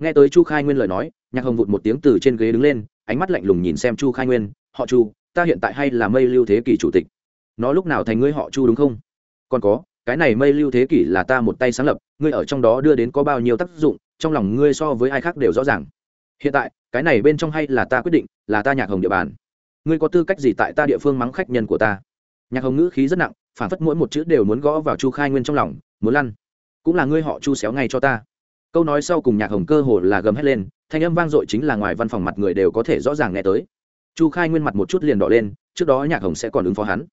nghe tới chu khai nguyên lời nói, nhạc hồng vụt một tiếng từ trên ghế đứng lên, ánh mắt lạnh lùng nhìn xem chu khai nguyên, họ chu, ta hiện tại hay là mây lưu thế kỷ chủ tịch. Nó lúc nào thành ngươi họ chu đúng không? Còn có, cái này mây lưu thế kỷ là ta một tay sáng lập, ngươi ở trong đó đưa đến có bao nhiêu tác dụng, trong lòng ngươi so với ai khác đều rõ ràng. Hiện tại, cái này bên trong hay là ta quyết định, là ta nhạc hồng địa bàn. Ngươi có tư cách gì tại ta địa phương mắng khách nhân của ta? Nhạc hồng ngữ khí rất nặng, phản phất mỗi một chữ đều muốn gõ vào chu khai nguyên trong lòng, muốn lăn, cũng là ngươi họ chu xéo ngay cho ta câu nói sau cùng nhạc hồng cơ hồ là gầm hét lên, thanh âm vang dội chính là ngoài văn phòng mặt người đều có thể rõ ràng nghe tới. Chu khai nguyên mặt một chút liền đỏ lên, trước đó nhạc hồng sẽ còn ứng phó hắn,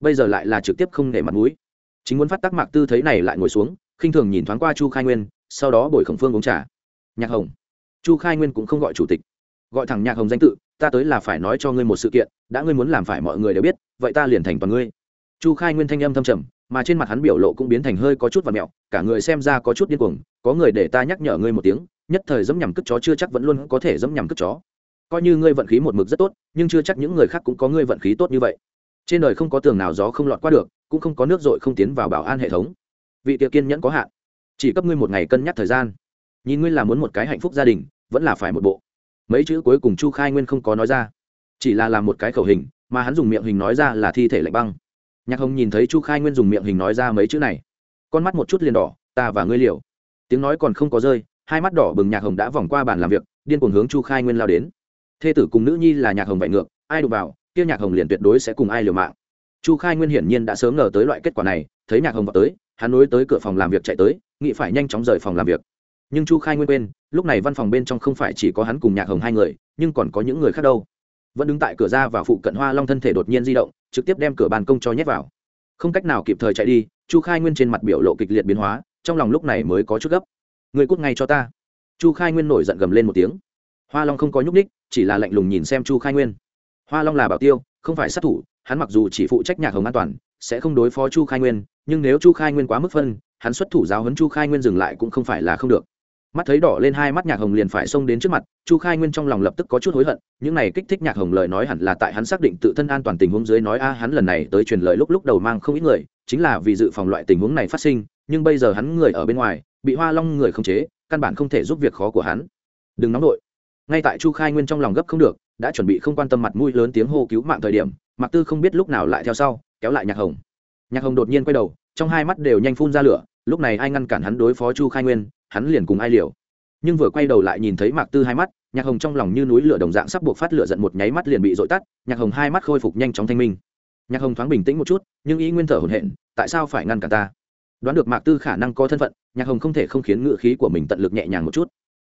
bây giờ lại là trực tiếp không để mặt mũi. Chính muốn phát tác mạc tư thấy này lại ngồi xuống, khinh thường nhìn thoáng qua chu khai nguyên, sau đó bồi khổng phương uống trà. Nhạc hồng. Chu khai nguyên cũng không gọi chủ tịch. Gọi thẳng nhạc hồng danh tự, ta tới là phải nói cho ngươi một sự kiện, đã ngươi muốn làm phải mọi người đều biết, vậy ta liền thành toàn ngươi. Chu khai nguyên thanh âm thâm trầm mà trên mặt hắn biểu lộ cũng biến thành hơi có chút và mẹo, cả người xem ra có chút điên cuồng, có người để ta nhắc nhở ngươi một tiếng, nhất thời dẫm nhằm cất chó chưa chắc vẫn luôn có thể dẫm nhằm cất chó. Coi như ngươi vận khí một mực rất tốt, nhưng chưa chắc những người khác cũng có ngươi vận khí tốt như vậy. Trên đời không có tường nào gió không lọt qua được, cũng không có nước dội không tiến vào bảo an hệ thống. Vị tiệ kiên nhẫn có hạn. Chỉ cấp ngươi một ngày cân nhắc thời gian. Nhìn ngươi là muốn một cái hạnh phúc gia đình, vẫn là phải một bộ. Mấy chữ cuối cùng chu khai nguyên không có nói ra. Chỉ là làm một cái khẩu hình, mà hắn dùng miệng hình nói ra là thi thể lạnh băng nhạc hồng nhìn thấy chu khai nguyên dùng miệng hình nói ra mấy chữ này. Con mắt một chút liền đỏ, ta và ngươi liều. Tiếng nói còn không có rơi, hai mắt đỏ bừng nhạc hồng đã vòng qua bàn làm việc, điên cuồng hướng chu khai nguyên lao đến. Thê tử cùng nữ nhi là nhạc hồng vạy ngược, ai đụng vào, kia nhạc hồng liền tuyệt đối sẽ cùng ai liều mạng. Chu khai nguyên hiển nhiên đã sớm ngờ tới loại kết quả này, thấy nhạc hồng vào tới, hắn nối tới cửa phòng làm việc chạy tới, nghĩ phải nhanh chóng rời phòng làm việc. Nhưng chu khai nguyên quên, lúc này văn phòng bên trong không phải chỉ có hắn cùng nhạc hồng hai người, nhưng còn có những người khác đâu vẫn đứng tại cửa ra và phụ cận hoa long thân thể đột nhiên di động, trực tiếp đem cửa ban công cho nhét vào. Không cách nào kịp thời chạy đi, chu khai nguyên trên mặt biểu lộ kịch liệt biến hóa, trong lòng lúc này mới có chút gấp. Người cút ngay cho ta. Chu khai nguyên nổi giận gầm lên một tiếng. Hoa long không có nhúc ních chỉ là lạnh lùng nhìn xem chu khai nguyên. Hoa long là bảo tiêu, không phải sát thủ, hắn mặc dù chỉ phụ trách nhạc hồng an toàn, sẽ không đối phó chu khai nguyên, nhưng nếu chu khai nguyên quá mức phân, hắn xuất thủ giáo hấn chu khai nguyên dừng lại cũng không phải là không được mắt thấy đỏ lên hai mắt nhạc hồng liền phải xông đến trước mặt, chu khai nguyên trong lòng lập tức có chút hối hận, những này kích thích nhạc hồng lời nói hẳn là tại hắn xác định tự thân an toàn tình huống dưới nói, a, hắn lần này tới truyền lời lúc lúc đầu mang không ít người, chính là vì dự phòng loại tình huống này phát sinh, nhưng bây giờ hắn người ở bên ngoài, bị hoa long người không chế, căn bản không thể giúp việc khó của hắn. Đừng nóng nổi ngay tại chu khai nguyên trong lòng gấp không được, đã chuẩn bị không quan tâm mặt mũi lớn tiếng hô cứu mạng thời điểm mặc tư không biết lúc nào lại theo sau, kéo lại nhạc hồng. Nhạc hồng đột nhiên quay đầu, trong hai mắt đều nhanh phun ra lửa lúc này ai ngăn cản hắn đối phó chu khai nguyên hắn liền cùng ai liều. Nhưng vừa quay đầu lại nhìn thấy mạc tư hai mắt nhạc hồng trong lòng như núi lửa đồng dạng sắp buộc phát lửa giận một nháy mắt liền bị dội tắt nhạc hồng hai mắt khôi phục nhanh chóng thanh minh. Nhạc hồng thoáng bình tĩnh một chút nhưng ý nguyên thở hổn hển, tại sao phải ngăn cản ta? Đoán được mạc tư khả năng có thân phận nhạc hồng không thể không khiến ngự khí của mình tận lực nhẹ nhàng một chút.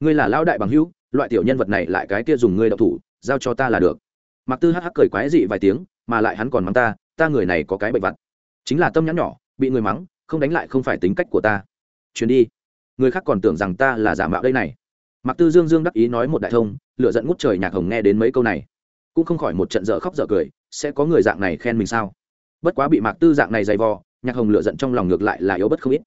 Ngươi là lão đại bằng hữu loại tiểu nhân vật này lại cái kia dùng ngươi đậu thủ giao cho ta là được. Mạc tư hắc hắc cười quái dị vài tiếng mà lại hắn còn mắng ta ta người này có cái bệnh vặt. Chính là tâm nhắn nhỏ bị người mắng không đánh lại không phải tính cách của ta. Chuyến đi. Người khác còn tưởng rằng ta là giả mạo đây này. Mạc tư dương dương đắc ý nói một đại thông lựa dẫn ngút trời nhạc hồng nghe đến mấy câu này. Cũng không khỏi một trận dở khóc dở cười, sẽ có người dạng này khen mình sao? Bất quá bị mạc tư dạng này dày vò, nhạc hồng lựa giận trong lòng ngược lại là yếu bất không ít.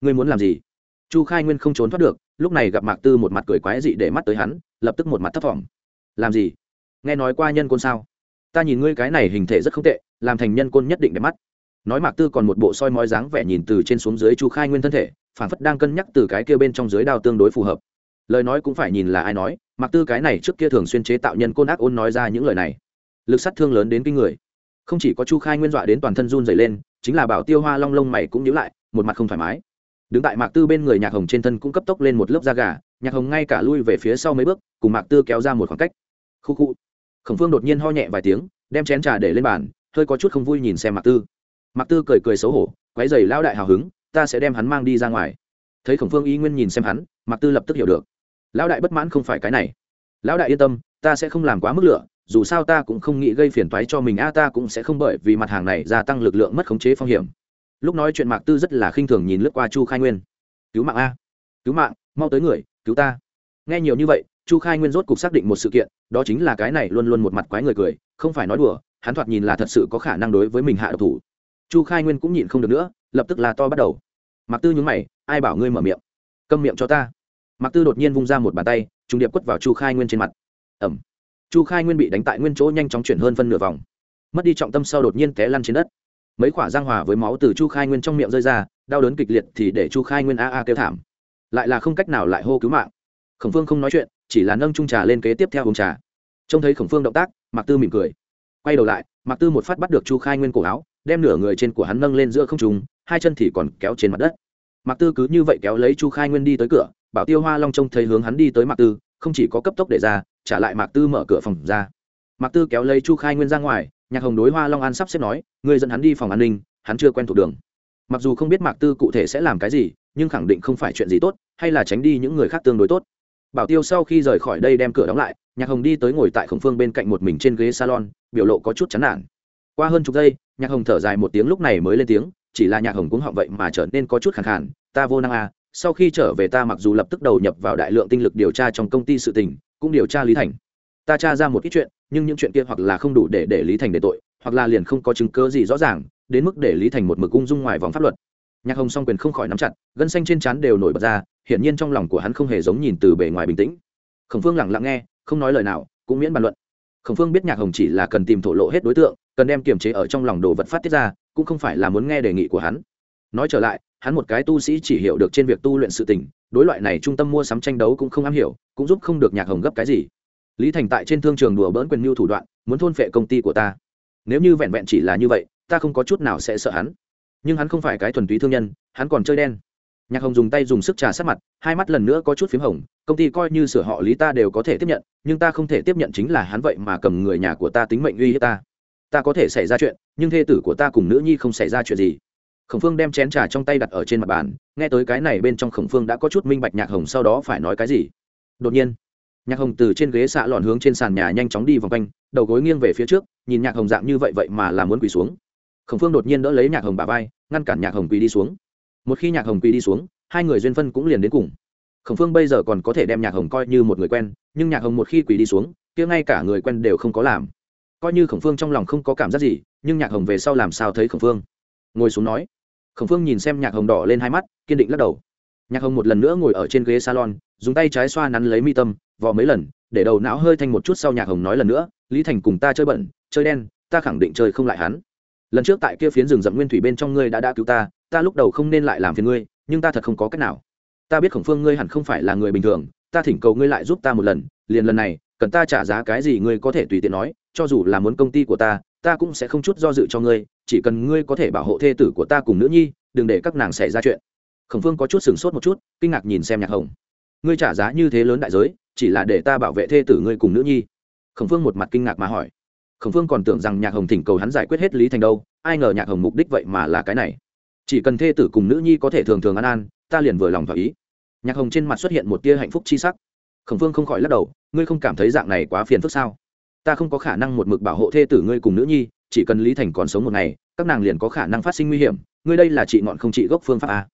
Ngươi muốn làm gì? Chu khai nguyên không trốn thoát được, lúc này gặp mạc tư một mặt cười quái dị để mắt tới hắn, lập tức một mặt thấp thỏm. Làm gì? Nghe nói qua nhân côn sao? Ta nhìn ngươi cái này hình thể rất không tệ, làm thành nhân côn nhất định để mắt nói mạc tư còn một bộ soi mói dáng vẻ nhìn từ trên xuống dưới chu khai nguyên thân thể, phản phất đang cân nhắc từ cái kia bên trong dưới đao tương đối phù hợp. Lời nói cũng phải nhìn là ai nói, mạc tư cái này trước kia thường xuyên chế tạo nhân côn ác ôn nói ra những lời này. Lực sát thương lớn đến kinh người. Không chỉ có chu khai nguyên dọa đến toàn thân run dày lên, chính là bảo tiêu hoa long lông mày cũng nhíu lại, một mặt không thoải mái. Đứng tại mạc tư bên người nhạc hồng trên thân cũng cấp tốc lên một lớp da gà, nhạc hồng ngay cả lui về phía sau mấy bước, cùng mạc tư kéo ra một khoảng cách. Khu khu. Khổng phương đột nhiên ho nhẹ vài tiếng, đem chén trà để lên bàn, hơi có chút không vui nhìn xem mạc tư mạc tư cười cười xấu hổ quái dày lão đại hào hứng, ta sẽ đem hắn mang đi ra ngoài. Thấy khổng phương y nguyên nhìn xem hắn, mạc tư lập tức hiểu được. Lão đại bất mãn không phải cái này. Lão đại yên tâm, ta sẽ không làm quá mức lửa, dù sao ta cũng không nghĩ gây phiền toái cho mình, a, ta cũng sẽ không bởi vì mặt hàng này gia tăng lực lượng mất khống chế phong hiểm. Lúc nói chuyện mạc tư rất là khinh thường nhìn lướt qua chu khai nguyên. Cứu mạng a, cứu mạng, mau tới người, cứu ta. Nghe nhiều như vậy, chu khai nguyên rốt cục xác định một sự kiện, đó chính là cái này luôn luôn một mặt quái người cười, không phải nói đùa, hắn thoạt nhìn là thật sự có khả năng đối với mình hạ độc thủ chu khai nguyên cũng nhịn không được nữa, lập tức là to bắt đầu. Mặc tư nhúng mày, ai bảo ngươi mở miệng? Câm miệng cho ta. Mặc tư đột nhiên vung ra một bàn tay, trùng điệp quất vào chu khai nguyên trên mặt. Ẩm chu khai nguyên bị đánh tại nguyên chỗ nhanh chóng chuyển hơn phân nửa vòng. Mất đi trọng tâm sau đột nhiên té lăn trên đất. Mấy quả giang hòa với máu từ chu khai nguyên trong miệng rơi ra, đau đớn kịch liệt thì để chu khai nguyên a a kêu thảm. Lại là không cách nào lại hô cứu mạng. Khổng phương không nói chuyện, chỉ là nâng trung trà lên kế tiếp theo uống trà. Trông thấy khổng phương động tác, mạc tư mỉm cười. Quay đầu lại, mạc tư một phát bắt được chu khai nguyên cổ áo đem nửa người trên của hắn nâng lên giữa không trùng hai chân thì còn kéo trên mặt đất. Mạc tư cứ như vậy kéo lấy chu khai nguyên đi tới cửa, bảo tiêu hoa long trông thấy hướng hắn đi tới mạc tư, không chỉ có cấp tốc để ra, trả lại mạc tư mở cửa phòng ra. Mạc tư kéo lấy chu khai nguyên ra ngoài, nhạc hồng đối hoa long an sắp xếp nói người dẫn hắn đi phòng an ninh, hắn chưa quen thuộc đường. Mặc dù không biết mạc tư cụ thể sẽ làm cái gì, nhưng khẳng định không phải chuyện gì tốt, hay là tránh đi những người khác tương đối tốt. Bảo tiêu sau khi rời khỏi đây đem cửa đóng lại, nhạc hồng đi tới ngồi tại khổng phương bên cạnh một mình trên ghế salon, biểu lộ có chút chán nản qua hơn chục giây, nhạc hồng thở dài một tiếng lúc này mới lên tiếng, chỉ là nhạc hồng cũng họng vậy mà trở nên có chút khẳng khản ta vô năng à sau khi trở về ta mặc dù lập tức đầu nhập vào đại lượng tinh lực điều tra trong công ty sự tình, cũng điều tra lý thành. Ta tra ra một ít chuyện, nhưng những chuyện kia hoặc là không đủ để để lý thành để tội, hoặc là liền không có chứng cớ gì rõ ràng, đến mức để lý thành một mực ung dung ngoài vòng pháp luật. Nhạc hồng song quyền không khỏi nắm chặt, gân xanh trên trán đều nổi bật ra, hiển nhiên trong lòng của hắn không hề giống nhìn từ bề ngoài bình tĩnh. Khổng phương lẳng lặng nghe, không nói lời nào, cũng miễn bàn luận. Khổng phương biết nhạc hồng chỉ là cần tìm thổ lộ hết đối tượng cần đem kiềm chế ở trong lòng đồ vật phát tiết ra, cũng không phải là muốn nghe đề nghị của hắn. Nói trở lại, hắn một cái tu sĩ chỉ hiểu được trên việc tu luyện sự tình, đối loại này trung tâm mua sắm tranh đấu cũng không am hiểu, cũng giúp không được nhạc hồng gấp cái gì. Lý thành tại trên thương trường đùa bỡn quyền mưu thủ đoạn, muốn thôn phệ công ty của ta. Nếu như vẹn vẹn chỉ là như vậy, ta không có chút nào sẽ sợ hắn. Nhưng hắn không phải cái thuần túy thương nhân, hắn còn chơi đen. Nhạc hồng dùng tay dùng sức trà sát mặt, hai mắt lần nữa có chút p h í m hồng, công ty coi như sửa họ lý ta đều có thể tiếp nhận, nhưng ta không thể tiếp nhận chính là hắn vậy mà cầm người nhà của ta tính mệnh uy hiếp ta ta có thể xảy ra chuyện, nhưng thê tử của ta cùng nữ nhi không xảy ra chuyện gì. Khổng phương đem chén trà trong tay đặt ở trên mặt bàn, nghe tới cái này bên trong khổng phương đã có chút minh bạch nhạc hồng sau đó phải nói cái gì. Đột nhiên, nhạc hồng từ trên ghế xạ lọn hướng trên sàn nhà nhanh chóng đi vòng quanh, đầu gối nghiêng về phía trước, nhìn nhạc hồng dạng như vậy vậy mà là muốn quỳ xuống. Khổng phương đột nhiên đỡ lấy nhạc hồng bà vai, ngăn cản nhạc hồng quỳ đi xuống. Một khi nhạc hồng quỳ đi xuống, hai người duyên phân cũng liền đến cùng. Khổng phương bây giờ còn có thể đem nhạc hồng coi như một người quen, nhưng nhạc hồng một khi quỳ đi xuống, kia ngay cả người quen đều không có làm coi như khổng phương trong lòng không có cảm giác gì, nhưng nhạc hồng về sau làm sao thấy khổng phương? Ngồi xuống nói. Khổng phương nhìn xem nhạc hồng đỏ lên hai mắt, kiên định lắc đầu. Nhạc hồng một lần nữa ngồi ở trên ghế salon, dùng tay trái xoa nắn lấy mi tâm, vò mấy lần, để đầu não hơi thanh một chút sau nhạc hồng nói lần nữa, lý thành cùng ta chơi bẩn, chơi đen, ta khẳng định chơi không lại hắn. Lần trước tại kia phiến rừng rậm nguyên thủy bên trong ngươi đã đã cứu ta ta lúc đầu không nên lại làm phiền ngươi, nhưng ta thật không có cách nào. Ta biết khổng phương ngươi hẳn không phải là người bình thường, ta thỉnh cầu ngươi lại giúp ta một lần, liền lần này cần ta trả giá cái gì ngươi có thể tùy tiện nói, cho dù là muốn công ty của ta ta cũng sẽ không chút do dự cho ngươi, chỉ cần ngươi có thể bảo hộ thê tử của ta cùng nữ nhi, đừng để các nàng xảy ra chuyện. Khổng phương có chút sửng sốt một chút, kinh ngạc nhìn xem nhạc hồng. Ngươi trả giá như thế lớn đại giới, chỉ là để ta bảo vệ thê tử ngươi cùng nữ nhi. Khổng phương một mặt kinh ngạc mà hỏi. Khổng phương còn tưởng rằng nhạc hồng thỉnh cầu hắn giải quyết hết lý thành đâu, ai ngờ nhạc hồng mục đích vậy mà là cái này. Chỉ cần thê tử cùng nữ nhi có thể thường thường an an, ta liền vừa lòng thỏa ý. Nhạc hồng trên mặt xuất hiện một tia hạnh phúc chi sắc. Khổng phương không khỏi lắc đầu ngươi không cảm thấy dạng này quá phiền phức sao? Ta không có khả năng một mực bảo hộ thê tử ngươi cùng nữ nhi, chỉ cần lý thành còn sống một ngày, các nàng liền có khả năng phát sinh nguy hiểm. Ngươi đây là trị ngọn không trị gốc phương pháp a.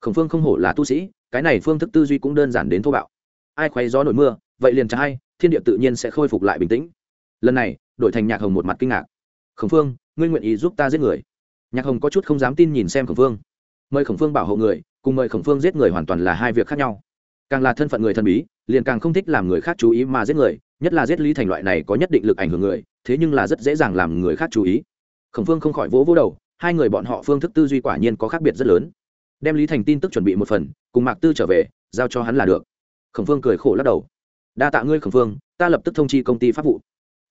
Khổng phương không hổ là tu sĩ, cái này phương thức tư duy cũng đơn giản đến thô bạo. Ai khoáy gió nổi mưa, vậy liền trái hay thiên địa tự nhiên sẽ khôi phục lại bình tĩnh. Lần này, đổi thành nhạc hồng một mặt kinh ngạc. Khổng phương, ngươi nguyện ý giúp ta giết người? Nhạc hồng có chút không dám tin nhìn xem khổng phương. Mời khổng phương bảo hộ người, cùng mời khổng phương giết người hoàn toàn là hai việc khác nhau càng là thân phận người thần bí, liền càng không thích làm người khác chú ý mà giết người, nhất là giết lý thành loại này có nhất định lực ảnh hưởng người, thế nhưng là rất dễ dàng làm người khác chú ý. Khổng phương không khỏi vỗ vỗ đầu, hai người bọn họ phương thức tư duy quả nhiên có khác biệt rất lớn. Đem lý thành tin tức chuẩn bị một phần, cùng mạc tư trở về, giao cho hắn là được. Khổng phương cười khổ lắc đầu. Đa tạ ngươi khổng phương, ta lập tức thông chi công ty pháp vụ.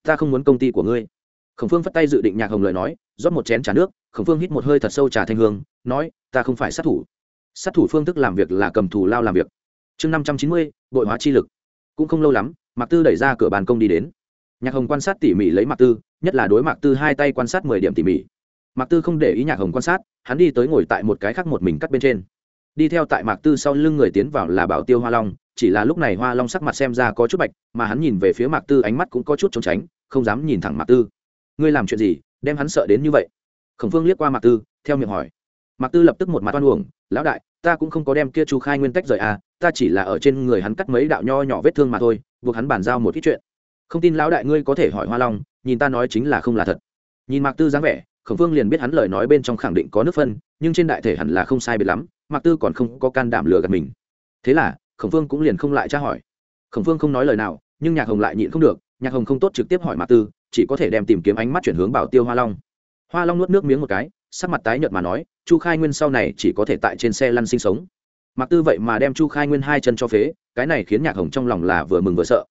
Ta không muốn công ty của ngươi. Khổng phương phất tay dự định nhạc hồng lời nói, rót một chén trà nước, khổng phương hít một hơi thật sâu trà thanh hương, nói, ta không phải sát thủ. Sát thủ phương thức làm việc là cầm thủ lao làm việc chương năm trăm chín mươi, bội hóa chi lực. Cũng không lâu lắm, mạc tư đẩy ra cửa bàn công đi đến. Nhạc hồng quan sát tỉ mỉ lấy mạc tư, nhất là đối mạc tư hai tay quan sát mười điểm tỉ mỉ. Mạc tư không để ý nhạc hồng quan sát, hắn đi tới ngồi tại một cái khác một mình cắt bên trên. Đi theo tại mạc tư sau lưng người tiến vào là bảo tiêu hoa long, chỉ là lúc này hoa long sắc mặt xem ra có chút bạch, mà hắn nhìn về phía mạc tư ánh mắt cũng có chút trốn tránh, không dám nhìn thẳng mạc tư. Ngươi làm chuyện gì, đem hắn sợ đến như vậy? Khổng phương liếc qua mạc tư, theo miệng hỏi. Mạc tư lập tức một mặt oan uổng, lão đại ta cũng không có đem kia chu khai nguyên tách rời à ta chỉ là ở trên người hắn cắt mấy đạo nho nhỏ vết thương mà thôi, buộc hắn bàn giao một ít chuyện. Không tin lão đại ngươi có thể hỏi hoa long, nhìn ta nói chính là không là thật. Nhìn mạc tư dáng vẻ, khổng phương liền biết hắn lời nói bên trong khẳng định có nước phân, nhưng trên đại thể hẳn là không sai biệt lắm, mạc tư còn không có can đảm lừa gạt mình. Thế là, khổng phương cũng liền không lại tra hỏi. Khổng phương không nói lời nào, nhưng nhạc hồng lại nhịn không được, nhạc hồng không tốt trực tiếp hỏi mạc tư, chỉ có thể đem tìm kiếm ánh mắt chuyển hướng bảo tiêu hoa long. Hoa long nuốt nước miếng một cái sắc mặt tái nhợt mà nói, chu khai nguyên sau này chỉ có thể tại trên xe lăn sinh sống. Mạc tư vậy mà đem chu khai nguyên hai chân cho phế, cái này khiến nhạc hồng trong lòng là vừa mừng vừa sợ.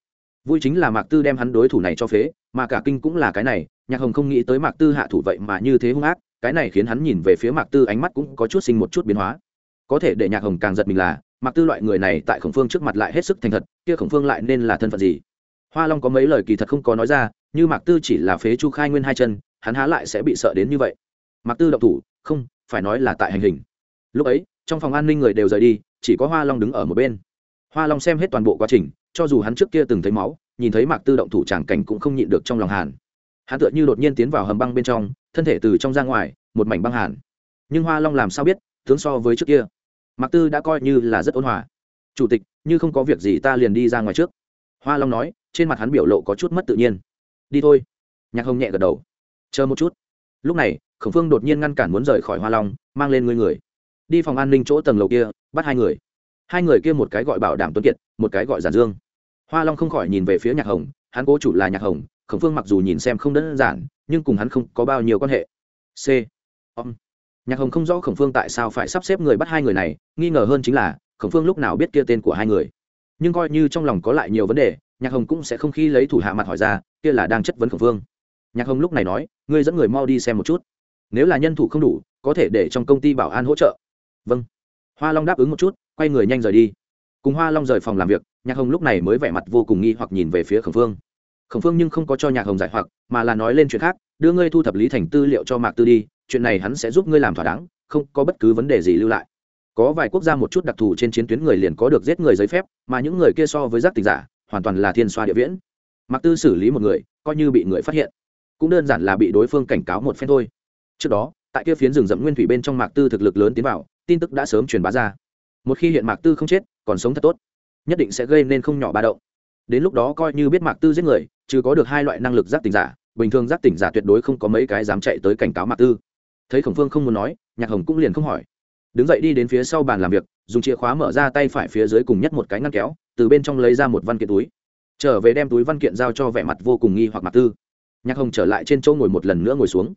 Vui chính là mạc tư đem hắn đối thủ này cho phế, mà cả kinh cũng là cái này, nhạc hồng không nghĩ tới mạc tư hạ thủ vậy mà như thế hung ác, cái này khiến hắn nhìn về phía mạc tư ánh mắt cũng có chút sinh một chút biến hóa. Có thể để nhạc hồng càng giật mình là, mạc tư loại người này tại khổng phương trước mặt lại hết sức thành thật, kia khổng phương lại nên là thân phận gì? Hoa long có mấy lời kỳ thật không có nói ra, như mạc tư chỉ là phế chu khai nguyên hai chân, hắn há lại sẽ bị sợ đến như vậy? Mạc tư động thủ, không, phải nói là tại hành hình. Lúc ấy, trong phòng an ninh người đều rời đi, chỉ có hoa long đứng ở một bên. Hoa long xem hết toàn bộ quá trình, cho dù hắn trước kia từng thấy máu, nhìn thấy mạc tư động thủ tràng cảnh cũng không nhịn được trong lòng hàn. Hắn tựa như đột nhiên tiến vào hầm băng bên trong, thân thể từ trong ra ngoài, một mảnh băng hàn. Nhưng hoa long làm sao biết, tướng so với trước kia? Mạc tư đã coi như là rất ôn hòa. Chủ tịch, như không có việc gì ta liền đi ra ngoài trước. Hoa long nói, trên mặt hắn biểu lộ có chút mất tự nhiên. Đi thôi. Nhạc hồng nhẹ gật đầu. Chờ một chút lúc này, khổng phương đột nhiên ngăn cản muốn rời khỏi hoa long, mang lên người người. Đi phòng an ninh chỗ tầng lầu kia, bắt hai người. Hai người kia một cái gọi bảo đảm tuấn kiệt, một cái gọi giản dương. Hoa long không khỏi nhìn về phía nhạc hồng, hắn cố chủ là nhạc hồng, khổng phương mặc dù nhìn xem không đơn giản, nhưng cùng hắn không có bao nhiêu quan hệ. C. Ông nhạc hồng không rõ khổng phương tại sao phải sắp xếp người bắt hai người này, nghi ngờ hơn chính là, khổng phương lúc nào biết kia tên của hai người. Nhưng coi như trong lòng có lại nhiều vấn đề, nhạc hồng cũng sẽ không khi lấy thủ hạ mặt hỏi ra, kia là đang chất vấn khổng phương nhạc hồng lúc này nói, ngươi dẫn người mau đi xem một chút. Nếu là nhân thủ không đủ, có thể để trong công ty bảo an hỗ trợ. Vâng. Hoa long đáp ứng một chút, quay người nhanh rời đi. Cùng hoa long rời phòng làm việc, nhạc hồng lúc này mới vẻ mặt vô cùng nghi hoặc nhìn về phía khổng phương. Khổng phương nhưng không có cho nhạc hồng giải hoặc, mà là nói lên chuyện khác, đưa ngươi thu thập lý thành tư liệu cho mạc tư đi, chuyện này hắn sẽ giúp ngươi làm thỏa đáng, không có bất cứ vấn đề gì lưu lại. Có vài quốc gia một chút đặc thù trên chiến tuyến người liền có được giết người giấy phép, mà những người kia so với giác tình giả, hoàn toàn là thiên xoa địa viễn. Mạc tư xử lý một người, coi như bị người phát hiện cũng đơn giản là bị đối phương cảnh cáo một phen thôi. Trước đó, tại kia phiến rừng rậm nguyên thủy bên trong mạc tư thực lực lớn tiến vào, tin tức đã sớm truyền bá ra. Một khi hiện mạc tư không chết, còn sống thật tốt, nhất định sẽ gây nên không nhỏ ba động. Đến lúc đó coi như biết mạc tư giết người, chứ có được hai loại năng lực giác tỉnh giả, bình thường giác tỉnh giả tuyệt đối không có mấy cái dám chạy tới cảnh cáo mạc tư. Thấy khổng phương không muốn nói, nhạc hồng cũng liền không hỏi. Đứng dậy đi đến phía sau bàn làm việc, dùng chìa khóa mở ra tay phải phía dưới cùng nhất một cái ngăn kéo, từ bên trong lấy ra một văn kiện túi. Trở về đem túi văn kiện giao cho vẻ mặt vô cùng nghi hoặc mạc tư nhạc hồng trở lại trên chỗ ngồi một lần nữa ngồi xuống.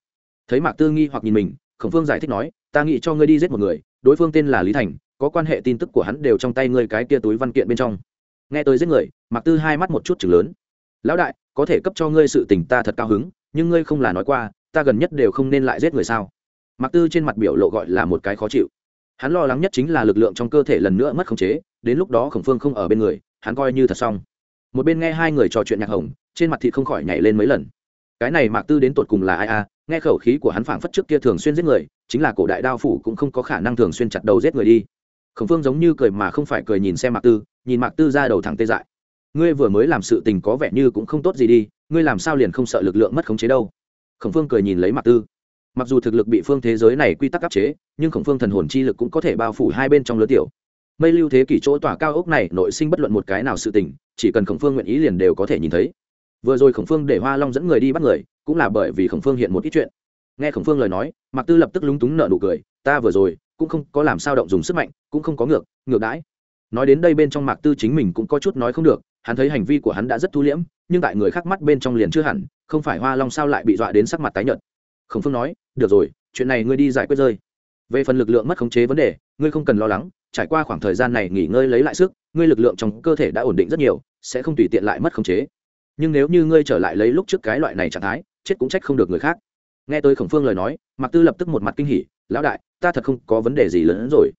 Thấy mạc tư nghi hoặc nhìn mình, khổng phương giải thích nói, ta nghĩ cho ngươi đi giết một người, đối phương tên là lý thành, có quan hệ tin tức của hắn đều trong tay ngươi cái kia túi văn kiện bên trong. Nghe tới giết người, mạc tư hai mắt một chút chừng lớn. Lão đại, có thể cấp cho ngươi sự tình ta thật cao hứng, nhưng ngươi không là nói qua, ta gần nhất đều không nên lại giết người sao? Mạc tư trên mặt biểu lộ gọi là một cái khó chịu. Hắn lo lắng nhất chính là lực lượng trong cơ thể lần nữa mất khống chế, đến lúc đó khổng phương không ở bên người, hắn coi như thật xong. Một bên nghe hai người trò chuyện nhạc hồng, trên mặt thịt không khỏi nhảy lên mấy lần cái này mạc tư đến tột cùng là ai à? Nghe khẩu khí của hắn phảng phất trước kia thường xuyên giết người, chính là cổ đại đao phủ cũng không có khả năng thường xuyên chặt đầu giết người đi. Khổng phương giống như cười mà không phải cười nhìn xem mạc tư, nhìn mạc tư ra đầu thẳng tê dại. Ngươi vừa mới làm sự tình có vẻ như cũng không tốt gì đi, ngươi làm sao liền không sợ lực lượng mất khống chế đâu? Khổng phương cười nhìn lấy mạc tư. Mặc dù thực lực bị phương thế giới này quy tắc áp chế, nhưng khổng phương thần hồn chi lực cũng có thể bao phủ hai bên trong lứa tiểu. Mây lưu thế kỷ chỗ tỏa cao ốc này, nội sinh bất luận một cái nào sự tình, chỉ cần khổng phương nguyện ý liền đều có thể nhìn thấy vừa rồi khổng phương để hoa long dẫn người đi bắt người, cũng là bởi vì khổng phương hiện một ít chuyện. Nghe khổng phương lời nói, mạc tư lập tức lúng túng nợ nụ cười, ta vừa rồi cũng không có làm sao động dùng sức mạnh, cũng không có ngược ngược đãi. Nói đến đây bên trong mạc tư chính mình cũng có chút nói không được, hắn thấy hành vi của hắn đã rất thu liễm, nhưng tại người khác mắt bên trong liền chưa hẳn, không phải hoa long sao lại bị dọa đến sắc mặt tái nhợt. Khổng phương nói, được rồi, chuyện này ngươi đi giải quyết rơi. Về phần lực lượng mất khống chế vấn đề, ngươi không cần lo lắng, trải qua khoảng thời gian này nghỉ ngơi lấy lại sức, ngươi lực lượng trong cơ thể đã ổn định rất nhiều, sẽ không tùy tiện lại mất khống chế nhưng nếu như ngươi trở lại lấy lúc trước cái loại này trạng thái, chết cũng trách không được người khác. Nghe tôi khổng phương lời nói, mạc tư lập tức một mặt kinh hỉ, lão đại, ta thật không có vấn đề gì lớn hơn rồi.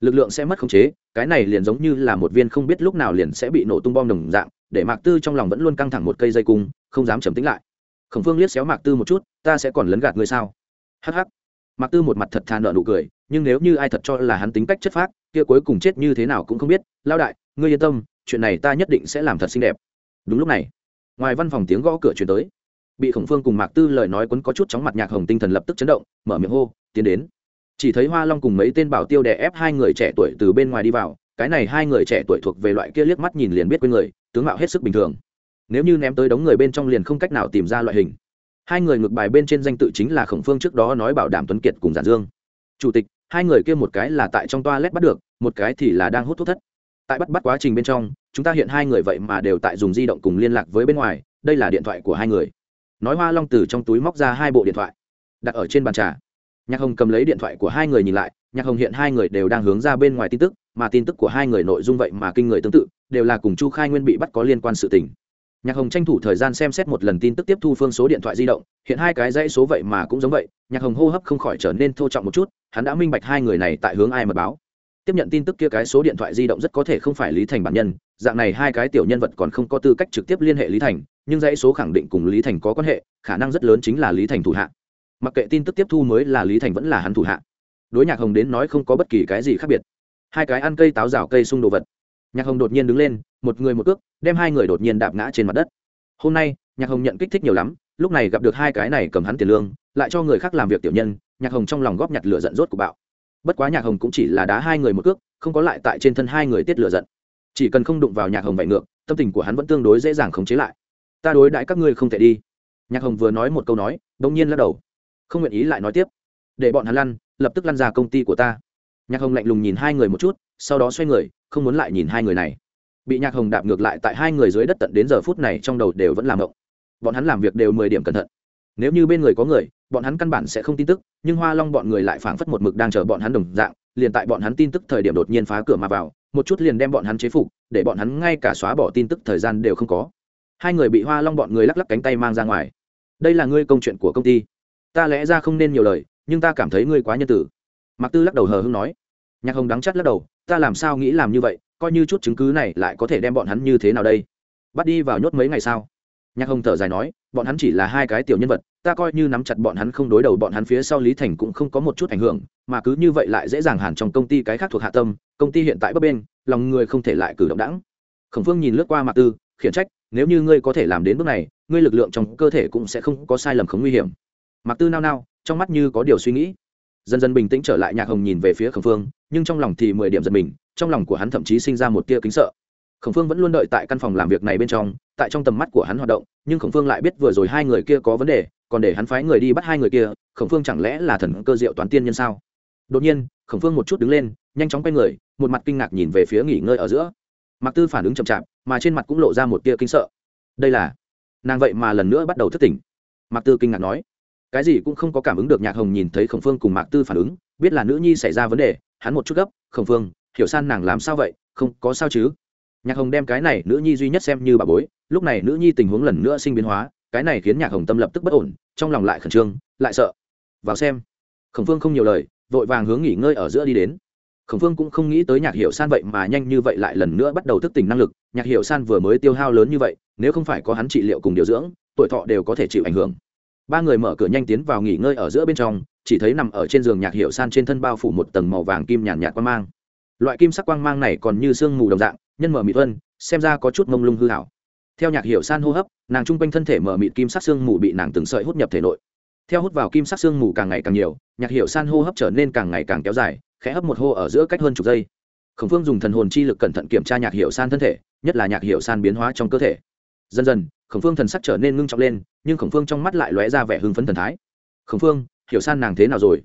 Lực lượng sẽ mất khống chế, cái này liền giống như là một viên không biết lúc nào liền sẽ bị nổ tung bom đồng dạng, để mạc tư trong lòng vẫn luôn căng thẳng một cây dây cung, không dám trầm tính lại. Khổng phương liếc xéo mạc tư một chút, ta sẽ còn lấn gạt ngươi sao? Hh mạc tư một mặt thật thà nợ nụ cười, nhưng nếu như ai thật cho là hắn tính cách chất phác, kia cuối cùng chết như thế nào cũng không biết. Lao đại, ngươi yên tâm, chuyện này ta nhất định sẽ làm thật xinh đẹp. Đúng lúc này ngoài văn phòng tiếng gõ cửa chuyển tới. Bị khổng phương cùng mạc tư lời nói quấn có chút chóng mặt nhạc hồng tinh thần lập tức chấn động, mở miệng hô, tiến đến. Chỉ thấy hoa long cùng mấy tên bảo tiêu đè ép hai người trẻ tuổi từ bên ngoài đi vào, cái này hai người trẻ tuổi thuộc về loại kia liếc mắt nhìn liền biết quên người, tướng mạo hết sức bình thường. Nếu như ném tới đống người bên trong liền không cách nào tìm ra loại hình. Hai người ngược bài bên trên danh tự chính là khổng phương trước đó nói bảo đảm tuấn kiệt cùng giản dương. Chủ tịch, hai người kia một cái là tại trong toa lét bắt được, một cái thì là đang hút thuốc thất tại bắt bắt quá trình bên trong, chúng ta hiện hai người vậy mà đều tại dùng di động cùng liên lạc với bên ngoài, đây là điện thoại của hai người. Nói hoa long từ trong túi móc ra hai bộ điện thoại, đặt ở trên bàn trà. Nhạc hồng cầm lấy điện thoại của hai người nhìn lại, nhạc hồng hiện hai người đều đang hướng ra bên ngoài tin tức, mà tin tức của hai người nội dung vậy mà kinh người tương tự, đều là cùng chu khai nguyên bị bắt có liên quan sự tình. Nhạc hồng tranh thủ thời gian xem xét một lần tin tức tiếp thu phương số điện thoại di động, hiện hai cái dãy số vậy mà cũng giống vậy, nhạc hồng hô hấp không khỏi trở nên thô trọng một chút, hắn đã minh bạch hai người này tại hướng ai mật báo tiếp nhận tin tức kia cái số điện thoại di động rất có thể không phải lý thành bản nhân, dạng này hai cái tiểu nhân vật còn không có tư cách trực tiếp liên hệ lý thành, nhưng dãy số khẳng định cùng lý thành có quan hệ, khả năng rất lớn chính là lý thành thủ hạ. Mặc kệ tin tức tiếp thu mới là lý thành vẫn là hắn thủ hạ. Đối nhạc hồng đến nói không có bất kỳ cái gì khác biệt. Hai cái ăn cây táo rào cây xung đồ vật. Nhạc hồng đột nhiên đứng lên, một người một cước, đem hai người đột nhiên đạp ngã trên mặt đất. Hôm nay, nhạc hồng nhận kích thích nhiều lắm, lúc này gặp được hai cái này cầm hắn tiền lương, lại cho người khác làm việc tiểu nhân, nhạc hồng trong lòng góp nhặt lửa giận rốt của bạo bất quá nhạc hồng cũng chỉ là đá hai người một cước, không có lại tại trên thân hai người tiết lửa giận. Chỉ cần không đụng vào nhạc hồng vạy ngược, tâm tình của hắn vẫn tương đối dễ dàng khống chế lại. Ta đối đãi các ngươi không thể đi. Nhạc hồng vừa nói một câu nói đ ỗ n g nhiên lắc đầu. Không nguyện ý lại nói tiếp. Để bọn hắn lăn, lập tức lăn ra công ty của ta. Nhạc hồng lạnh lùng nhìn hai người một chút, sau đó xoay người, không muốn lại nhìn hai người này. Bị nhạc hồng đạp ngược lại tại hai người dưới đất tận đến giờ phút này trong đầu đều vẫn làm động bọn hắn làm việc đều mười điểm cẩn thận nếu như bên người có người, bọn hắn căn bản sẽ không tin tức, nhưng hoa long bọn người lại phảng phất một mực đang chờ bọn hắn đồng dạng, liền tại bọn hắn tin tức thời điểm đột nhiên phá cửa mà vào, một chút liền đem bọn hắn chế phục, để bọn hắn ngay cả xóa bỏ tin tức thời gian đều không có. Hai người bị hoa long bọn người lắc lắc cánh tay mang ra ngoài. Đây là ngươi công chuyện của công ty. Ta lẽ ra không nên nhiều lời, nhưng ta cảm thấy ngươi quá nhân tử. Mặc tư lắc đầu hờ hưng nói. Nhạc hồng đắng chắt lắc đầu. Ta làm sao nghĩ làm như vậy? Coi như chút chứng cứ này lại có thể đem bọn hắn như thế nào đây? Bắt đi vào nhốt mấy ngày sau nhạc hồng thở dài nói. Bọn hắn chỉ là hai cái tiểu nhân vật ta coi như nắm chặt bọn hắn không đối đầu bọn hắn phía sau lý thành cũng không có một chút ảnh hưởng, mà cứ như vậy lại dễ dàng hẳn trong công ty cái khác thuộc hạ tâm, công ty hiện tại bấp bên lòng người không thể lại cử động đẳng khổng phương nhìn lướt qua mạc tư, khiển trách, nếu như ngươi có thể làm đến bước này, ngươi lực lượng trong cơ thể cũng sẽ không có sai lầm không nguy hiểm. Mạc tư nao nao, trong mắt như có điều suy nghĩ. Dần dần bình tĩnh trở lại nhạc hồng nhìn về phía khổng phương, nhưng trong lòng thì mười điểm giật mình, trong lòng của hắn thậm chí sinh ra một tia kính sợ. Khổng phương vẫn luôn đợi tại căn phòng làm việc này bên trong, tại trong tầm mắt của hắn hoạt động, nhưng khổng phương lại biết vừa rồi hai người kia có vấn đề còn để hắn phái người đi bắt hai người kia, khổng phương chẳng lẽ là thần cơ diệu toán tiên nhân sao? Đột nhiên, khổng phương một chút đứng lên, nhanh chóng quay người, một mặt kinh ngạc nhìn về phía nghỉ ngơi ở giữa. Mặc tư phản ứng chậm chạp, mà trên mặt cũng lộ ra một tia kinh sợ. Đây là, nàng vậy mà lần nữa bắt đầu thất tỉnh. Mặc tư kinh ngạc nói. Cái gì cũng không có cảm ứng được nhạc hồng nhìn thấy khổng phương cùng mạc tư phản ứng, biết là nữ nhi xảy ra vấn đề, hắn một chút gấp, khổng phương, hiểu san nàng làm sao vậy? Không, có sao chứ? Nhạc hồng đem cái này nữ nhi duy nhất xem như bà bối, lúc này nữ nhi tình huống lần nữa sinh biến hóa cái này khiến nhạc hồng tâm lập tức bất ổn, trong lòng lại khẩn trương, lại sợ. Vào xem. Khổng phương không nhiều lời, vội vàng hướng nghỉ ngơi ở giữa đi đến. Khổng phương cũng không nghĩ tới nhạc hiệu san vậy mà nhanh như vậy lại lần nữa bắt đầu thức tỉnh năng lực. Nhạc hiệu san vừa mới tiêu hao lớn như vậy, nếu không phải có hắn trị liệu cùng điều dưỡng, tuổi thọ đều có thể chịu ảnh hưởng. Ba người mở cửa nhanh tiến vào nghỉ ngơi ở giữa bên trong, chỉ thấy nằm ở trên giường nhạc hiệu san trên thân bao phủ một tầng màu vàng kim nhàn nhạt quang mang. Loại kim sắc quang mang này còn như sương mù đồng dạng, nhân mở mịt vân, xem ra có chút mông lung hư hảo theo nhạc hiệu san hô hấp, nàng chung quanh thân thể mở mịt kim sắc sương mù bị nàng từng sợi hút nhập thể nội. Theo hút vào kim sắc sương mù càng ngày càng nhiều, nhạc hiệu san hô hấp trở nên càng ngày càng kéo dài, khẽ hấp một hô ở giữa cách hơn chục giây. Khổng phương dùng thần hồn chi lực cẩn thận kiểm tra nhạc hiệu san thân thể, nhất là nhạc hiệu san biến hóa trong cơ thể. Dần dần, khổng phương thần sắc trở nên ngưng trọng lên, nhưng khổng phương trong mắt lại lóe ra vẻ hưng phấn thần thái. Khổng phương, hiểu san nàng thế nào rồi?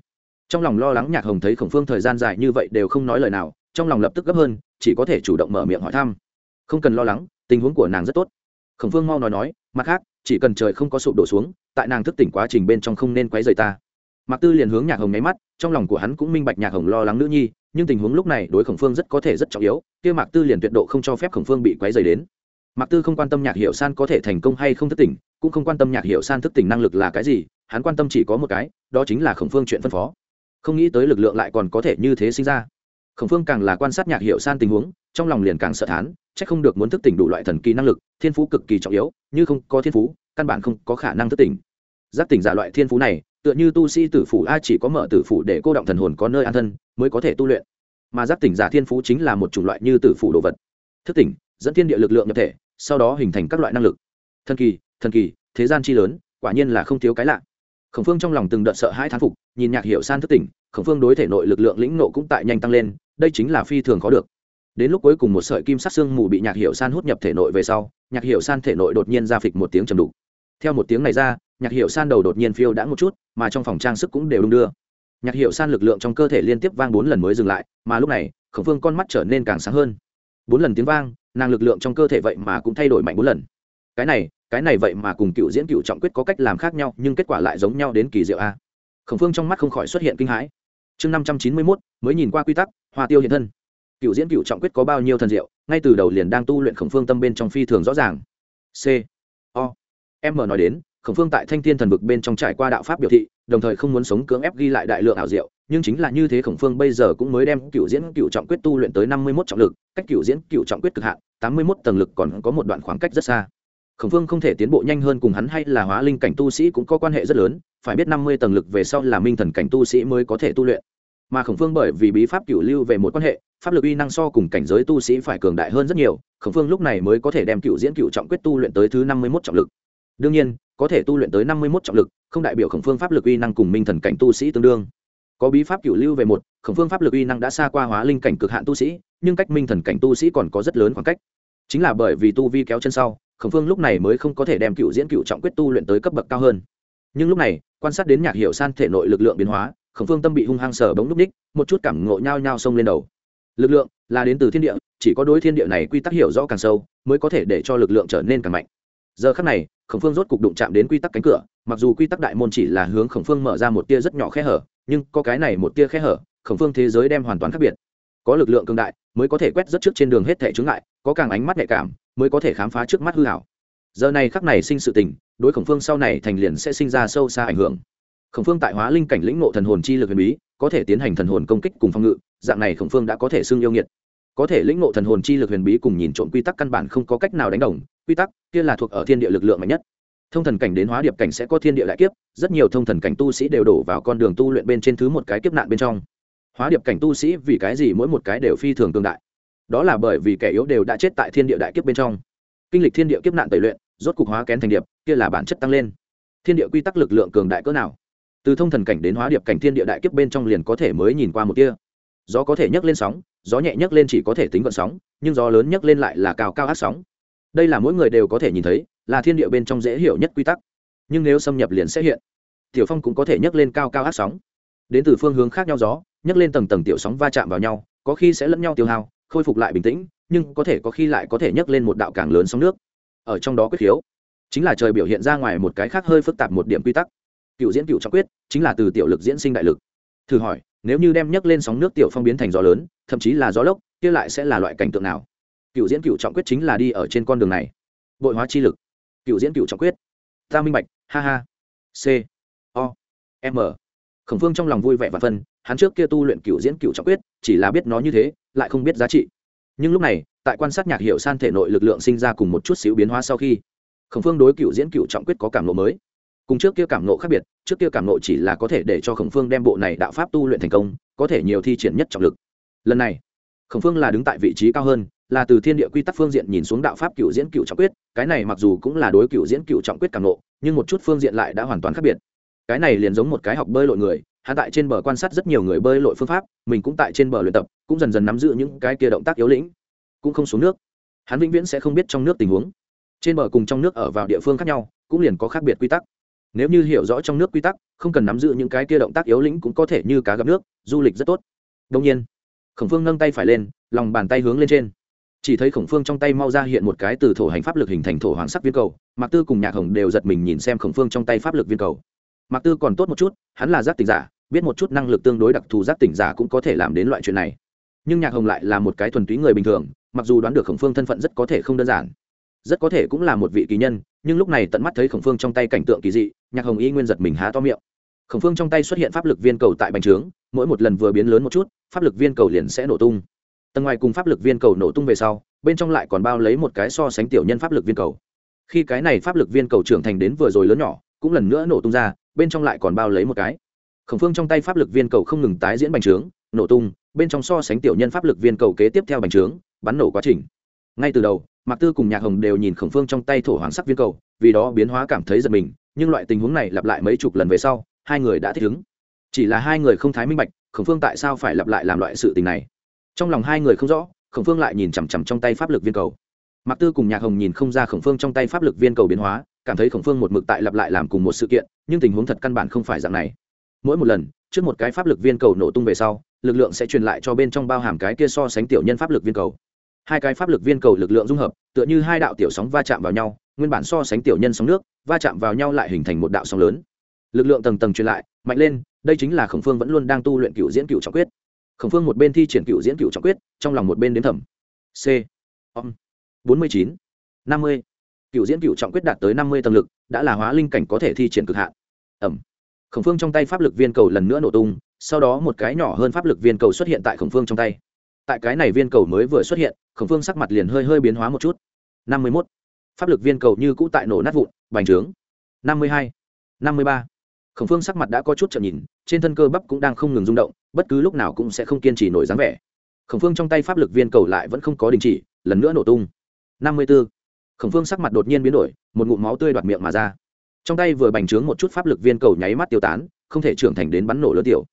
Trong lòng lo lắng nhạc hồng thấy khổng phương thời gian dài như vậy đều không nói lời nào, trong lòng lập tức gấp hơn, chỉ có thể chủ động mở miệng hỏi thăm. Không cần lo lắng, tình huống của nàng rất tốt khổng phương mau nói nói, mặt khác, chỉ cần trời không có sụp đổ xuống, tại nàng thức tỉnh quá trình bên trong không nên quấy rầy ta. Mạc tư liền hướng nhạc hồng nháy mắt, trong lòng của hắn cũng minh bạch nhạc hồng lo lắng nữ nhi, nhưng tình huống lúc này đối khổng phương rất có thể rất trọng yếu, kia mạc tư liền tuyệt độ không cho phép khổng phương bị quấy rầy đến. Mạc tư không quan tâm nhạc hiệu san có thể thành công hay không thức tỉnh, cũng không quan tâm nhạc hiệu san thức tỉnh năng lực là cái gì, hắn quan tâm chỉ có một cái, đó chính là khổng phương chuyện phân phó. Không nghĩ tới lực lượng lại còn có thể như thế sinh ra khổng phương càng là quan sát nhạc hiệu san tình huống, trong lòng liền càng sợ thán c h ắ c không được muốn thức tỉnh đủ loại thần kỳ năng lực, thiên phú cực kỳ trọng yếu, như không có thiên phú, căn bản không có khả năng thức tỉnh. Giác tỉnh giả loại thiên phú này, tựa như tu sĩ tử phủ a chỉ có mở tử phủ để cô động thần hồn có nơi an thân, mới có thể tu luyện. Mà giác tỉnh giả thiên phú chính là một chủng loại như tử phủ đồ vật. Thức tỉnh, dẫn thiên địa lực lượng nhập thể, sau đó hình thành các loại năng lực. Thần kỳ thần kỳ, thế gian chi lớn, quả nhiên là không thiếu cái lạ. Khổng phương trong lòng từng đợt sợ hai thán phục, nhìn nhạc hiệu san thức tỉnh khổng phương đối thể nội lực lượng lĩnh nộ cũng tại nhanh tăng lên, đây chính là phi thường khó được. Đến lúc cuối cùng một sợi kim sắc xương mù bị nhạc hiệu san hút nhập thể nội về sau, nhạc hiệu san thể nội đột nhiên ra phịch một tiếng trầm đục. Theo một tiếng này ra, nhạc hiệu san đầu đột nhiên phiêu đã một chút, mà trong phòng trang sức cũng đều đung đưa. Nhạc hiệu san lực lượng trong cơ thể liên tiếp vang bốn lần mới dừng lại, mà lúc này, khổng phương con mắt trở nên càng sáng hơn. Bốn lần tiếng vang, nàng lực lượng trong cơ thể vậy mà cũng thay đổi mạnh bốn lần. Cái này cái này vậy mà cùng cựu diễn cựu trọng quyết có cách làm khác nhau, nhưng kết quả lại giống nhau đến kỳ diệu a. Khổng phương trong mắt không khỏi xuất hiện kinh hãi chương năm trăm chín mươi mốt, mới nhìn qua quy tắc, hoa tiêu hiện thân. Cựu diễn cựu trọng quyết có bao nhiêu thần diệu, ngay từ đầu liền đang tu luyện khổng phương tâm bên trong phi thường rõ ràng. C, o, m nói đến, khổng phương tại thanh thiên thần vực bên trong trải qua đạo pháp biểu thị, đồng thời không muốn sống cưỡng ép ghi lại đại lượng ảo diệu, nhưng chính là như thế khổng phương bây giờ cũng mới đem cựu diễn cựu trọng quyết tu luyện tới năm mươi mốt trọng lực, cách cựu diễn cựu trọng quyết cực hạn, tám mươi mốt tầng lực còn có một đoạn khoảng cách rất xa khổng phương không thể tiến bộ nhanh hơn cùng hắn hay là hóa linh cảnh tu sĩ cũng có quan hệ rất lớn, phải biết năm mươi tầng lực về sau là minh thần cảnh tu sĩ mới có thể tu luyện. Mà khổng phương bởi vì bí pháp cửu lưu về một quan hệ, pháp lực uy năng so cùng cảnh giới tu sĩ phải cường đại hơn rất nhiều, khổng phương lúc này mới có thể đem cựu diễn cựu trọng quyết tu luyện tới thứ năm mươi mốt trọng lực. Đương nhiên, có thể tu luyện tới năm mươi mốt trọng lực, không đại biểu khổng phương pháp lực uy năng cùng minh thần cảnh tu sĩ tương đương. Có bí pháp cửu lưu về một, khổng phương pháp lực uy năng đã xa qua hóa linh cảnh cực hạn tu sĩ, nhưng cách minh thần cảnh tu sĩ còn có rất lớn khoảng cách. Chính là bởi vì tu vi kéo chân sau khổng phương lúc này mới không có thể đem cựu diễn cựu trọng quyết tu luyện tới cấp bậc cao hơn. Nhưng lúc này, quan sát đến nhạc hiệu san thể nội lực lượng biến hóa, khổng phương tâm bị hung hăng sở bóng núp ních, một chút cảm ngộ nhao nhao xông lên đầu. Lực lượng là đến từ thiên địa, chỉ có đối thiên địa này quy tắc hiểu rõ càng sâu, mới có thể để cho lực lượng trở nên càng mạnh. Giờ khắc này, khổng phương rốt cục đụng chạm đến quy tắc cánh cửa, mặc dù quy tắc đại môn chỉ là hướng khổng phương mở ra một tia rất nhỏ khe hở, nhưng có cái này một tia khe hở, khổng phương thế giới đem hoàn toàn khác biệt. Có lực lượng cường đại, mới có thể quét rất trước trên đường hết thể chướng ngại, có càng ánh mắt nhạy cảm mới có thể khám phá trước mắt hư hảo. Giờ này khắc này sinh sự tình, đối khổng phương sau này thành liền sẽ sinh ra sâu xa ảnh hưởng. Khổng phương tại hóa linh cảnh lĩnh ngộ thần hồn chi lực huyền bí, có thể tiến hành thần hồn công kích cùng phong ngự, dạng này khổng phương đã có thể xưng yêu nghiệt. Có thể lĩnh ngộ thần hồn chi lực huyền bí cùng nhìn trộm quy tắc căn bản không có cách nào đánh đồng, quy tắc kia là thuộc ở thiên địa lực lượng mạnh nhất. Thông thần cảnh đến hóa điệp cảnh sẽ có thiên địa đại kiếp, rất nhiều thông thần cảnh tu sĩ đều đổ vào con đường tu luyện bên trên thứ một cái kiếp nạn bên trong. Hóa điệp cảnh tu sĩ vì cái gì mỗi một cái đều phi thường tương đại? Đó là bởi vì kẻ yếu đều đã chết tại thiên địa đại kiếp bên trong. Kinh lịch thiên địa kiếp nạn tẩy luyện, rốt cục hóa kén thành điệp, kia là bản chất tăng lên. Thiên địa quy tắc lực lượng cường đại cỡ nào? Từ thông thần cảnh đến hóa điệp cảnh thiên địa đại kiếp bên trong liền có thể mới nhìn qua một tia. Gió có thể nhấc lên sóng, gió nhẹ nhấc lên chỉ có thể tính vận sóng, nhưng gió lớn nhấc lên lại là cao cao áp sóng. Đây là mỗi người đều có thể nhìn thấy, là thiên địa bên trong dễ hiểu nhất quy tắc. Nhưng nếu xâm nhập liền sẽ hiện. Tiểu phong cũng có thể nhấc lên cao cao áp sóng. Đến từ phương hướng khác nhau gió, nhấc lên tầng tầng tiểu sóng va chạm vào nhau, có khi sẽ lẫn nhau tiêu hao khôi phục lại bình tĩnh, nhưng có thể có khi lại có thể nhấc lên một đạo càng lớn sóng nước. Ở trong đó quyết khiếu, chính là trời biểu hiện ra ngoài một cái khác hơi phức tạp một điểm quy tắc. Cựu diễn cựu trọng quyết, chính là từ tiểu lực diễn sinh đại lực. Thử hỏi, nếu như đem nhấc lên sóng nước tiểu phong biến thành gió lớn, thậm chí là gió lốc, kia lại sẽ là loại cảnh tượng nào? Cựu diễn cựu trọng quyết chính là đi ở trên con đường này. Bội hóa chi lực. Cựu diễn cựu trọng quyết. Ta minh bạch, ha ha. C, o, m. Khẩn phương trong lòng vui vẻ và phân, hắn trước kia tu luyện cựu diễn cựu trọng quyết chỉ là biết nó như thế, lại không biết giá trị. Nhưng lúc này, tại quan sát nhạc hiệu san thể nội lực lượng sinh ra cùng một chút xíu biến hóa sau khi, khổng phương đối cựu diễn cựu trọng quyết có cảm nộ mới. Cùng trước kia cảm nộ khác biệt, trước kia cảm nộ chỉ là có thể để cho khổng phương đem bộ này đạo pháp tu luyện thành công, có thể nhiều thi triển nhất trọng lực. Lần này, khổng phương là đứng tại vị trí cao hơn, là từ thiên địa quy tắc phương diện nhìn xuống đạo pháp cựu diễn cựu trọng quyết, cái này mặc dù cũng là đối cựu diễn cựu trọng quyết cảm nộ nhưng một chút phương diện lại đã hoàn toàn khác biệt. Cái này liền giống một cái học bơi lội người hắn tại trên bờ quan sát rất nhiều người bơi lội phương pháp, mình cũng tại trên bờ luyện tập, cũng dần dần nắm giữ những cái kia động tác yếu lĩnh. Cũng không xuống nước. Hắn vĩnh viễn sẽ không biết trong nước tình huống. Trên bờ cùng trong nước ở vào địa phương khác nhau, cũng liền có khác biệt quy tắc. Nếu như hiểu rõ trong nước quy tắc, không cần nắm giữ những cái kia động tác yếu lĩnh cũng có thể như cá gặp nước, du lịch rất tốt. Đông nhiên, khổng phương nâng tay phải lên, lòng bàn tay hướng lên trên. Chỉ thấy khổng phương trong tay mau ra hiện một cái từ thổ hành pháp lực hình thành thổ hoàng sắc viên cầu, mạc tư cùng nhạc hồng đều giật mình nhìn xem khổng phương trong tay pháp lực viên cầu. Mạc tư còn tốt một chút, hắn là giác tỉnh giả biết một chút năng lực tương đối đặc thù giác tỉnh giả cũng có thể làm đến loại chuyện này. Nhưng nhạc hồng lại là một cái thuần túy người bình thường, mặc dù đoán được khổng phương thân phận rất có thể không đơn giản, rất có thể cũng là một vị kỳ nhân, nhưng lúc này tận mắt thấy khổng phương trong tay cảnh tượng kỳ dị, nhạc hồng y nguyên giật mình há to miệng. Khổng phương trong tay xuất hiện pháp lực viên cầu tại bành trướng, mỗi một lần vừa biến lớn một chút, pháp lực viên cầu liền sẽ nổ tung. Tầng ngoài cùng pháp lực viên cầu nổ tung về sau, bên trong lại còn bao lấy một cái so sánh tiểu nhân pháp lực viên cầu. Khi cái này pháp lực viên cầu trưởng thành đến vừa rồi lớn nhỏ, cũng lần nữa nổ tung ra, bên trong lại còn bao lấy một cái khổng phương trong tay pháp lực viên cầu không ngừng tái diễn bành trướng, nổ tung, bên trong so sánh tiểu nhân pháp lực viên cầu kế tiếp theo bành trướng, bắn nổ quá trình. Ngay từ đầu, mạc tư cùng nhạc hồng đều nhìn khổng phương trong tay thổ hoàng sắc viên cầu, vì đó biến hóa cảm thấy giật mình, nhưng loại tình huống này lặp lại mấy chục lần về sau, hai người đã thích ứng. Chỉ là hai người không thái minh bạch, khổng phương tại sao phải lặp lại làm loại sự tình này? Trong lòng hai người không rõ, khổng phương lại nhìn chằm chằm trong tay pháp lực viên cầu. Mạc tư cùng nhạc hồng nhìn không ra khổng phương trong tay pháp lực viên cầu biến hóa, cảm thấy khổng phương một mực tại lặp lại làm cùng một sự kiện, nhưng tình huống thật căn bản không phải dạng này mỗi một lần, trước một cái pháp lực viên cầu nổ tung về sau, lực lượng sẽ truyền lại cho bên trong bao hàm cái kia so sánh tiểu nhân pháp lực viên cầu. Hai cái pháp lực viên cầu lực lượng dung hợp, tựa như hai đạo tiểu sóng va chạm vào nhau, nguyên bản so sánh tiểu nhân sóng nước, va chạm vào nhau lại hình thành một đạo sóng lớn. Lực lượng tầng tầng truyền lại, mạnh lên, đây chính là khổng phương vẫn luôn đang tu luyện cựu diễn cựu trọng quyết. Khổng phương một bên thi triển cựu diễn cựu trọng quyết, trong lòng một bên đến thẩm c. Om bốn mươi chín. năm mươi. Cựu diễn cựu trọng quyết đạt tới năm mươi tầng lực, đã là hóa linh cảnh có thể thi triển cực hạn. Ẩm khổng phương trong tay pháp lực viên cầu lần nữa nổ tung, sau đó một cái nhỏ hơn pháp lực viên cầu xuất hiện tại khổng phương trong tay. Tại cái này viên cầu mới vừa xuất hiện, khổng phương sắc mặt liền hơi hơi biến hóa một chút. Năm mươi mốt. Pháp lực viên cầu như cũ tại nổ nát vụn, bành trướng. Năm mươi hai. Năm mươi ba. Khổng phương sắc mặt đã có chút chậm nhìn, trên thân cơ bắp cũng đang không ngừng rung động, bất cứ lúc nào cũng sẽ không kiên trì nổi dáng vẻ. Khổng phương trong tay pháp lực viên cầu lại vẫn không có đình chỉ, lần nữa nổ tung. Năm mươi b ố khổng phương sắc mặt đột nhiên biến đổi, một ngụm máu tươi đoạt miệng mà ra trong tay vừa bành trướng một chút pháp lực viên cầu nháy mắt tiêu tán, không thể trưởng thành đến bắn nổ lớn tiểu.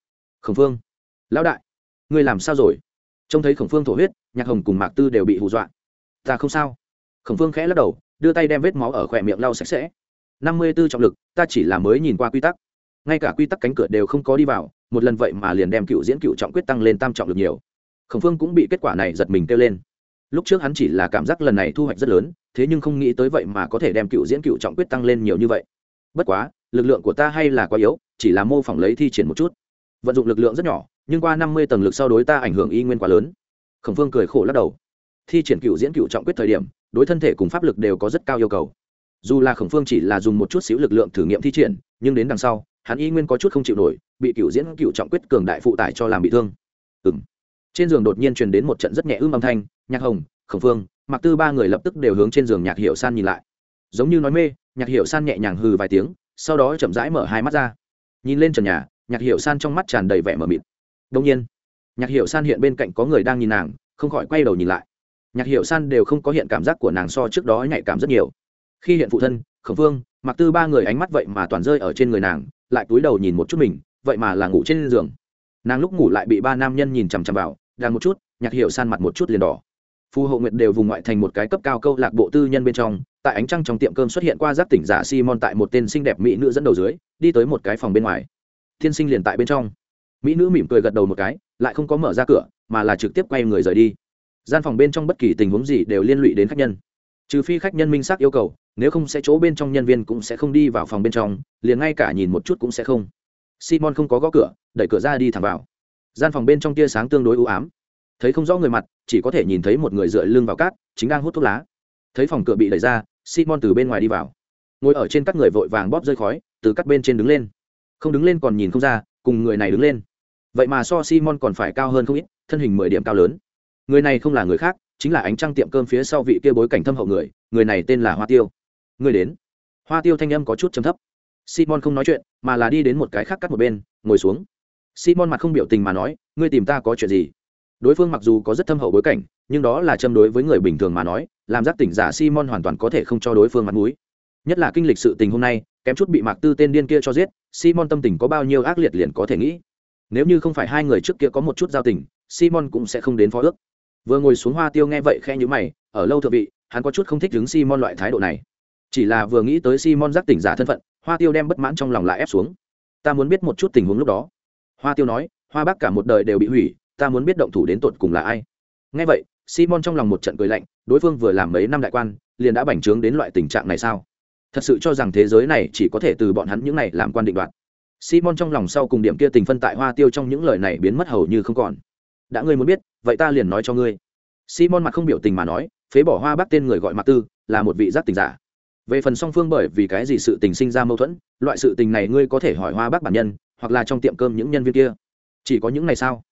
Khổng phương, lão đại, ngươi làm sao rồi? Trông thấy khổng phương thổ huyết, nhạc hồng cùng mạc tư đều bị hù dọa. Ta không sao. Khổng phương khẽ lắc đầu, đưa tay đem vết máu ở khỏe miệng lau sạch sẽ. Năm mươi b ố trọng lực, ta chỉ là mới nhìn qua quy tắc. Ngay cả quy tắc cánh cửa đều không có đi vào, một lần vậy mà liền đem cựu diễn cựu trọng quyết tăng lên tam trọng lực nhiều. Khổng phương cũng bị kết quả này giật mình kêu lên. Lúc trước hắn chỉ là cảm giác lần này thu hoạch rất lớn, thế nhưng không nghĩ tới vậy mà có thể đem cựu diễn cựu trọng quyết tăng lên nhiều như vậy bất quá, lực lượng của ta hay là quá yếu, chỉ là mô phỏng lấy thi triển một chút. Vận dụng lực lượng rất nhỏ, nhưng qua năm mươi tầng lực sau đối ta ảnh hưởng y nguyên quá lớn. Khẩn phương cười khổ lắc đầu. Thi triển cựu diễn cựu trọng quyết thời điểm, đối thân thể cùng pháp lực đều có rất cao yêu cầu. Dù là khổng phương chỉ là dùng một chút xíu lực lượng thử nghiệm thi triển, nhưng đến đằng sau, hắn y nguyên có chút không chịu nổi, bị cựu diễn cựu trọng quyết cường đại phụ tải cho làm bị thương. Ừ m trên giường đột nhiên truyền đến một trận rất nhẹ ưm âm thanh, nhạc hồng, khổng phương mặc tư ba người lập tức đều hướng trên giường nhạc hiệu san nhìn lại giống như nói mê, nhạc hiệu san nhẹ nhàng hừ vài tiếng, sau đó chậm rãi mở hai mắt ra. Nhìn lên trần nhà, nhạc hiệu san trong mắt tràn đầy vẻ mờ mịt. Đông nhiên, nhạc hiệu san hiện bên cạnh có người đang nhìn nàng, không khỏi quay đầu nhìn lại. Nhạc hiệu san đều không có hiện cảm giác của nàng so trước đó nhạy cảm rất nhiều. Khi hiện phụ thân khẩn vương, mặc tư ba người ánh mắt vậy mà toàn rơi ở trên người nàng, lại túi đầu nhìn một chút mình, vậy mà là ngủ trên giường. Nàng lúc ngủ lại bị ba nam nhân nhìn chằm chằm vào đang một chút, nhạc hiệu san mặt một chút liền đỏ. Phù hộ nguyệt đều vùng ngoại thành một cái cấp cao câu lạc bộ tư nhân bên trong tại ánh trăng trong tiệm cơm xuất hiện qua giáp tỉnh giả simon tại một tên xinh đẹp mỹ nữ dẫn đầu dưới, đi tới một cái phòng bên ngoài. Thiên sinh liền tại bên trong. Mỹ nữ mỉm cười gật đầu một cái, lại không có mở ra cửa, mà là trực tiếp quay người rời đi. Gian phòng bên trong bất kỳ tình huống gì đều liên lụy đến khách nhân. Trừ phi khách nhân minh xác yêu cầu, nếu không sẽ chỗ bên trong nhân viên cũng sẽ không đi vào phòng bên trong, liền ngay cả nhìn một chút cũng sẽ không. Simon không có gõ cửa, đẩy cửa ra đi thẳng vào. Gian phòng bên trong tia sáng tương đối u ám. Thấy không rõ người mặt, chỉ có thể nhìn thấy một người dựa lưng vào cát, chính đang hút thuốc lá. Thấy phòng cửa bị đẩy ra simon từ bên ngoài đi vào. Ngồi ở trên các người vội vàng bóp rơi khói, từ các bên trên đứng lên. Không đứng lên còn nhìn không ra, cùng người này đứng lên. Vậy mà so simon còn phải cao hơn không ít, thân hình mười điểm cao lớn. Người này không là người khác, chính là ánh trăng tiệm cơm phía sau vị kia bối cảnh thâm hậu người người này tên là hoa tiêu. Người đến. Hoa tiêu thanh âm có chút chấm thấp. Simon không nói chuyện, mà là đi đến một cái khác cắt một bên, ngồi xuống. Simon mặt không biểu tình mà nói, ngươi tìm ta có chuyện gì? Đối phương mặc dù có rất thâm hậu bối cảnh, nhưng đó là châm đối với người bình thường mà nói, làm giác tỉnh giả simon hoàn toàn có thể không cho đối phương mặt mũi. Nhất là kinh lịch sự tình hôm nay, kém chút bị mạc tư tên điên kia cho giết, simon tâm tình có bao nhiêu ác liệt liền có thể nghĩ. Nếu như không phải hai người trước kia có một chút giao tình, simon cũng sẽ không đến phó ước. Vừa ngồi xuống hoa tiêu nghe vậy khe nhữ mày, ở lâu thượng vị, hắn có chút không thích đứng simon loại thái độ này. Chỉ là vừa nghĩ tới simon giác tỉnh giả thân phận, hoa tiêu đem bất mãn trong lòng lại ép xuống. Ta muốn biết một chút tình huống lúc đó. Hoa tiêu nói, hoa bác cả một đời đều bị hủy ta muốn biết động thủ đến tột cùng là ai. Ngay vậy, simon trong lòng một trận cười lạnh, đối phương vừa làm mấy năm đại quan, liền đã bành trướng đến loại tình trạng này sao? Thật sự cho rằng thế giới này chỉ có thể từ bọn hắn những này làm quan định đoạt. Simon trong lòng sau cùng điểm kia tình phân tại hoa tiêu trong những lời này biến mất hầu như không còn. Đã ngươi muốn biết, vậy ta liền nói cho ngươi. Simon mặt không biểu tình mà nói, phế bỏ hoa bác tên người gọi mặt tư, là một vị giác tình giả. Về phần song phương bởi vì cái gì sự tình sinh ra mâu thuẫn, loại sự tình này ngươi có thể hỏi hoa bác bản nhân, hoặc là trong tiệm cơm những nhân viên kia. Chỉ có những này sao?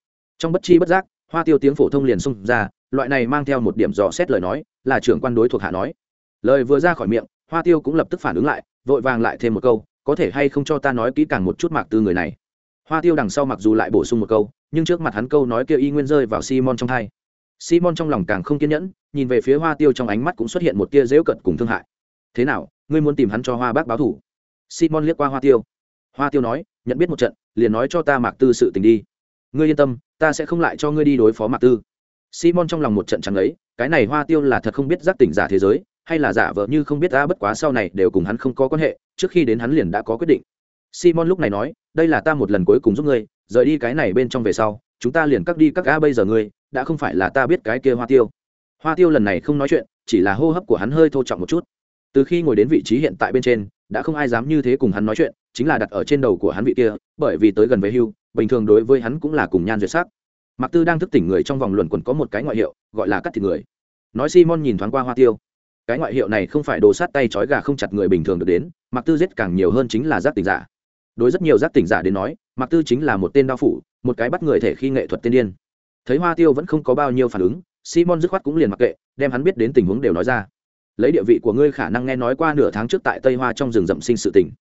Trong bất chi bất giác, hoa tiêu tiếng phổ thông liền xung ra, loại này mang theo một điểm dò xét lời nói, là trưởng quan đối thuộc hạ nói. Lời vừa ra khỏi miệng, hoa tiêu cũng lập tức phản ứng lại, vội vàng lại thêm một câu, có thể hay không cho ta nói kỹ càng một chút mạc tư người này? Hoa tiêu đằng sau mặc dù lại bổ sung một câu, nhưng trước mặt hắn câu nói kia y nguyên rơi vào simon trong thai. Simon trong lòng càng không kiên nhẫn, nhìn về phía hoa tiêu trong ánh mắt cũng xuất hiện một tia dễu cận cùng thương hại. Thế nào, ngươi muốn tìm hắn cho hoa bác báo thủ? Simon liếc qua hoa tiêu. Hoa tiêu nói, nhận biết một trận, liền nói cho ta mạc tư sự tình đi. Ngươi yên tâm ta sẽ không lại cho ngươi đi đối phó mạc tư. Simon trong lòng một trận trắng ấy, cái này hoa tiêu là thật không biết giác tỉnh giả thế giới, hay là giả vợ như không biết ta bất quá sau này đều cùng hắn không có quan hệ, trước khi đến hắn liền đã có quyết định. Simon lúc này nói, đây là ta một lần cuối cùng giúp ngươi, rời đi cái này bên trong về sau, chúng ta liền cắt đi các a bây giờ ngươi, đã không phải là ta biết cái kia hoa tiêu. Hoa tiêu lần này không nói chuyện, chỉ là hô hấp của hắn hơi thô trọng một chút. Từ khi ngồi đến vị trí hiện tại bên trên đã không ai dám như thế cùng hắn nói chuyện, chính là đặt ở trên đầu của hắn vị kia, bởi vì tới gần với hưu, bình thường đối với hắn cũng là cùng nhan duyệt sắc. Mạc tư đang thức tỉnh người trong vòng luẩn quẩn có một cái ngoại hiệu, gọi là cắt thịt người. Nói simon nhìn thoáng qua hoa tiêu. Cái ngoại hiệu này không phải đồ sát tay trói gà không chặt người bình thường được đến, mạc tư giết càng nhiều hơn chính là giác tỉnh giả. Đối rất nhiều giác tỉnh giả đến nói, mạc tư chính là một tên đao phủ, một cái bắt người thể khi nghệ thuật tiên điên. Thấy hoa tiêu vẫn không có bao nhiêu phản ứng, simon dứt khoát cũng liền mặc kệ, đem hắn biết đến tình huống đều nói ra lấy địa vị của ngươi khả năng nghe nói qua nửa tháng trước tại tây hoa trong rừng rậm sinh sự tỉnh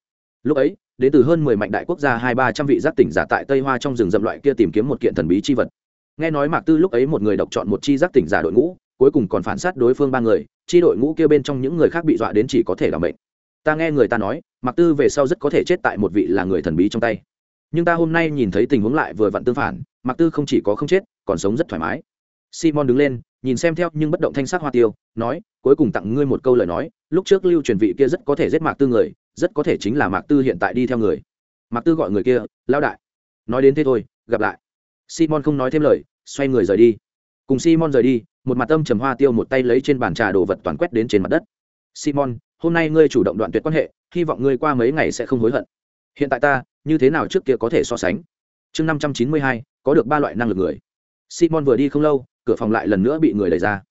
lúc ấy, đến từ hơn mười mạnh đại quốc gia hai ba trăm vị giác tỉnh giả tại tây hoa trong rừng rậm loại kia tìm kiếm một kiện thần bí chi vật. Nghe nói mạc tư lúc ấy một người độc chọn một chi giác tỉnh giả đội ngũ, cuối cùng còn phản sát đối phương ba người, chi đội ngũ kia bên trong những người khác bị dọa đến chỉ có thể làm bệnh ta nghe người ta nói, mạc tư về sau rất có thể chết tại một vị là người thần bí trong tay. Nhưng ta hôm nay nhìn thấy tình huống lại vừa vặn tương phản, mạc tư không chỉ có không chết, còn sống rất thoải mái. Simon đứng lên nhìn xem theo nhưng bất động thanh sắc hoa tiêu, nói, cuối cùng tặng ngươi một câu lời nói, lúc trước lưu truyền vị kia rất có thể giết mạc tư người, rất có thể chính là mạc tư hiện tại đi theo người. Mạc tư gọi người kia lao đại. Nói đến thế thôi, gặp lại. Simon không nói thêm lời, xoay người rời đi. Cùng simon rời đi, một mặt âm trầm hoa tiêu một tay lấy trên bàn trà đồ vật toàn quét đến trên mặt đất. Simon, hôm nay ngươi chủ động đoạn tuyệt quan hệ, hy vọng ngươi qua mấy ngày sẽ không hối hận. Hiện tại ta, như thế nào trước kia có thể so sánh? Chương năm trăm chín mươi hai, có được ba loại năng lực người. Simon vừa đi không lâu cửa phòng lại lần nữa bị người đẩy ra.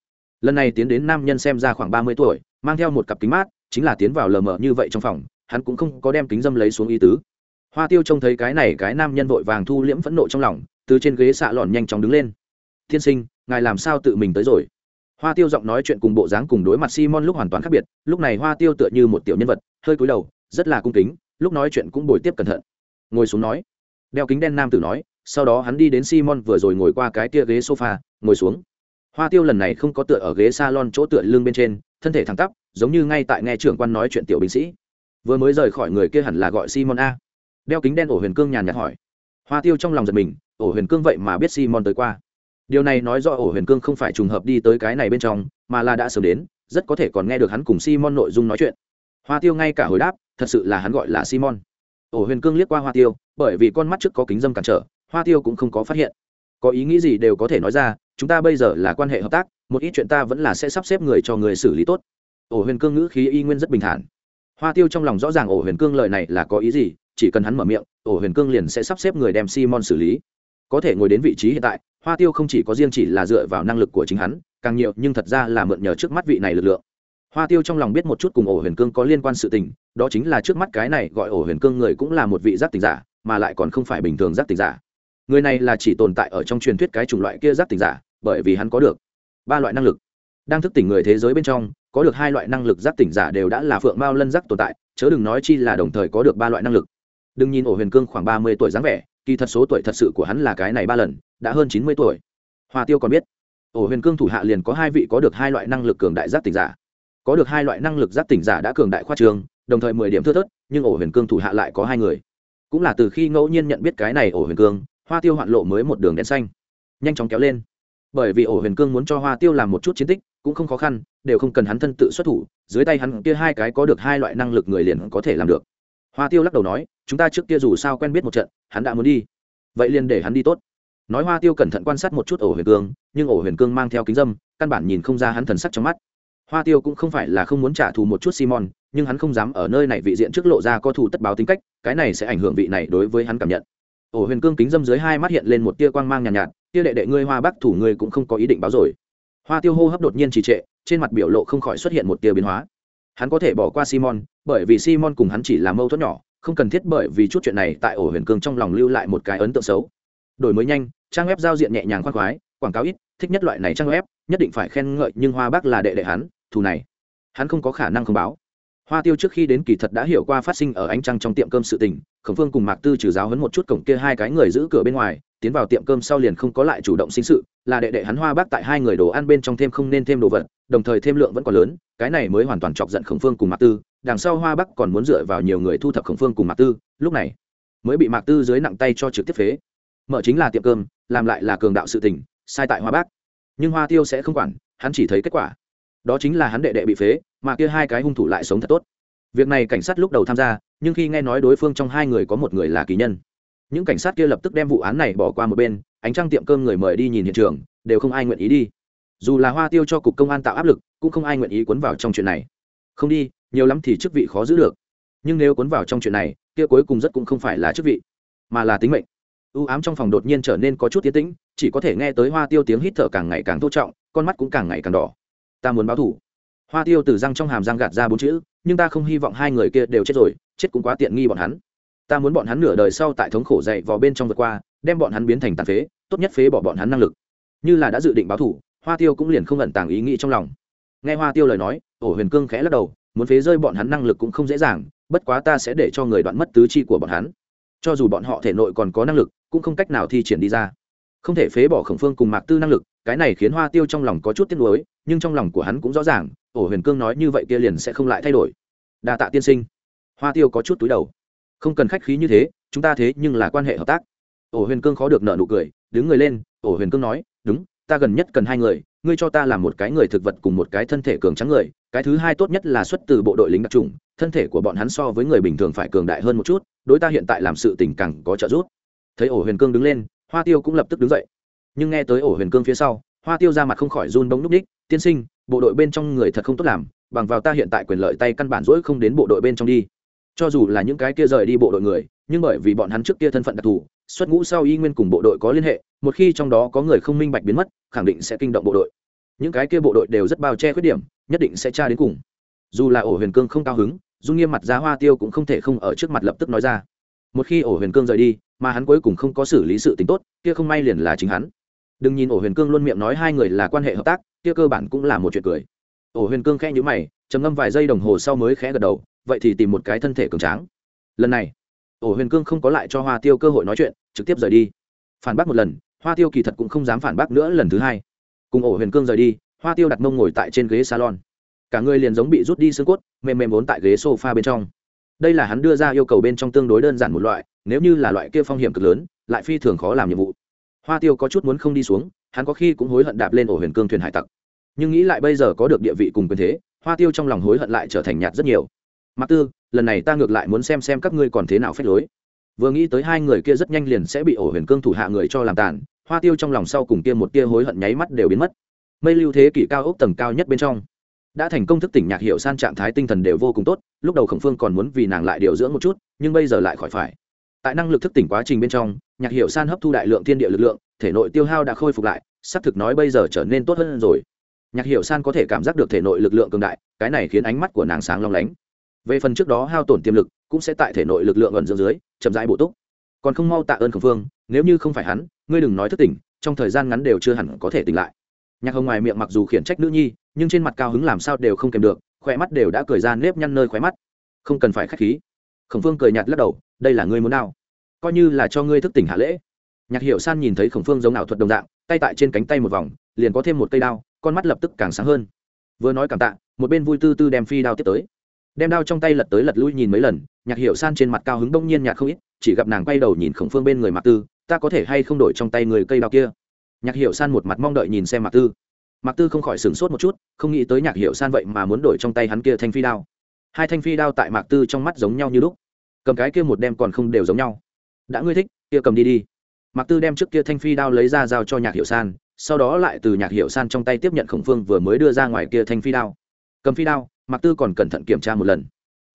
Lần này tiến đến nam nhân xem ra khoảng ba mươi tuổi, mang theo một cặp kính mát, chính là tiến vào lờ mờ như vậy trong phòng, hắn cũng không có đem kính dâm lấy xuống ý tứ. Hoa tiêu trông thấy cái này cái nam nhân vội vàng thu liễm phẫn nộ trong lòng, từ trên ghế xạ lòn nhanh chóng đứng lên. Tiên sinh, ngài làm sao tự mình tới rồi? Hoa tiêu giọng nói chuyện cùng bộ dáng cùng đối mặt simon lúc hoàn toàn khác biệt, lúc này hoa tiêu tựa như một tiểu nhân vật, hơi cúi đầu, rất là cung kính, lúc nói chuyện cũng bồi tiếp cẩn thận. Ngồi xuống nói. Đeo kính đen nam tử nói, sau đó hắn đi đến simon vừa rồi ngồi qua cái tia ghế sofa ngồi xuống. Hoa tiêu lần này không có tựa ở ghế salon chỗ tựa lưng bên trên, thân thể thẳng tắp, giống như ngay tại nghe trưởng quan nói chuyện tiểu binh sĩ. Vừa mới rời khỏi người kia hẳn là gọi simon a. Đeo kính đen ổ huyền cương nhàn nhạt hỏi. Hoa tiêu trong lòng giật mình, ổ huyền cương vậy mà biết simon tới qua. Điều này nói do ổ huyền cương không phải trùng hợp đi tới cái này bên trong, mà là đã sớm đến, rất có thể còn nghe được hắn cùng simon nội dung nói chuyện. Hoa tiêu ngay cả hồi đáp, thật sự là hắn gọi là simon. Ổ huyền cương liếc qua hoa tiêu, bởi vì con mắt trước có kính dâm cản trở, hoa tiêu cũng không có phát hiện có ý nghĩ gì đều có thể nói ra, chúng ta bây giờ là quan hệ hợp tác, một ít chuyện ta vẫn là sẽ sắp xếp người cho người xử lý tốt. Ổ huyền cương ngữ khí y nguyên rất bình thản. Hoa tiêu trong lòng rõ ràng ổ huyền cương lời này là có ý gì, chỉ cần hắn mở miệng, ổ huyền cương liền sẽ sắp xếp người đem simon xử lý. Có thể ngồi đến vị trí hiện tại, hoa tiêu không chỉ có riêng chỉ là dựa vào năng lực của chính hắn, càng nhiều nhưng thật ra là mượn nhờ trước mắt vị này lực lượng. Hoa tiêu trong lòng biết một chút cùng ổ huyền cương có liên quan sự tình, đó chính là trước mắt cái này gọi ổ huyền cương người cũng là một vị giác tình giả, mà lại còn không phải bình thường giác tình giả người này là chỉ tồn tại ở trong truyền thuyết cái chủng loại kia giác tình giả, bởi vì hắn có được ba loại năng lực. Đang thức tỉnh người thế giới bên trong, có được hai loại năng lực giác tỉnh giả đều đã là phượng mao lân giác tồn tại, chớ đừng nói chi là đồng thời có được ba loại năng lực. Đừng nhìn ổ huyền cương khoảng ba mươi tuổi dáng vẻ, kỳ thật số tuổi thật sự của hắn là cái này ba lần, đã hơn chín mươi tuổi. Hoa tiêu còn biết, ổ huyền cương thủ hạ liền có hai vị có được hai loại năng lực cường đại giác tỉnh giả. Có được hai loại năng lực giác tỉnh giả đã cường đại khoa trường, đồng thời mười điểm thưa thớt, nhưng ổ huyền cương thủ hạ lại có hai người. Cũng là từ khi ngẫu nhiên nhận biết cái này ổ huyền cương hoa tiêu hoạn lộ mới một đường đèn xanh. Nhanh chóng kéo lên. Bởi vì ổ huyền cương muốn cho hoa tiêu làm một chút chiến tích, cũng không khó khăn, đều không cần hắn thân tự xuất thủ, dưới tay hắn kia hai cái có được hai loại năng lực người liền có thể làm được. Hoa tiêu lắc đầu nói, chúng ta trước kia dù sao quen biết một trận, hắn đã muốn đi. Vậy liền để hắn đi tốt. Nói hoa tiêu cẩn thận quan sát một chút ổ huyền cương, nhưng ổ huyền cương mang theo kính dâm, căn bản nhìn không ra hắn thần sắc trong mắt. Hoa tiêu cũng không phải là không muốn trả thù một chút simon, nhưng hắn không dám ở nơi này vị diện trước lộ ra có thù tất báo tính cách, cái này sẽ ảnh hưởng vị này đối với hắn cảm nhận ổ huyền cương kính dâm dưới hai mắt hiện lên một tia quang mang nhàn nhạt, nhạt tia đệ đệ ngươi hoa bắc thủ ngươi cũng không có ý định báo rồi. Hoa tiêu hô hấp đột nhiên trì trệ trên mặt biểu lộ không khỏi xuất hiện một tia biến hóa. Hắn có thể bỏ qua simon bởi vì simon cùng hắn chỉ là mâu thuẫn nhỏ không cần thiết bởi vì chút chuyện này tại ổ huyền cương trong lòng lưu lại một cái ấn tượng xấu. Đổi mới nhanh trang web giao diện nhẹ nhàng khoan khoái quảng cáo ít thích nhất loại này trang web nhất định phải khen ngợi nhưng hoa bắc là đệ đệ hắn thù này hắn không có khả năng không báo hoa tiêu trước khi đến kỳ thật đã hiểu qua phát sinh ở ánh trăng trong tiệm cơm sự tình, khổng phương cùng mạc tư trừ giáo hấn một chút cổng kia hai cái người giữ cửa bên ngoài, tiến vào tiệm cơm sau liền không có lại chủ động sinh sự, là đệ đệ hắn hoa bác tại hai người đồ ăn bên trong thêm không nên thêm đồ vật, đồng thời thêm lượng vẫn còn lớn, cái này mới hoàn toàn chọc giận khổng phương cùng mạc tư, đằng sau hoa bắc còn muốn dựa vào nhiều người thu thập khổng phương cùng mạc tư, lúc này mới bị mạc tư dưới nặng tay cho trực tiếp phế. Mở chính là tiệm cơm, làm lại là cường đạo sự tình, sai tại hoa bác. Nhưng hoa tiêu sẽ không quản, hắn chỉ thấy kết quả. Đó chính là hắn đệ đệ bị phế mà kia hai cái hung thủ lại sống thật tốt. Việc này cảnh sát lúc đầu tham gia, nhưng khi nghe nói đối phương trong hai người có một người là kỳ nhân. Những cảnh sát kia lập tức đem vụ án này bỏ qua một bên, ánh trăng tiệm cơm người mời đi nhìn hiện trường, đều không ai nguyện ý đi. Dù là hoa tiêu cho cục công an tạo áp lực, cũng không ai nguyện ý cuốn vào trong chuyện này. Không đi, nhiều lắm thì chức vị khó giữ được. Nhưng nếu cuốn vào trong chuyện này, kia cuối cùng rất cũng không phải là chức vị, mà là tính mệnh. U ám trong phòng đột nhiên trở nên có chút tiến tĩnh, chỉ có thể nghe tới hoa tiêu tiếng hít thở càng ngày càng thô trọng, con mắt cũng càng ngày càng đỏ. Ta muốn báo thủ hoa tiêu từ răng trong hàm răng gạt ra bốn chữ, nhưng ta không hy vọng hai người kia đều chết rồi, chết cũng quá tiện nghi bọn hắn. Ta muốn bọn hắn nửa đời sau tại thống khổ dậy vào bên trong vượt qua, đem bọn hắn biến thành tàn phế, tốt nhất phế bỏ bọn hắn năng lực. Như là đã dự định báo thủ, hoa tiêu cũng liền không ẩn tàng ý nghĩ trong lòng. Nghe hoa tiêu lời nói ổ huyền cương khẽ lắc đầu, muốn phế rơi bọn hắn năng lực cũng không dễ dàng, bất quá ta sẽ để cho người đoạn mất tứ chi của bọn hắn. Cho dù bọn họ thể nội còn có năng lực, cũng không cách nào thi triển đi ra. Không thể phế bỏ khổng phương cùng mạc tư năng lực, cái này khiến hoa tiêu trong lòng có chút tiếc nuối, nhưng trong lòng của hắn cũng rõ ràng ổ huyền cương nói như vậy kia liền sẽ không lại thay đổi. Đa tạ tiên sinh. Hoa tiêu có chút túi đầu. Không cần khách khí như thế, chúng ta thế nhưng là quan hệ hợp tác. Ổ huyền cương khó được nợ nụ cười, đứng người lên, ổ huyền cương nói, đúng, ta gần nhất cần hai người, ngươi cho ta làm một cái người thực vật cùng một cái thân thể cường trắng người, cái thứ hai tốt nhất là xuất từ bộ đội lính đặc trùng, thân thể của bọn hắn so với người bình thường phải cường đại hơn một chút, đối ta hiện tại làm sự tình càng có trợ giúp. Thấy ổ huyền cương đứng lên, hoa tiêu cũng lập tức đứng dậy. Nhưng nghe tới ổ huyền cương phía sau, hoa tiêu ra mặt không khỏi run bông núp đích tiên sinh, bộ đội bên trong người thật không tốt làm, bằng vào ta hiện tại quyền lợi tay căn bản rỗi không đến bộ đội bên trong đi. Cho dù là những cái kia rời đi bộ đội người, nhưng bởi vì bọn hắn trước kia thân phận đặc thù, xuất ngũ sau y nguyên cùng bộ đội có liên hệ, một khi trong đó có người không minh bạch biến mất, khẳng định sẽ kinh động bộ đội. Những cái kia bộ đội đều rất bao che khuyết điểm, nhất định sẽ tra đến cùng. Dù là ổ huyền cương không cao hứng, dung nghiêm mặt giá hoa tiêu cũng không thể không ở trước mặt lập tức nói ra. Một khi ổ huyền cương rời đi, mà hắn cuối cùng không có xử lý sự t ì n h tốt, kia không may liền là chính hắn. Đừng nhìn ổ huyền cương luôn miệng nói hai người là quan hệ hợp tác kia cơ bản cũng là một chuyện cười. Ổ huyền cương khẽ nhữ mày, trầm ngâm vài giây đồng hồ sau mới khẽ gật đầu, vậy thì tìm một cái thân thể cường tráng. Lần này, ổ huyền cương không có lại cho hoa tiêu cơ hội nói chuyện, trực tiếp rời đi. Phản bác một lần, hoa tiêu kỳ thật cũng không dám phản bác nữa lần thứ hai. Cùng ổ huyền cương rời đi, hoa tiêu đặt mông ngồi tại trên ghế salon. Cả người liền giống bị rút đi xương cốt, mềm mềm vốn tại ghế s o f a bên trong. Đây là hắn đưa ra yêu cầu bên trong tương đối đơn giản một loại, nếu như là loại kia phong hiểm cực lớn, lại phi thường khó làm nhiệm vụ. Hoa tiêu có chút muốn không đi xuống hắn có khi cũng hối hận đạp lên ổ huyền cương thuyền hải tặc. Nhưng nghĩ lại bây giờ có được địa vị cùng quyền thế, hoa tiêu trong lòng hối hận lại trở thành nhạt rất nhiều. Mặc tư, lần này ta ngược lại muốn xem xem các ngươi còn thế nào phép lối. Vừa nghĩ tới hai người kia rất nhanh liền sẽ bị ổ huyền cương thủ hạ người cho làm tàn, hoa tiêu trong lòng sau cùng kia một tia hối hận nháy mắt đều biến mất. Mây lưu thế kỷ cao ốc tầng cao nhất bên trong, đã thành công thức tỉnh nhạc hiệu san trạng thái tinh thần đều vô cùng tốt, lúc đầu khổng phương còn muốn vì nàng lại điều dưỡng một chút, nhưng bây giờ lại khỏi phải. Tại năng lực thức tỉnh quá trình bên trong, nhạc hiệu san hấp thu đại lượng thiên địa lực lượng thể nội tiêu hao đã khôi phục lại, xác thực nói bây giờ trở nên tốt hơn rồi. Nhạc hiệu san có thể cảm giác được thể nội lực lượng cường đại, cái này khiến ánh mắt của nàng sáng long lánh. Về phần trước đó hao tổn tiềm lực, cũng sẽ tại thể nội lực lượng ẩn dưỡng dưới, chậm rãi bổ túc. Còn không mau tạ ơn khổng phương, nếu như không phải hắn, ngươi đừng nói thức tỉnh trong thời gian ngắn đều chưa hẳn có thể tỉnh lại. Nhạc hồng ngoài miệng mặc dù khiển trách nữ nhi, nhưng trên mặt cao hứng làm sao đều không kèm được khỏe mắt đều đã cười ra nếp nhăn nơi khóe mắt. Không cần phải k h á c h khí. Khổng phương cười nhạt lắc đầu, đây là ngươi muốn nào? Coi như là cho ngươi thức tỉnh hạ lễ nhạc hiệu san nhìn thấy khổng phương giống ảo thuật đồng dạng, tay tại trên cánh tay một vòng, liền có thêm một cây đao, con mắt lập tức càng sáng hơn. Vừa nói cảm tạ, một bên vui tư tư đem phi đao tiếp tới. Đem đao trong tay lật tới lật lui nhìn mấy lần, nhạc hiệu san trên mặt cao hứng đông nhiên nhạt không ít, chỉ gặp nàng quay đầu nhìn khổng phương bên người mạc tư, ta có thể hay không đổi trong tay người cây đao kia? Nhạc hiệu san một mặt mong đợi nhìn xem mạc tư. Mạc tư không khỏi sửng sốt một chút, không nghĩ tới nhạc hiệu san vậy mà muốn đổi trong tay hắn kia thanh phi đao. Hai thanh phi đao tại mạc tư trong mắt giống nhau như lúc. Cầm cái kia một đem còn không đều giống nhau. Đã ngươi thích, kia cầm đi đi mạc tư đem trước kia thanh phi đao lấy ra giao cho nhạc hiệu san, sau đó lại từ nhạc hiệu san trong tay tiếp nhận khổng phương vừa mới đưa ra ngoài kia thanh phi đao. Cầm phi đao, mạc tư còn cẩn thận kiểm tra một lần.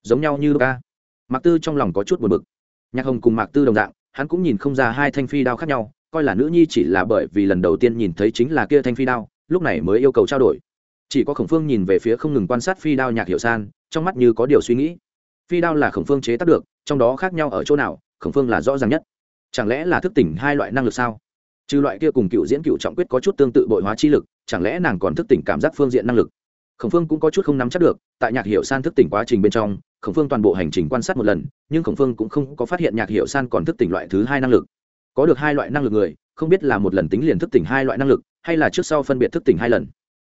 Giống nhau như ca mạc tư trong lòng có chút buồn bực. Nhạc hồng cùng mạc tư đồng dạng, hắn cũng nhìn không ra hai thanh phi đao khác nhau, coi là nữ nhi chỉ là bởi vì lần đầu tiên nhìn thấy chính là kia thanh phi đao, lúc này mới yêu cầu trao đổi. Chỉ có khổng phương nhìn về phía không ngừng quan sát phi đao nhạc hiệu san, trong mắt như có điều suy nghĩ. Phi đao là khổng phương chế tác được, trong đó khác nhau ở chỗ nào, khổng phương là rõ ràng nhất chẳng lẽ là thức tỉnh hai loại năng lực sao? Trừ loại kia cùng cựu diễn cựu trọng quyết có chút tương tự bội hóa chi lực, chẳng lẽ nàng còn thức tỉnh cảm giác phương diện năng lực? Khổng phương cũng có chút không nắm chắc được, tại nhạc hiệu san thức tỉnh quá trình bên trong, khổng phương toàn bộ hành trình quan sát một lần, nhưng khổng phương cũng không có phát hiện nhạc hiệu san còn thức tỉnh loại thứ hai năng lực. Có được hai loại năng lực người, không biết là một lần tính liền thức tỉnh hai loại năng lực, hay là trước sau phân biệt thức tỉnh hai lần.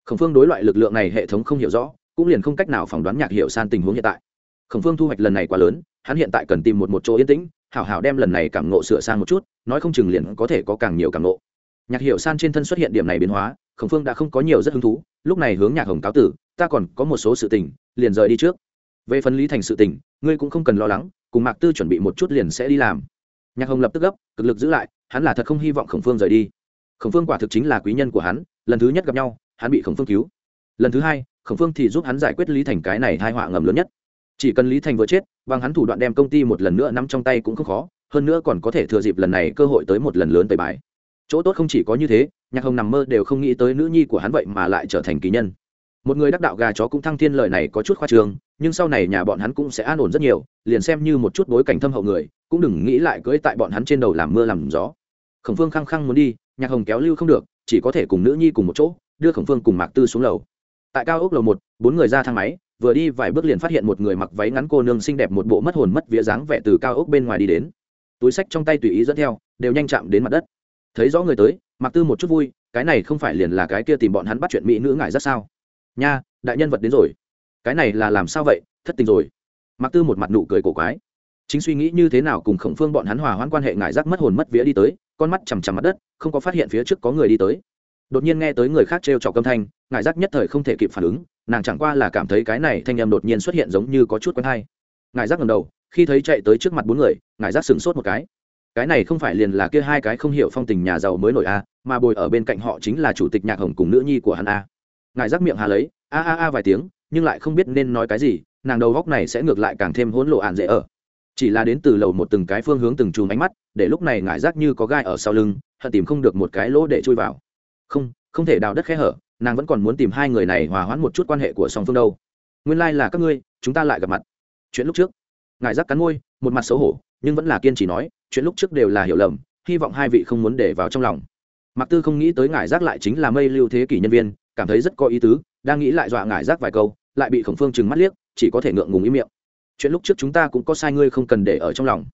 Khổng phương đối loại lực lượng này hệ thống không hiểu rõ, cũng liền không cách nào phỏng đoán nhạc hiệu san tình huống hiện tại. Khổng phương thu hoạch lần này quá lớn, hắn hiện tại cần tìm một một chỗ yên tĩnh hảo hảo đem lần này cảm ngộ sửa sang một chút, nói không chừng liền có thể có càng nhiều cảm ngộ. nhạc Hiểu san trên thân xuất hiện điểm này biến hóa, khổng phương đã không có nhiều rất hứng thú, lúc này hướng nhạc hồng cáo tử, ta còn có một số sự tình, liền rời đi trước. Về phần lý thành sự tình, ngươi cũng không cần lo lắng, cùng mạc tư chuẩn bị một chút liền sẽ đi làm. Nhạc hồng lập tức gấp, cực lực giữ lại, hắn là thật không hy vọng khổng phương rời đi. Khổng phương quả thực chính là quý nhân của hắn, lần thứ nhất gặp nhau, hắn bị khổng phương cứu. Lần thứ hai, khổng phương thì giúp hắn giải quyết lý thành cái này hai họa ngầm lớn nhất chỉ cần lý thành vừa chết, bằng hắn thủ đoạn đem công ty một lần nữa nắm trong tay cũng không khó, hơn nữa còn có thể thừa dịp lần này cơ hội tới một lần lớn tẩy bài. Chỗ tốt không chỉ có như thế, nhạc hồng nằm mơ đều không nghĩ tới nữ nhi của hắn vậy mà lại trở thành kỳ nhân. Một người đắc đạo gà chó cũng thăng thiên lời này có chút khoa trường nhưng sau này nhà bọn hắn cũng sẽ an ổn rất nhiều, liền xem như một chút bối cảnh thâm hậu người, cũng đừng nghĩ lại cưỡi tại bọn hắn trên đầu làm mưa làm gió. Khổng phương khăng khăng muốn đi, nhạc hồng kéo lưu không được, chỉ có thể cùng nữ nhi cùng một chỗ, đưa khổng phương cùng mạc tư xuống lầu. Tại cao ốc lầu một, bốn người ra thang máy vừa đi vài bước liền phát hiện một người mặc váy ngắn cô nương xinh đẹp một bộ mất hồn mất vía dáng vẻ từ cao ốc bên ngoài đi đến. Túi sách trong tay tùy ý dẫn theo, đều nhanh chạm đến mặt đất. Thấy rõ người tới, mạc tư một chút vui, cái này không phải liền là cái kia tìm bọn hắn bắt chuyện mỹ nữ ngại rất sao? Nha, đại nhân vật đến rồi. Cái này là làm sao vậy? Thất tình rồi. Mạc tư một mặt nụ cười cổ quái. Chính suy nghĩ như thế nào cùng khổng phương bọn hắn hòa hoãn quan hệ ngại rác mất hồn mất vía đi tới, con mắt chằm chằm mặt đất, không có phát hiện phía trước có người đi tới. Đột nhiên nghe tới người khác trêu trọc âm thanh ngại rác nhất thời không thể kịp phản ứng nàng chẳng qua là cảm thấy cái này thanh em đột nhiên xuất hiện giống như có chút quen hay. Ngài giác ngầm đầu, khi thấy chạy tới trước mặt bốn người, ngài giác sửng sốt một cái. Cái này không phải liền là kia hai cái không hiểu phong tình nhà giàu mới nổi a mà bồi ở bên cạnh họ chính là chủ tịch nhạc hồng cùng nữ nhi của hắn a ngài giác miệng hà lấy, a a a vài tiếng, nhưng lại không biết nên nói cái gì, nàng đầu góc này sẽ ngược lại càng thêm hỗn lộ ạn dễ ở. Chỉ là đến từ lầu một từng cái phương hướng từng chùm ánh mắt, để lúc này ngài giác như có gai ở sau lưng, hận tìm không được một cái lỗ để chui vào. Không không thể đào đất khe hở nàng vẫn còn muốn tìm hai người này hòa hoãn một chút quan hệ của song phương đâu. Nguyên lai、like、là các ngươi, chúng ta lại gặp mặt. Chuyện lúc trước. Ngài giác cắn môi, một mặt xấu hổ, nhưng vẫn là kiên trì nói, chuyện lúc trước đều là hiểu lầm, hy vọng hai vị không muốn để vào trong lòng. Mặc tư không nghĩ tới ngài giác lại chính là mây lưu thế kỷ nhân viên, cảm thấy rất có ý tứ, đang nghĩ lại dọa ngài giác vài câu, lại bị khổng phương trừng mắt liếc, chỉ có thể ngượng ngùng ý miệng. Chuyện lúc trước chúng ta cũng có sai ngươi không cần để ở trong lòng.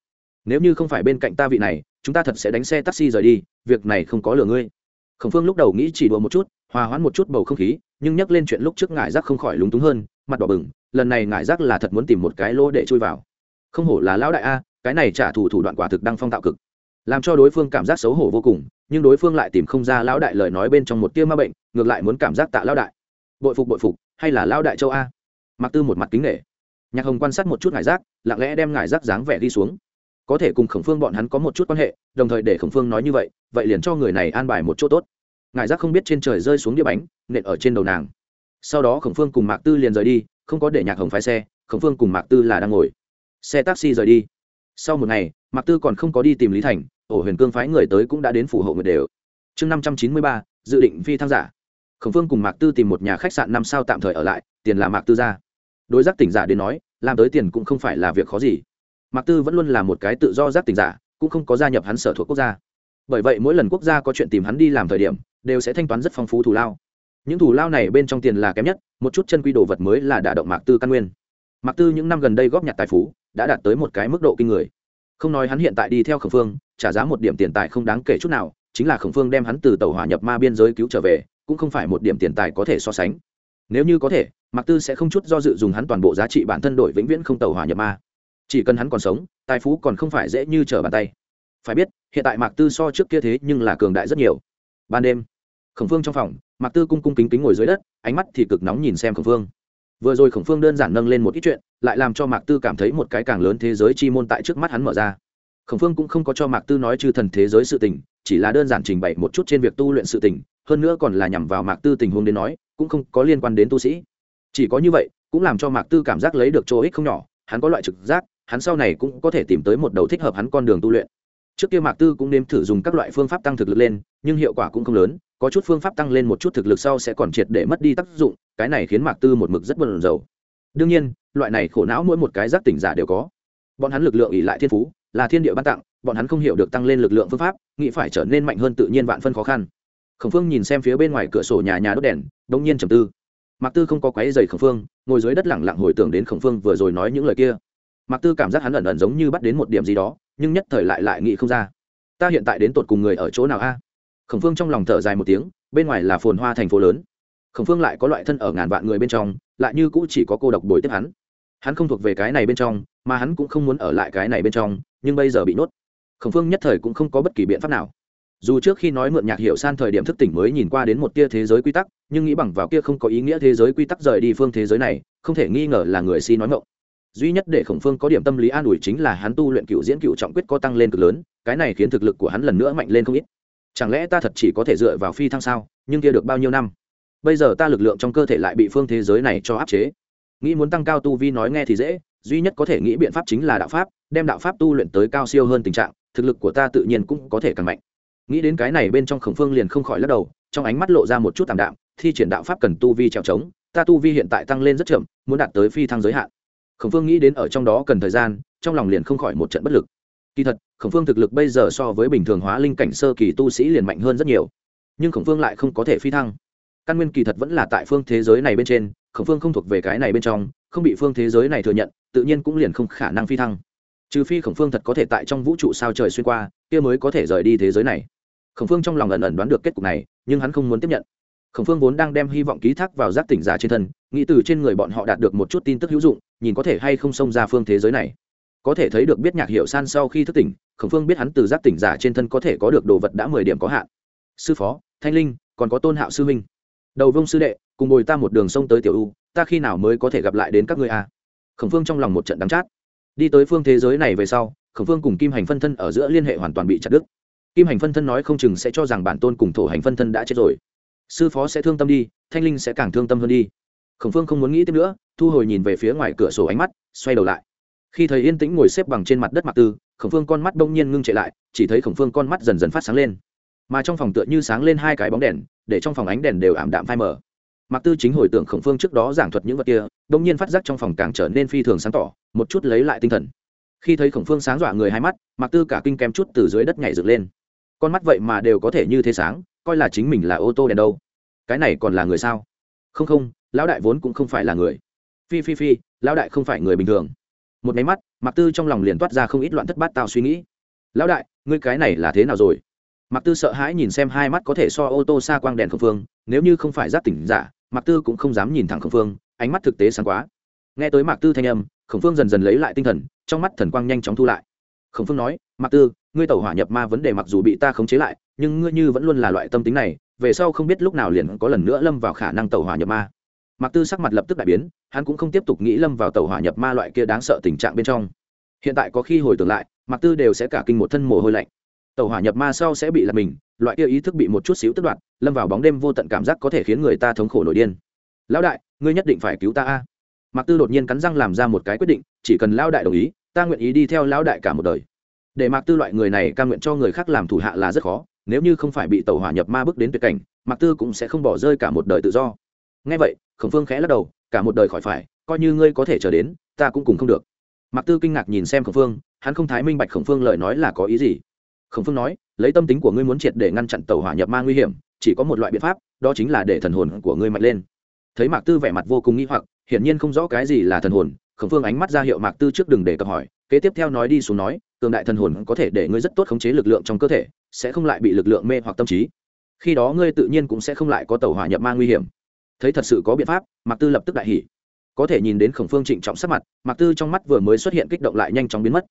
Nếu như không phải bên cạnh ta vị này, chúng ta thật sẽ đánh xe taxi rời đi, việc này không có lừa ngươi khổng phương lúc đầu nghĩ chỉ đùa một chút, hòa hoãn một chút bầu không khí, nhưng nhắc lên chuyện lúc trước ngải giác không khỏi lúng túng hơn, mặt đỏ bừng, lần này ngải giác là thật muốn tìm một cái lỗ để chui vào. Không hổ là lão đại a, cái này trả thù thủ đoạn quả thực đang phong tạo cực. Làm cho đối phương cảm giác xấu hổ vô cùng, nhưng đối phương lại tìm không ra lão đại lời nói bên trong một tia ma bệnh, ngược lại muốn cảm giác tạ lão đại. Bội phục bội phục, hay là lão đại châu a? Mặc tư một mặt kính nghệ nhạc hồng quan sát một chút ngải rác, lặng lẽ đem ngải rác dáng vẻ đi xuống có thể cùng khổng phương bọn hắn có một chút quan hệ, đồng thời để khổng phương nói như vậy vậy liền cho người này an bài một chỗ tốt. Ngài giác không biết trên trời rơi xuống đĩa bánh, nện ở trên đầu nàng. Sau đó khổng phương cùng mạc tư liền rời đi, không có để nhạc hồng phái xe, khổng phương cùng mạc tư là đang ngồi. Xe taxi rời đi. Sau một ngày, mạc tư còn không có đi tìm lý thành, ổ huyền cương phái người tới cũng đã đến phủ hộ người đều. Chương năm trăm chín mươi ba, dự định phi thăng giả. Khổng phương cùng mạc tư tìm một nhà khách sạn năm sao tạm thời ở lại, tiền là mạc tư ra. Đối giác tỉnh giả đến nói, làm tới tiền cũng không phải là việc khó gì mạc tư vẫn luôn là một cái tự do giác tình giả, cũng không có gia nhập hắn sở thuộc quốc gia. Bởi vậy mỗi lần quốc gia có chuyện tìm hắn đi làm thời điểm, đều sẽ thanh toán rất phong phú thù lao. Những thù lao này bên trong tiền là kém nhất, một chút chân quy đồ vật mới là đả động mạc tư căn nguyên. Mạc tư những năm gần đây góp nhặt tài phú, đã đạt tới một cái mức độ kinh người. Không nói hắn hiện tại đi theo khổng phương, trả giá một điểm tiền tài không đáng kể chút nào, chính là khổng phương đem hắn từ tàu hỏa nhập ma biên giới cứu trở về, cũng không phải một điểm tiền tài có thể so sánh. Nếu như có thể, mạc tư sẽ không chút do dự dùng hắn toàn bộ giá trị bản thân đổi vĩnh viễn không tàu hỏa nhập ma chỉ cần hắn còn sống, tài phú còn không phải dễ như trở bàn tay. Phải biết, hiện tại mạc tư so trước kia thế nhưng là cường đại rất nhiều. Ban đêm, khổng phương trong phòng, mạc tư cung cung kính kính ngồi dưới đất, ánh mắt thì cực nóng nhìn xem khổng phương. Vừa rồi khổng phương đơn giản nâng lên một ít chuyện, lại làm cho mạc tư cảm thấy một cái càng lớn thế giới chi môn tại trước mắt hắn mở ra. Khổng phương cũng không có cho mạc tư nói chư thần thế giới sự tình, chỉ là đơn giản trình bày một chút trên việc tu luyện sự tình, hơn nữa còn là nhằm vào mạc tư tình huống đến nói, cũng không có liên quan đến tu sĩ. Chỉ có như vậy, cũng làm cho mạc tư cảm giác lấy được chỗ ích không nhỏ, hắn có loại trực giác hắn sau này cũng có thể tìm tới một đầu thích hợp hắn con đường tu luyện. Trước kia mạc tư cũng nếm thử dùng các loại phương pháp tăng thực lực lên, nhưng hiệu quả cũng không lớn, có chút phương pháp tăng lên một chút thực lực sau sẽ còn triệt để mất đi tác dụng, cái này khiến mạc tư một mực rất bận rầu. Đương nhiên, loại này khổ não mỗi một cái giác tỉnh giả đều có. Bọn hắn lực lượng ỉ lại thiên phú, là thiên địa ban tặng, bọn hắn không hiểu được tăng lên lực lượng phương pháp, nghĩ phải trở nên mạnh hơn tự nhiên vạn phân khó khăn. Khổng phương nhìn xem phía bên ngoài cửa sổ nhà nhà đốt đèn đ nhiên trầm tư. Mạc tư không có quáy dày khổng phương, ngồi dưới đất lẳng lặng hồi tưởng đến khổng phương vừa rồi nói những lời kia mạc tư cảm giác hắn ẩn ẩn giống như bắt đến một điểm gì đó, nhưng nhất thời lại lại nghĩ không ra. Ta hiện tại đến tột cùng người ở chỗ nào a? Khổng phương trong lòng thở dài một tiếng, bên ngoài là phồn hoa thành phố lớn. Khổng phương lại có loại thân ở ngàn vạn người bên trong, lại như cũ chỉ có cô độc bồi tiếp hắn. Hắn không thuộc về cái này bên trong, mà hắn cũng không muốn ở lại cái này bên trong, nhưng bây giờ bị nuốt. Khổng phương nhất thời cũng không có bất kỳ biện pháp nào. Dù trước khi nói mượn nhạc hiệu san thời điểm thức tỉnh mới nhìn qua đến một tia thế giới quy tắc, nhưng nghĩ bằng vào kia không có ý nghĩa thế giới quy tắc rời đi phương thế giới này, không thể nghi ngờ là người si nói ngộng duy nhất để khổng phương có điểm tâm lý an ủi chính là hắn tu luyện cựu diễn cựu trọng quyết có tăng lên cực lớn, cái này khiến thực lực của hắn lần nữa mạnh lên không ít. Chẳng lẽ ta thật chỉ có thể dựa vào phi thăng sao, nhưng kia được bao nhiêu năm? Bây giờ ta lực lượng trong cơ thể lại bị phương thế giới này cho áp chế. Nghĩ muốn tăng cao tu vi nói nghe thì dễ, duy nhất có thể nghĩ biện pháp chính là đạo pháp, đem đạo pháp tu luyện tới cao siêu hơn tình trạng, thực lực của ta tự nhiên cũng có thể càng mạnh. Nghĩ đến cái này bên trong khổng phương liền không khỏi lắc đầu, trong ánh mắt lộ ra một chút tạm đạm, thi triển đạo pháp cần tu vi trèo trống, ta tu vi hiện tại tăng lên rất chậm, muốn đạt tới phi thăng giới hạn khổng phương nghĩ đến ở trong đó cần thời gian, trong lòng liền không khỏi một trận bất lực. Kỳ thật, khổng phương thực lực bây giờ so với bình thường hóa linh cảnh sơ kỳ tu sĩ liền mạnh hơn rất nhiều. Nhưng khổng phương lại không có thể phi thăng. Căn nguyên kỳ thật vẫn là tại phương thế giới này bên trên, khổng phương không thuộc về cái này bên trong, không bị phương thế giới này thừa nhận, tự nhiên cũng liền không khả năng phi thăng. Trừ phi khổng phương thật có thể tại trong vũ trụ sao trời xuyên qua, kia mới có thể rời đi thế giới này. Khổng phương trong lòng ẩn ẩn đoán được kết cục này, nhưng hắn không muốn tiếp nhận. Khổng phương vốn đang đem hy vọng ký thác vào giác tỉnh giả trên thân, nghĩ từ trên người bọn họ đạt được một chút tin tức hữu dụng nhìn có thể hay không xông ra phương thế giới này. Có thể thấy được biết nhạc hiệu san sau khi thức tỉnh, khổng phương biết hắn từ giác tỉnh giả trên thân có thể có được đồ vật đã mười điểm có hạn. Sư phó, thanh linh, còn có tôn hạo sư minh đầu vông sư đệ, cùng bồi ta một đường sông tới tiểu u, ta khi nào mới có thể gặp lại đến các ngươi a à? khổng phương trong lòng một trận đắng chát. Đi tới phương thế giới này về sau, khổng phương cùng kim hành phân thân ở giữa liên hệ hoàn toàn bị chặt đứt. Kim hành phân thân nói không chừng sẽ cho rằng bản tôn cùng thổ hành phân thân đã chết rồi. Sư phó sẽ thương tâm đi, thanh linh sẽ càng thương tâm hơn đi khổng phương không muốn nghĩ tiếp nữa, thu hồi nhìn về phía ngoài cửa sổ ánh mắt, xoay đầu lại. Khi thầy yên tĩnh ngồi xếp bằng trên mặt đất mặt tư, khổng phương con mắt đông nhiên ngưng chạy lại, chỉ thấy khổng phương con mắt dần dần phát sáng lên. Mà trong phòng tựa như sáng lên hai cái bóng đèn, để trong phòng ánh đèn đều ảm đạm phai mờ. Mặc tư chính hồi tưởng khổng phương trước đó giảng thuật những vật kia, đông nhiên phát giác trong phòng càng trở nên phi thường sáng tỏ, một chút lấy lại tinh thần. Khi thấy khổng phương sáng dọa người hai mắt mặc tư cả kinh kem chút từ dưới đất nhảy dựng lên. Con mắt vậy mà đều có thể như thế sáng, coi là chính mình là ô tô đèn đâu. Cái này còn là người sao? Không không lão đại vốn cũng không phải là người. Phi phi phi, lão đại không phải người bình thường. Một máy mắt mặc tư trong lòng liền toát ra không ít loạn thất bát tao suy nghĩ. Lão đại, ngươi cái này là thế nào rồi? Mặc tư sợ hãi nhìn xem hai mắt có thể so ô tô xa quang đèn khổng phương, nếu như không phải giác tỉnh giả mặc tư cũng không dám nhìn thẳng khổng phương, ánh mắt thực tế sáng quá. Nghe tới mạc tư thanh âm khổng phương dần dần lấy lại tinh thần, trong mắt thần quang nhanh chóng thu lại. Khổng phương nói, mạc tư, ngươi tẩu hỏa nhập ma vấn đề mặc dù bị ta khống chế lại, nhưng ngươi như vẫn luôn là loại tâm tính này, về sau không biết lúc nào liền có lần nữa lâm vào khả năng tẩu hỏa nhập ma mạc tư sắc mặt lập tức đại biến, hắn cũng không tiếp tục nghĩ lâm vào tàu hỏa nhập ma loại kia đáng sợ tình trạng bên trong. Hiện tại có khi hồi tưởng lại, mạc tư đều sẽ cả kinh một thân mồ hôi lạnh. Tàu hỏa nhập ma sau sẽ bị là mình, loại kia ý thức bị một chút xíu tức đoạt, lâm vào bóng đêm vô tận cảm giác có thể khiến người ta thống khổ nổi điên. Lão đại, ngươi nhất định phải cứu ta a. Mạc tư đột nhiên cắn răng làm ra một cái quyết định, chỉ cần lão đại đồng ý, ta nguyện ý đi theo lão đại cả một đời. Để mạc tư loại người này ca nguyện cho người khác làm thủ hạ là rất khó, nếu như không phải bị tàu hỏa nhập ma bước đến tuyệt cảnh, mạc tư cũng sẽ không bỏ rơi cả một đời tự do. Ngay vậy khổng phương khẽ lắc đầu, cả một đời khỏi phải, coi như ngươi có thể chờ đến, ta cũng cùng không được. Mạc tư kinh ngạc nhìn xem khổng phương, hắn không thái minh bạch khổng phương lời nói là có ý gì. Khổng phương nói, lấy tâm tính của ngươi muốn triệt để ngăn chặn tàu hỏa nhập ma nguy hiểm, chỉ có một loại biện pháp, đó chính là để thần hồn của ngươi mạnh lên. Thấy mạc tư vẻ mặt vô cùng nghi hoặc, hiển nhiên không rõ cái gì là thần hồn, khổng phương ánh mắt ra hiệu mạc tư trước đừng để cập hỏi, kế tiếp theo nói đi xuống nói, cường đại thần hồn có thể để ngươi rất tốt khống chế lực lượng trong cơ thể, sẽ không lại bị lực lượng mê hoặc tâm trí. Khi đó ngươi tự nhiên cũng sẽ không lại có tàu hỏa nhập ma nguy hiểm thấy thật sự có biện pháp, mạc tư lập tức đại hỉ. Có thể nhìn đến khổng phương trịnh trọng sắc mặt, mạc tư trong mắt vừa mới xuất hiện kích động lại nhanh chóng biến mất.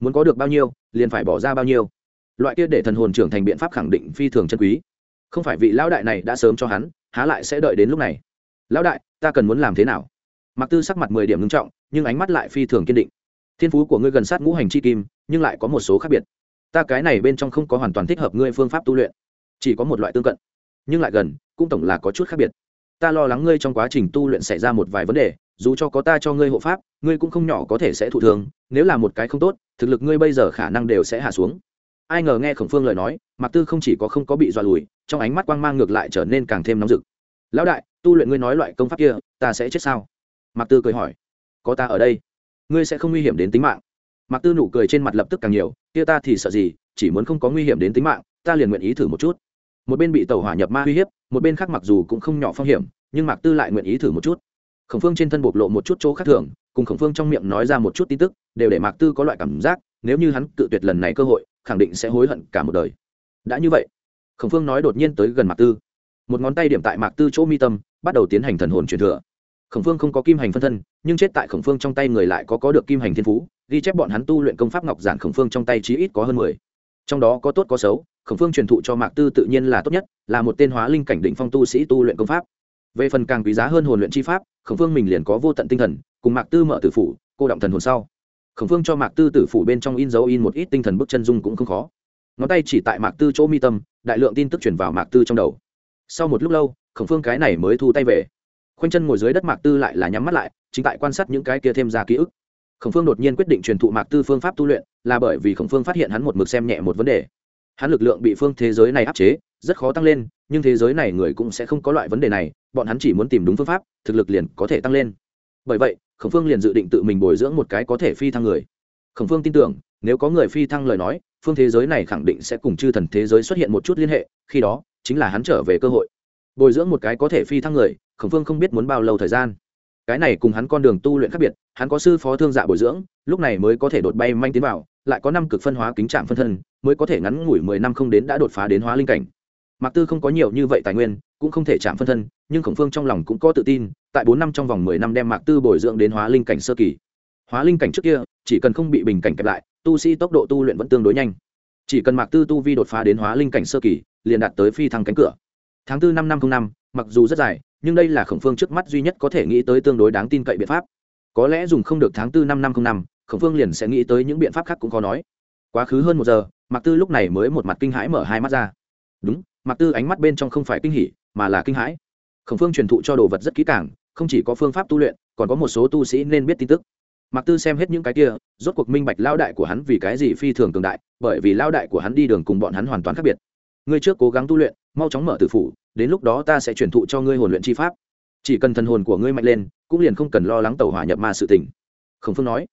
Muốn có được bao nhiêu, liền phải bỏ ra bao nhiêu. Loại kia để thần hồn trưởng thành biện pháp khẳng định phi thường chân quý. Không phải vị lão đại này đã sớm cho hắn, há lại sẽ đợi đến lúc này. Lão đại, ta cần muốn làm thế nào? Mặc tư sắc mặt mười điểm ngưng trọng, nhưng ánh mắt lại phi thường kiên định. Thiên phú của ngươi gần sát ngũ hành chi kim, nhưng lại có một số khác biệt. Ta cái này bên trong không có hoàn toàn thích hợp ngươi phương pháp tu luyện. Chỉ có một loại tương cận, nhưng lại gần, cũng tổng là có chút khác biệt ta lo lắng ngươi trong quá trình tu luyện xảy ra một vài vấn đề, dù cho có ta cho ngươi hộ pháp, ngươi cũng không nhỏ có thể sẽ thụ thường, nếu là một cái không tốt, thực lực ngươi bây giờ khả năng đều sẽ hạ xuống. Ai ngờ nghe khổng phương lời nói, mạc tư không chỉ có không có bị dọa lùi, trong ánh mắt quang mang ngược lại trở nên càng thêm nóng rực. Lão đại, tu luyện ngươi nói loại công pháp kia, ta sẽ chết sao? Mạc tư cười hỏi. Có ta ở đây, ngươi sẽ không nguy hiểm đến tính mạng. Mạc tư nụ cười trên mặt lập tức càng nhiều, kia ta thì sợ gì, chỉ muốn không có nguy hiểm đến tính mạng, ta liền nguyện ý thử một chút một bên bị tàu hỏa nhập ma uy hiếp, một bên khác mặc dù cũng không nhỏ phong hiểm, nhưng mạc tư lại nguyện ý thử một chút. Khổng phương trên thân bộc lộ một chút chỗ khác thường, cùng khổng phương trong miệng nói ra một chút tin tức, đều để mạc tư có loại cảm giác, nếu như hắn cự tuyệt lần này cơ hội, khẳng định sẽ hối hận cả một đời. Đã như vậy, khổng phương nói đột nhiên tới gần mạc tư. Một ngón tay điểm tại mạc tư chỗ mi tâm, bắt đầu tiến hành thần hồn truyền thừa. Khổng phương không có kim hành phân thân, nhưng chết tại khổng phương trong tay người lại có có được kim hành thiên phú, ghi chép bọn hắn tu luyện công pháp ngọc giản khổng phương trong tay chí ít có hơn mười. Trong đó có tốt có xấu khổng phương truyền thụ cho mạc tư tự nhiên là tốt nhất, là một tên hóa linh cảnh định phong tu sĩ tu luyện công pháp. Về phần càng quý giá hơn hồn luyện chi pháp, khổng phương mình liền có vô tận tinh thần, cùng mạc tư mở tử phủ, cô động thần hồn sau. Khổng phương cho mạc tư tử phủ bên trong in dấu in một ít tinh thần bức chân dung cũng không khó. Ngón tay chỉ tại mạc tư chỗ mi tâm, đại lượng tin tức chuyển vào mạc tư trong đầu. Sau một lúc lâu, khổng phương cái này mới thu tay về. Khoanh chân ngồi dưới đất mạc tư lại là nhắm mắt lại, chính tại quan sát những cái kia thêm ra ký ức. Khổng phương đột nhiên quyết định truyền thụ mạc tư phương pháp tu luyện, là bởi vì khổng phương phát hiện hắn một mực xem nhẹ một vấn đề hắn lực lượng bị phương thế giới này áp chế, rất khó tăng lên, nhưng thế giới này người cũng sẽ không có loại vấn đề này, bọn hắn chỉ muốn tìm đúng phương pháp, thực lực liền có thể tăng lên. Bởi vậy, khổng phương liền dự định tự mình bồi dưỡng một cái có thể phi thăng người. Khổng phương tin tưởng, nếu có người phi thăng lời nói, phương thế giới này khẳng định sẽ cùng chư thần thế giới xuất hiện một chút liên hệ, khi đó, chính là hắn trở về cơ hội. Bồi dưỡng một cái có thể phi thăng người, khổng phương không biết muốn bao lâu thời gian. Cái này cùng hắn con đường tu luyện khác biệt, hắn có sư phó thương dạ bồi dưỡng, lúc này mới có thể đột bay manh tiến vào lại có năm cực phân hóa kính trạm phân thân, mới có thể ngắn ngủi mười năm không đến đã đột phá đến hóa linh cảnh. Mạc tư không có nhiều như vậy tài nguyên, cũng không thể chạm phân thân, nhưng khổng phương trong lòng cũng có tự tin, tại bốn năm trong vòng mười năm đem mạc tư bồi dưỡng đến hóa linh cảnh sơ kỳ. Hóa linh cảnh trước kia, chỉ cần không bị bình cảnh kẹp lại, tu sĩ tốc độ tu luyện vẫn tương đối nhanh. Chỉ cần mạc tư tu vi đột phá đến hóa linh cảnh sơ kỳ, liền đạt tới phi thăng cánh cửa. Tháng tư năm năm không năm, mặc dù rất dài, nhưng đây là khổng phương trước mắt duy nhất có thể nghĩ tới tương đối đáng tin cậy biện pháp. Có lẽ dùng không được tháng tư năm năm không năm khổng phương liền sẽ nghĩ tới những biện pháp khác cũng khó nói. Quá khứ hơn một giờ, mạc tư lúc này mới một mặt kinh hãi mở hai mắt ra. Đúng, mạc tư ánh mắt bên trong không phải kinh hỉ, mà là kinh hãi. Khổng phương truyền thụ cho đồ vật rất kỹ càng, không chỉ có phương pháp tu luyện, còn có một số tu sĩ nên biết tin tức. Mạc tư xem hết những cái kia, rốt cuộc minh bạch lao đại của hắn vì cái gì phi thường cường đại, bởi vì lao đại của hắn đi đường cùng bọn hắn hoàn toàn khác biệt. Ngươi trước cố gắng tu luyện, mau chóng mở tử phủ, đến lúc đó ta sẽ truyền thụ cho ngươi hồn luyện chi pháp. Chỉ cần thần hồn của ngươi mạnh lên, cũng liền không cần lo lắng tàu hỏa nhập ma sự tình. Khổng phương nói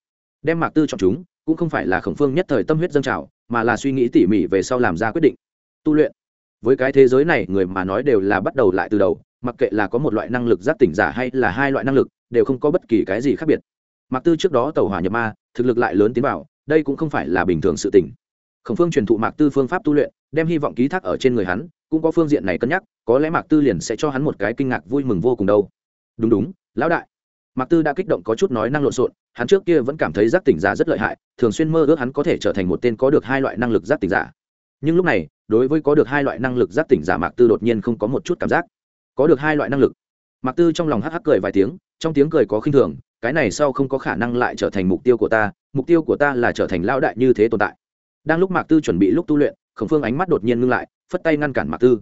đem mạc tư chọn chúng, cũng không phải là khổng phương nhất thời tâm huyết dâng trào, mà là suy nghĩ tỉ mỉ về sau làm ra quyết định. Tu luyện. Với cái thế giới này, người mà nói đều là bắt đầu lại từ đầu, mặc kệ là có một loại năng lực giác tỉnh giả hay là hai loại năng lực, đều không có bất kỳ cái gì khác biệt. Mạc tư trước đó tàu hỏa nhập ma, thực lực lại lớn tiến vào, đây cũng không phải là bình thường sự tỉnh khổng phương truyền thụ mạc tư phương pháp tu luyện, đem hy vọng ký thác ở trên người hắn, cũng có phương diện này cân nhắc, có lẽ mạc tư liền sẽ cho hắn một cái kinh ngạc vui mừng vô cùng đâu. Đúng đúng, lão đại. Mạc tư đã kích động có chút nói năng lộn xộn hắn trước kia vẫn cảm thấy giác tỉnh giả rất lợi hại, thường xuyên mơ ước hắn có thể trở thành một tên có được hai loại năng lực giác tỉnh giả. Nhưng lúc này, đối với có được hai loại năng lực giác tỉnh giả mạc tư đột nhiên không có một chút cảm giác. Có được hai loại năng lực. Mạc tư trong lòng hắc hắc cười vài tiếng, trong tiếng cười có khinh thường, cái này sau không có khả năng lại trở thành mục tiêu của ta, mục tiêu của ta là trở thành lão đại như thế tồn tại. Đang lúc mạc tư chuẩn bị lúc tu luyện, khổng phương ánh mắt đột nhiên ngưng lại, phất tay ngăn cản mạc tư.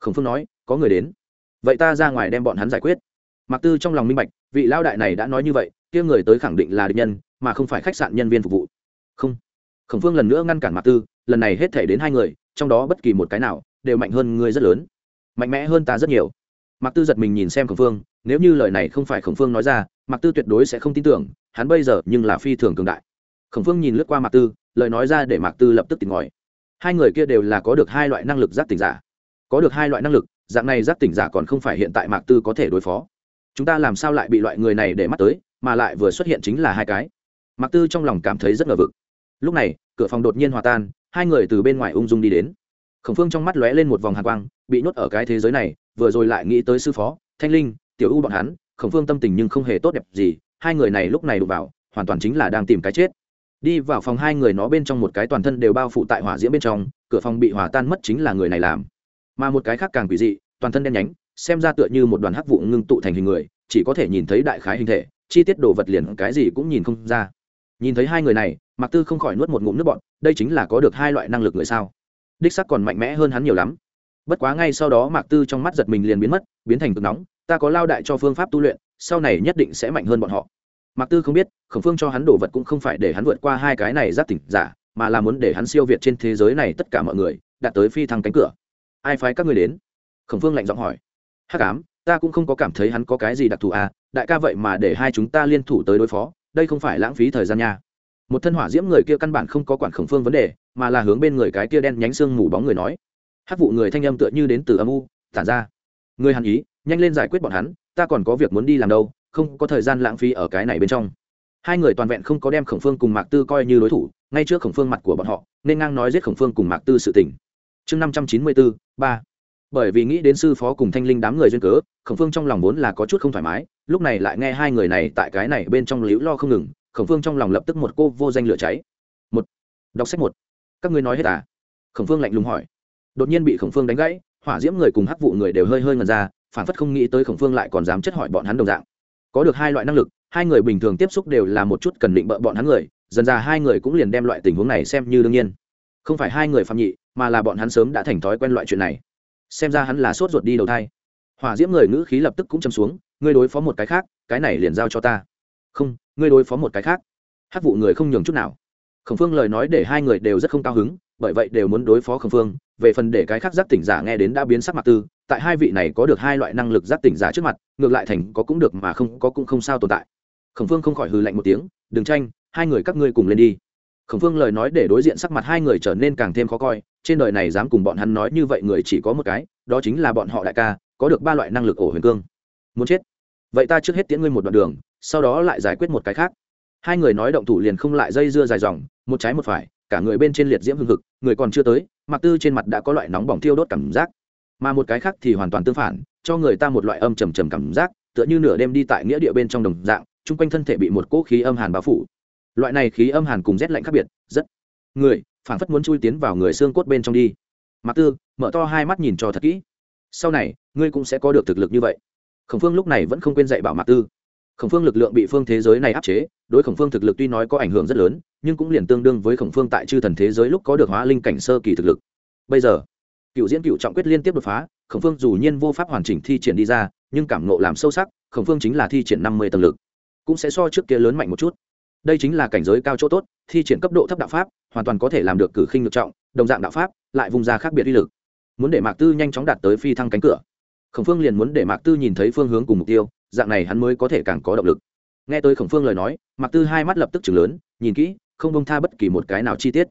Khổng phương nói, có người đến. Vậy ta ra ngoài đem bọn hắn giải quyết. Mạc tư trong lòng minh bạch, vị lao đại này đã nói như vậy kia người tới khẳng định là địch nhân, mà không phải khách sạn nhân viên phục vụ. Không. Khổng phương lần nữa ngăn cản mạc tư, lần này hết thể đến hai người, trong đó bất kỳ một cái nào, đều mạnh hơn ngươi rất lớn. Mạnh mẽ hơn ta rất nhiều. Mạc tư giật mình nhìn xem khổng phương, nếu như lời này không phải khổng phương nói ra, mạc tư tuyệt đối sẽ không tin tưởng, hắn bây giờ nhưng là phi thường cường đại. Khổng phương nhìn lướt qua mạc tư, lời nói ra để mạc tư lập tức tỉnh ngòi hai người kia đều là có được hai loại năng lực giác tỉnh giả. Có được hai loại năng lực, dạng này giác tỉnh giả còn không phải hiện tại mạc tư có thể đối phó. Chúng ta làm sao lại bị loại người này để mắt tới? Mà lại vừa xuất hiện chính là hai cái. Mặc tư trong lòng cảm thấy rất ngờ vực. Lúc này, cửa phòng đột nhiên hòa tan, hai người từ bên ngoài ung dung đi đến. Khổng phương trong mắt lóe lên một vòng hạ quang, bị nhốt ở cái thế giới này, vừa rồi lại nghĩ tới sư phó, thanh linh, tiểu u bọn hắn, khổng phương tâm tình nhưng không hề tốt đẹp gì, hai người này lúc này đụng vào, hoàn toàn chính là đang tìm cái chết. Đi vào phòng hai người nó bên trong một cái toàn thân đều bao phủ tại hỏa diễm bên trong, cửa phòng bị hòa tan mất chính là người này làm. Mà một cái khác càng quỷ dị, toàn thân đen nhánh, xem ra tựa như một đoàn hắc vụ ngưng tụ thành hình người, chỉ có thể nhìn thấy đại khái hình thể chi tiết đồ vật liền cái gì cũng nhìn không ra. Nhìn thấy hai người này, mạc tư không khỏi nuốt một ngụm nước bọn đây chính là có được hai loại năng lực người sao? Đích sắc còn mạnh mẽ hơn hắn nhiều lắm. Bất quá ngay sau đó mạc tư trong mắt giật mình liền biến mất, biến thành cực nóng, ta có lao đại cho phương pháp tu luyện, sau này nhất định sẽ mạnh hơn bọn họ. Mạc tư không biết, khổng phương cho hắn đồ vật cũng không phải để hắn vượt qua hai cái này giáp tỉnh giả, mà là muốn để hắn siêu việt trên thế giới này tất cả mọi người, đạt tới phi thăng cánh cửa. Ai phái các người đến? Khổng phương lạnh giọng hỏi. Hắc ám, ta cũng không có cảm thấy hắn có cái gì đặc thù à đại ca vậy mà để hai chúng ta liên thủ tới đối phó, đây không phải lãng phí thời gian nha. Một thân hỏa diễm người kia căn bản không có quản khổng phương vấn đề, mà là hướng bên người cái kia đen nhánh xương mù bóng người nói. Hát vụ người thanh âm tựa như đến từ âm u tản ra. Người hàn ý, nhanh lên giải quyết bọn hắn, ta còn có việc muốn đi làm đâu, không có thời gian lãng phí ở cái này bên trong. Hai người toàn vẹn không có đem khổng phương cùng mạc tư coi như đối thủ, ngay trước khổng phương mặt của bọn họ, nên ngang nói giết khổng phương cùng mạc tư sự tỉnh chương năm trăm chín mươi bốn, ba bởi vì nghĩ đến sư phó cùng thanh linh đám người duyên cớ, khổng phương trong lòng vốn là có chút không thoải mái, lúc này lại nghe hai người này tại cái này bên trong liễu lo không ngừng, khổng phương trong lòng lập tức một cô vô danh lửa cháy. Một, đọc sách một. Các ngươi nói hết à? Khổng phương lạnh lùng hỏi. Đột nhiên bị khổng phương đánh gãy, hỏa diễm người cùng hắc vụ người đều hơi hơi ngần ra, phản phất không nghĩ tới khổng phương lại còn dám chất hỏi bọn hắn đồng dạng. Có được hai loại năng lực, hai người bình thường tiếp xúc đều là một chút cần định bợ bọn hắn người, dần ra hai người cũng liền đem loại tình huống này xem như đương nhiên. Không phải hai người phạm nhị, mà là bọn hắn sớm đã thành thói quen loại chuyện này xem ra hắn là sốt ruột đi đầu thai. Hỏa diễm người ngữ khí lập tức cũng châm xuống, ngươi đối phó một cái khác, cái này liền giao cho ta. Không, ngươi đối phó một cái khác. Hát vụ người không nhường chút nào. Khổng phương lời nói để hai người đều rất không cao hứng, bởi vậy đều muốn đối phó khổng phương. Về phần để cái khác giác tỉnh giả nghe đến đã biến sắc mặt tư, tại hai vị này có được hai loại năng lực giác tỉnh giả trước mặt, ngược lại thành có cũng được mà không có cũng không sao tồn tại. Khổng phương không khỏi hư lạnh một tiếng, đừng tranh, hai người các ngươi cùng lên đi. Khổng phương lời nói để đối diện sắc mặt hai người trở nên càng thêm khó coi trên đời này dám cùng bọn hắn nói như vậy người chỉ có một cái, đó chính là bọn họ đại ca, có được ba loại năng lực ổ huyền cương. Muốn chết. Vậy ta trước hết tiễn ngươi một đoạn đường, sau đó lại giải quyết một cái khác. Hai người nói động thủ liền không lại dây dưa dài dòng, một trái một phải, cả người bên trên liệt diễm hưng hực, người còn chưa tới, mặc tư trên mặt đã có loại nóng bỏng thiêu đốt cảm giác. Mà một cái khác thì hoàn toàn tương phản, cho người ta một loại âm trầm trầm cảm giác, tựa như nửa đêm đi tại nghĩa địa bên trong đồng dạng, chung quanh thân thể bị một cỗ khí âm hàn bao phủ. Loại này khí âm hàn cùng rét lạnh khác biệt, rất. Người phản phất muốn chui tiến vào người xương cốt bên trong đi. Mặc tư, mở to hai mắt nhìn cho thật kỹ. Sau này, ngươi cũng sẽ có được thực lực như vậy. Khổng phương lúc này vẫn không quên dạy bảo mạc tư. Khổng phương lực lượng bị phương thế giới này áp chế, đối khổng phương thực lực tuy nói có ảnh hưởng rất lớn, nhưng cũng liền tương đương với khổng phương tại chư thần thế giới lúc có được hóa linh cảnh sơ kỳ thực lực. Bây giờ, cựu diễn cựu trọng quyết liên tiếp đột phá, khổng phương dù nhiên vô pháp hoàn chỉnh thi triển đi ra, nhưng cảm nộ làm sâu sắc, khổng phương chính là thi triển năm mươi tầng lực. Cũng sẽ so trước kia lớn mạnh một chút. Đây chính là cảnh giới cao chỗ tốt, thi triển cấp độ thấp đạo pháp hoàn toàn có thể làm được cử khinh ngược trọng, đồng dạng đạo pháp, lại vùng ra khác biệt uy lực. Muốn để mạc tư nhanh chóng đạt tới phi thăng cánh cửa, khổng phương liền muốn để mạc tư nhìn thấy phương hướng cùng mục tiêu, dạng này hắn mới có thể càng có động lực. Nghe tới khổng phương lời nói, mạc tư hai mắt lập tức chừng lớn, nhìn kỹ, không bông tha bất kỳ một cái nào chi tiết.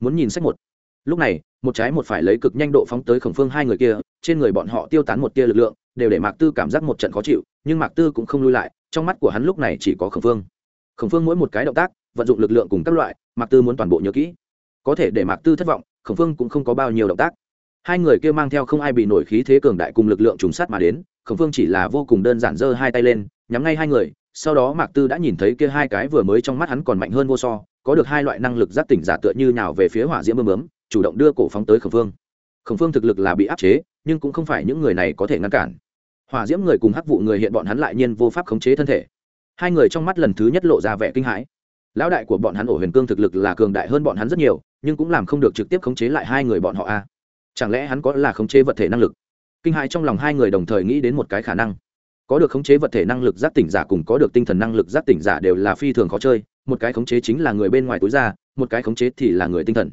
Muốn nhìn sách một. Lúc này, một trái một phải lấy cực nhanh độ phóng tới khổng phương hai người kia, trên người bọn họ tiêu tán một tia lực lượng, đều để mạc tư cảm giác một trận khó chịu, nhưng mạc tư cũng không lui lại, trong mắt của hắn lúc này chỉ có khổng phương. Khổng phương mỗi một cái động tác vận dụng lực lượng cùng các loại, mạc tư muốn toàn bộ nhớ kỹ. Có thể để mạc tư thất vọng, khổng phương cũng không có bao nhiêu động tác. Hai người kia mang theo không ai bị nổi khí thế cường đại cùng lực lượng trùng sát mà đến, khổng phương chỉ là vô cùng đơn giản giơ hai tay lên, nhắm ngay hai người, sau đó mạc tư đã nhìn thấy kia hai cái vừa mới trong mắt hắn còn mạnh hơn vô so, có được hai loại năng lực giác tỉnh giả tựa như nào về phía hỏa diễm bơm bướm chủ động đưa cổ phóng tới khổng phương. Khổng phương thực lực là bị áp chế, nhưng cũng không phải những người này có thể ngăn cản. Hỏa diễm người cùng hắc vụ người hiện bọn hắn lại nhiên vô pháp khống chế thân thể. Hai người trong mắt lần thứ nhất lộ ra vẻ kinh hãi lão đại của bọn hắn ổ huyền cương thực lực là cường đại hơn bọn hắn rất nhiều, nhưng cũng làm không được trực tiếp khống chế lại hai người bọn họ a. Chẳng lẽ hắn có là khống chế vật thể năng lực? Kinh hại trong lòng hai người đồng thời nghĩ đến một cái khả năng. Có được khống chế vật thể năng lực giác tỉnh giả cùng có được tinh thần năng lực giác tỉnh giả đều là phi thường khó chơi, một cái khống chế chính là người bên ngoài túi ra, một cái khống chế thì là người tinh thần.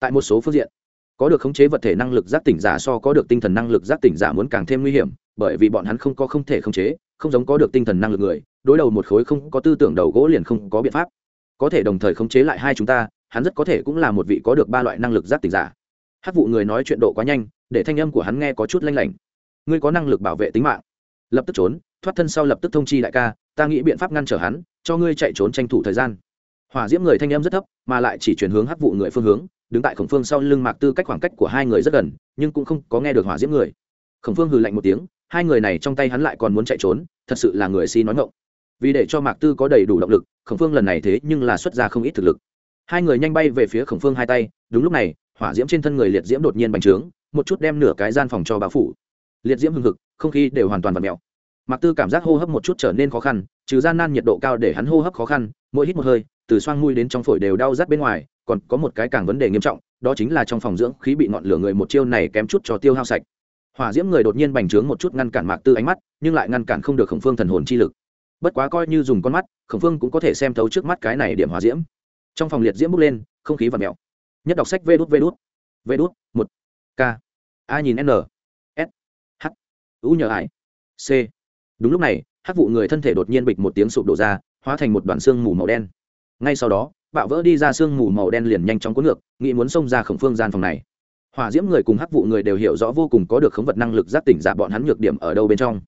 Tại một số phương diện, có được khống chế vật thể năng lực giác tỉnh giả so có được tinh thần năng lực giác tỉnh giả muốn càng thêm nguy hiểm, bởi vì bọn hắn không có không thể khống chế, không giống có được tinh thần năng lực người, đối đầu một khối không có tư tưởng đầu gỗ liền không có biện pháp có thể đồng thời khống chế lại hai chúng ta, hắn rất có thể cũng là một vị có được ba loại năng lực giác tỉnh giả. Hát vụ người nói chuyện độ quá nhanh, để thanh âm của hắn nghe có chút lanh lảnh. Ngươi có năng lực bảo vệ tính mạng. Lập tức trốn, thoát thân sau lập tức thông chi đại ca, ta nghĩ biện pháp ngăn trở hắn, cho ngươi chạy trốn tranh thủ thời gian. Hỏa diễm người thanh âm rất thấp, mà lại chỉ chuyển hướng hát vụ người phương hướng, đứng tại khổng phương sau lưng mạc tư cách khoảng cách của hai người rất gần, nhưng cũng không có nghe được hỏa diễm người. Khổng phương hừ lạnh một tiếng, hai người này trong tay hắn lại còn muốn chạy trốn, thật sự là người si nói ngộng vì để cho mạc tư có đầy đủ động lực, khổng phương lần này thế nhưng là xuất ra không ít thực lực. Hai người nhanh bay về phía khổng phương hai tay, đúng lúc này, hỏa diễm trên thân người liệt diễm đột nhiên bành trướng, một chút đem nửa cái gian phòng cho bao phủ. Liệt diễm hưng hực, không khí đều hoàn toàn v ặ mẹo mạc tư cảm giác hô hấp một chút trở nên khó khăn, trừ gian nan nhiệt độ cao để hắn hô hấp khó khăn, mỗi hít một hơi, từ xoang mui đến trong phổi đều đau rát bên ngoài, còn có một cái càng vấn đề nghiêm trọng, đó chính là trong phòng dưỡng khí bị ngọn lửa người một chiêu này kém chút cho tiêu hao sạch. Hỏa diễm người đột nhiên bành trướng một chút ngăn cản mạc tư ánh mắt, nhưng lại ngăn cản không được khổng phương thần hồn chi lực bất quá coi như dùng con mắt, khổng phương cũng có thể xem thấu trước mắt cái này điểm hỏa diễm. Trong phòng liệt diễm bước lên, không khí và mèo. Nhất đọc sách vê đút vê đút. Vê đút, một. K. A nhìn n. S. H. U nhờ ải c. Đúng lúc này, hắc vụ người thân thể đột nhiên bịch một tiếng sụp đổ ra, hóa thành một đoàn xương mù màu đen. Ngay sau đó, bạo vỡ đi ra xương mù màu đen liền nhanh chóng cuốn ngược, nghĩ muốn xông ra khổng phương gian phòng này. Hỏa diễm người cùng hắc vụ người đều hiểu rõ vô cùng có được khống vật năng lực giác tỉnh giả bọn hắn nhược điểm ở đâu bên trong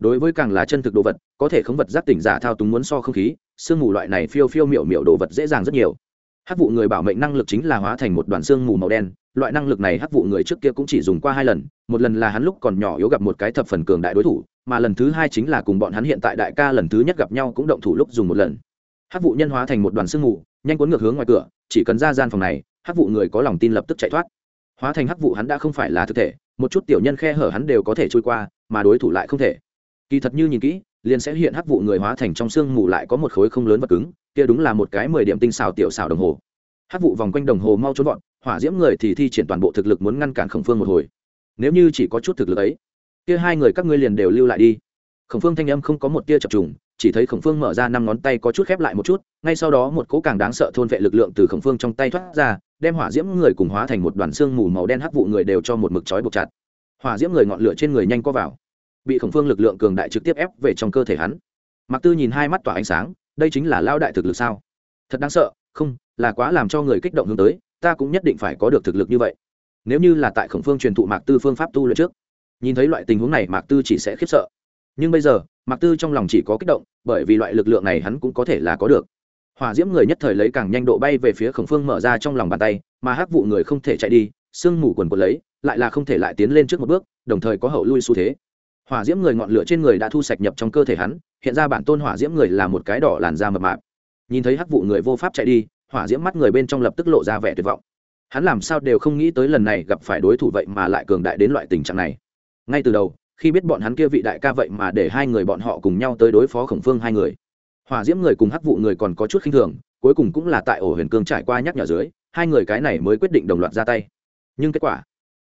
đối với càng là chân thực đồ vật, có thể khống vật giác tỉnh giả thao túng muốn so không khí, sương mù loại này phiêu phiêu miệu miệu đồ vật dễ dàng rất nhiều. Hắc vụ người bảo mệnh năng lực chính là hóa thành một đoàn sương mù màu đen, loại năng lực này hắc vụ người trước kia cũng chỉ dùng qua hai lần, một lần là hắn lúc còn nhỏ yếu gặp một cái thập phần cường đại đối thủ, mà lần thứ hai chính là cùng bọn hắn hiện tại đại ca lần thứ nhất gặp nhau cũng động thủ lúc dùng một lần. Hắc vụ nhân hóa thành một đoàn sương mù, nhanh cuốn ngược hướng ngoài cửa, chỉ cần ra gian phòng này, hắc vụ người có lòng tin lập tức chạy thoát. Hóa thành hắc vụ hắn đã không phải là thực thể, một chút tiểu nhân khe hở hắn đều có thể trôi qua, mà đối thủ lại không thể kỳ thật như nhìn kỹ, liền sẽ hiện hắc vụ người hóa thành trong xương mù lại có một khối không lớn và cứng, kia đúng là một cái mười điểm tinh xào tiểu xào đồng hồ. Hắc vụ vòng quanh đồng hồ mau trốn gọn, hỏa diễm người thì thi triển toàn bộ thực lực muốn ngăn cản khổng phương một hồi. Nếu như chỉ có chút thực lực ấy, kia hai người các ngươi liền đều lưu lại đi. Khổng phương thanh âm không có một tia chập trùng, chỉ thấy khổng phương mở ra năm ngón tay có chút khép lại một chút, ngay sau đó một cỗ càng đáng sợ thôn vệ lực lượng từ khổng phương trong tay thoát ra, đem hỏa diễm người cùng hóa thành một đoàn xương mù màu đen hắc vụ người đều cho một mực chói buộc chặt. Hỏa diễm người ngọn lửa trên người nhanh co vào bị khổng phương lực lượng cường đại trực tiếp ép về trong cơ thể hắn. Mặc tư nhìn hai mắt tỏa ánh sáng, đây chính là lao đại thực lực sao? Thật đáng sợ, không, là quá làm cho người kích động hướng tới, ta cũng nhất định phải có được thực lực như vậy. Nếu như là tại khổng phương truyền thụ mạc tư phương pháp tu luyện trước, nhìn thấy loại tình huống này mạc tư chỉ sẽ khiếp sợ. Nhưng bây giờ, mạc tư trong lòng chỉ có kích động, bởi vì loại lực lượng này hắn cũng có thể là có được. Hỏa diễm người nhất thời lấy càng nhanh độ bay về phía khổng phương mở ra trong lòng bàn tay, mà hắc vụ người không thể chạy đi, sương mù quần quần lấy, lại là không thể lại tiến lên trước một bước, đồng thời có hậu lui xu thế hỏa diễm người ngọn lửa trên người đã thu sạch nhập trong cơ thể hắn, hiện ra bản tôn hỏa diễm người là một cái đỏ làn da mập mạp. Nhìn thấy hắc vụ người vô pháp chạy đi, hỏa diễm mắt người bên trong lập tức lộ ra vẻ tuyệt vọng. Hắn làm sao đều không nghĩ tới lần này gặp phải đối thủ vậy mà lại cường đại đến loại tình trạng này. Ngay từ đầu, khi biết bọn hắn kia vị đại ca vậy mà để hai người bọn họ cùng nhau tới đối phó khổng phương hai người. Hỏa diễm người cùng hắc vụ người còn có chút khinh thường, cuối cùng cũng là tại ổ huyền cương trải qua nhắc nhở dưới, hai người cái này mới quyết định đồng loạt ra tay. Nhưng kết quả,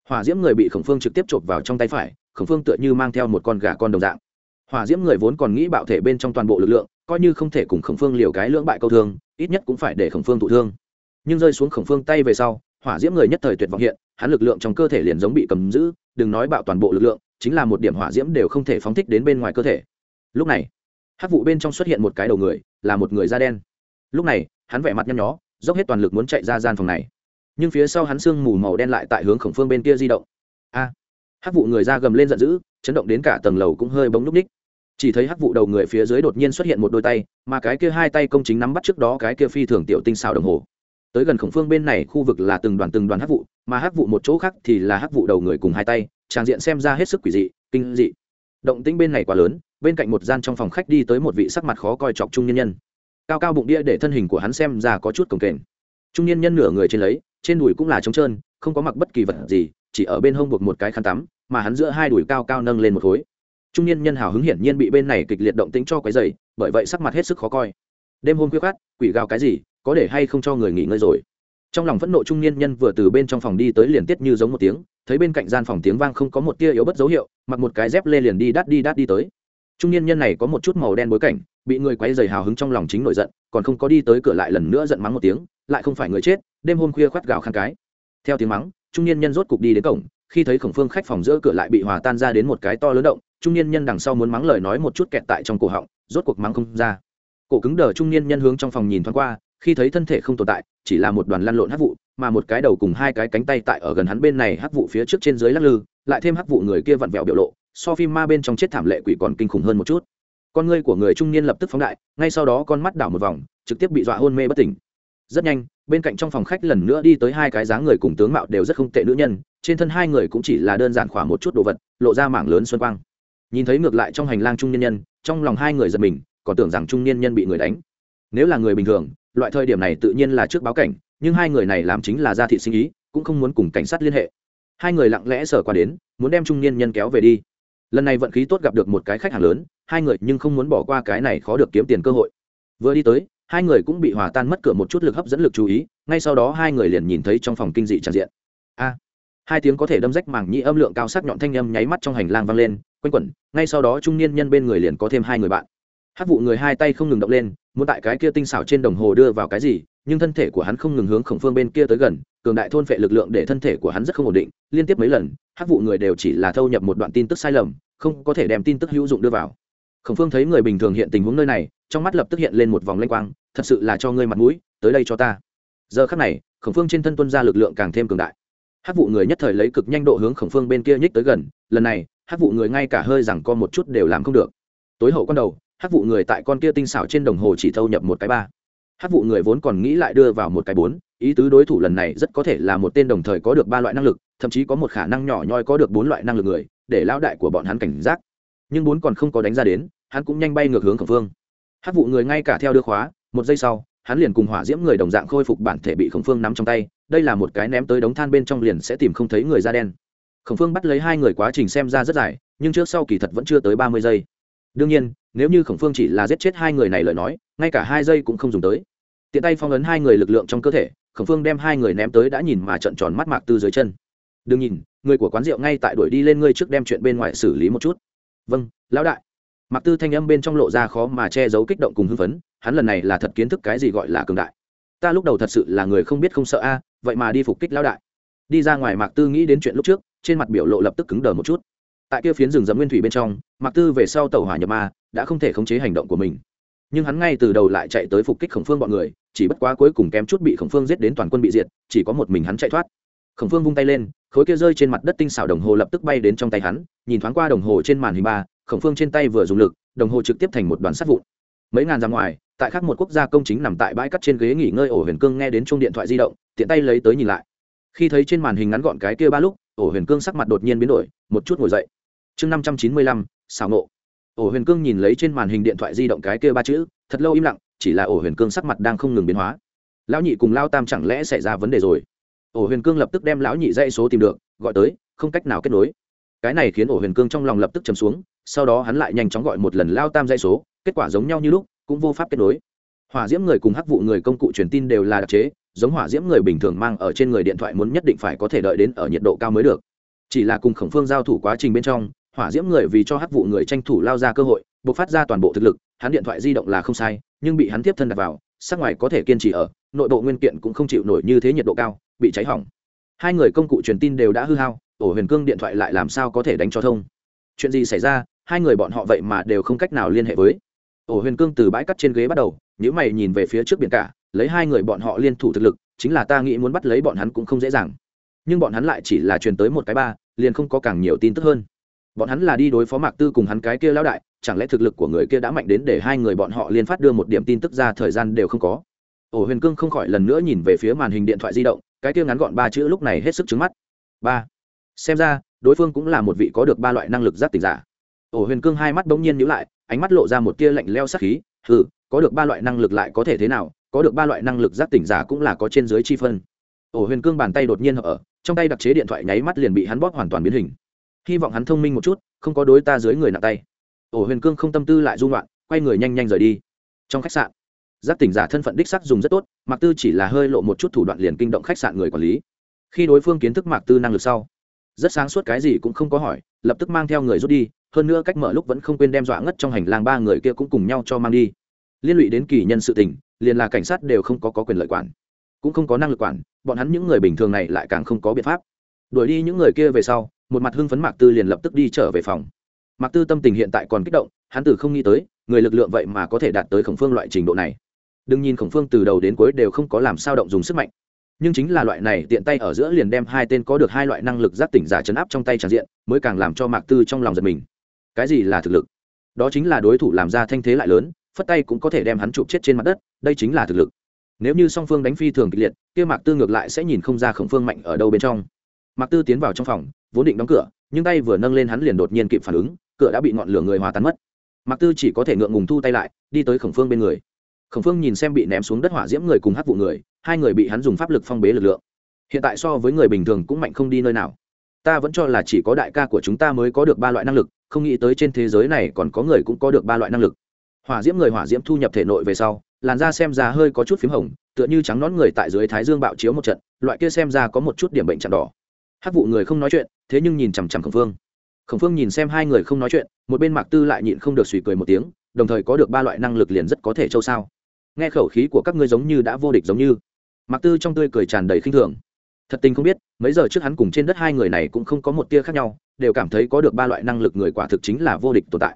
hỏa diễm người bị khổng phương trực tiếp chộp vào trong tay phải khổng phương tựa như mang theo một con gà con đồng dạng. Hỏa diễm người vốn còn nghĩ bạo thể bên trong toàn bộ lực lượng, coi như không thể cùng khổng phương liều cái lưỡng bại câu thương, ít nhất cũng phải để khổng phương thụ thương. Nhưng rơi xuống khổng phương tay về sau, hỏa diễm người nhất thời tuyệt vọng hiện, hắn lực lượng trong cơ thể liền giống bị cầm giữ, đừng nói bạo toàn bộ lực lượng, chính là một điểm hỏa diễm đều không thể phóng thích đến bên ngoài cơ thể. Lúc này hát vụ bên trong xuất hiện một cái đầu người, là một người da đen. Lúc này, hắn vẻ mặt nhăn nhó, dốc hết toàn lực muốn chạy ra gian phòng này. Nhưng phía sau hắn sương mù màu đen lại tại hướng khổng phương bên kia di động. A! Hát vụ người ra gầm lên giận dữ, chấn động đến cả tầng lầu cũng hơi bóng núp ních. Chỉ thấy hắc vụ đầu người phía dưới đột nhiên xuất hiện một đôi tay, mà cái kia hai tay công chính nắm bắt trước đó cái kia phi thường tiểu tinh xào đồng hồ. Tới gần khổng phương bên này khu vực là từng đoàn từng đoàn hắc vụ, mà hắc vụ một chỗ khác thì là hắc vụ đầu người cùng hai tay trang diện xem ra hết sức quỷ dị, kinh dị. Động tĩnh bên này quá lớn, bên cạnh một gian trong phòng khách đi tới một vị sắc mặt khó coi chọc trung nhân nhân. Cao cao bụng đĩa để thân hình của hắn xem ra có chút cồng kềnh. Trung nhân nhân nửa người trên lấy, trên đùi cũng là trống trơn, không có mặc bất kỳ vật gì chỉ ở bên hông buộc một cái khăn tắm, mà hắn giữa hai đùi cao cao nâng lên một khối. Trung niên nhân hào hứng hiển nhiên bị bên này kịch liệt động tính cho quấy dày bởi vậy sắc mặt hết sức khó coi. Đêm hôm khuya khát quỷ gào cái gì, có để hay không cho người nghỉ ngơi rồi? Trong lòng phẫn nộ trung niên nhân vừa từ bên trong phòng đi tới liền tiết như giống một tiếng, thấy bên cạnh gian phòng tiếng vang không có một tia yếu bất dấu hiệu, mặc một cái dép lê liền đi đắt đi đắt đi tới. Trung niên nhân này có một chút màu đen bối cảnh, bị người quấy dày hào hứng trong lòng chính nổi giận, còn không có đi tới cửa lại lần nữa giận mắng một tiếng, lại không phải người chết, đêm hôm khuya khoát gào khăn cái. Theo tiếng mắng trung niên nhân rốt cục đi đến cổng, khi thấy khổng phương khách phòng giữa cửa lại bị hòa tan ra đến một cái to lớn động, trung niên nhân đằng sau muốn mắng lời nói một chút kẹt tại trong cổ họng, rốt cuộc mắng không ra. Cổ cứng đờ trung niên nhân hướng trong phòng nhìn thoáng qua, khi thấy thân thể không tồn tại, chỉ là một đoàn lăn lộn hắc vụ, mà một cái đầu cùng hai cái cánh tay tại ở gần hắn bên này hắc vụ phía trước trên dưới lắc lư, lại thêm hắc vụ người kia vặn vẹo biểu lộ, so phim ma bên trong chết thảm lệ quỷ còn kinh khủng hơn một chút. Con ngươi của người trung niên lập tức phóng đại, ngay sau đó con mắt đảo một vòng, trực tiếp bị dọa hôn mê bất tỉnh. Rất nhanh bên cạnh trong phòng khách lần nữa đi tới hai cái dáng người cùng tướng mạo đều rất không tệ nữ nhân, trên thân hai người cũng chỉ là đơn giản khỏa một chút đồ vật, lộ ra mảng lớn xuân quang. Nhìn thấy ngược lại trong hành lang trung niên nhân, trong lòng hai người giật mình, còn tưởng rằng trung niên nhân bị người đánh. Nếu là người bình thường, loại thời điểm này tự nhiên là trước báo cảnh, nhưng hai người này làm chính là gia thị sinh ý, cũng không muốn cùng cảnh sát liên hệ. Hai người lặng lẽ sở qua đến, muốn đem trung niên nhân kéo về đi. Lần này vận khí tốt gặp được một cái khách hàng lớn, hai người nhưng không muốn bỏ qua cái này khó được kiếm tiền cơ hội. Vừa đi tới hai người cũng bị hòa tan mất cửa một chút lực hấp dẫn lực chú ý, ngay sau đó hai người liền nhìn thấy trong phòng kinh dị tràn diện. A! Hai tiếng có thể đâm rách màng nhĩ âm lượng cao sắc nhọn thanh âm nháy mắt trong hành lang vang lên, quanh quẩn, ngay sau đó trung niên nhân bên người liền có thêm hai người bạn. Hát vụ người hai tay không ngừng động lên, muốn tại cái kia tinh xảo trên đồng hồ đưa vào cái gì, nhưng thân thể của hắn không ngừng hướng khổng phương bên kia tới gần, cường đại thôn phệ lực lượng để thân thể của hắn rất không ổn định, liên tiếp mấy lần hát vụ người đều chỉ là thâu nhập một đoạn tin tức sai lầm, không có thể đem tin tức hữu dụng đưa vào. Khổng phương thấy người bình thường hiện tình huống nơi này trong mắt lập tức hiện lên một vòng lanh quang, thật sự là cho ngươi mặt mũi, tới đây cho ta. Giờ khắc này, khổng phương trên thân tuân ra lực lượng càng thêm cường đại. Hát vụ người nhất thời lấy cực nhanh độ hướng khổng phương bên kia nhích tới gần, lần này hát vụ người ngay cả hơi rằng co một chút đều làm không được. Tối hậu con đầu hát vụ người tại con kia tinh xảo trên đồng hồ chỉ thâu nhập một cái ba. Hát vụ người vốn còn nghĩ lại đưa vào một cái bốn, ý tứ đối thủ lần này rất có thể là một tên đồng thời có được ba loại năng lực, thậm chí có một khả năng nhỏ nhoi có được bốn loại năng lực người, để lão đại của bọn hắn cảnh giác. Nhưng bốn còn không có đánh ra đến, hắn cũng nhanh bay ngược hướng khổng phương hát vụ người ngay cả theo đưa khóa, một giây sau, hắn liền cùng hỏa diễm người đồng dạng khôi phục bản thể bị khổng phương nắm trong tay, đây là một cái ném tới đống than bên trong liền sẽ tìm không thấy người da đen. Khổng phương bắt lấy hai người quá trình xem ra rất dài, nhưng trước sau kỳ thật vẫn chưa tới ba mươi giây. Đương nhiên, nếu như khổng phương chỉ là giết chết hai người này lời nói, ngay cả hai giây cũng không dùng tới. Tiện tay phong ấn hai người lực lượng trong cơ thể, khổng phương đem hai người ném tới đã nhìn mà trận tròn mắt mạc tư dưới chân. Đừng nhìn, người của quán rượu ngay tại đuổi đi lên ngươi trước đem chuyện bên ngoài xử lý một chút. Vâng lão đại mặc tư thanh âm bên trong lộ ra khó mà che giấu kích động cùng hưng phấn, hắn lần này là thật kiến thức cái gì gọi là cường đại. Ta lúc đầu thật sự là người không biết không sợ a, vậy mà đi phục kích lão đại. Đi ra ngoài mạc tư nghĩ đến chuyện lúc trước, trên mặt biểu lộ lập tức cứng đờ một chút. Tại kia phiến rừng rậm nguyên thủy bên trong, mạc tư về sau tàu hỏa nhập ma, đã không thể khống chế hành động của mình. Nhưng hắn ngay từ đầu lại chạy tới phục kích khổng phương bọn người, chỉ bất quá cuối cùng kém chút bị khổng phương giết đến toàn quân bị diệt, chỉ có một mình hắn chạy thoát. Khổng phương vung tay lên, khối kia rơi trên mặt đất tinh xảo đồng hồ lập tức bay đến trong tay hắn, nhìn thoáng qua đồng hồ trên màn hình ba khổng phương trên tay vừa dùng lực, đồng hồ trực tiếp thành một đoàn sắt vụn. Mấy ngàn ra ngoài, tại khác một quốc gia công chính nằm tại bãi cắt trên ghế nghỉ ngơi ổ huyền cương nghe đến chung điện thoại di động, tiện tay lấy tới nhìn lại. Khi thấy trên màn hình ngắn gọn cái kia ba lúc, ổ huyền cương sắc mặt đột nhiên biến đổi, một chút ngồi dậy. Chương năm trăm chín mươi lăm, xảo nộ. Ổ huyền cương nhìn lấy trên màn hình điện thoại di động cái kia ba chữ, thật lâu im lặng, chỉ là ổ huyền cương sắc mặt đang không ngừng biến hóa. Lão nhị cùng lao tam chẳng lẽ xảy ra vấn đề rồi? Ổ huyền cương lập tức đem lão nhị dây số tìm được, gọi tới, không cách nào kết nối. Cái này khiến ổ huyền cương trong lòng lập tức chầm xuống sau đó hắn lại nhanh chóng gọi một lần lao tam dây số, kết quả giống nhau như lúc, cũng vô pháp kết nối. Hỏa diễm người cùng hắc vụ người công cụ truyền tin đều là đặc chế, giống hỏa diễm người bình thường mang ở trên người điện thoại muốn nhất định phải có thể đợi đến ở nhiệt độ cao mới được. Chỉ là cùng khổng phương giao thủ quá trình bên trong, hỏa diễm người vì cho hắc vụ người tranh thủ lao ra cơ hội buộc phát ra toàn bộ thực lực, hắn điện thoại di động là không sai, nhưng bị hắn tiếp thân đặt vào, sắc ngoài có thể kiên trì ở, nội bộ nguyên kiện cũng không chịu nổi như thế nhiệt độ cao, bị cháy hỏng. Hai người công cụ truyền tin đều đã hư hao, ổ huyền cương điện thoại lại làm sao có thể đánh cho thông. Chuyện gì xảy ra hai người bọn họ vậy mà đều không cách nào liên hệ với. Ổ huyền cương từ bãi cắt trên ghế bắt đầu nếu mày nhìn về phía trước biển cả, lấy hai người bọn họ liên thủ thực lực, chính là ta nghĩ muốn bắt lấy bọn hắn cũng không dễ dàng. Nhưng bọn hắn lại chỉ là truyền tới một cái ba, liền không có càng nhiều tin tức hơn. Bọn hắn là đi đối phó mạc tư cùng hắn cái kia lão đại, chẳng lẽ thực lực của người kia đã mạnh đến để hai người bọn họ liên phát đưa một điểm tin tức ra thời gian đều không có? Ổ huyền cương không khỏi lần nữa nhìn về phía màn hình điện thoại di động, cái kia ngắn gọn ba chữ lúc này hết sức trứng mắt. Ba. Xem ra, đối phương cũng là một vị có được ba loại năng lực giác tỉnh giả ổ huyền cương hai mắt bỗng nhiên nhíu lại, ánh mắt lộ ra một tia lạnh leo sắc khí, hừ, có được ba loại năng lực lại có thể thế nào? Có được ba loại năng lực giác tỉnh giả cũng là có trên dưới chi phân. Ổ huyền cương bàn tay đột nhiên ở, trong tay đặc chế điện thoại nháy mắt liền bị hắn bóp hoàn toàn biến hình. Hy vọng hắn thông minh một chút, không có đối ta dưới người nặng tay. Ổ huyền cương không tâm tư lại dung loạn, quay người nhanh nhanh rời đi. Trong khách sạn, giác tỉnh giả thân phận đích sắc dùng rất tốt, mạc tư chỉ là hơi lộ một chút thủ đoạn liền kinh động khách sạn người quản lý. Khi đối phương kiến thức mạc tư năng lực sau, rất sáng suốt cái gì cũng không có hỏi, lập tức mang theo người rút đi hơn nữa cách mở lúc vẫn không quên đem dọa ngất trong hành lang ba người kia cũng cùng nhau cho mang đi. Liên lụy đến kỳ nhân sự tình liền là cảnh sát đều không có, có quyền lợi quản cũng không có năng lực quản bọn hắn những người bình thường này lại càng không có biện pháp. Đuổi đi những người kia về sau một mặt hưng phấn mạc tư liền lập tức đi trở về phòng. Mạc tư tâm tình hiện tại còn kích động hắn từ không nghĩ tới người lực lượng vậy mà có thể đạt tới khổng phương loại trình độ này. Đừng nhìn khổng phương từ đầu đến cuối đều không có làm sao động dùng sức mạnh. Nhưng chính là loại này tiện tay ở giữa liền đem hai tên có được hai loại năng lực giác tỉnh giả chấn áp trong tay tràn diện mới càng làm cho mạc tư trong lòng giật mình cái gì là thực lực? Đó chính là đối thủ làm ra thanh thế lại lớn, phất tay cũng có thể đem hắn chụp chết trên mặt đất, đây chính là thực lực. Nếu như song phương đánh phi thường kịch liệt, kia mạc tư ngược lại sẽ nhìn không ra khổng phương mạnh ở đâu bên trong. Mạc tư tiến vào trong phòng, vốn định đóng cửa, nhưng tay vừa nâng lên hắn liền đột nhiên kịp phản ứng, cửa đã bị ngọn lửa người hòa tan mất. Mạc tư chỉ có thể ngượng ngùng thu tay lại, đi tới khổng phương bên người. Khổng phương nhìn xem bị ném xuống đất hỏa diễm người cùng hát vụ người, hai người bị hắn dùng pháp lực phong bế lực lượng. Hiện tại so với người bình thường cũng mạnh không đi nơi nào. Ta vẫn cho là chỉ có đại ca của chúng ta mới có được ba loại năng lực không nghĩ tới trên thế giới này còn có người cũng có được ba loại năng lực. Hỏa diễm người hỏa diễm thu nhập thể nội về sau, làn da xem ra hơi có chút p h í m hồng, tựa như trắng nón người tại dưới thái dương bạo chiếu một trận, loại kia xem ra có một chút điểm bệnh chặn đỏ. Hát vụ người không nói chuyện, thế nhưng nhìn chằm chằm khổng phương. Khổng phương nhìn xem hai người không nói chuyện, một bên mạc tư lại nhịn không được suy cười một tiếng, đồng thời có được ba loại năng lực liền rất có thể châu sao. Nghe khẩu khí của các ngươi giống như đã vô địch giống như. Mạc tư trong tươi cười tràn đầy khinh thường. Thật tình không biết, mấy giờ trước hắn cùng trên đất hai người này cũng không có một tia khác nhau đều cảm thấy có được ba loại năng lực người quả thực chính là vô địch tồn tại.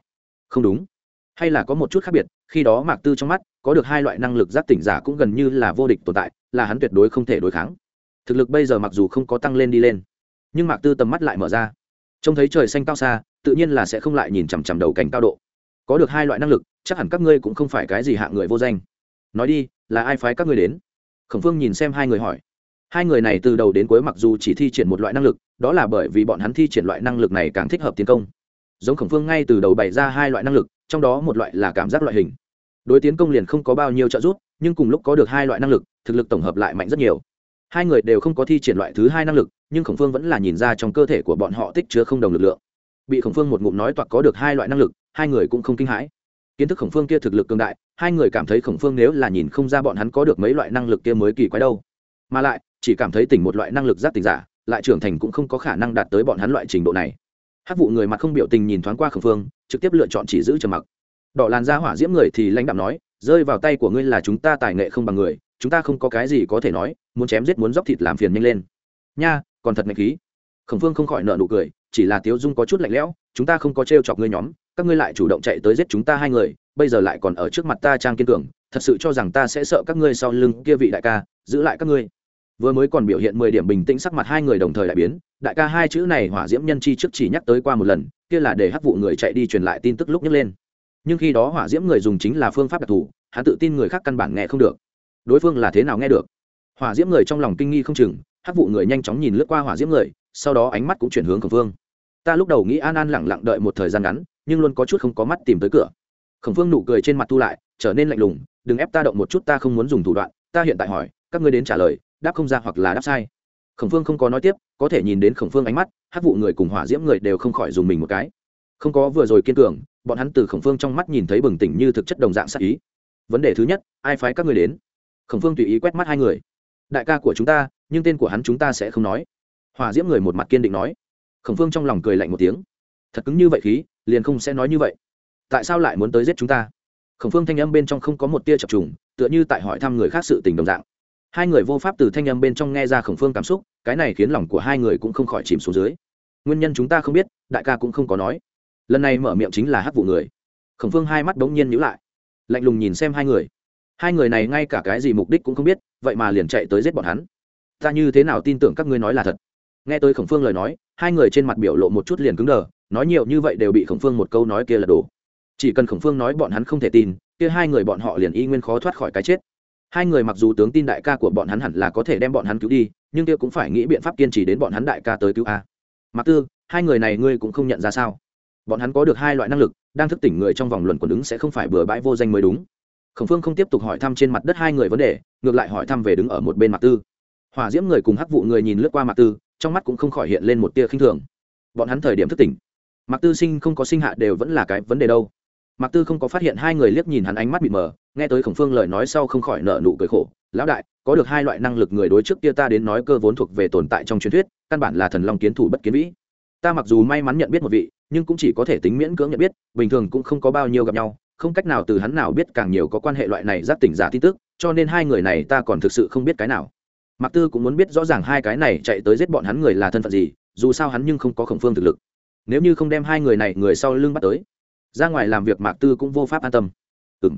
Không đúng. Hay là có một chút khác biệt, khi đó mạc tư trong mắt, có được hai loại năng lực giác tỉnh giả cũng gần như là vô địch tồn tại, là hắn tuyệt đối không thể đối kháng. Thực lực bây giờ mặc dù không có tăng lên đi lên, nhưng mạc tư tầm mắt lại mở ra. Trông thấy trời xanh cao xa, tự nhiên là sẽ không lại nhìn chằm chằm đầu cảnh cao độ. Có được hai loại năng lực, chắc hẳn các ngươi cũng không phải cái gì hạ người vô danh. Nói đi, là ai phái các ngươi đến? Khổng phương nhìn xem hai người hỏi hai người này từ đầu đến cuối mặc dù chỉ thi triển một loại năng lực, đó là bởi vì bọn hắn thi triển loại năng lực này càng thích hợp tiến công. Giống khổng phương ngay từ đầu bày ra hai loại năng lực, trong đó một loại là cảm giác loại hình. Đối tiến công liền không có bao nhiêu trợ giúp, nhưng cùng lúc có được hai loại năng lực, thực lực tổng hợp lại mạnh rất nhiều. Hai người đều không có thi triển loại thứ hai năng lực, nhưng khổng phương vẫn là nhìn ra trong cơ thể của bọn họ tích chứa không đồng lực lượng. Bị khổng phương một ngụm nói toạc có được hai loại năng lực, hai người cũng không kinh hãi. Kiến thức khổng phương kia thực lực cường đại, hai người cảm thấy khổng phương nếu là nhìn không ra bọn hắn có được mấy loại năng lực kia mới kỳ quái đâu. Mà lại chỉ cảm thấy tỉnh một loại năng lực giác tỉnh giả, lại trưởng thành cũng không có khả năng đạt tới bọn hắn loại trình độ này. Hát vụ người mặt không biểu tình nhìn thoáng qua khẩn phương, trực tiếp lựa chọn chỉ giữ trầm mặc. Đỏ làn da hỏa diễm người thì lãnh đạm nói, rơi vào tay của ngươi là chúng ta tài nghệ không bằng người, chúng ta không có cái gì có thể nói, muốn chém giết muốn dóc thịt làm phiền nhanh lên. Nha, còn thật mạnh khí. Khổng phương không khỏi nợ nụ cười, chỉ là tiếu dung có chút lạnh lẽo, chúng ta không có t r e o chọc ngươi nhóm, các ngươi lại chủ động chạy tới giết chúng ta hai người, bây giờ lại còn ở trước mặt ta trang kiên cường, thật sự cho rằng ta sẽ sợ các ngươi sau lưng kia vị đại ca, giữ lại các ngươi vừa mới còn biểu hiện mười điểm bình tĩnh sắc mặt hai người đồng thời đại biến, đại ca hai chữ này hỏa diễm nhân chi trước chỉ nhắc tới qua một lần, kia là để hắc vụ người chạy đi truyền lại tin tức lúc nhấc lên. Nhưng khi đó hỏa diễm người dùng chính là phương pháp đặc thù, hắn tự tin người khác căn bản nghe không được. Đối phương là thế nào nghe được? Hỏa diễm người trong lòng kinh nghi không chừng, hắc vụ người nhanh chóng nhìn lướt qua hỏa diễm người, sau đó ánh mắt cũng chuyển hướng khổng phương. Ta lúc đầu nghĩ an an lẳng lặng đợi một thời gian ngắn, nhưng luôn có chút không có mắt tìm tới cửa. Khổng phương nụ cười trên mặt thu lại, trở nên lạnh lùng, đừng ép ta động một chút, ta không muốn dùng thủ đoạn, ta hiện tại hỏi, các ngươi đến trả lời đáp không ra hoặc là đáp sai. Khổng phương không có nói tiếp, có thể nhìn đến khổng phương ánh mắt hát vụ người cùng hỏa diễm người đều không khỏi dùng mình một cái. Không có vừa rồi kiên cường, bọn hắn từ khổng phương trong mắt nhìn thấy bừng tỉnh như thực chất đồng dạng sắc ý. Vấn đề thứ nhất, ai phái các ngươi đến? Khổng phương tùy ý quét mắt hai người. Đại ca của chúng ta, nhưng tên của hắn chúng ta sẽ không nói. Hòa diễm người một mặt kiên định nói. Khổng phương trong lòng cười lạnh một tiếng. Thật cứng như vậy khí, liền không sẽ nói như vậy. Tại sao lại muốn tới giết chúng ta? Khổng phương thanh âm bên trong không có một tia chập trùng, tựa như tại hỏi thăm người khác sự tình đồng dạng hai người vô pháp từ thanh âm bên trong nghe ra khổng phương cảm xúc, cái này khiến lòng của hai người cũng không khỏi chìm xuống dưới. Nguyên nhân chúng ta không biết, đại ca cũng không có nói. Lần này mở miệng chính là hát vụ người. Khổng phương hai mắt đ ố n g nhiên nhữ lại, lạnh lùng nhìn xem hai người. Hai người này ngay cả cái gì mục đích cũng không biết, vậy mà liền chạy tới giết bọn hắn. Ta như thế nào tin tưởng các ngươi nói là thật? Nghe tới khổng phương lời nói, hai người trên mặt biểu lộ một chút liền cứng đờ, nói nhiều như vậy đều bị khổng phương một câu nói kia là đổ. Chỉ cần khổng phương nói bọn hắn không thể tin, kia hai người bọn họ liền y nguyên khó thoát khỏi cái chết hai người mặc dù tướng tin đại ca của bọn hắn hẳn là có thể đem bọn hắn cứu đi, nhưng kia cũng phải nghĩ biện pháp kiên trì đến bọn hắn đại ca tới cứu a. Mặc tư, hai người này ngươi cũng không nhận ra sao? Bọn hắn có được hai loại năng lực, đang thức tỉnh người trong vòng luận quần ứng sẽ không phải bừa bãi vô danh mới đúng. Khổng phương không tiếp tục hỏi thăm trên mặt đất hai người vấn đề, ngược lại hỏi thăm về đứng ở một bên mặt tư. Hỏa diễm người cùng hắc vụ người nhìn lướt qua mặc tư, trong mắt cũng không khỏi hiện lên một tia khinh thường. Bọn hắn thời điểm thức tỉnh. Mặc tư sinh không có sinh hạ đều vẫn là cái vấn đề đâu mạc tư không có phát hiện hai người liếc nhìn hắn ánh mắt bị mờ, nghe tới khổng phương lời nói sau không khỏi nợ nụ cười khổ. Lão đại, có được hai loại năng lực người đối trước kia ta đến nói cơ vốn thuộc về tồn tại trong truyền thuyết, căn bản là thần long kiến thủ bất kiến vĩ. Ta mặc dù may mắn nhận biết một vị, nhưng cũng chỉ có thể tính miễn cưỡng nhận biết, bình thường cũng không có bao nhiêu gặp nhau, không cách nào từ hắn nào biết càng nhiều có quan hệ loại này giáp tỉnh giả tin tức, cho nên hai người này ta còn thực sự không biết cái nào. Mạc tư cũng muốn biết rõ ràng hai cái này chạy tới giết bọn hắn người là thân phận gì, dù sao hắn nhưng không có khổng phương thực lực. Nếu như không đem hai người này người sau lưng bắt tới ra ngoài làm việc mạc tư cũng vô pháp an tâm. Ừ m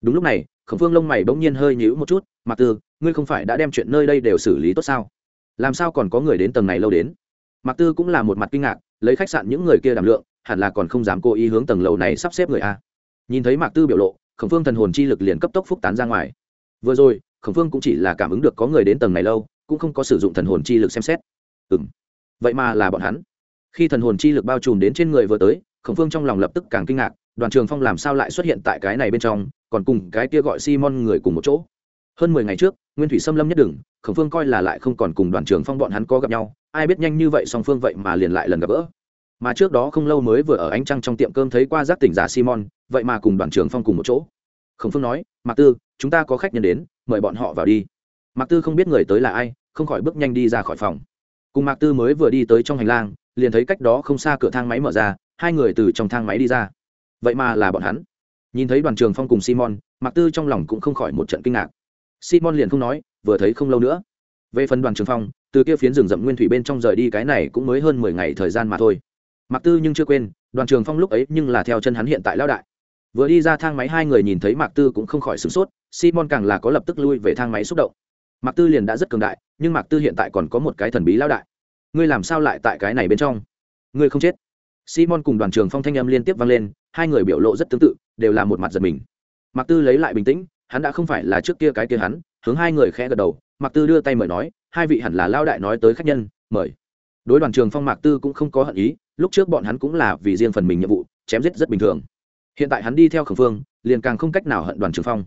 đúng lúc này, khổng phương lông mày bỗng nhiên hơi nhíu một chút, mạc tư, ngươi không phải đã đem chuyện nơi đây đều xử lý tốt sao? Làm sao còn có người đến tầng này lâu đến? Mạc tư cũng là một mặt kinh ngạc, lấy khách sạn những người kia đảm lượng, hẳn là còn không dám cố ý hướng tầng lầu này sắp xếp người a. Nhìn thấy mạc tư biểu lộ, khổng phương thần hồn chi lực liền cấp tốc phúc tán ra ngoài. Vừa rồi, khổng phương cũng chỉ là cảm ứng được có người đến tầng này lâu, cũng không có sử dụng thần hồn chi lực xem xét. Ừ m vậy mà là bọn hắn. Khi thần hồn chi lực bao trùm đến trên người vừa tới khổng phương trong lòng lập tức càng kinh ngạc, đoàn trường phong làm sao lại xuất hiện tại cái này bên trong, còn cùng cái kia gọi simon người cùng một chỗ. Hơn mười ngày trước, nguyên thủy xâm lâm nhất đừng, khổng phương coi là lại không còn cùng đoàn trường phong bọn hắn có gặp nhau, ai biết nhanh như vậy song phương vậy mà liền lại lần gặp gỡ. Mà trước đó không lâu mới vừa ở ánh trăng trong tiệm cơm thấy qua giác tỉnh giả simon, vậy mà cùng đoàn trường phong cùng một chỗ. Khổng phương nói, mạc tư, chúng ta có khách nhân đến, mời bọn họ vào đi. Mạc tư không biết người tới là ai, không khỏi bước nhanh đi ra khỏi phòng. Cùng mạc tư mới vừa đi tới trong hành lang, liền thấy cách đó không xa cửa thang máy mở ra hai người từ trong thang máy đi ra. Vậy mà là bọn hắn. Nhìn thấy đoàn trường phong cùng simon, mạc tư trong lòng cũng không khỏi một trận kinh ngạc. Simon liền không nói, vừa thấy không lâu nữa. Về phần đoàn trường phong, từ kia phiến rừng rậm nguyên thủy bên trong rời đi cái này cũng mới hơn mười ngày thời gian mà thôi. Mạc tư nhưng chưa quên, đoàn trường phong lúc ấy nhưng là theo chân hắn hiện tại lao đại. Vừa đi ra thang máy hai người nhìn thấy mạc tư cũng không khỏi sửng sốt, simon càng là có lập tức lui về thang máy xúc động. Mạc tư liền đã rất cường đại, nhưng mạc tư hiện tại còn có một cái thần bí lao đại. Ngươi làm sao lại tại cái này bên trong? Ngươi không chết simon cùng đoàn trường phong thanh âm liên tiếp vang lên, hai người biểu lộ rất tương tự, đều là một mặt giật mình. Mạc tư lấy lại bình tĩnh, hắn đã không phải là trước kia cái kia hắn, hướng hai người khẽ gật đầu, mạc tư đưa tay mời nói, hai vị hẳn là lao đại nói tới khách nhân, mời. Đối đoàn trường phong mạc tư cũng không có hận ý, lúc trước bọn hắn cũng là vì riêng phần mình nhiệm vụ, chém giết rất bình thường. Hiện tại hắn đi theo khẩn phương, liền càng không cách nào hận đoàn trường phong.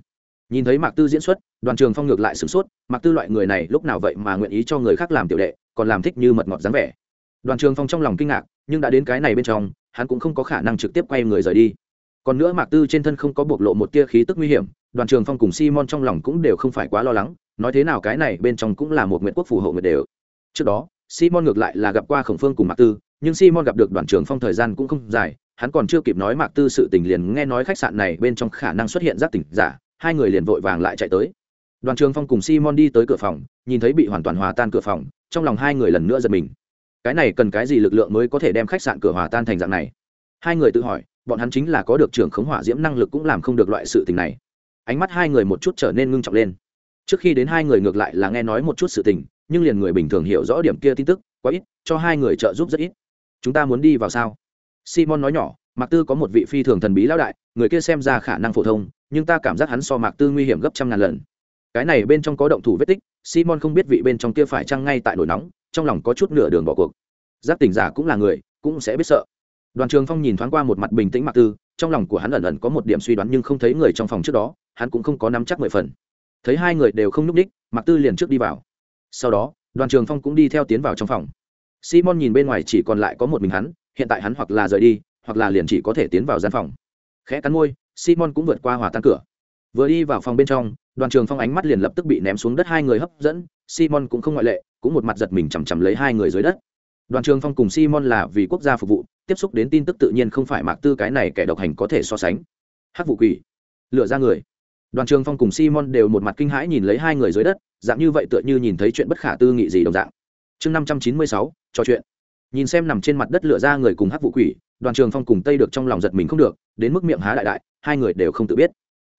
Nhìn thấy mạc tư diễn xuất, đoàn trường phong ngược lại sửng sốt, mạc tư loại người này lúc nào vậy mà nguyện ý cho người khác làm tiểu đệ, còn làm thích như mật ngọt dáng vẻ đoàn trường phong trong lòng kinh ngạc, nhưng đã đến cái này bên trong, hắn cũng không có khả năng trực tiếp quay người rời đi. Còn nữa mạc tư trên thân không có bộc lộ một tia khí tức nguy hiểm, đoàn trường phong cùng simon trong lòng cũng đều không phải quá lo lắng, nói thế nào cái này bên trong cũng là một nguyện quốc phù hộ nguyện đều. Trước đó, simon ngược lại là gặp qua khổng phương cùng mạc tư, nhưng simon gặp được đoàn trường phong thời gian cũng không dài, hắn còn chưa kịp nói mạc tư sự tình liền nghe nói khách sạn này bên trong khả năng xuất hiện giác tỉnh giả, hai người liền vội vàng lại chạy tới. Đoàn trường phong cùng simon đi tới cửa phòng, nhìn thấy bị hoàn toàn hòa tan cửa phòng, trong lòng hai người lần nữa giật mình cái này cần cái gì lực lượng mới có thể đem khách sạn cửa hòa tan thành dạng này? Hai người tự hỏi, bọn hắn chính là có được trưởng khống hỏa diễm năng lực cũng làm không được loại sự tình này. Ánh mắt hai người một chút trở nên ngưng trọng lên. Trước khi đến hai người ngược lại là nghe nói một chút sự tình, nhưng liền người bình thường hiểu rõ điểm kia tin tức, quá ít, cho hai người trợ giúp rất ít. Chúng ta muốn đi vào sao? Simon nói nhỏ, mạc tư có một vị phi thường thần bí lão đại, người kia xem ra khả năng phổ thông, nhưng ta cảm giác hắn so mạc tư nguy hiểm gấp trăm ngàn lần cái này bên trong có động thủ vết tích, simon không biết vị bên trong kia phải chăng ngay tại nổi nóng, trong lòng có chút nửa đường bỏ cuộc. Giác tỉnh giả cũng là người, cũng sẽ biết sợ. Đoàn trường phong nhìn thoáng qua một mặt bình tĩnh Mặc tư, trong lòng của hắn ẩn ẩn có một điểm suy đoán nhưng không thấy người trong phòng trước đó, hắn cũng không có nắm chắc mười phần. Thấy hai người đều không n ú c ních mặc tư liền trước đi vào. Sau đó, đoàn trường phong cũng đi theo tiến vào trong phòng. Simon nhìn bên ngoài chỉ còn lại có một mình hắn, hiện tại hắn hoặc là rời đi, hoặc là liền chỉ có thể tiến vào gian phòng. Khẽ cắn môi, simon cũng vượt qua hòa tan cửa. Vừa đi vào phòng bên trong đoàn trường phong ánh mắt liền lập tức bị ném xuống đất, hai người hấp dẫn, simon cũng không ngoại lệ, cũng một mặt giật mình chằm chằm lấy hai người dưới đất. Đoàn trường phong cùng simon là vì quốc gia phục vụ, tiếp xúc đến tin tức tự nhiên không phải mạc tư cái này kẻ độc hành có thể so sánh. Hắc vụ quỷ, lựa ra người. Đoàn trường phong cùng simon đều một mặt kinh hãi nhìn lấy hai người dưới đất, dạng như vậy tựa như nhìn thấy chuyện bất khả tư nghị gì đồng dạng. Chương năm trăm chín mươi sáu, trò chuyện. Nhìn xem nằm trên mặt đất lựa ra người cùng hắc vụ quỷ, đoàn trường phong cùng tây được trong lòng giật mình không được, đến mức miệng há đại đại, hai người đều không tự biết.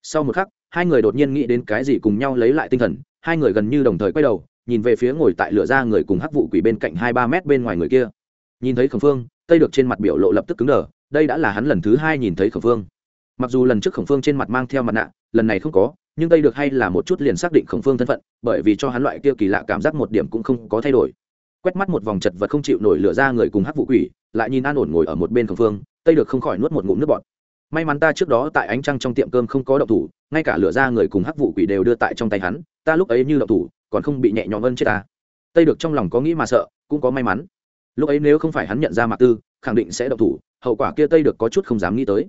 Sau một khắc hai người đột nhiên nghĩ đến cái gì cùng nhau lấy lại tinh thần, hai người gần như đồng thời quay đầu, nhìn về phía ngồi tại lửa ra người cùng hắc vụ quỷ bên cạnh hai ba mét bên ngoài người kia. Nhìn thấy khổng phương, tây được trên mặt biểu lộ lập tức cứng đờ, đây đã là hắn lần thứ hai nhìn thấy khổng phương. Mặc dù lần trước khổng phương trên mặt mang theo mặt nạ, lần này không có, nhưng tây được hay là một chút liền xác định khổng phương thân phận, bởi vì cho hắn loại kia kỳ lạ cảm giác một điểm cũng không có thay đổi. Quét mắt một vòng chật vật không chịu nổi lửa ra người cùng hắc vụ quỷ, lại nhìn an ổn ngồi ở một bên khổng phương, tây được không khỏi nuốt một ngụm nước bọt. May mắn ta trước đó tại ánh trăng trong tiệm cơm không có động thủ ngay cả lửa ra người cùng hắc vụ quỷ đều đưa tại trong tay hắn, ta lúc ấy như đậu thủ, còn không bị nhẹ nhõm ân chết ta. Tây được trong lòng có nghĩ mà sợ, cũng có may mắn. Lúc ấy nếu không phải hắn nhận ra mạc tư, khẳng định sẽ đậu thủ, hậu quả kia tây được có chút không dám nghĩ tới.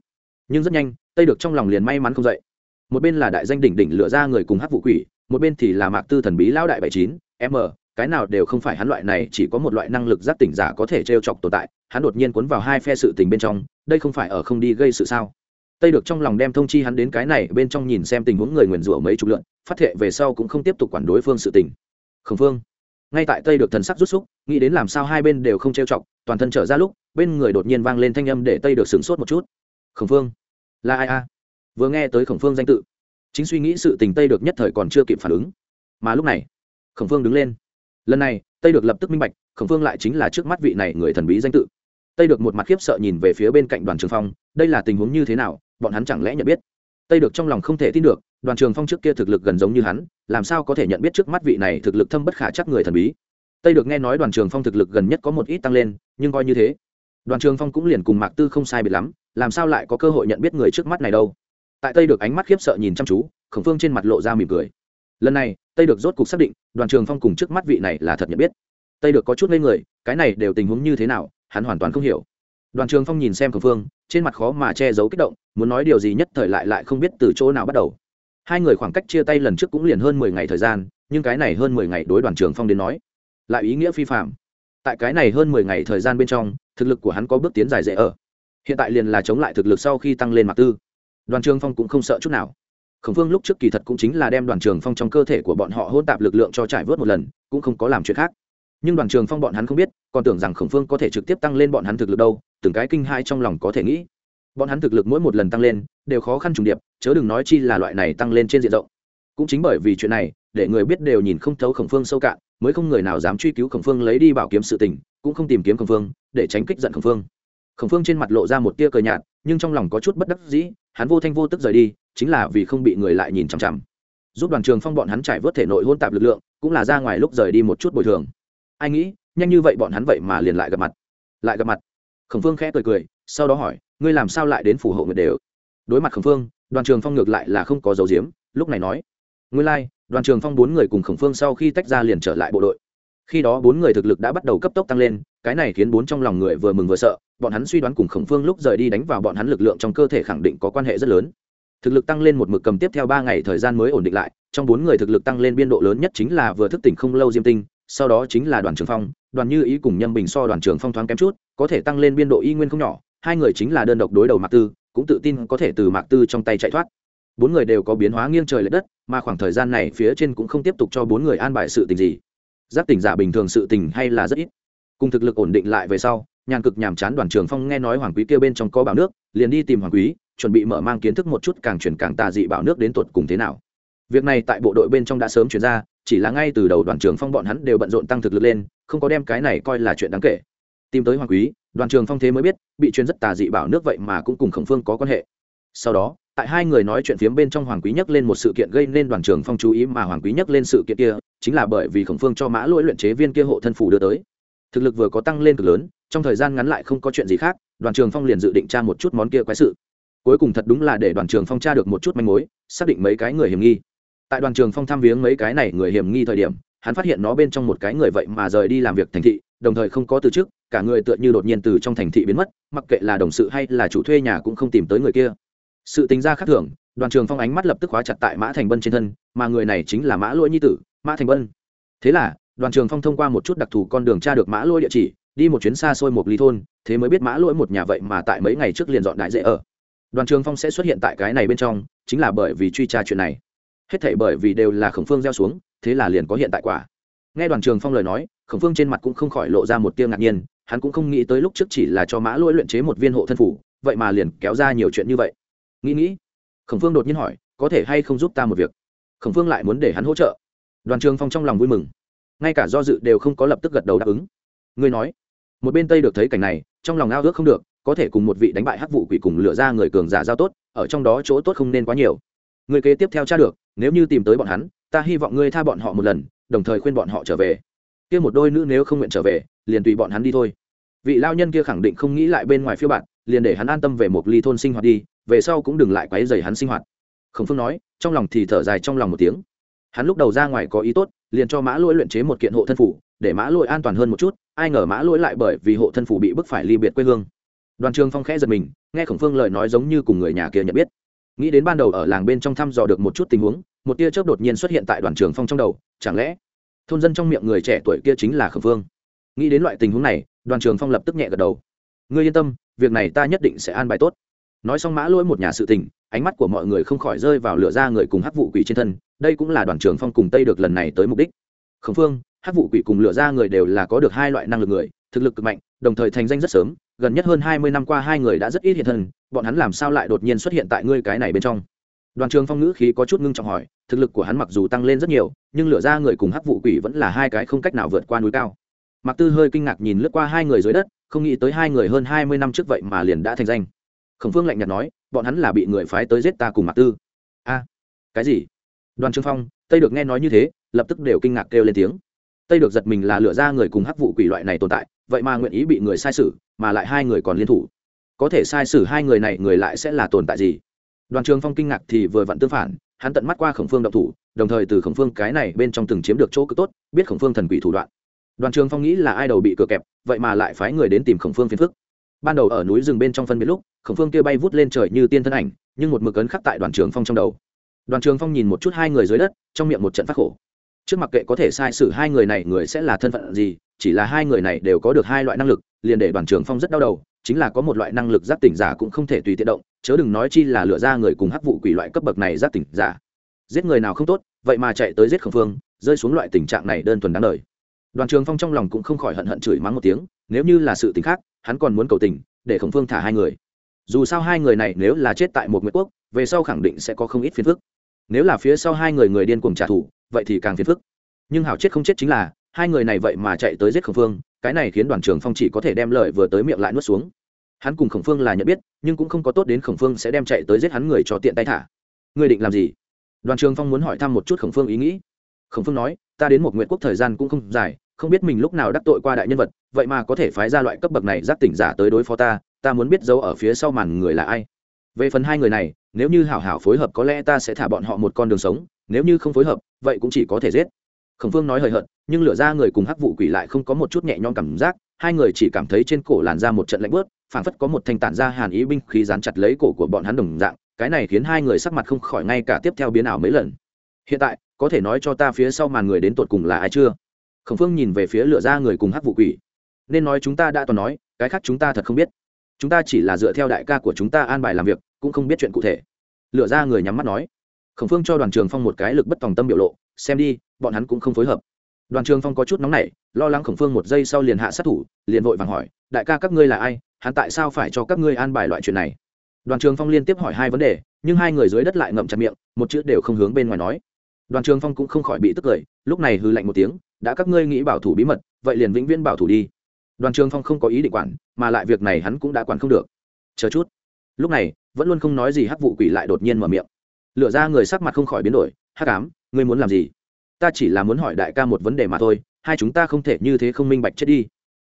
Nhưng rất nhanh, tây được trong lòng liền may mắn không dậy. Một bên là đại danh đỉnh đỉnh lửa ra người cùng hắc vụ quỷ, một bên thì là mạc tư thần bí lão đại bảy chín, m, cái nào đều không phải hắn loại này, chỉ có một loại năng lực giác tỉnh giả có thể t r e o chọc tồn tại, hắn đột nhiên cuốn vào hai phe sự tình bên trong, đây không phải ở không đi gây sự sao? Tây được trong lòng đem thông chi hắn đến cái này, bên trong nhìn xem tình huống người nguyền rủa mấy chục lượn, phát thệ về sau cũng không tiếp tục quản đối phương sự tình. Khẩn phương ngay tại tây được thần sắc rút xúc, nghĩ đến làm sao hai bên đều không trêu chọc, toàn thân trở ra lúc, bên người đột nhiên vang lên thanh âm để tây được sửng sốt một chút. Khổng phương là ai a? Vừa nghe tới khổng phương danh tự, chính suy nghĩ sự tình tây được nhất thời còn chưa kịp phản ứng. Mà lúc này, khổng phương đứng lên. Lần này, tây được lập tức minh bạch, khổng phương lại chính là trước mắt vị này người thần bí danh tự. Tây được một mặt khiếp sợ nhìn về phía bên cạnh đoàn trường phong, đây là tình huống như thế nào bọn hắn chẳng lẽ nhận biết? Tây được trong lòng không thể tin được, đoàn trường phong trước kia thực lực gần giống như hắn, làm sao có thể nhận biết trước mắt vị này thực lực thâm bất khả chắc người thần bí? Tây được nghe nói đoàn trường phong thực lực gần nhất có một ít tăng lên, nhưng coi như thế, đoàn trường phong cũng liền cùng mạc tư không sai biệt lắm, làm sao lại có cơ hội nhận biết người trước mắt này đâu? Tại tây được ánh mắt khiếp sợ nhìn chăm chú, khổng phương trên mặt lộ ra mỉm cười. Lần này, tây được rốt cục xác định, đoàn trường phong cùng trước mắt vị này là thật nhận biết. Tây được có chút ngây người, cái này đều tình huống như thế nào, hắn hoàn toàn không hiểu. Đoàn trường phong nhìn xem khổng phương trên mặt khó mà che giấu kích động, muốn nói điều gì nhất thời lại lại không biết từ chỗ nào bắt đầu. Hai người khoảng cách chia tay lần trước cũng liền hơn mười ngày thời gian, nhưng cái này hơn mười ngày đối đoàn trường phong đến nói, lại ý nghĩa phi phạm. Tại cái này hơn mười ngày thời gian bên trong, thực lực của hắn có bước tiến dài dễ ở. Hiện tại liền là chống lại thực lực sau khi tăng lên mặt tư. Đoàn trường phong cũng không sợ chút nào. Khổng phương lúc trước kỳ thật cũng chính là đem đoàn trường phong trong cơ thể của bọn họ hôn tạp lực lượng cho trải vớt một lần, cũng không có làm chuyện khác nhưng đoàn trường phong bọn hắn không biết, còn tưởng rằng khổng phương có thể trực tiếp tăng lên bọn hắn thực lực đâu, từng cái kinh hai trong lòng có thể nghĩ. Bọn hắn thực lực mỗi một lần tăng lên, đều khó khăn trùng điệp, chớ đừng nói chi là loại này tăng lên trên diện rộng. Cũng chính bởi vì chuyện này, để người biết đều nhìn không thấu khổng phương sâu cạn, mới không người nào dám truy cứu khổng phương lấy đi bảo kiếm sự tình, cũng không tìm kiếm khổng phương, để tránh kích giận khổng phương. Khổng phương trên mặt lộ ra một tia cờ nhạt, nhưng trong lòng có chút bất đắc dĩ, hắn vô thanh vô tức rời đi, chính là vì không bị người lại nhìn chằm chằm. Giúp đoàn trường phong bọn hắn trải vớt thể nội hôn tạp lực lượng, cũng là ra ngoài lúc rời đi một chút bồi thường ai nghĩ nhanh như vậy bọn hắn vậy mà liền lại gặp mặt. Lại gặp mặt. Khổng phương khẽ cười cười sau đó hỏi ngươi làm sao lại đến phủ hộ nguyệt đều? Đối mặt khổng phương đoàn trường phong ngược lại là không có dấu diếm lúc này nói ngươi lai、like, đoàn trường phong bốn người cùng khổng phương sau khi tách ra liền trở lại bộ đội. Khi đó bốn người thực lực đã bắt đầu cấp tốc tăng lên cái này khiến bốn trong lòng người vừa mừng vừa sợ bọn hắn suy đoán cùng khổng phương lúc rời đi đánh vào bọn hắn lực lượng trong cơ thể khẳng định có quan hệ rất lớn. Thực lực tăng lên một mực cầm tiếp theo ba ngày thời gian mới ổn định lại trong bốn người thực lực tăng lên biên độ lớn nhất chính là vừa thức tỉnh không lâu diêm tinh sau đó chính là đoàn trường phong, đoàn như ý cùng nhâm bình so đoàn trường phong thoáng kém chút, có thể tăng lên biên độ y nguyên không nhỏ, hai người chính là đơn độc đối đầu mạc tư, cũng tự tin có thể từ mạc tư trong tay chạy thoát. Bốn người đều có biến hóa nghiêng trời l ệ đất, mà khoảng thời gian này phía trên cũng không tiếp tục cho bốn người an bài sự tình gì. Giáp tỉnh giả bình thường sự tình hay là rất ít. Cùng thực lực ổn định lại về sau, nhàn cực nhàm chán đoàn trường phong nghe nói hoàng quý kêu bên trong có bảo nước, liền đi tìm hoàng quý, chuẩn bị mở mang kiến thức một chút càng chuyển càng tà dị bảo nước đến tuột cùng thế nào. Việc này tại bộ đội bên trong đã sớm chuyển ra chỉ là ngay từ đầu đoàn trường phong bọn hắn đều bận rộn tăng thực lực lên, không có đem cái này coi là chuyện đáng kể. Tìm tới hoàng quý, đoàn trường phong thế mới biết, bị truyền rất tà dị bảo nước vậy mà cũng cùng khổng phương có quan hệ. Sau đó, tại hai người nói chuyện phiếm bên trong hoàng quý nhắc lên một sự kiện gây nên đoàn trường phong chú ý mà hoàng quý nhắc lên sự kiện kia, chính là bởi vì khổng phương cho mã lỗi luyện chế viên kia hộ thân phủ đưa tới. Thực lực vừa có tăng lên cực lớn, trong thời gian ngắn lại không có chuyện gì khác, đoàn trường phong liền dự định tra một chút món kia quái sự. Cuối cùng thật đúng là để đoàn trường phong tra được một chút manh mối, xác định mấy cái người hiểm nghi tại đoàn trường phong thăm viếng mấy cái này người hiểm nghi thời điểm, hắn phát hiện nó bên trong một cái người vậy mà rời đi làm việc thành thị, đồng thời không có từ chức cả người tựa như đột nhiên từ trong thành thị biến mất, mặc kệ là đồng sự hay là chủ thuê nhà cũng không tìm tới người kia. Sự tính ra khác thường, đoàn trường phong ánh mắt lập tức khóa chặt tại mã thành bân trên thân, mà người này chính là mã lỗi nhi tử, mã thành bân. Thế là, đoàn trường phong thông qua một chút đặc thù con đường tra được mã lỗi địa chỉ, đi một chuyến xa xôi một ly thôn, thế mới biết mã lỗi một nhà vậy mà tại mấy ngày trước liền dọn đại dễ ở. Đoàn trường phong sẽ xuất hiện tại cái này bên trong, chính là bởi vì truy tra chuyện này hết thảy bởi vì đều là khổng phương gieo xuống, thế là liền có hiện tại quả. Nghe đoàn trường phong lời nói, khổng phương trên mặt cũng không khỏi lộ ra một tiêu ngạc nhiên, hắn cũng không nghĩ tới lúc trước chỉ là cho mã lỗi luyện chế một viên hộ thân phủ, vậy mà liền kéo ra nhiều chuyện như vậy. Nghĩ nghĩ, khổng phương đột nhiên hỏi, có thể hay không giúp ta một việc? Khổng phương lại muốn để hắn hỗ trợ. Đoàn trường phong trong lòng vui mừng. Ngay cả do dự đều không có lập tức gật đầu đáp ứng. Ngươi nói, một bên tây được thấy cảnh này, trong lòng ao ước không được, có thể cùng một vị đánh bại hắc vụ quỷ cùng lựa ra người cường giả giao tốt, ở trong đó chỗ tốt không nên quá nhiều người kế tiếp theo tra được, nếu như tìm tới bọn hắn, ta hy vọng ngươi tha bọn họ một lần, đồng thời khuyên bọn họ trở về. Kia một đôi nữ nếu không nguyện trở về, liền tùy bọn hắn đi thôi. Vị lao nhân kia khẳng định không nghĩ lại bên ngoài phiêu bạn liền để hắn an tâm về một ly thôn sinh hoạt đi, về sau cũng đừng lại quấy dày hắn sinh hoạt. Khổng phương nói, trong lòng thì thở dài trong lòng một tiếng. Hắn lúc đầu ra ngoài có ý tốt, liền cho mã lỗi luyện chế một kiện hộ thân phủ, để mã lỗi an toàn hơn một chút, ai ngờ mã lỗi lại bởi vì hộ thân phủ bị bức phải ly biệt quê hương. Đoàn trường phong khẽ giật mình, nghe khổng phương lời nói giống như cùng người nhà kia nhận biết nghĩ đến ban đầu ở làng bên trong thăm dò được một chút tình huống, một tia chớp đột nhiên xuất hiện tại đoàn trường phong trong đầu, chẳng lẽ thôn dân trong miệng người trẻ tuổi kia chính là khẩm phương nghĩ đến loại tình huống này, đoàn trường phong lập tức nhẹ gật đầu. Ngươi yên tâm, việc này ta nhất định sẽ an bài tốt. Nói xong mã lỗi một nhà sự tình, ánh mắt của mọi người không khỏi rơi vào lửa ra người cùng hắc vụ quỷ trên thân, đây cũng là đoàn trường phong cùng tây được lần này tới mục đích. Khổng phương hắc vụ quỷ cùng lửa ra người đều là có được hai loại năng lực người, thực lực cực mạnh đồng thời thành danh rất sớm, gần nhất hơn hai mươi năm qua hai người đã rất ít hiện thân, bọn hắn làm sao lại đột nhiên xuất hiện tại ngươi cái này bên trong? Đoàn trường phong ngữ khí có chút ngưng trọng hỏi, thực lực của hắn mặc dù tăng lên rất nhiều, nhưng lửa ra người cùng hắc vụ quỷ vẫn là hai cái không cách nào vượt qua núi cao. Mặc tư hơi kinh ngạc nhìn lướt qua hai người dưới đất, không nghĩ tới hai người hơn hai mươi năm trước vậy mà liền đã thành danh. Khổng phương lạnh nhạt nói, bọn hắn là bị người phái tới giết ta cùng mặc tư. A, cái gì? Đoàn trường phong, tây được nghe nói như thế, lập tức đều kinh ngạc kêu lên tiếng. Tây được giật mình là lửa ra người cùng hắc vụ quỷ loại này tồn tại vậy mà nguyện ý bị người sai sử mà lại hai người còn liên thủ. Có thể sai sử hai người này, người lại sẽ là tồn tại gì? Đoàn trường phong kinh ngạc thì vừa vặn tương phản, hắn tận mắt qua khổng phương độc thủ, đồng thời từ khổng phương cái này bên trong từng chiếm được chỗ cực tốt, biết khổng phương thần quỷ thủ đoạn. Đoàn trường phong nghĩ là ai đầu bị cửa kẹp, vậy mà lại phái người đến tìm khổng phương phiền phức. Ban đầu ở núi rừng bên trong phân biệt lúc, khổng phương kia bay vút lên trời như tiên thân ảnh, nhưng một mực ấn khắc tại đoàn trường phong trong đầu. Đoàn trường phong nhìn một chút hai người dưới đất, trong miệng một trận phát khổ. Trước mặc kệ có thể sai sử hai người này, người sẽ là thân phận gì chỉ là hai người này đều có được hai loại năng lực, liền để đoàn trường phong rất đau đầu, chính là có một loại năng lực giác tỉnh giả cũng không thể tùy tiện động, chớ đừng nói chi là lựa ra người cùng hắc vụ quỷ loại cấp bậc này giác tỉnh giả. Giết người nào không tốt, vậy mà chạy tới giết khẩn phương, rơi xuống loại tình trạng này đơn thuần đáng đời. đoàn trường phong trong lòng cũng không khỏi hận hận chửi mắng một tiếng, nếu như là sự tình khác, hắn còn muốn cầu tình, để khổng phương thả hai người. Dù sao hai người này nếu là chết tại một nguyệt quốc, về sau khẳng định sẽ có không ít phiền phức. Nếu là phía sau hai người người điên cuồng trả thù, vậy thì càng phiền phức. Nhưng hảo chết không chết chính là hai người này vậy mà chạy tới giết khổng phương, cái này khiến đoàn trường phong chỉ có thể đem lời vừa tới miệng lại nuốt xuống. Hắn cùng khổng phương là nhận biết, nhưng cũng không có tốt đến khổng phương sẽ đem chạy tới giết hắn người cho tiện tay thả. Người định làm gì? Đoàn trường phong muốn hỏi thăm một chút khổng phương ý nghĩ. Khổng phương nói, ta đến một nguyện quốc thời gian cũng không dài, không biết mình lúc nào đắc tội qua đại nhân vật, vậy mà có thể phái ra loại cấp bậc này giác tỉnh giả tới đối phó ta ta muốn biết dấu ở phía sau màn người là ai. Về phần hai người này, nếu như hảo hảo phối hợp có lẽ ta sẽ thả bọn họ một con đường sống, nếu như không phối hợp, vậy cũng chỉ có thể giết khổng phương nói hời hợt, nhưng lửa ra người cùng hắc vụ quỷ lại không có một chút nhẹ nhõm cảm giác, hai người chỉ cảm thấy trên cổ làn ra một trận lạnh bớt phảng phất có một thanh tản ra hàn ý binh khí dán chặt lấy cổ của bọn hắn đồng dạng, cái này khiến hai người sắc mặt không khỏi ngay cả tiếp theo biến ảo mấy lần. Hiện tại, có thể nói cho ta phía sau màn người đến tột cùng là ai chưa? Khổng phương nhìn về phía lửa ra người cùng hắc vụ quỷ. Nên nói chúng ta đã toàn nói, cái khác chúng ta thật không biết. Chúng ta chỉ là dựa theo đại ca của chúng ta an bài làm việc, cũng không biết chuyện cụ thể. Lựa ra người nhắm mắt nói. Khổng phương cho đoàn trường phong một cái lực bất tòng tâm biểu lộ xem đi, bọn hắn cũng không phối hợp. Đoàn trường phong có chút nóng nảy, lo lắng khổng phương một giây sau liền hạ sát thủ, liền vội vàng hỏi, đại ca, các ngươi là ai? Hắn tại sao phải cho các ngươi an bài loại chuyện này? Đoàn trường phong liên tiếp hỏi hai vấn đề, nhưng hai người dưới đất lại ngậm chặt miệng, một chữ đều không hướng bên ngoài nói. Đoàn trường phong cũng không khỏi bị tức cười, lúc này hư lạnh một tiếng, đã các ngươi nghĩ bảo thủ bí mật, vậy liền vĩnh viễn bảo thủ đi. Đoàn trường phong không có ý định quản, mà lại việc này hắn cũng đã quản không được. Chờ chút. Lúc này, vẫn luôn không nói gì hắc vụ quỷ lại đột nhiên mở miệng. Lựa ra người sắc mặt không khỏi biến đổi, hắc ám ngươi muốn làm gì? Ta chỉ là muốn hỏi đại ca một vấn đề mà thôi, hai chúng ta không thể như thế không minh bạch chết đi.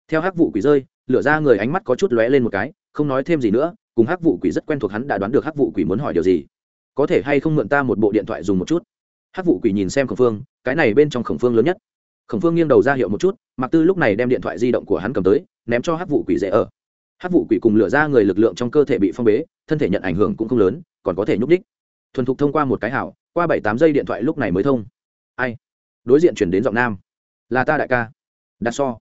Theo hắc vụ quỷ rơi, lửa ra người ánh mắt có chút lóe lên một cái, không nói thêm gì nữa, cùng hắc vụ quỷ rất quen thuộc hắn đã đoán được hắc vụ quỷ muốn hỏi điều gì. Có thể hay không mượn ta một bộ điện thoại dùng một chút? Hắc vụ quỷ nhìn xem khổng phương, cái này bên trong khổng phương lớn nhất. Khổng phương nghiêng đầu ra hiệu một chút mặc tư lúc này đem điện thoại di động của hắn cầm tới, ném cho hắc vụ quỷ dễ ở. Hắc vụ quỷ cùng lửa ra người lực lượng trong cơ thể bị phong bế, thân thể nhận ảnh hưởng cũng không lớn, còn có thể nhúc đích thuần thục thông qua một cái hảo, qua bảy tám giây điện thoại lúc này mới thông. Ai? Đối diện chuyển đến giọng nam. Là ta đại ca. Đặt so.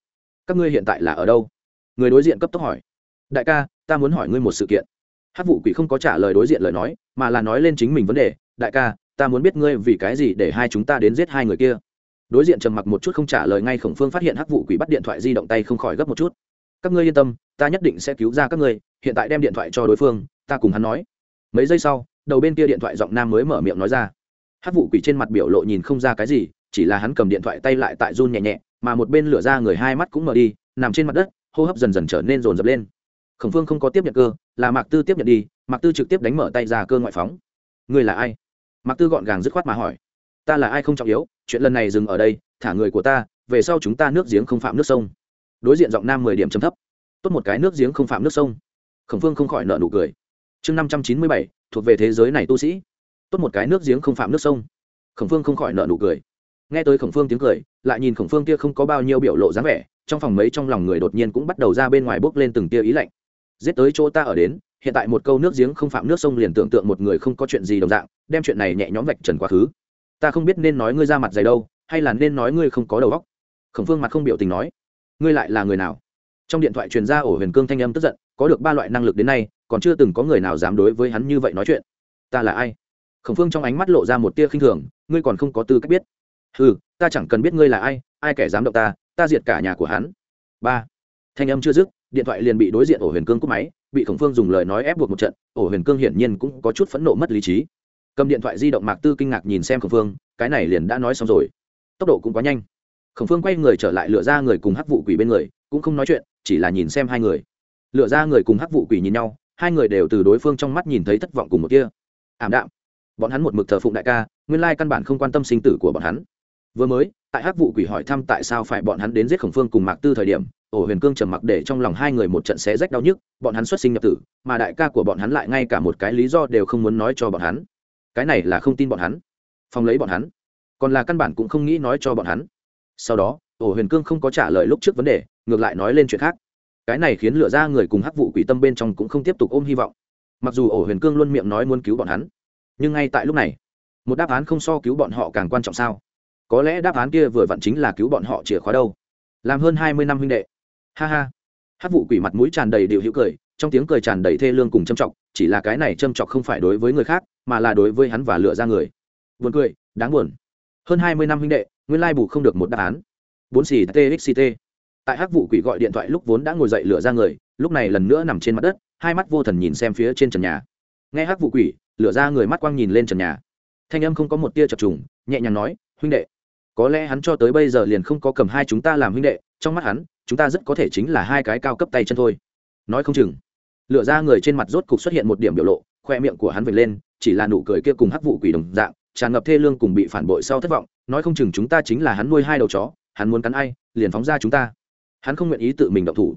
Các ngươi hiện tại là ở đâu? Người đối diện cấp tốc hỏi. Đại ca, ta muốn hỏi ngươi một sự kiện. Hát vụ quỷ không có trả lời đối diện lời nói, mà là nói lên chính mình vấn đề. Đại ca, ta muốn biết ngươi vì cái gì để hai chúng ta đến giết hai người kia. Đối diện trầm mặc một chút không trả lời ngay khổng phương phát hiện hắc vụ quỷ bắt điện thoại di động tay không khỏi gấp một chút. Các ngươi yên tâm, ta nhất định sẽ cứu ra các ngươi, hiện tại đem điện thoại cho đối phương, ta cùng hắn nói. Mấy giây sau đầu bên kia điện thoại giọng nam mới mở miệng nói ra. Hát vụ quỷ trên mặt biểu lộ nhìn không ra cái gì, chỉ là hắn cầm điện thoại tay lại tại run nhẹ nhẹ, mà một bên lửa ra người hai mắt cũng mở đi, nằm trên mặt đất, hô hấp dần dần trở nên rồn rập lên. Khổng phương không có tiếp nhận cơ, là mạc tư tiếp nhận đi, mạc tư trực tiếp đánh mở tay ra cơ ngoại phóng. Người là ai? Mạc tư gọn gàng dứt khoát mà hỏi. Ta là ai không trọng yếu, chuyện lần này dừng ở đây, thả người của ta, về sau chúng ta nước giếng không phạm nước sông. Đối diện giọng nam mười điểm chấm thấp. Tốt một cái nước giếng không phạm nước sông. Khổng phương không khỏi nợ nụ cười chương năm trăm chín mươi bảy thuộc về thế giới này tu sĩ tốt một cái nước giếng không phạm nước sông khổng phương không khỏi nợ nụ cười nghe tới khổng phương tiếng cười lại nhìn khổng phương kia không có bao nhiêu biểu lộ dáng vẻ trong phòng mấy trong lòng người đột nhiên cũng bắt đầu ra bên ngoài bốc lên từng tia ý lạnh giết tới chỗ ta ở đến hiện tại một câu nước giếng không phạm nước sông liền tưởng tượng một người không có chuyện gì đồng dạng đem chuyện này nhẹ nhõm vạch trần quá khứ ta không biết nên nói ngươi ra mặt dày đâu hay là nên nói ngươi không có đầu óc khổng phương mặt không biểu tình nói ngươi lại là người nào trong điện thoại truyền ra ổ huyền cương thanh âm tức giận có được ba loại năng lực đến nay còn chưa từng có người nào dám đối với hắn như vậy nói chuyện. Ta là ai? Khổng phương trong ánh mắt lộ ra một tia khinh thường, ngươi còn không có tư cách biết. Ừ ta chẳng cần biết ngươi là ai ai kẻ dám động ta ta diệt cả nhà của hắn. Ba. Thanh âm chưa dứt, điện thoại liền bị đối diện ổ huyền cương cúp máy, bị khổng phương dùng lời nói ép buộc một trận, ổ huyền cương hiển nhiên cũng có chút phẫn nộ mất lý trí. Cầm điện thoại di động mạc tư kinh ngạc nhìn xem khổng phương, cái này liền đã nói xong rồi. Tốc độ cũng quá nhanh. Khổng phương quay người trở lại lựa ra người cùng hắc vụ quỷ bên người, cũng không nói chuyện, chỉ là nhìn xem hai người. Lựa ra người cùng hắc vụ quỷ nhìn nhau hai người đều từ đối phương trong mắt nhìn thấy thất vọng cùng một kia. Ảm đạm. Bọn hắn một mực thờ phụng đại ca, nguyên lai căn bản không quan tâm sinh tử của bọn hắn. Vừa mới, tại hắc vụ quỷ hỏi thăm tại sao phải bọn hắn đến giết khổng phương cùng mạc tư thời điểm, ổ huyền cương trầm mặc để trong lòng hai người một trận xé rách đau nhức, bọn hắn xuất sinh nhập tử, mà đại ca của bọn hắn lại ngay cả một cái lý do đều không muốn nói cho bọn hắn. Cái này là không tin bọn hắn. Phòng lấy bọn hắn. Còn là căn bản cũng không nghĩ nói cho bọn hắn. Sau đó, ổ huyền cương không có trả lời lúc trước vấn đề, ngược lại nói lên chuyện khác cái này khiến lựa ra người cùng hắc vụ quỷ tâm bên trong cũng không tiếp tục ôm hy vọng. Mặc dù ổ huyền cương luôn miệng nói muốn cứu bọn hắn, nhưng ngay tại lúc này, một đáp án không so cứu bọn họ càng quan trọng sao? Có lẽ đáp án kia vừa vặn chính là cứu bọn họ chìa khóa đâu. Làm hơn hai mươi năm huynh đệ. Ha ha. Hát vụ quỷ mặt mũi tràn đầy điệu hữu cười, trong tiếng cười tràn đầy thê lương cùng châm trọc chỉ là cái này châm trọc không phải đối với người khác, mà là đối với hắn và lựa ra người. Buồn cười, đáng buồn. Hơn hai mươi năm huynh đệ, nguyên lai bù không được một đáp án. Bốn xì txct tại hắc vụ quỷ gọi điện thoại lúc vốn đã ngồi dậy lửa ra người, lúc này lần nữa nằm trên mặt đất, hai mắt vô thần nhìn xem phía trên trần nhà. Nghe hắc vụ quỷ, lửa ra người mắt quang nhìn lên trần nhà. Thanh âm không có một tia chập trùng, nhẹ nhàng nói, huynh đệ, có lẽ hắn cho tới bây giờ liền không có cầm hai chúng ta làm huynh đệ, trong mắt hắn, chúng ta rất có thể chính là hai cái cao cấp tay chân thôi. Nói không chừng, lửa ra người trên mặt rốt cục xuất hiện một điểm biểu lộ, khoe miệng của hắn vệt lên, chỉ là nụ cười kia cùng hắc vụ quỷ đồng dạng, tràn ngập thê lương cùng bị phản bội sau thất vọng, nói không chừng chúng ta chính là hắn nuôi hai đầu chó, hắn muốn cắn ai, liền phóng ra chúng ta hắn không nguyện ý tự mình động thủ.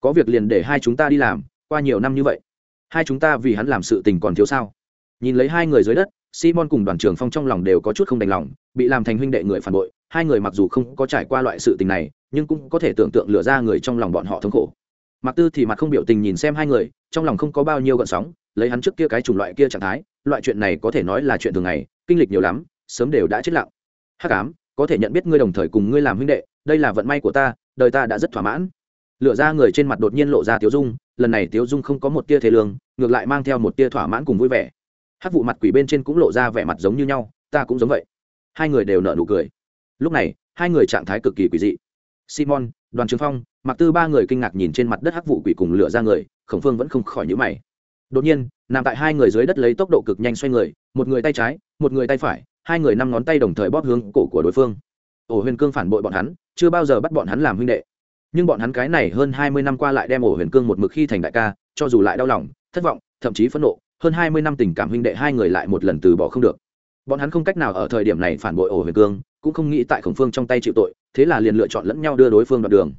Có việc liền để hai chúng ta đi làm, qua nhiều năm như vậy. Hai chúng ta vì hắn làm sự tình còn thiếu sao? Nhìn lấy hai người dưới đất, simon cùng đoàn trưởng phong trong lòng đều có chút không đành lòng, bị làm thành huynh đệ người phản bội. Hai người mặc dù không có trải qua loại sự tình này, nhưng cũng có thể tưởng tượng lựa ra người trong lòng bọn họ thống khổ. Mặc tư thì mặt không biểu tình nhìn xem hai người, trong lòng không có bao nhiêu gợn sóng, lấy hắn trước kia cái chủng loại kia trạng thái, loại chuyện này có thể nói là chuyện thường ngày, kinh lịch nhiều lắm, sớm đều đã chết lặng. Hắc ám, có thể nhận biết ngươi đồng thời cùng ngươi làm huynh đệ, đây là vận may của ta đời ta đã rất thỏa mãn. Lựa ra người trên mặt đột nhiên lộ ra tiếu dung, lần này tiếu dung không có một tia thế lương, ngược lại mang theo một tia thỏa mãn cùng vui vẻ. Hát vụ mặt quỷ bên trên cũng lộ ra vẻ mặt giống như nhau, ta cũng giống vậy. Hai người đều nợ nụ cười. Lúc này, hai người trạng thái cực kỳ quỷ dị. Simon, đoàn trường phong mặc tư ba người kinh ngạc nhìn trên mặt đất hắc vụ quỷ cùng lửa ra người, khổng phương vẫn không khỏi nhữ mày. Đột nhiên, nằm tại hai người dưới đất lấy tốc độ cực nhanh xoay người, một người tay trái, một người tay phải, hai người năm ngón tay đồng thời bóp hướng cổ của đối phương ổ huyền cương phản bội bọn hắn, chưa bao giờ bắt bọn hắn làm huynh đệ. Nhưng bọn hắn cái này hơn hai mươi năm qua lại đem ổ huyền cương một mực khi thành đại ca, cho dù lại đau lòng, thất vọng, thậm chí phẫn nộ, hơn hai mươi năm tình cảm huynh đệ hai người lại một lần từ bỏ không được. Bọn hắn không cách nào ở thời điểm này phản bội ổ huyền cương, cũng không nghĩ tại khổng phương trong tay chịu tội, thế là liền lựa chọn lẫn nhau đưa đối phương đoạn đường.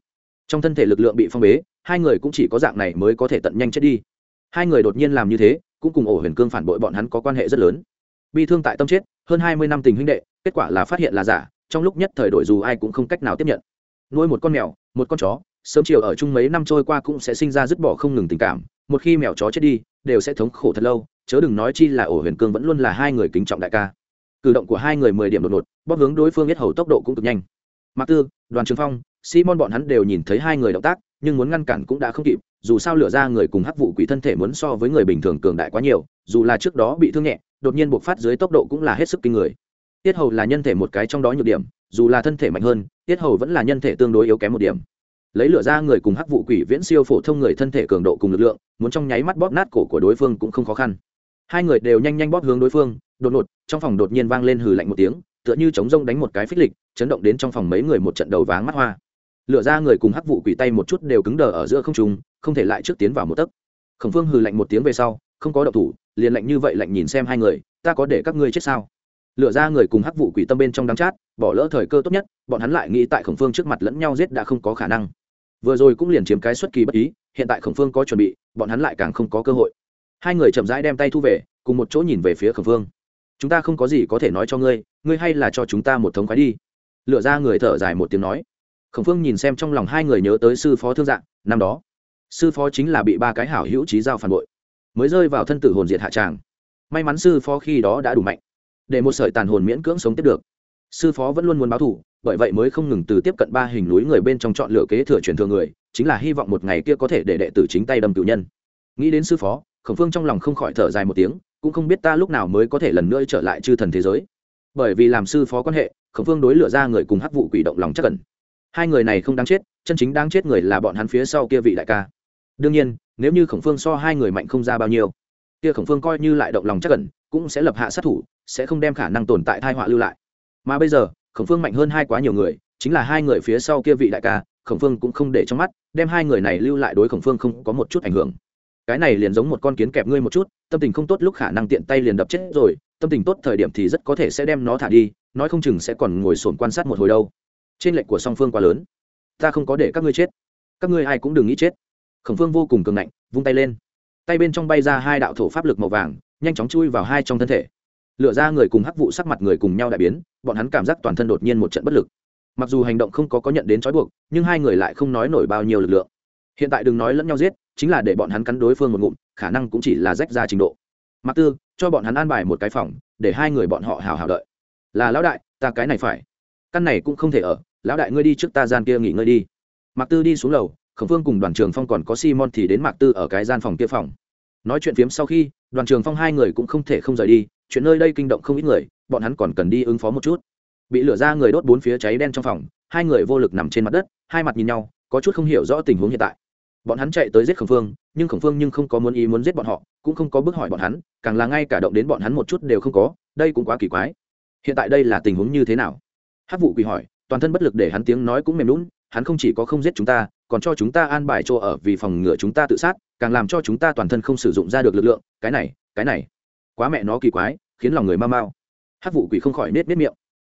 Trong thân thể lực lượng bị phong bế, hai người cũng chỉ có dạng này mới có thể tận nhanh chết đi. Hai người đột nhiên làm như thế, cũng cùng ổ huyền cương phản bội bọn hắn có quan hệ rất lớn. Bi thương tại tâm chết, hơn hai mươi năm tình huynh đệ, kết quả là phát hiện là giả trong lúc nhất thời đổi dù ai cũng không cách nào tiếp nhận. Nuôi một con mèo, một con chó, sớm chiều ở chung mấy năm trôi qua cũng sẽ sinh ra dứt bỏ không ngừng tình cảm. Một khi mèo chó chết đi, đều sẽ thống khổ thật lâu, chớ đừng nói chi là ổ huyền cương vẫn luôn là hai người kính trọng đại ca. Cử động của hai người mười điểm đột ngột, bóp hướng đối phương biết hầu tốc độ cũng cực nhanh. Mặc tư, đoàn trường phong, simon bọn hắn đều nhìn thấy hai người động tác, nhưng muốn ngăn cản cũng đã không kịp, dù sao lửa ra người cùng hắc vụ quỷ thân thể muốn so với người bình thường cường đại quá nhiều, dù là trước đó bị thương nhẹ, đột nhiên buộc phát dưới tốc độ cũng là hết sức kinh người tiết hầu là nhân thể một cái trong đó nhược điểm, dù là thân thể mạnh hơn, tiết hầu vẫn là nhân thể tương đối yếu kém một điểm. Lấy lửa ra người cùng hắc vụ quỷ viễn siêu phổ thông người thân thể cường độ cùng lực lượng, muốn trong nháy mắt bóp nát cổ của đối phương cũng không khó khăn. Hai người đều nhanh nhanh bóp hướng đối phương, đột ngột, trong phòng đột nhiên vang lên hừ lạnh một tiếng, tựa như chống rông đánh một cái phích lịch, chấn động đến trong phòng mấy người một trận đầu váng mắt hoa. Lựa ra người cùng hắc vụ quỷ tay một chút đều cứng đờ ở giữa không trung, không thể lại trước tiến vào một tấc. Khổng phương hừ lạnh một tiếng về sau, không có động thủ, liền lạnh như vậy lạnh nhìn xem hai người, ta có để các ngươi chết sao? Lựa ra người cùng hắc vụ quỷ tâm bên trong đắng chát, bỏ lỡ thời cơ tốt nhất, bọn hắn lại nghĩ tại khổng phương trước mặt lẫn nhau giết đã không có khả năng. Vừa rồi cũng liền chiếm cái xuất kỳ bất ý, hiện tại khổng phương có chuẩn bị, bọn hắn lại càng không có cơ hội. Hai người chậm rãi đem tay thu về, cùng một chỗ nhìn về phía khổng phương. Chúng ta không có gì có thể nói cho ngươi ngươi hay là cho chúng ta một thống khoái đi. Lựa ra người thở dài một tiếng nói. Khổng phương nhìn xem trong lòng hai người nhớ tới sư phó thương dạng năm đó. Sư phó chính là bị ba cái hảo hữu trí giao phản bội. Mới rơi vào thân tử hồn diệt hạ tràng. May mắn sư phó khi đó đã đủ mạnh để một sợi tàn hồn miễn cưỡng sống tiếp được. Sư phó vẫn luôn muốn báo thủ, bởi vậy mới không ngừng từ tiếp cận ba hình núi người bên trong chọn lựa kế thừa truyền thừa người chính là hy vọng một ngày kia có thể để đệ tử chính tay đâm cử nhân. Nghĩ đến sư phó khổng phương trong lòng không khỏi thở dài một tiếng cũng không biết ta lúc nào mới có thể lần nữa trở lại chư thần thế giới. Bởi vì làm sư phó quan hệ khổng phương đối lựa ra người cùng hắc vụ quỷ động lòng chắc cần hai người này không đáng chết chân chính đáng chết người là bọn hắn phía sau kia vị đại ca. Đương nhiên nếu như khổng phương so hai người mạnh không ra bao nhiêu kia khổng phương coi như lại động lòng chắc cẩn cũng sẽ lập hạ sát thủ sẽ không đem khả năng tồn tại thai họa lưu lại. Mà bây giờ, khổng phương mạnh hơn hai quá nhiều người, chính là hai người phía sau kia vị đại ca, khổng phương cũng không để trong mắt, đem hai người này lưu lại đối khổng phương không có một chút ảnh hưởng. Cái này liền giống một con kiến kẹp ngươi một chút, tâm tình không tốt lúc khả năng tiện tay liền đập chết rồi, tâm tình tốt thời điểm thì rất có thể sẽ đem nó thả đi, nói không chừng sẽ còn ngồi sồn quan sát một hồi đâu. Trên lệnh của song phương quá lớn. Ta không có để các ngươi chết. Các ngươi ai cũng đừng nghĩ chết. Khổng phương vô cùng cường ngạnh, vung tay lên. Tay bên trong bay ra hai đạo thổ pháp lực màu vàng, nhanh chóng chui vào hai trong thân thể lựa ra người cùng hắc vụ sắc mặt người cùng nhau đại biến, bọn hắn cảm giác toàn thân đột nhiên một trận bất lực. Mặc dù hành động không có có nhận đến trói buộc, nhưng hai người lại không nói nổi bao nhiêu lực lượng. Hiện tại đừng nói lẫn nhau giết, chính là để bọn hắn cắn đối phương một ngụm, khả năng cũng chỉ là rách ra trình độ. Mặc tư, cho bọn hắn an bài một cái phòng, để hai người bọn họ hào hào đợi. Là lão đại, ta cái này phải. Căn này cũng không thể ở, lão đại ngươi đi trước ta gian kia nghỉ ngơi đi. Mạc tư đi xuống lầu, khổng phương cùng đoàn trường phong còn có simon thì đến mạc tư ở cái gian phòng kia phòng. Nói chuyện phiếm sau khi đoàn trường phong hai người cũng không thể không rời đi, chuyện nơi đây kinh động không ít người, bọn hắn còn cần đi ứng phó một chút. Bị lửa ra người đốt bốn phía cháy đen trong phòng, hai người vô lực nằm trên mặt đất, hai mặt nhìn nhau, có chút không hiểu rõ tình huống hiện tại. Bọn hắn chạy tới giết khổng phương, nhưng khổng phương nhưng không có muốn ý muốn giết bọn họ, cũng không có bước hỏi bọn hắn, càng là ngay cả động đến bọn hắn một chút đều không có, đây cũng quá kỳ quái. Hiện tại đây là tình huống như thế nào? Hát vụ quỳ hỏi, toàn thân bất lực để hắn tiếng nói cũng mềm lún hắn không chỉ có không giết chúng ta, còn cho chúng ta an bài chỗ ở vì phòng ngừa chúng ta tự sát càng làm cho chúng ta toàn thân không sử dụng ra được lực lượng, cái này cái này. Quá mẹ nó kỳ quái, khiến lòng người mau mau hát vụ quỷ không khỏi nết nết miệng.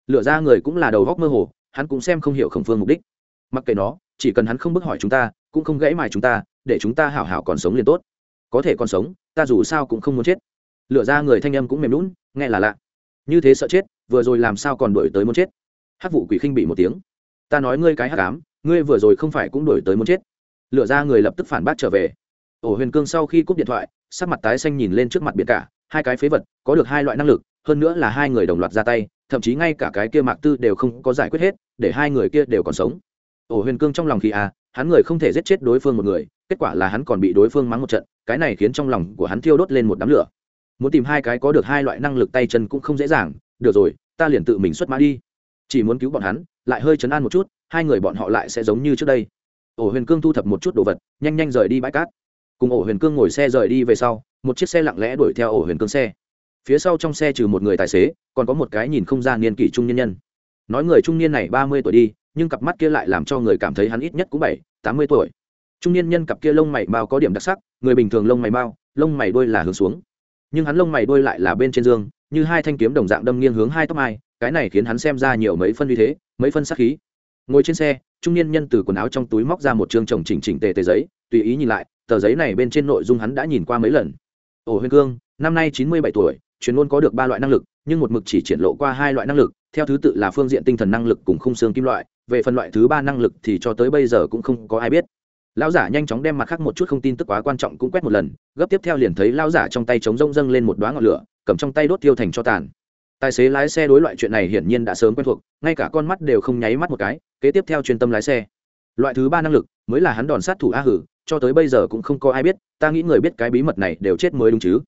Lựa ra người cũng là đầu góc mơ hồ, hắn cũng xem không hiểu khổng phương mục đích. Mặc kệ nó, chỉ cần hắn không bức hỏi chúng ta, cũng không gãy mài chúng ta, để chúng ta hảo hảo còn sống liền tốt. Có thể còn sống, ta dù sao cũng không muốn chết. Lựa ra người thanh âm cũng mềm lún nghe là lạ. Như thế sợ chết, vừa rồi làm sao còn đổi tới muốn chết? Hát vụ quỷ khinh bị một tiếng. Ta nói ngươi cái hát cám ngươi vừa rồi không phải cũng đổi tới muốn chết. Lựa ra người lập tức phản bác trở về ổ huyền cương sau khi cúp điện thoại, sắc mặt tái xanh nhìn lên trước mặt biển cả, hai cái phế vật, có được hai loại năng lực, hơn nữa là hai người đồng loạt ra tay, thậm chí ngay cả cái kia mạc tư đều không có giải quyết hết, để hai người kia đều còn sống. Ổ huyền cương trong lòng khi à hắn người không thể giết chết đối phương một người, kết quả là hắn còn bị đối phương mắng một trận, cái này khiến trong lòng của hắn thiêu đốt lên một đám lửa. Muốn tìm hai cái có được hai loại năng lực tay chân cũng không dễ dàng, được rồi, ta liền tự mình xuất mã đi. Chỉ muốn cứu bọn hắn, lại hơi chấn an một chút, hai người bọn họ lại sẽ giống như trước đây. Ổ huyền cương thu thập một chút đồ vật, nhanh nhanh rời đi bãi cát cùng ổ huyền cương ngồi xe rời đi về sau, một chiếc xe lặng lẽ đuổi theo ổ huyền cương xe. Phía sau trong xe trừ một người tài xế, còn có một cái nhìn không ra niên kỷ trung nhân nhân. Nói người trung niên này ba mươi tuổi đi, nhưng cặp mắt kia lại làm cho người cảm thấy hắn ít nhất cũng bảy, tám mươi tuổi. Trung niên nhân cặp kia lông mày bao có điểm đặc sắc, người bình thường lông mày bao, lông mày đôi là hướng xuống. Nhưng hắn lông mày đôi lại là bên trên dương, như hai thanh kiếm đồng dạng đâm nghiêng hướng hai tóc mai, cái này khiến hắn xem ra nhiều mấy phân uy thế, mấy phân sắc khí. Ngồi trên xe trung niên nhân từ quần áo trong túi móc ra một chương chồng chỉnh chỉnh tề tề giấy, tùy ý nhìn lại, tờ giấy này bên trên nội dung hắn đã nhìn qua mấy lần. Ổ huyền cương, năm nay chín mươi bảy tuổi, chuyên môn có được ba loại năng lực, nhưng một mực chỉ triển lộ qua hai loại năng lực, theo thứ tự là phương diện tinh thần năng lực cùng khung xương kim loại, về phần loại thứ ba năng lực thì cho tới bây giờ cũng không có ai biết. Lão giả nhanh chóng đem mặt khác một chút không tin tức quá quan trọng cũng quét một lần, gấp tiếp theo liền thấy lão giả trong tay chống rông dâng lên một đoá ngọn lửa, cầm trong tay đốt tiêu thành cho tàn. Tài xế lái xe đối loại chuyện này hiển nhiên đã sớm quen thuộc, ngay cả con mắt đều không nháy mắt một cái kế tiếp theo chuyên tâm lái xe. Loại thứ ba năng lực mới là hắn đòn sát thủ a hử, cho tới bây giờ cũng không có ai biết, ta nghĩ người biết cái bí mật này đều chết mới đúng chứ.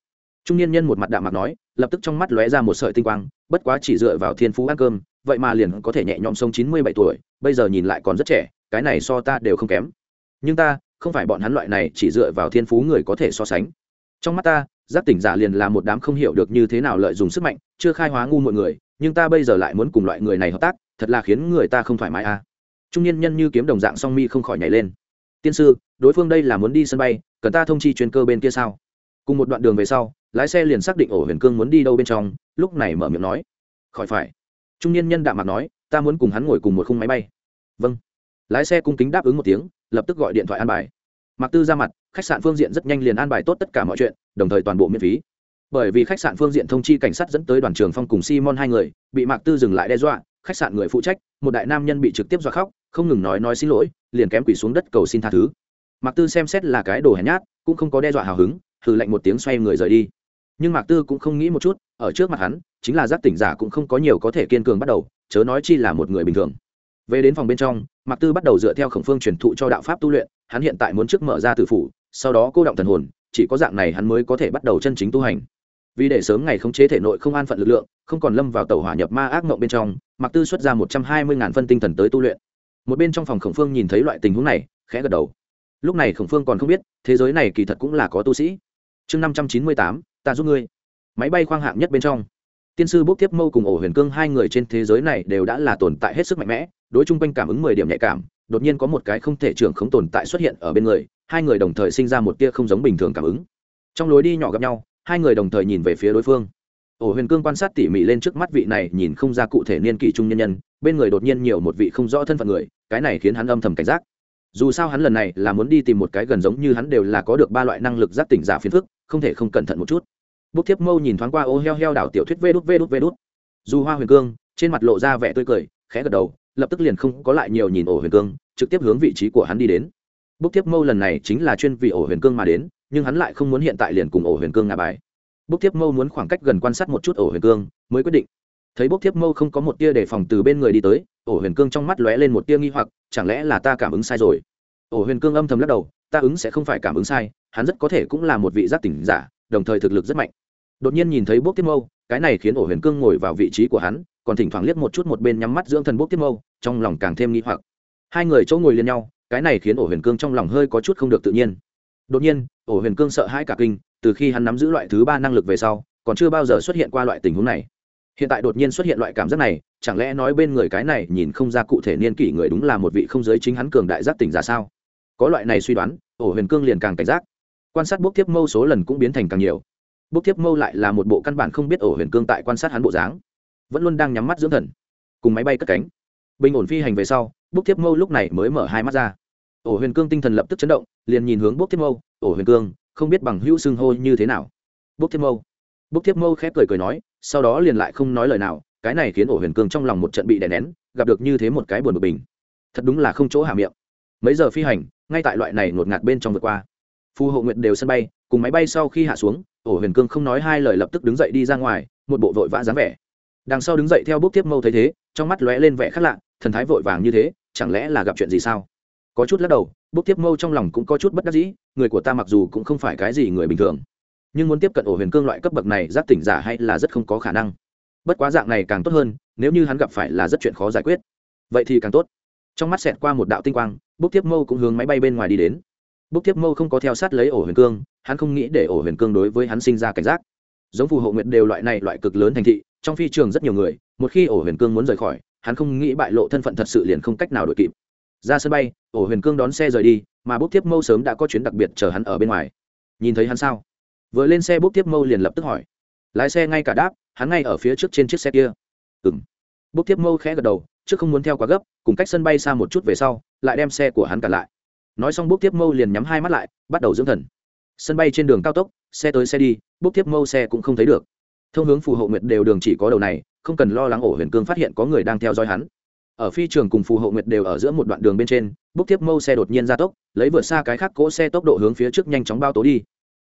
Trung niên nhân một mặt đạm mặt nói, lập tức trong mắt lóe ra một sợi tinh quang, bất quá chỉ dựa vào thiên phú ăn cơm, vậy mà liền có thể nhẹ nhõm sống chín mươi bảy tuổi, bây giờ nhìn lại còn rất trẻ, cái này so ta đều không kém. Nhưng ta, không phải bọn hắn loại này chỉ dựa vào thiên phú người có thể so sánh. Trong mắt ta, giác tỉnh giả liền là một đám không hiểu được như thế nào lợi dụng sức mạnh, chưa khai hóa ngu mọi người, nhưng ta bây giờ lại muốn cùng loại người này hợp tác thật là khiến người ta không thoải mái à. Trung niên nhân như kiếm đồng dạng song mi không khỏi nhảy lên. Tiên sư, đối phương đây là muốn đi sân bay, cần ta thông chi chuyên cơ bên kia sao? Cùng một đoạn đường về sau, lái xe liền xác định ổ huyền cương muốn đi đâu bên trong, lúc này mở miệng nói. Khỏi phải. Trung niên nhân đạm mặt nói, ta muốn cùng hắn ngồi cùng một khung máy bay. Vâng. Lái xe cung kính đáp ứng một tiếng, lập tức gọi điện thoại an bài. Mặc tư ra mặt, khách sạn phương diện rất nhanh liền an bài tốt tất cả mọi chuyện, đồng thời toàn bộ miễn phí. Bởi vì khách sạn phương diện thông chi cảnh sát dẫn tới đoàn trường phong cùng simon hai người, bị mạc tư dừng lại đe dọa khách sạn người phụ trách, một đại nam nhân bị trực tiếp dọa khóc, không ngừng nói nói xin lỗi, liền kém quỳ xuống đất cầu xin tha thứ. Mạc tư xem xét là cái đồ hèn nhát, cũng không có đe dọa hào hứng thử lạnh một tiếng xoay người rời đi. Nhưng mạc tư cũng không nghĩ một chút, ở trước mặt hắn, chính là giác tỉnh giả cũng không có nhiều có thể kiên cường bắt đầu, chớ nói chi là một người bình thường. Về đến phòng bên trong, mạc tư bắt đầu dựa theo khổng phương truyền thụ cho đạo pháp tu luyện, hắn hiện tại muốn trước mở ra tử phủ, sau đó cô động thần hồn, chỉ có dạng này hắn mới có thể bắt đầu chân chính tu hành vì để sớm ngày khống chế thể nội không an phận lực lượng, không còn lâm vào tàu hỏa nhập ma ác mộng bên trong, mạc tư xuất ra một trăm hai mươi ngàn phân tinh thần tới tu luyện. Một bên trong phòng khổng phương nhìn thấy loại tình huống này, khẽ gật đầu. Lúc này khổng phương còn không biết, thế giới này kỳ thật cũng là có tu sĩ. Chương năm trăm chín mươi tám, ta giúp ngươi. Máy bay khoang hạng nhất bên trong. Tiên sư bốc tiếp mâu cùng ổ huyền cương hai người trên thế giới này đều đã là tồn tại hết sức mạnh mẽ, đối chung quanh cảm ứng mười điểm nhạy cảm, đột nhiên có một cái không thể trưởng không tồn tại xuất hiện ở bên người, hai người đồng thời sinh ra một tia không giống bình thường cảm ứng. Trong lối đi nhỏ gặp nhau hai người đồng thời nhìn về phía đối phương. Ổ huyền cương quan sát tỉ mỉ lên trước mắt vị này, nhìn không ra cụ thể niên kỷ trung nhân nhân, bên người đột nhiên nhiều một vị không rõ thân phận người, cái này khiến hắn âm thầm cảnh giác. Dù sao hắn lần này là muốn đi tìm một cái gần giống như hắn đều là có được ba loại năng lực giác tỉnh giả phiền phức, không thể không cẩn thận một chút. Bút thiếp mâu nhìn thoáng qua ô heo heo đảo tiểu thuyết vê đút vê đút vê đút. Dù hoa huyền cương, trên mặt lộ ra vẻ tươi cười, khẽ gật đầu, lập tức liền không có lại nhiều nhìn ổ huyền cương, trực tiếp hướng vị trí của hắn đi đến. Bút thiếp mâu lần này chính là chuyên vì ổ huyền cương mà đến nhưng hắn lại không muốn hiện tại liền cùng ổ huyền cương ngà bài. Bốc thiếp mâu muốn khoảng cách gần quan sát một chút ổ huyền cương mới quyết định. Thấy bốc thiếp mâu không có một tia đề phòng từ bên người đi tới, ổ huyền cương trong mắt lóe lên một tia nghi hoặc, chẳng lẽ là ta cảm ứng sai rồi? Ổ huyền cương âm thầm lắc đầu, ta ứng sẽ không phải cảm ứng sai, hắn rất có thể cũng là một vị giác tỉnh giả, đồng thời thực lực rất mạnh. Đột nhiên nhìn thấy bốc tiếp mâu, cái này khiến ổ huyền cương ngồi vào vị trí của hắn, còn thỉnh thoảng liếc một chút một bên nhắm mắt dưỡng thần bốc tiếp mâu, trong lòng càng thêm nghi hoặc. Hai người chỗ ngồi liền nhau, cái này khiến ổ huyền cương trong lòng hơi có chút không được tự nhiên đột nhiên, ổ huyền cương sợ hãi cả kinh, từ khi hắn nắm giữ loại thứ ba năng lực về sau, còn chưa bao giờ xuất hiện qua loại tình huống này. Hiện tại đột nhiên xuất hiện loại cảm giác này, chẳng lẽ nói bên người cái này nhìn không ra cụ thể niên kỷ người đúng là một vị không giới chính hắn cường đại giác tỉnh giả sao? Có loại này suy đoán, ổ huyền cương liền càng cảnh giác. Quan sát bốc tiếp mâu số lần cũng biến thành càng nhiều. Bốc tiếp mâu lại là một bộ căn bản không biết ổ huyền cương tại quan sát hắn bộ dáng. Vẫn luôn đang nhắm mắt dưỡng thần. Cùng máy bay cất cánh. Bình ổn phi hành về sau, bốc tiếp mâu lúc này mới mở hai mắt ra ổ huyền cương tinh thần lập tức chấn động, liền nhìn hướng bốc thiếp mâu. Ổ huyền cương, không biết bằng hữu xưng hô như thế nào? Bốc thiếp mâu. Bốc thiếp mâu khép cười cười nói, sau đó liền lại không nói lời nào, cái này khiến ổ huyền cương trong lòng một trận bị đè nén, gặp được như thế một cái buồn bực bình. Thật đúng là không chỗ hạ miệng. Mấy giờ phi hành, ngay tại loại này ngột ngạt bên trong vượt qua. Phù hộ nguyện đều sân bay, cùng máy bay sau khi hạ xuống ổ huyền cương không nói hai lời lập tức đứng dậy đi ra ngoài, một bộ vội vã dáng vẻ. Đằng sau đứng dậy theo bước tiếp mâu thấy thế, trong mắt lóe lên vẻ khác lạ, thần thái vội vàng như thế, chẳng lẽ là gặp chuyện gì sao? Có chút lắc đầu bốc tiếp mâu trong lòng cũng có chút bất đắc dĩ, người của ta mặc dù cũng không phải cái gì người bình thường, nhưng muốn tiếp cận ổ huyền cương loại cấp bậc này, giác tỉnh giả hay là rất không có khả năng. Bất quá dạng này càng tốt hơn, nếu như hắn gặp phải là rất chuyện khó giải quyết. Vậy thì càng tốt. Trong mắt xẹt qua một đạo tinh quang bốc tiếp mâu cũng hướng máy bay bên ngoài đi đến. Bốc tiếp mâu không có theo sát lấy ổ huyền cương, hắn không nghĩ để ổ huyền cương đối với hắn sinh ra cảnh giác. Giống phù hộ nguyện đều loại này loại cực lớn thành thị, trong phi trường rất nhiều người, một khi ổ huyền cương muốn rời khỏi, hắn không nghĩ bại lộ thân phận thật sự liền không cách nào đội kịp ra sân bay, ổ huyền cương đón xe rời đi, mà bốc tiếp mâu sớm đã có chuyến đặc biệt chờ hắn ở bên ngoài. Nhìn thấy hắn sao? Vừa lên xe bốc tiếp mâu liền lập tức hỏi. Lái xe ngay cả đáp, hắn ngay ở phía trước trên chiếc xe kia. Ừng bốc tiếp mâu khẽ gật đầu, trước không muốn theo quá gấp, cùng cách sân bay xa một chút về sau, lại đem xe của hắn cả lại. Nói xong bốc tiếp mâu liền nhắm hai mắt lại, bắt đầu dưỡng thần. Sân bay trên đường cao tốc, xe tới xe đi bốc tiếp mâu xe cũng không thấy được. Thông hướng phù hộ nguyệt đều đường chỉ có đầu này, không cần lo lắng ổ huyền cương phát hiện có người đang theo dõi hắn ở phi trường cùng phù hộ nguyệt đều ở giữa một đoạn đường bên trên bốc tiếp mâu xe đột nhiên ra tốc, lấy vượt xa cái khác cỗ xe tốc độ hướng phía trước nhanh chóng bao tố đi.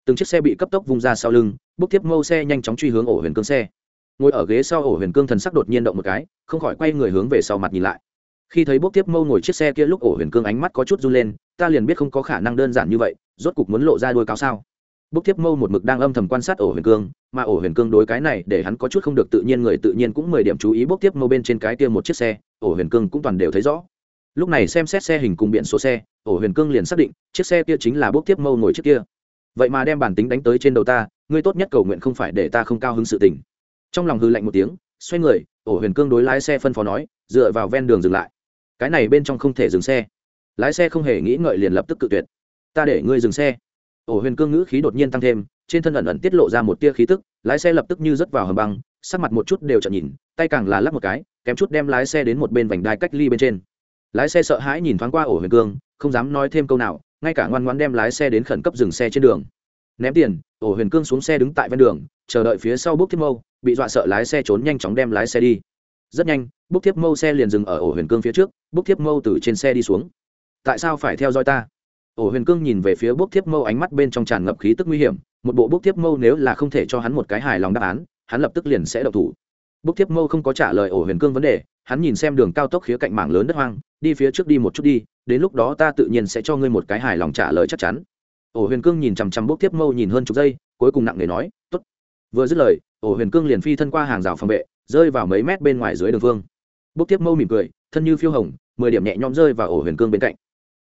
Từng chiếc xe bị cấp tốc vung ra sau lưng bốc tiếp mâu xe nhanh chóng truy hướng ổ huyền cương xe. Ngồi ở ghế sau ổ huyền cương thần sắc đột nhiên động một cái, không khỏi quay người hướng về sau mặt nhìn lại. Khi thấy bốc tiếp mâu ngồi chiếc xe kia lúc ổ huyền cương ánh mắt có chút run lên, ta liền biết không có khả năng đơn giản như vậy, rốt cục muốn lộ ra đôi cáo sao bốc tiếp mâu một mực đang âm thầm quan sát ổ huyền cương, mà ổ huyền cương đối cái này để hắn có chút không được tự nhiên, người tự nhiên cũng mười điểm chú ý bốc tiếp mâu bên trên cái kia một chiếc xe, ổ huyền cương cũng toàn đều thấy rõ. Lúc này xem xét xe hình cùng biển số xe, ổ huyền cương liền xác định, chiếc xe kia chính là bốc tiếp mâu ngồi trước kia. Vậy mà đem bản tính đánh tới trên đầu ta, ngươi tốt nhất cầu nguyện không phải để ta không cao hứng sự tình. Trong lòng hư lạnh một tiếng, xoay người, ổ huyền cương đối lái xe phân phó nói, dựa vào ven đường dừng lại. Cái này bên trong không thể dừng xe. Lái xe không hề nghĩ ngợi liền lập tức cự tuyệt. Ta để ngươi dừng xe ổ huyền cương ngữ khí đột nhiên tăng thêm, trên thân ẩn ẩn tiết lộ ra một tia khí tức, lái xe lập tức như rớt vào hầm băng, sắc mặt một chút đều chợt nhìn, tay càng là lắp một cái, kém chút đem lái xe đến một bên vành đai cách ly bên trên. Lái xe sợ hãi nhìn thoáng qua ổ huyền cương, không dám nói thêm câu nào, ngay cả ngoan ngoan đem lái xe đến khẩn cấp dừng xe trên đường. Ném tiền, ổ huyền cương xuống xe đứng tại ven đường, chờ đợi phía sau bốc tiếp mâu, bị dọa sợ lái xe trốn nhanh chóng đem lái xe đi. Rất nhanh, bốc tiếp mâu xe liền dừng ở ổ huyền cương phía trước, bốc tiếp mâu từ trên xe đi xuống. Tại sao phải theo dõi ta? Ổ huyền cương nhìn về phía bốc thiếp mâu ánh mắt bên trong tràn ngập khí tức nguy hiểm, một bộ bốc thiếp mâu nếu là không thể cho hắn một cái hài lòng đáp án, hắn lập tức liền sẽ đậu thủ. Bốc thiếp mâu không có trả lời ổ huyền cương vấn đề, hắn nhìn xem đường cao tốc khía cạnh mảng lớn đất hoang, đi phía trước đi một chút đi, đến lúc đó ta tự nhiên sẽ cho ngươi một cái hài lòng trả lời chắc chắn. Ổ huyền cương nhìn chằm chằm bốc thiếp mâu nhìn hơn chục giây, cuối cùng nặng nề nói t ố t vừa dứt lời, ổ huyền cương liền phi thân qua hàng rào phòng vệ, rơi vào mấy mét bên ngoài dưới đường phương. Bốc thiếp mâu mỉm cười, thân như phiêu hồng, mười điểm nhẹ nhõm rơi vào ổ huyền cương bên cạnh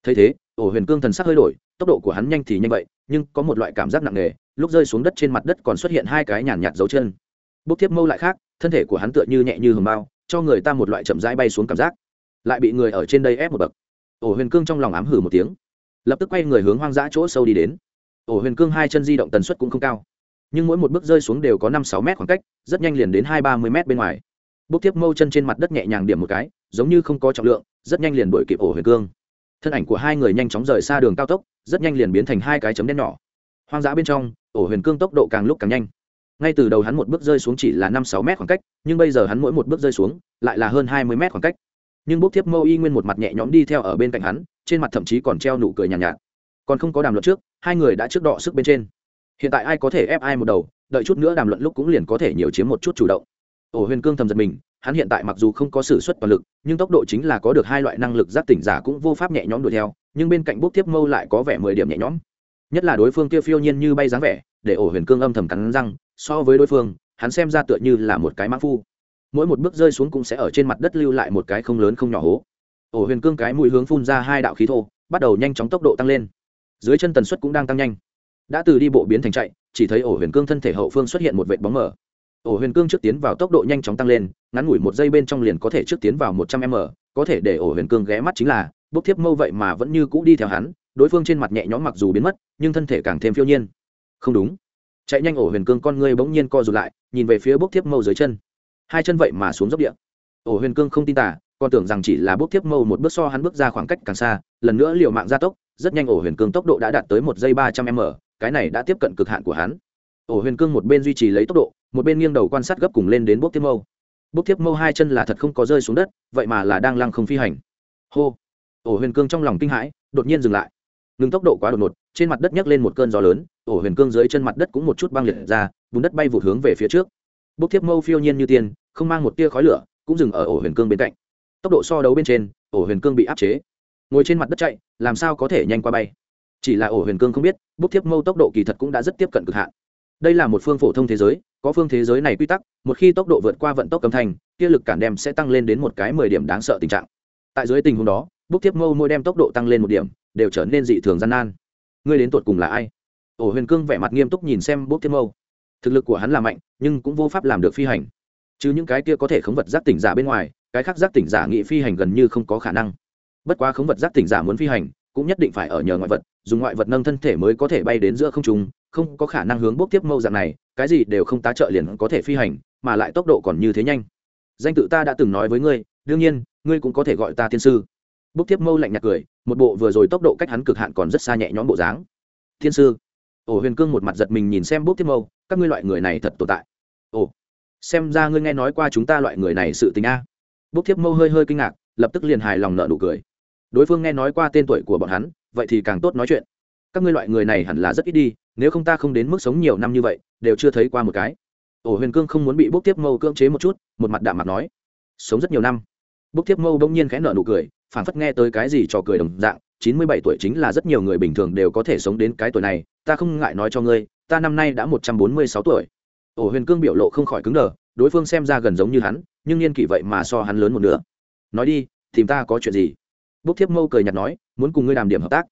thấy thế, ổ huyền cương thần sắc hơi đổi, tốc độ của hắn nhanh thì nhanh vậy, nhưng có một loại cảm giác nặng nề, lúc rơi xuống đất trên mặt đất còn xuất hiện hai cái nhàn nhạt dấu chân. Bốc tiếp mâu lại khác, thân thể của hắn tựa như nhẹ như hầm bao, cho người ta một loại chậm rãi bay xuống cảm giác. Lại bị người ở trên đây ép một bậc. Ổ huyền cương trong lòng ám hử một tiếng. Lập tức quay người hướng hoang dã chỗ sâu đi đến. Ổ huyền cương hai chân di động tần suất cũng không cao. Nhưng mỗi một bước rơi xuống đều có năm sáu mét khoảng cách, rất nhanh liền đến hai ba mươi mét bên ngoài. Bốc tiếp mâu chân trên mặt đất nhẹ nhàng điểm một cái, giống như không có trọng lượng, rất nhanh liền đổi kịp ổ huyền cương thân ảnh của hai người nhanh chóng rời xa đường cao tốc rất nhanh liền biến thành hai cái chấm đen nhỏ. Hoang dã bên trong ổ huyền cương tốc độ càng lúc càng nhanh. Ngay từ đầu hắn một bước rơi xuống chỉ là năm sáu mét khoảng cách nhưng bây giờ hắn mỗi một bước rơi xuống lại là hơn hai mươi mét khoảng cách. Nhưng bốc tiếp mâu y nguyên một mặt nhẹ nhõm đi theo ở bên cạnh hắn trên mặt thậm chí còn treo nụ cười nhàn nhạt, nhạt. Còn không có đàm luận trước hai người đã trước đọ sức bên trên. Hiện tại ai có thể ép ai một đầu đợi chút nữa đàm luận lúc cũng liền có thể nhiều chiếm một chút chủ động. Ổ huyền cương thầm giật mình hắn hiện tại mặc dù không có s ử suất toàn lực, nhưng tốc độ chính là có được hai loại năng lực giác tỉnh giả cũng vô pháp nhẹ nhõm đuổi theo, nhưng bên cạnh bốc tiếp mâu lại có vẻ mười điểm nhẹ nhõm. Nhất là đối phương kia phiêu nhiên như bay dáng vẻ, để ổ huyền cương âm thầm cắn răng, so với đối phương, hắn xem ra tựa như là một cái mã phu. Mỗi một bước rơi xuống cũng sẽ ở trên mặt đất lưu lại một cái không lớn không nhỏ hố. Ổ huyền cương cái mũi hướng phun ra hai đạo khí thô, bắt đầu nhanh chóng tốc độ tăng lên. Dưới chân tần suất cũng đang tăng nhanh. Đã từ đi bộ biến thành chạy, chỉ thấy ổ huyền cương thân thể hậu phương xuất hiện một vệt bóng mở ổ huyền cương trước tiến vào tốc độ nhanh chóng tăng lên, ngắn ngủi một giây bên trong liền có thể trước tiến vào một trăm m, có thể để ổ huyền cương ghé mắt chính là, bốc thiếp mâu vậy mà vẫn như cũ đi theo hắn, đối phương trên mặt nhẹ nhõm mặc dù biến mất, nhưng thân thể càng thêm phiêu nhiên. Không đúng. Chạy nhanh ổ huyền cương con ngươi bỗng nhiên co rụt lại, nhìn về phía bốc thiếp mâu dưới chân. Hai chân vậy mà xuống dốc địa. Ổ huyền cương không tin tả còn tưởng rằng chỉ là bốc thiếp mâu một bước so hắn bước ra khoảng cách càng xa, lần nữa liều mạng gia tốc, rất nhanh ổ huyền cương tốc độ đã đạt tới một giây ba trăm m, cái này đã tiếp cận cực hạn của hắn. Ổ huyền cương một bên duy trì lấy tốc độ một bên nghiêng đầu quan sát gấp cùng lên đến bốc tiếp mâu. Bốc tiếp mâu hai chân là thật không có rơi xuống đất, vậy mà là đang lăng không phi hành. Hô! Ổ huyền cương trong lòng kinh hãi, đột nhiên dừng lại. Ngừng tốc độ quá đột ngột, trên mặt đất nhấc lên một cơn gió lớn, ổ huyền cương dưới chân mặt đất cũng một chút băng liệt ra, bùn đất bay vụt hướng về phía trước. Bốc tiếp mâu phiêu nhiên như tiên, không mang một tia khói lửa, cũng dừng ở ổ huyền cương bên cạnh. Tốc độ so đấu bên trên, ổ huyền cương bị áp chế. Ngồi trên mặt đất chạy, làm sao có thể nhanh qua bay? Chỉ là ổ huyền cương không biết, bốc tiếp mâu tốc độ kỳ thật cũng đã rất tiếp cận cực hạn. Đây là một phương phổ thông thế giới có phương thế giới này quy tắc, một khi tốc độ vượt qua vận tốc âm thành kia lực cản đem sẽ tăng lên đến một cái mười điểm đáng sợ tình trạng. Tại dưới tình huống đó bốc thiếp mâu môi đem tốc độ tăng lên một điểm, đều trở nên dị thường gian nan. Ngươi đến tột cùng là ai? Ổ huyền cương vẻ mặt nghiêm túc nhìn xem bốc thiếp mâu. Thực lực của hắn là mạnh, nhưng cũng vô pháp làm được phi hành. Chứ những cái kia có thể khống vật giác tỉnh giả bên ngoài, cái khác giác tỉnh giả nghị phi hành gần như không có khả năng. Bất quá khống vật giác tỉnh giả muốn phi hành, cũng nhất định phải ở nhờ ngoại vật, dùng ngoại vật nâng thân thể mới có thể bay đến giữa không trung, không có khả năng hướng bốc tiếp mâu dạng này cái gì đều không tá trợ liền có thể phi hành, mà lại tốc độ còn như thế nhanh. Danh tự ta đã từng nói với ngươi, đương nhiên, ngươi cũng có thể gọi ta tiên sư. Bốc tiếp mâu lạnh nhạt cười, một bộ vừa rồi tốc độ cách hắn cực hạn còn rất xa nhẹ nhõm bộ dáng. Thiên sư. Ổ huyền cương một mặt giật mình nhìn xem bốc tiếp mâu, các ngươi loại người này thật tồn tại. Ồ, xem ra ngươi nghe nói qua chúng ta loại người này sự tình a. Bốc tiếp mâu hơi hơi kinh ngạc, lập tức liền hài lòng nợ nụ cười. Đối phương nghe nói qua tên tuổi của bọn hắn, vậy thì càng tốt nói chuyện các ngươi loại người này hẳn là rất ít đi, nếu không ta không đến mức sống nhiều năm như vậy, đều chưa thấy qua một cái. Ổ huyền cương không muốn bị bốc tiếp mâu cưỡng chế một chút, một mặt đạm mặt nói. Sống rất nhiều năm. Bốc tiếp mâu đông nhiên khẽ nợ nụ cười phản phất nghe tới cái gì cho cười đồng dạng, chín mươi bảy tuổi chính là rất nhiều người bình thường đều có thể sống đến cái tuổi này, ta không ngại nói cho ngươi, ta năm nay đã một trăm bốn mươi sáu tuổi. Ổ huyền cương biểu lộ không khỏi cứng đờ, đối phương xem ra gần giống như hắn, nhưng niên kỷ vậy mà so hắn lớn một nửa. Nói đi, tìm ta có chuyện gì? Bốc thiếp mâu cười nhạt nói, muốn cùng ngươi đàm điểm hợp tác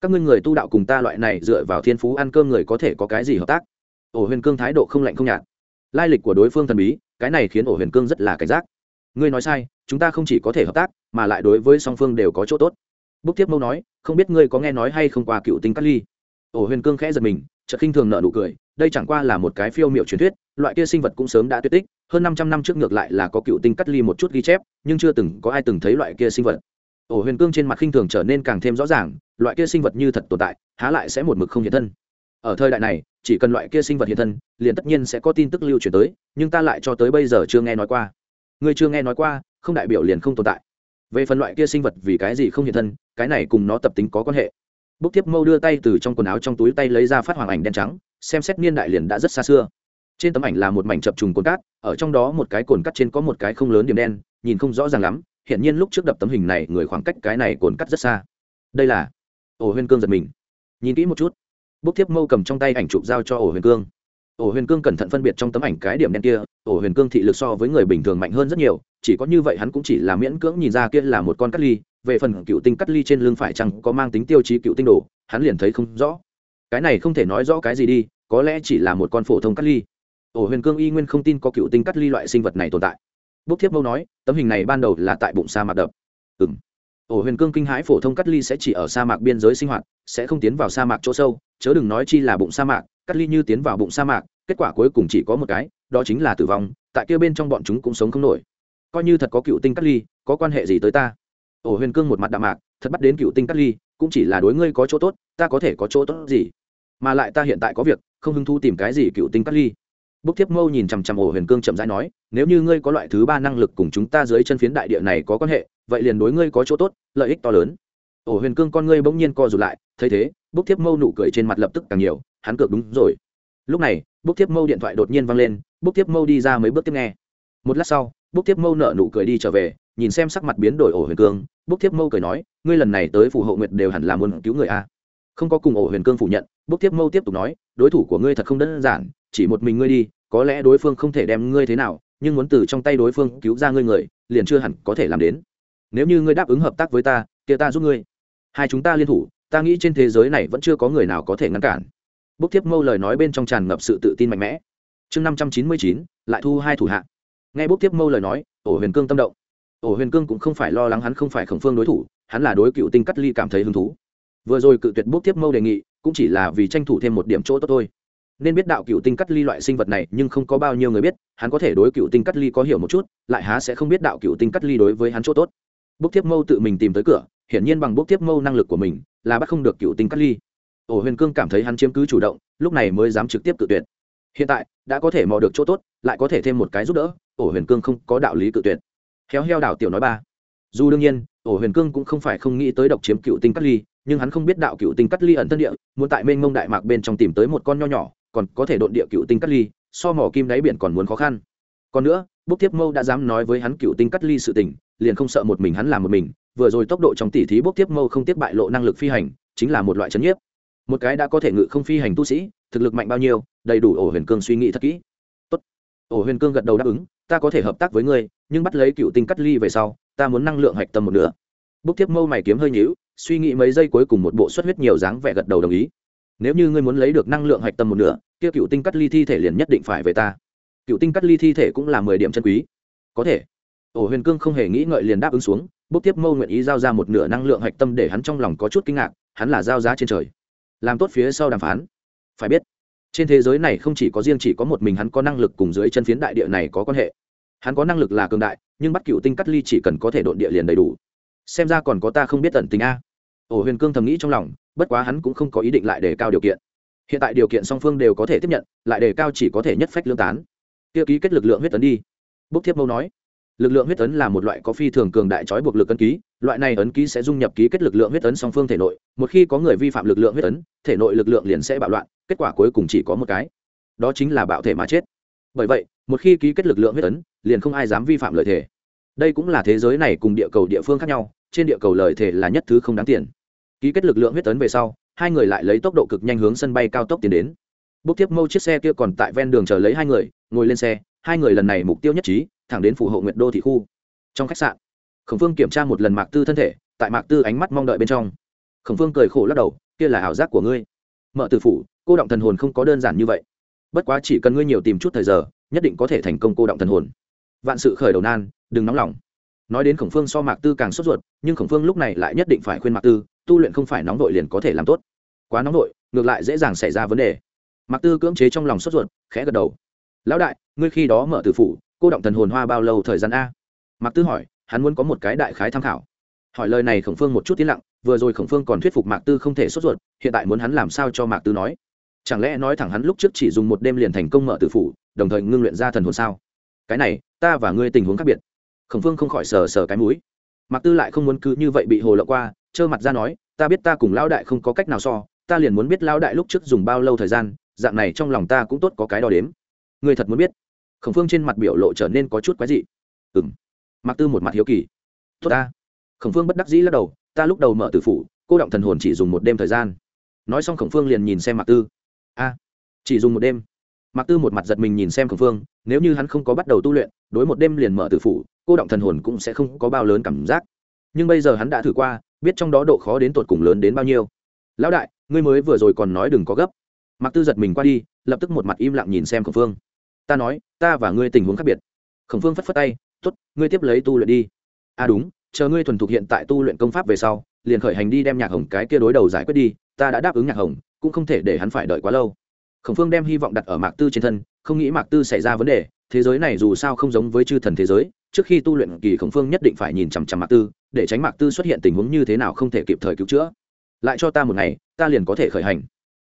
các ngươi người tu đạo cùng ta loại này dựa vào thiên phú ăn cơm người có thể có cái gì hợp tác? Ổ huyền cương thái độ không lạnh không nhạt. Lai lịch của đối phương thần bí, cái này khiến ổ huyền cương rất là cảnh giác. Ngươi nói sai, chúng ta không chỉ có thể hợp tác, mà lại đối với song phương đều có chỗ tốt. Bốc tiếp mâu nói, không biết ngươi có nghe nói hay không qua cựu tinh cắt ly? Ổ huyền cương khẽ giật mình, chợt khinh thường nợ nụ cười, đây chẳng qua là một cái phiêu miệu truyền thuyết, loại kia sinh vật cũng sớm đã tuyệt tích, hơn năm trăm năm trước ngược lại là có cựu tinh cắt ly một chút ghi chép, nhưng chưa từng có ai từng thấy loại kia sinh vật ổ huyền cương trên mặt khinh thường trở nên càng thêm rõ ràng, loại kia sinh vật như thật tồn tại, há lại sẽ một mực không hiện thân. Ở thời đại này, chỉ cần loại kia sinh vật hiện thân, liền tất nhiên sẽ có tin tức lưu truyền tới, nhưng ta lại cho tới bây giờ chưa nghe nói qua. Người chưa nghe nói qua, không đại biểu liền không tồn tại. Về phần loại kia sinh vật vì cái gì không hiện thân, cái này cùng nó tập tính có quan hệ. Bốc tiếp mâu đưa tay từ trong quần áo trong túi tay lấy ra phát hoàng ảnh đen trắng, xem xét niên đại liền đã rất xa xưa. Trên tấm ảnh là một mảnh chập trùng cồn cát, ở trong đó một cái cồn cắt trên có một cái không lớn điểm đen, nhìn không rõ ràng lắm hiện nhiên lúc trước đập tấm hình này người khoảng cách cái này cồn cắt rất xa. Đây là ổ huyền cương giật mình. Nhìn kỹ một chút. Bốc Thiếp mâu cầm trong tay ảnh chụp giao cho ổ huyền cương. Ổ huyền cương cẩn thận phân biệt trong tấm ảnh cái điểm đen kia, ổ huyền cương thị lực so với người bình thường mạnh hơn rất nhiều, chỉ có như vậy hắn cũng chỉ là miễn cưỡng nhìn ra kia là một con cắt ly, về phần cựu tinh cắt ly trên lưng phải chăng có mang tính tiêu chí cựu tinh đồ, hắn liền thấy không rõ. Cái này không thể nói rõ cái gì đi, có lẽ chỉ là một con phổ thông cắt ly. Ổ huyền cương y nguyên không tin có cựu tinh cắt ly loại sinh vật này tồn tại. Bốc thiếp mâu nói tấm hình này ban đầu là tại bụng sa mạc đập. Ừng ổ huyền cương kinh hãi phổ thông cắt ly sẽ chỉ ở sa mạc biên giới sinh hoạt, sẽ không tiến vào sa mạc chỗ sâu, chớ đừng nói chi là bụng sa mạc cắt ly như tiến vào bụng sa mạc, kết quả cuối cùng chỉ có một cái, đó chính là tử vong, tại kia bên trong bọn chúng cũng sống không nổi. Coi như thật có cựu tinh cắt ly, có quan hệ gì tới ta? Ổ huyền cương một mặt đạm mạc, thật bắt đến cựu tinh cắt ly, cũng chỉ là đối ngươi có chỗ tốt, ta có thể có chỗ tốt gì? Mà lại ta hiện tại có việc, không hứng thu tìm cái gì cựu tinh cắt ly bốc thiếp mâu nhìn chằm chằm ổ huyền cương chậm rãi nói, nếu như ngươi có loại thứ ba năng lực cùng chúng ta dưới chân phiến đại địa này có quan hệ, vậy liền đối ngươi có chỗ tốt, lợi ích to lớn. Ổ huyền cương con ngươi bỗng nhiên co rụt lại, thấy thế bốc thiếp mâu nụ cười trên mặt lập tức càng nhiều, hắn cược đúng rồi. Lúc này bốc thiếp mâu điện thoại đột nhiên văng lên bốc thiếp mâu đi ra mấy bước tiếp nghe. Một lát sau bốc thiếp mâu nợ nụ cười đi trở về, nhìn xem sắc mặt biến đổi ổ huyền cương bốc thiếp mâu cười nói, ngươi lần này tới phù hộ nguyệt đều hẳn là muốn cứu người a không có cùng ổ huyền cương phủ nhận, bốc tiếp mâu tiếp tục nói, đối thủ của ngươi thật không đơn giản, chỉ một mình ngươi đi, có lẽ đối phương không thể đem ngươi thế nào, nhưng muốn từ trong tay đối phương cứu ra ngươi người, liền chưa hẳn có thể làm đến. Nếu như ngươi đáp ứng hợp tác với ta, kia ta giúp ngươi. Hai chúng ta liên thủ, ta nghĩ trên thế giới này vẫn chưa có người nào có thể ngăn cản. Bốc tiếp mâu lời nói bên trong tràn ngập sự tự tin mạnh mẽ. Chương năm trăm chín mươi chín, lại thu hai thủ hạ. Nghe bốc tiếp mâu lời nói, ổ huyền cương tâm động. Ổ huyền cương cũng không phải lo lắng hắn không phải khổng phương đối thủ, hắn là đối cựu tinh cắt ly cảm thấy hứng thú vừa rồi cự tuyệt bốc tiếp mâu đề nghị, cũng chỉ là vì tranh thủ thêm một điểm chỗ tốt thôi. Nên biết đạo cựu tinh cắt ly loại sinh vật này, nhưng không có bao nhiêu người biết, hắn có thể đối cựu tinh cắt ly có hiểu một chút, lại há sẽ không biết đạo cựu tinh cắt ly đối với hắn chỗ tốt. Bốc tiếp mâu tự mình tìm tới cửa, hiển nhiên bằng bốc tiếp mâu năng lực của mình, là bắt không được cựu tinh cắt ly. Ổ huyền cương cảm thấy hắn chiếm cứ chủ động, lúc này mới dám trực tiếp cự tuyệt. Hiện tại, đã có thể mò được chỗ tốt, lại có thể thêm một cái giúp đỡ ổ huyền cương không có đạo lý cự tuyệt. Khéo heo đảo tiểu nói ba. Dù đương nhiên ổ huyền cương cũng không phải không nghĩ tới độc chiếm cựu tinh cắt ly nhưng hắn không biết đạo cựu tinh cắt ly ẩn thân địa, muốn tại mênh mông đại mạc bên trong tìm tới một con nho nhỏ, còn có thể độn địa cựu tinh cắt ly, so mỏ kim đáy biển còn muốn khó khăn. Còn nữa bốc tiếp mâu đã dám nói với hắn cựu tinh cắt ly sự tình, liền không sợ một mình hắn làm một mình, vừa rồi tốc độ trong tỉ thí bốc tiếp mâu không tiếp bại lộ năng lực phi hành, chính là một loại chấn nhiếp. Một cái đã có thể ngự không phi hành tu sĩ, thực lực mạnh bao nhiêu, đầy đủ ổ huyền cương suy nghĩ thật kỹ. Tốt. ổ huyền cương gật đầu đáp ứng, ta có thể hợp tác với ngươi, nhưng bắt lấy cựu tinh cắt ly về sau, ta muốn năng lượng hạch tâm một nửa. Bốc tiếp mâu mày kiếm hơi nhíu suy nghĩ mấy giây cuối cùng một bộ xuất huyết nhiều dáng vẻ gật đầu đồng ý. Nếu như ngươi muốn lấy được năng lượng hạch tâm một nửa, kia cựu tinh cắt ly thi thể liền nhất định phải về ta. Cựu tinh cắt ly thi thể cũng là mười điểm chân quý. Có thể. Ổ huyền cương không hề nghĩ ngợi liền đáp ứng xuống, bốc tiếp mâu nguyện ý giao ra một nửa năng lượng hạch tâm để hắn trong lòng có chút kinh ngạc, hắn là giao giá trên trời. Làm tốt phía sau đàm phán. Phải biết, trên thế giới này không chỉ có riêng chỉ có một mình hắn có năng lực cùng dưới chân phiến đại địa này có quan hệ. Hắn có năng lực là cường đại, nhưng bắt cựu tinh cắt ly chỉ cần có thể độn địa liền đầy đủ. Xem ra còn có ta không biết tận tình a ổ huyền cương thầm nghĩ trong lòng, bất quá hắn cũng không có ý định lại đề cao điều kiện. Hiện tại điều kiện song phương đều có thể tiếp nhận, lại đề cao chỉ có thể nhất phách lương tán. Tiêu ký kết lực lượng huyết tấn đi. Bốc thiếp mâu nói, lực lượng huyết tấn là một loại có phi thường cường đại trói buộc lực ấn ký, loại này ấn ký sẽ dung nhập ký kết lực lượng huyết tấn song phương thể nội, một khi có người vi phạm lực lượng huyết tấn, thể nội lực lượng liền sẽ bạo loạn, kết quả cuối cùng chỉ có một cái. Đó chính là bạo thể mà chết. Bởi vậy, một khi ký kết lực lượng huyết tấn, liền không ai dám vi phạm lợi thể đây cũng là thế giới này cùng địa cầu địa phương khác nhau, trên địa cầu lợi thể là nhất thứ không đáng tiền ký kết lực lượng huyết tấn về sau, hai người lại lấy tốc độ cực nhanh hướng sân bay cao tốc tiến đến. Bốc tiếp mâu chiếc xe kia còn tại ven đường chờ lấy hai người, ngồi lên xe, hai người lần này mục tiêu nhất trí, thẳng đến phù hộ nguyện đô thị khu. Trong khách sạn, khổng phương kiểm tra một lần mạc tư thân thể, tại mạc tư ánh mắt mong đợi bên trong. Khổng phương cười khổ lắc đầu, kia là ảo giác của ngươi. Mợ từ phủ, cô động thần hồn không có đơn giản như vậy. Bất quá chỉ cần ngươi nhiều tìm chút thời giờ, nhất định có thể thành công cô động thần hồn. Vạn sự khởi đầu nan, đừng nóng lòng nói đến khổng phương so mạc tư càng sốt ruột, nhưng khổng phương lúc này lại nhất định phải khuyên mạc tư, tu luyện không phải nóng vội liền có thể làm tốt. Quá nóng vội, ngược lại dễ dàng xảy ra vấn đề. Mạc tư cưỡng chế trong lòng sốt ruột, khẽ gật đầu. Lão đại, ngươi khi đó mở từ phủ, cô động thần hồn hoa bao lâu thời gian a? Mạc tư hỏi, hắn muốn có một cái đại khái tham khảo. Hỏi lời này khổng phương một chút tiến lặng, vừa rồi khổng phương còn thuyết phục mạc tư không thể sốt ruột, hiện tại muốn hắn làm sao cho mạc tư nói? Chẳng lẽ nói thẳng hắn lúc trước chỉ dùng một đêm liền thành công mở tử phủ, đồng thời ngưng luyện ra thần hồn sao? Cái này, ta và ngươi tình huống khác biệt khổng phương không khỏi sờ sờ cái mũi. Mạc tư lại không muốn cứ như vậy bị hồ lộ qua, trơ mặt ra nói, ta biết ta cùng lão đại không có cách nào so, ta liền muốn biết lão đại lúc trước dùng bao lâu thời gian, dạng này trong lòng ta cũng tốt có cái đo đếm. Người thật muốn biết? Khổng phương trên mặt biểu lộ trở nên có chút quái dị. Ừ m mạc tư một mặt hiếu kỳ. Tốt ta. Khổng phương bất đắc dĩ lắc đầu, ta lúc đầu mở tử phủ, cô động thần hồn chỉ dùng một đêm thời gian. Nói xong khổng phương liền nhìn xem mạc tư. A, chỉ dùng một đêm mạc tư một mặt giật mình nhìn xem khổng phương nếu như hắn không có bắt đầu tu luyện đối một đêm liền mở tử phủ cô động thần hồn cũng sẽ không có bao lớn cảm giác. Nhưng bây giờ hắn đã thử qua biết trong đó độ khó đến tột cùng lớn đến bao nhiêu. Lão đại ngươi mới vừa rồi còn nói đừng có gấp. Mạc tư giật mình qua đi lập tức một mặt im lặng nhìn xem khổng phương. Ta nói ta và ngươi tình huống khác biệt. Khổng phương phất phất tay tốt, ngươi tiếp lấy tu luyện đi. À đúng chờ ngươi thuần thục hiện tại tu luyện công pháp về sau liền khởi hành đi đem nhạc hồng cái kia đối đầu giải quyết đi ta đã đáp ứng nhạc hồng cũng không thể để hắn phải đợi quá lâu khổng phương đem hy vọng đặt ở mạc tư trên thân, không nghĩ mạc tư xảy ra vấn đề, thế giới này dù sao không giống với chư thần thế giới, trước khi tu luyện kỳ khổng phương nhất định phải nhìn chằm chằm mạc tư, để tránh mạc tư xuất hiện tình huống như thế nào không thể kịp thời cứu chữa. Lại cho ta một ngày, ta liền có thể khởi hành.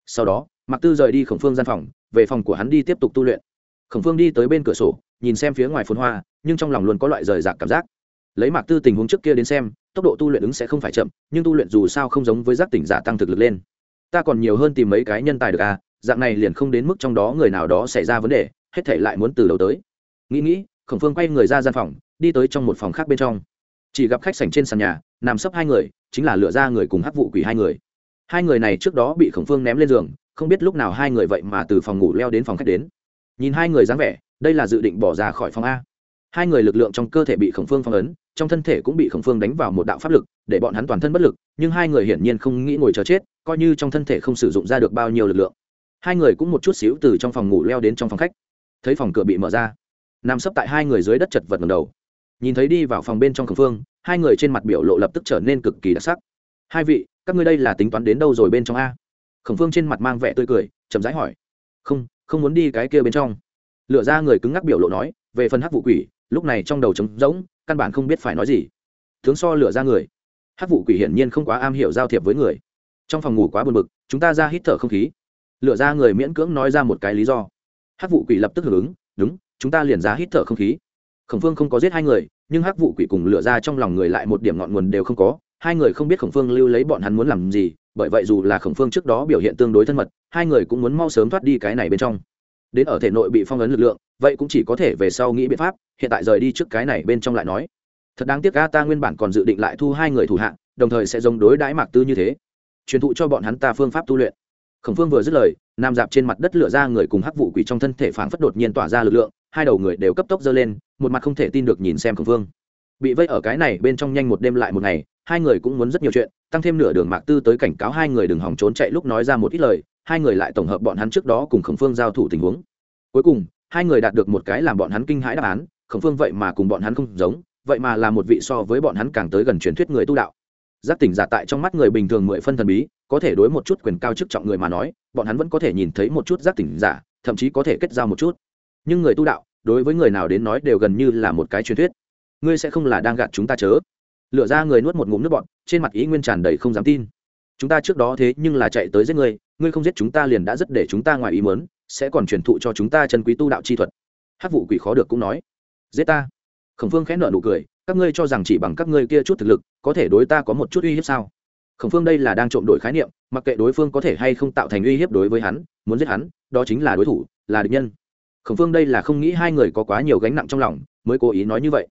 Sau đó, mạc tư rời đi khổng phương gian phòng, về phòng của hắn đi tiếp tục tu luyện. Khổng phương đi tới bên cửa sổ, nhìn xem phía ngoài phun hoa, nhưng trong lòng luôn có loại rời rạc cảm giác. Lấy mạc tư tình huống trước kia đến xem, tốc độ tu luyện ứng sẽ không phải chậm, nhưng tu luyện dù sao không giống với giác tỉnh giả tăng thực lực lên. Ta còn nhiều hơn tìm mấy cái nhân tài được à dạng này liền không đến mức trong đó người nào đó xảy ra vấn đề, hết thể lại muốn từ đầu tới. Nghĩ nghĩ, khổng phương quay người ra gian phòng, đi tới trong một phòng khác bên trong. Chỉ gặp khách sảnh trên sàn nhà, nằm sấp hai người, chính là lựa ra người cùng hắc vụ quỷ hai người. Hai người này trước đó bị khổng phương ném lên giường, không biết lúc nào hai người vậy mà từ phòng ngủ leo đến phòng khách đến. Nhìn hai người dáng vẻ, đây là dự định bỏ ra khỏi phòng a. Hai người lực lượng trong cơ thể bị khổng phương phong ấn, trong thân thể cũng bị khổng phương đánh vào một đạo pháp lực, để bọn hắn toàn thân bất lực, nhưng hai người hiển nhiên không nghĩ ngồi chờ chết, coi như trong thân thể không sử dụng ra được bao nhiêu lực lượng hai người cũng một chút xíu từ trong phòng ngủ leo đến trong phòng khách. Thấy phòng cửa bị mở ra, nằm sấp tại hai người dưới đất chật vật ngầm đầu. Nhìn thấy đi vào phòng bên trong khẩn phương, hai người trên mặt biểu lộ lập tức trở nên cực kỳ đặc sắc. Hai vị, các ngươi đây là tính toán đến đâu rồi bên trong a? Khẩn phương trên mặt mang vẻ tươi cười, chậm rãi hỏi. Không không muốn đi cái kia bên trong. Lựa ra người cứng ngắc biểu lộ nói, về phần hắc vụ quỷ, lúc này trong đầu trống rỗng, căn bản không biết phải nói gì. Tướng so lựa ra người. Hắc vụ quỷ hiển nhiên không quá am hiểu giao thiệp với người. Trong phòng ngủ quá buồn bực, chúng ta ra hít thở không khí lựa ra người miễn cưỡng nói ra một cái lý do. Hắc vụ quỷ lập tức hưởng ứng, đúng, chúng ta liền ra hít thở không khí. Khổng phương không có giết hai người, nhưng hắc vụ quỷ cùng lựa ra trong lòng người lại một điểm ngọn nguồn đều không có. Hai người không biết khổng phương lưu lấy bọn hắn muốn làm gì, bởi vậy dù là khổng phương trước đó biểu hiện tương đối thân mật, hai người cũng muốn mau sớm thoát đi cái này bên trong. Đến ở thể nội bị phong ấn lực lượng, vậy cũng chỉ có thể về sau nghĩ biện pháp, hiện tại rời đi trước cái này bên trong lại nói. Thật đáng tiếc ga ta nguyên bản còn dự định lại thu hai người thủ hạng đồng thời sẽ giống đối đãi mạc tư như thế. Truyền thụ cho bọn hắn ta phương pháp tu luyện khổng phương vừa dứt lời, nam dạp trên mặt đất lửa ra người cùng hắc vụ quỷ trong thân thể phảng phất đột nhiên tỏa ra lực lượng, hai đầu người đều cấp tốc dơ lên, một mặt không thể tin được nhìn xem khổng phương bị vây ở cái này bên trong nhanh một đêm lại một ngày, hai người cũng muốn rất nhiều chuyện, tăng thêm nửa đường mạc tư tới cảnh cáo hai người đừng hòng trốn chạy lúc nói ra một ít lời, hai người lại tổng hợp bọn hắn trước đó cùng khổng phương giao thủ tình huống. Cuối cùng, hai người đạt được một cái làm bọn hắn kinh hãi đáp án, khổng phương vậy mà cùng bọn hắn không giống, vậy mà là một vị so với bọn hắn càng tới gần truyền thuyết người tu đạo giác tỉnh giả tại trong mắt người bình thường mười phân thần bí, có thể đối một chút quyền cao chức trọng người mà nói, bọn hắn vẫn có thể nhìn thấy một chút giác tỉnh giả, thậm chí có thể kết giao một chút. Nhưng người tu đạo, đối với người nào đến nói đều gần như là một cái truyền thuyết. Ngươi sẽ không là đang gạt chúng ta chớ. Lựa ra người nuốt một ngụm nước bọn trên mặt ý nguyên tràn đầy không dám tin. Chúng ta trước đó thế nhưng là chạy tới giết ngươi ngươi không giết chúng ta liền đã rất để chúng ta ngoài ý mớn sẽ còn truyền thụ cho chúng ta chân quý tu đạo chi thuật. Hát vụ quỷ khó được cũng nói. Giết ta. Khổng phương khẽ nợ nụ cười các ngươi cho rằng chỉ bằng các ngươi kia chút thực lực, có thể đối ta có một chút uy hiếp sao? Khổng phương đây là đang trộm đổi khái niệm, mặc kệ đối phương có thể hay không tạo thành uy hiếp đối với hắn, muốn giết hắn, đó chính là đối thủ, là địch nhân. Khổng phương đây là không nghĩ hai người có quá nhiều gánh nặng trong lòng, mới cố ý nói như vậy.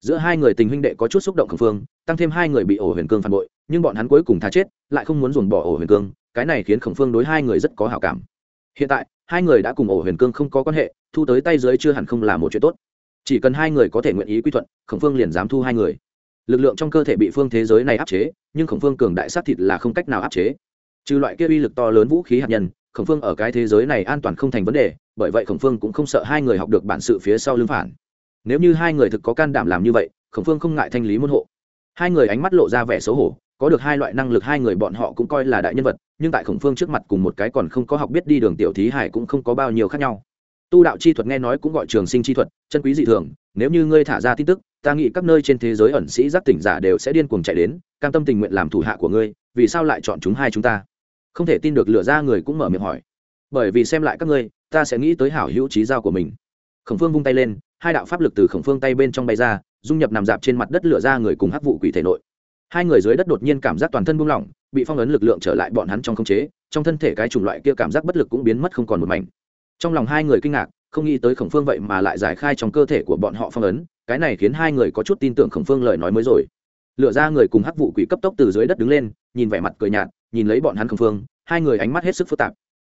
Giữa hai người tình huynh đệ có chút xúc động khổng phương, tăng thêm hai người bị ổ huyền cương phản bội, nhưng bọn hắn cuối cùng thà chết, lại không muốn dồn bỏ ổ huyền cương, cái này khiến khổng phương đối hai người rất có hảo cảm. Hiện tại, hai người đã cùng ổ huyền cương không có quan hệ, thu tới tay dưới chưa hẳn không là một chuyện tốt chỉ cần hai người có thể nguyện ý quy thuận, khổng phương liền dám thu hai người. Lực lượng trong cơ thể bị phương thế giới này áp chế, nhưng khổng phương cường đại sát thịt là không cách nào áp chế. Trừ loại kia uy lực to lớn vũ khí hạt nhân, khổng phương ở cái thế giới này an toàn không thành vấn đề, bởi vậy khổng phương cũng không sợ hai người học được bản sự phía sau lưng phản. Nếu như hai người thực có can đảm làm như vậy, khổng phương không ngại thanh lý môn hộ. Hai người ánh mắt lộ ra vẻ xấu hổ, có được hai loại năng lực hai người bọn họ cũng coi là đại nhân vật, nhưng tại khổng phương trước mặt cùng một cái còn không có học biết đi đường tiểu thí hải cũng không có bao nhiêu khác nhau tu đạo chi thuật nghe nói cũng gọi trường sinh chi thuật, chân quý dị thường, nếu như ngươi thả ra tin tức, ta nghĩ các nơi trên thế giới ẩn sĩ giác tỉnh giả đều sẽ điên cuồng chạy đến, cam tâm tình nguyện làm thủ hạ của ngươi, vì sao lại chọn chúng hai chúng ta? Không thể tin được lựa ra người cũng mở miệng hỏi. Bởi vì xem lại các ngươi, ta sẽ nghĩ tới hảo hữu trí giao của mình. Khổng phương vung tay lên, hai đạo pháp lực từ khổng phương tay bên trong bay ra, dung nhập nằm dạp trên mặt đất lửa ra người cùng hắc vụ quỷ thể nội. Hai người dưới đất đột nhiên cảm giác toàn thân buông lỏng, bị phong ấn lực lượng trở lại bọn hắn trong không chế, trong thân thể cái chủng loại kia cảm giác bất lực cũng biến mất không còn một mảnh trong lòng hai người kinh ngạc, không nghĩ tới khổng phương vậy mà lại giải khai trong cơ thể của bọn họ phong ấn, cái này khiến hai người có chút tin tưởng khổng phương lời nói mới rồi. Lựa ra người cùng hắc vụ quỷ cấp tốc từ dưới đất đứng lên, nhìn vẻ mặt cười nhạt, nhìn lấy bọn hắn khổng phương, hai người ánh mắt hết sức phức tạp.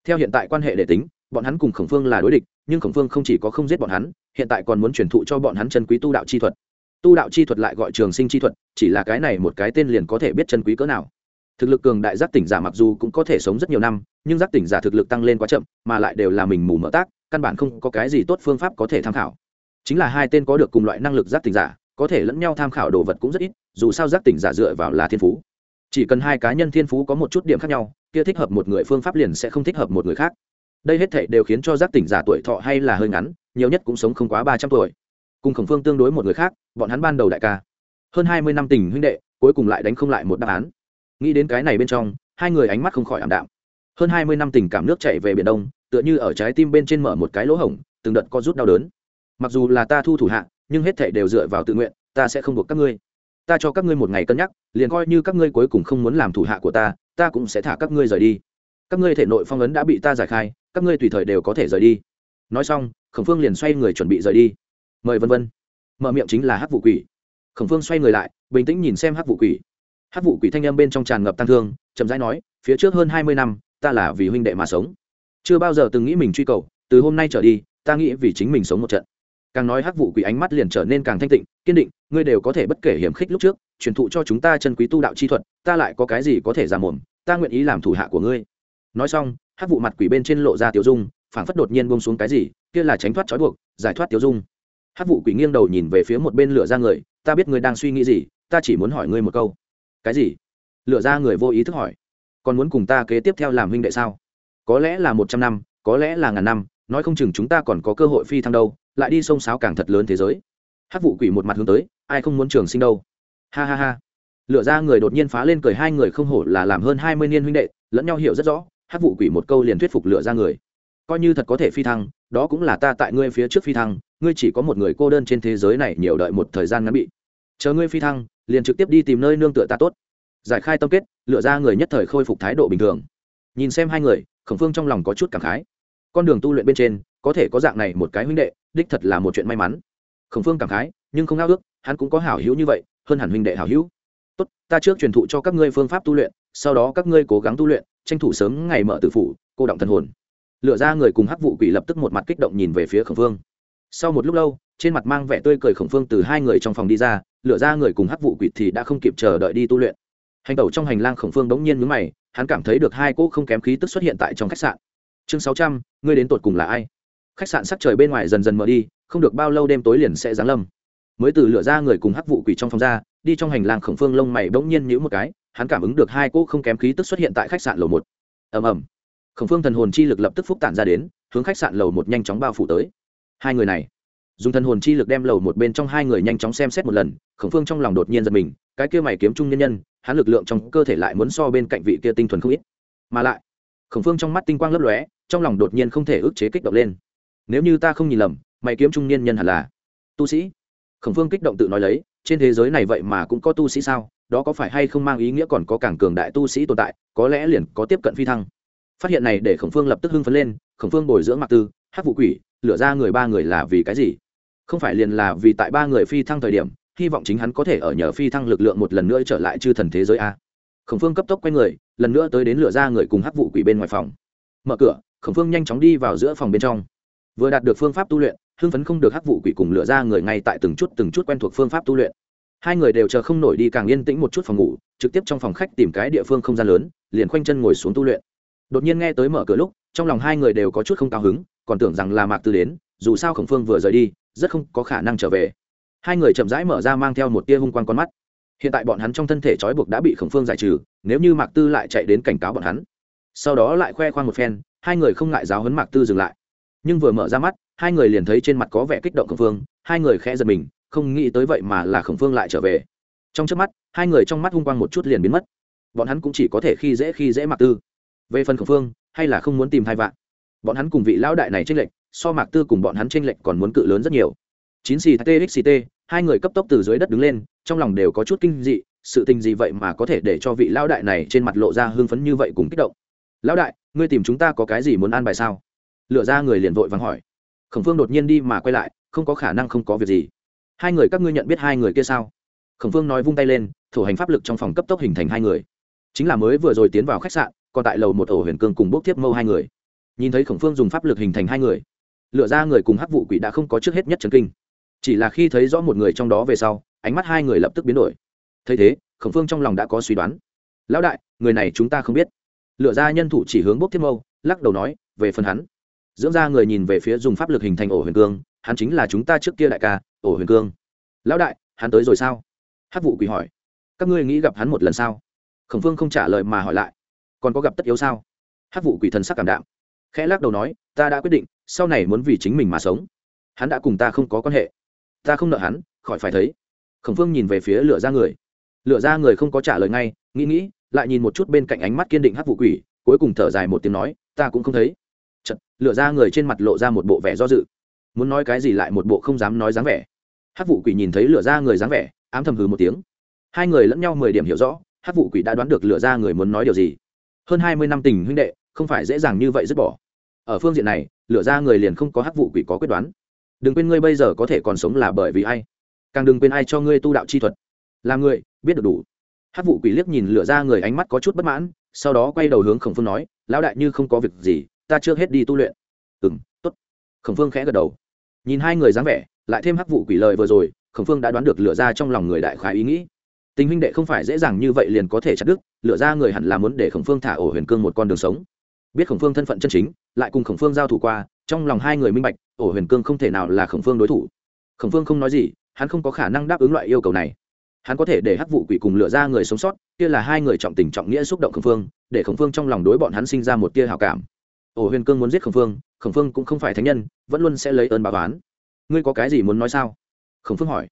Theo hiện tại quan hệ để tính, bọn hắn cùng khổng phương là đối địch, nhưng khổng phương không chỉ có không giết bọn hắn, hiện tại còn muốn truyền thụ cho bọn hắn chân quý tu đạo chi thuật. Tu đạo chi thuật lại gọi trường sinh chi thuật, chỉ là cái này một cái tên liền có thể biết chân quý cỡ nào thực lực cường đại giác tỉnh giả mặc dù cũng có thể sống rất nhiều năm, nhưng giác tỉnh giả thực lực tăng lên quá chậm, mà lại đều là mình mù mở tác, căn bản không có cái gì tốt phương pháp có thể tham khảo. Chính là hai tên có được cùng loại năng lực giác tỉnh giả, có thể lẫn nhau tham khảo đồ vật cũng rất ít, dù sao giác tỉnh giả dựa vào là thiên phú. Chỉ cần hai cá nhân thiên phú có một chút điểm khác nhau, kia thích hợp một người phương pháp liền sẽ không thích hợp một người khác. Đây hết thể đều khiến cho giác tỉnh giả tuổi thọ hay là hơi ngắn, nhiều nhất cũng sống không quá ba trăm tuổi. Cùng khổng phương tương đối một người khác, bọn hắn ban đầu đại ca. Hơn hai mươi năm tình huynh đệ, cuối cùng lại đánh không lại một đáp án nghĩ đến cái này bên trong, hai người ánh mắt không khỏi ảm đạm. Hơn hai mươi năm tình cảm nước chạy về biển đông, tựa như ở trái tim bên trên mở một cái lỗ hổng, từng đợt co rút đau đớn. Mặc dù là ta thu thủ hạ, nhưng hết thảy đều dựa vào tự nguyện, ta sẽ không buộc các ngươi. Ta cho các ngươi một ngày cân nhắc, liền coi như các ngươi cuối cùng không muốn làm thủ hạ của ta ta cũng sẽ thả các ngươi rời đi. Các ngươi thể nội phong ấn đã bị ta giải khai, các ngươi tùy thời đều có thể rời đi. Nói xong, khổng phương liền xoay người chuẩn bị rời đi. Mời vân vân. Mở miệng chính là hắc vụ quỷ. Khổng phương xoay người lại, bình tĩnh nhìn xem hắc vụ quỷ. Hát vụ quỷ thanh âm bên trong tràn ngập tăng thương, chậm rãi nói, phía trước hơn hai mươi năm, ta là vì huynh đệ mà sống. Chưa bao giờ từng nghĩ mình truy cầu, từ hôm nay trở đi, ta nghĩ vì chính mình sống một trận. Càng nói hắc vụ quỷ ánh mắt liền trở nên càng thanh tịnh, kiên định, ngươi đều có thể bất kể hiểm khích lúc trước, truyền thụ cho chúng ta chân quý tu đạo chi thuật, ta lại có cái gì có thể ra mồm, ta nguyện ý làm thủ hạ của ngươi. Nói xong hắc vụ mặt quỷ bên trên lộ ra tiểu dung, phảng phất đột nhiên bông xuống cái gì, kia là tránh thoát trói buộc, giải thoát tiểu dung. Hắc vụ quỷ nghiêng đầu nhìn về phía một bên lửa ra người, ta biết ngươi đang suy nghĩ gì, ta chỉ muốn hỏi ngươi một câu cái gì? Lựa ra người vô ý thức hỏi. Còn muốn cùng ta kế tiếp theo làm huynh đệ sao? Có lẽ là một trăm năm, có lẽ là ngàn năm, nói không chừng chúng ta còn có cơ hội phi thăng đâu, lại đi sông sáo càng thật lớn thế giới. Hát vụ quỷ một mặt hướng tới, ai không muốn trường sinh đâu. Ha ha ha. Lựa ra người đột nhiên phá lên cười hai người không hổ là làm hơn hai mươi niên huynh đệ, lẫn nhau hiểu rất rõ hát vụ quỷ một câu liền thuyết phục lựa ra người. Coi như thật có thể phi thăng, đó cũng là ta tại ngươi phía trước phi thăng, ngươi chỉ có một người cô đơn trên thế giới này nhiều đợi một thời gian ngắn bị chờ ngươi phi thăng, liền trực tiếp đi tìm nơi nương tựa ta tốt. Giải khai tâm kết, lựa ra người nhất thời khôi phục thái độ bình thường. Nhìn xem hai người, khổng phương trong lòng có chút cảm khái. Con đường tu luyện bên trên, có thể có dạng này một cái huynh đệ, đích thật là một chuyện may mắn. Khổng phương cảm khái, nhưng không ao ước, hắn cũng có hảo hữu như vậy, hơn hẳn huynh đệ hảo hữu. Tốt, ta trước truyền thụ cho các ngươi phương pháp tu luyện, sau đó các ngươi cố gắng tu luyện, tranh thủ sớm ngày mở tử phủ, cô động thần hồn. Lựa ra người cùng hắc vụ quỷ lập tức một mặt kích động nhìn về phía khổng phương sau một lúc lâu, trên mặt mang vẻ tươi cười khổng phương từ hai người trong phòng đi ra lựa ra người cùng hắc vụ quỷ thì đã không kịp chờ đợi đi tu luyện. Hành tẩu trong hành lang khổng phương bỗng nhiên mướn mày, hắn cảm thấy được hai cỗ không kém khí tức xuất hiện tại trong khách sạn. Chương sáu trăm, ngươi đến tột cùng là ai? Khách sạn sắc trời bên ngoài dần dần mở đi, không được bao lâu đêm tối liền sẽ giáng lâm. Mới từ lựa ra người cùng hắc vụ quỷ trong phòng ra, đi trong hành lang khổng phương lông mày bỗng nhiên nhữ một cái, hắn cảm ứng được hai cỗ không kém khí tức xuất hiện tại khách sạn lầu một. Ầm ầm. Khổng phương thần hồn chi lực lập tức phúc tản ra đến, hướng khách sạn lầu một nhanh chóng bao phủ tới hai người này. Dùng thần hồn chi lực đem lầu một bên trong hai người nhanh chóng xem xét một lần, khổng phương trong lòng đột nhiên giật mình, cái kia mày kiếm trung nhân nhân, hắn lực lượng trong cơ thể lại muốn so bên cạnh vị kia tinh thuần không ít. Mà lại, khổng phương trong mắt tinh quang lấp lóe, trong lòng đột nhiên không thể ức chế kích động lên. Nếu như ta không nhìn lầm, mày kiếm trung niên nhân hẳn là tu sĩ. Khổng phương kích động tự nói lấy, trên thế giới này vậy mà cũng có tu sĩ sao? Đó có phải hay không mang ý nghĩa còn có càng cường đại tu sĩ tồn tại, có lẽ liền có tiếp cận phi thăng. Phát hiện này để khổng phương lập tức hưng phấn lên, khổng phương bồi dưỡng mặc tư hát vụ quỷ lựa ra người ba người là vì cái gì? Không phải liền là vì tại ba người phi thăng thời điểm, hy vọng chính hắn có thể ở nhờ phi thăng lực lượng một lần nữa trở lại chư thần thế giới a. Khổng phương cấp tốc q u a y người, lần nữa tới đến lựa ra người cùng hắc vụ quỷ bên ngoài phòng. Mở cửa, khổng phương nhanh chóng đi vào giữa phòng bên trong. Vừa đạt được phương pháp tu luyện, hưng phấn không được hắc vụ quỷ cùng lựa ra người ngay tại từng chút từng chút quen thuộc phương pháp tu luyện. Hai người đều chờ không nổi đi càng yên tĩnh một chút phòng ngủ, trực tiếp trong phòng khách tìm cái địa phương không gian lớn, liền khoanh chân ngồi xuống tu luyện. Đột nhiên nghe tới mở cửa lúc, trong lòng hai người đều có chút không cao hứng còn tưởng rằng là mạc tư đến, dù sao khổng phương vừa rời đi, rất không có khả năng trở về. Hai người chậm rãi mở ra mang theo một tia hung quang con mắt. Hiện tại bọn hắn trong thân thể trói buộc đã bị khổng phương giải trừ, nếu như mạc tư lại chạy đến cảnh cáo bọn hắn. Sau đó lại khoe khoang một phen, hai người không ngại giáo hấn mạc tư dừng lại. Nhưng vừa mở ra mắt, hai người liền thấy trên mặt có vẻ kích động khổng phương, hai người khẽ giật mình, không nghĩ tới vậy mà là khổng phương lại trở về. Trong trước mắt, hai người trong mắt hung quang một chút liền biến mất. Bọn hắn cũng chỉ có thể khi dễ khi dễ mạc tư. Về phần khổng phương, hay là không muốn tìm hai vạn bọn hắn cùng vị lão đại này tranh lệch so mạc tư cùng bọn hắn tranh lệch còn muốn cự lớn rất nhiều. Chín xì tê, hai người cấp tốc từ dưới đất đứng lên trong lòng đều có chút kinh dị sự tình gì vậy mà có thể để cho vị lão đại này trên mặt lộ ra hưng phấn như vậy cùng kích động. Lão đại ngươi tìm chúng ta có cái gì muốn an bài sao? Lựa ra người liền vội vàng hỏi. Khổng phương đột nhiên đi mà quay lại không có khả năng không có việc gì. Hai người các ngươi nhận biết hai người kia sao? Khổng phương nói vung tay lên thủ hành pháp lực trong phòng cấp tốc hình thành hai người. Chính là mới vừa rồi tiến vào khách sạn còn tại lầu một ổ huyền cương cùng bốc tiếp mâu hai người nhìn thấy khổng phương dùng pháp lực hình thành hai người, lựa ra người cùng hắc vụ quỷ đã không có trước hết nhất trần kinh. Chỉ là khi thấy rõ một người trong đó về sau, ánh mắt hai người lập tức biến đổi. Thấy thế, khổng phương trong lòng đã có suy đoán. Lão đại, người này chúng ta không biết. Lựa ra nhân thủ chỉ hướng bốc tiếp mâu, lắc đầu nói, về phần hắn. Dưỡng ra người nhìn về phía dùng pháp lực hình thành ổ huyền cương, hắn chính là chúng ta trước kia đại ca, ổ huyền cương. Lão đại, hắn tới rồi sao? Hát vụ quỷ hỏi. Các ngươi nghĩ gặp hắn một lần sao? Khổng phương không trả lời mà hỏi lại. Còn có gặp tất yếu sao? Hát vụ quỷ thần sắc cảm đạm khẽ lắc đầu nói ta đã quyết định sau này muốn vì chính mình mà sống. Hắn đã cùng ta không có quan hệ. Ta không nợ hắn khỏi phải thấy. Khổng phương nhìn về phía lửa ra người. Lửa ra người không có trả lời ngay nghĩ nghĩ lại nhìn một chút bên cạnh ánh mắt kiên định hát vụ quỷ cuối cùng thở dài một tiếng nói ta cũng không thấy. Chật, lửa ra người trên mặt lộ ra một bộ vẻ do dự. Muốn nói cái gì lại một bộ không dám nói dáng vẻ. Hát vụ quỷ nhìn thấy lửa ra người dáng vẻ ám thầm hừ một tiếng. Hai người lẫn nhau mười điểm hiểu rõ hát vụ quỷ đã đoán được lửa ra người muốn nói điều gì. Hơn hai mươi năm tình huynh đệ không phải dễ dàng như vậy dứt bỏ ở phương diện này lựa ra người liền không có hắc vụ quỷ có quyết đoán. Đừng quên ngươi bây giờ có thể còn sống là bởi vì ai. Càng đừng quên ai cho ngươi tu đạo chi thuật. Là người, biết được đủ. Hắc vụ quỷ liếc nhìn lựa ra người ánh mắt có chút bất mãn, sau đó quay đầu hướng khổng phương nói, lão đại như không có việc gì, ta chưa hết đi tu luyện. Ừ m t ố t khổng phương khẽ gật đầu. Nhìn hai người dáng vẻ, lại thêm hắc vụ quỷ lời vừa rồi, khổng phương đã đoán được lựa ra trong lòng người đại khái ý nghĩ. Tình huynh đệ không phải dễ dàng như vậy liền có thể chặt đứt lựa ra người hẳn là muốn để khổng phương thả ổ huyền cương một con đường sống. Biết khổng phương thân phận chân chính lại cùng khổng phương giao thủ qua, trong lòng hai người minh bạch, ổ huyền cương không thể nào là khổng phương đối thủ. Khổng phương không nói gì, hắn không có khả năng đáp ứng loại yêu cầu này. Hắn có thể để hắc vụ quỷ cùng lựa ra người sống sót, kia là hai người trọng tình trọng nghĩa xúc động khổng phương, để khổng phương trong lòng đối bọn hắn sinh ra một tia hào cảm. Ổ huyền cương muốn giết khổng phương khổng phương cũng không phải thánh nhân, vẫn luôn sẽ lấy ơn báo oán. Ngươi có cái gì muốn nói sao? Khổng phương hỏi.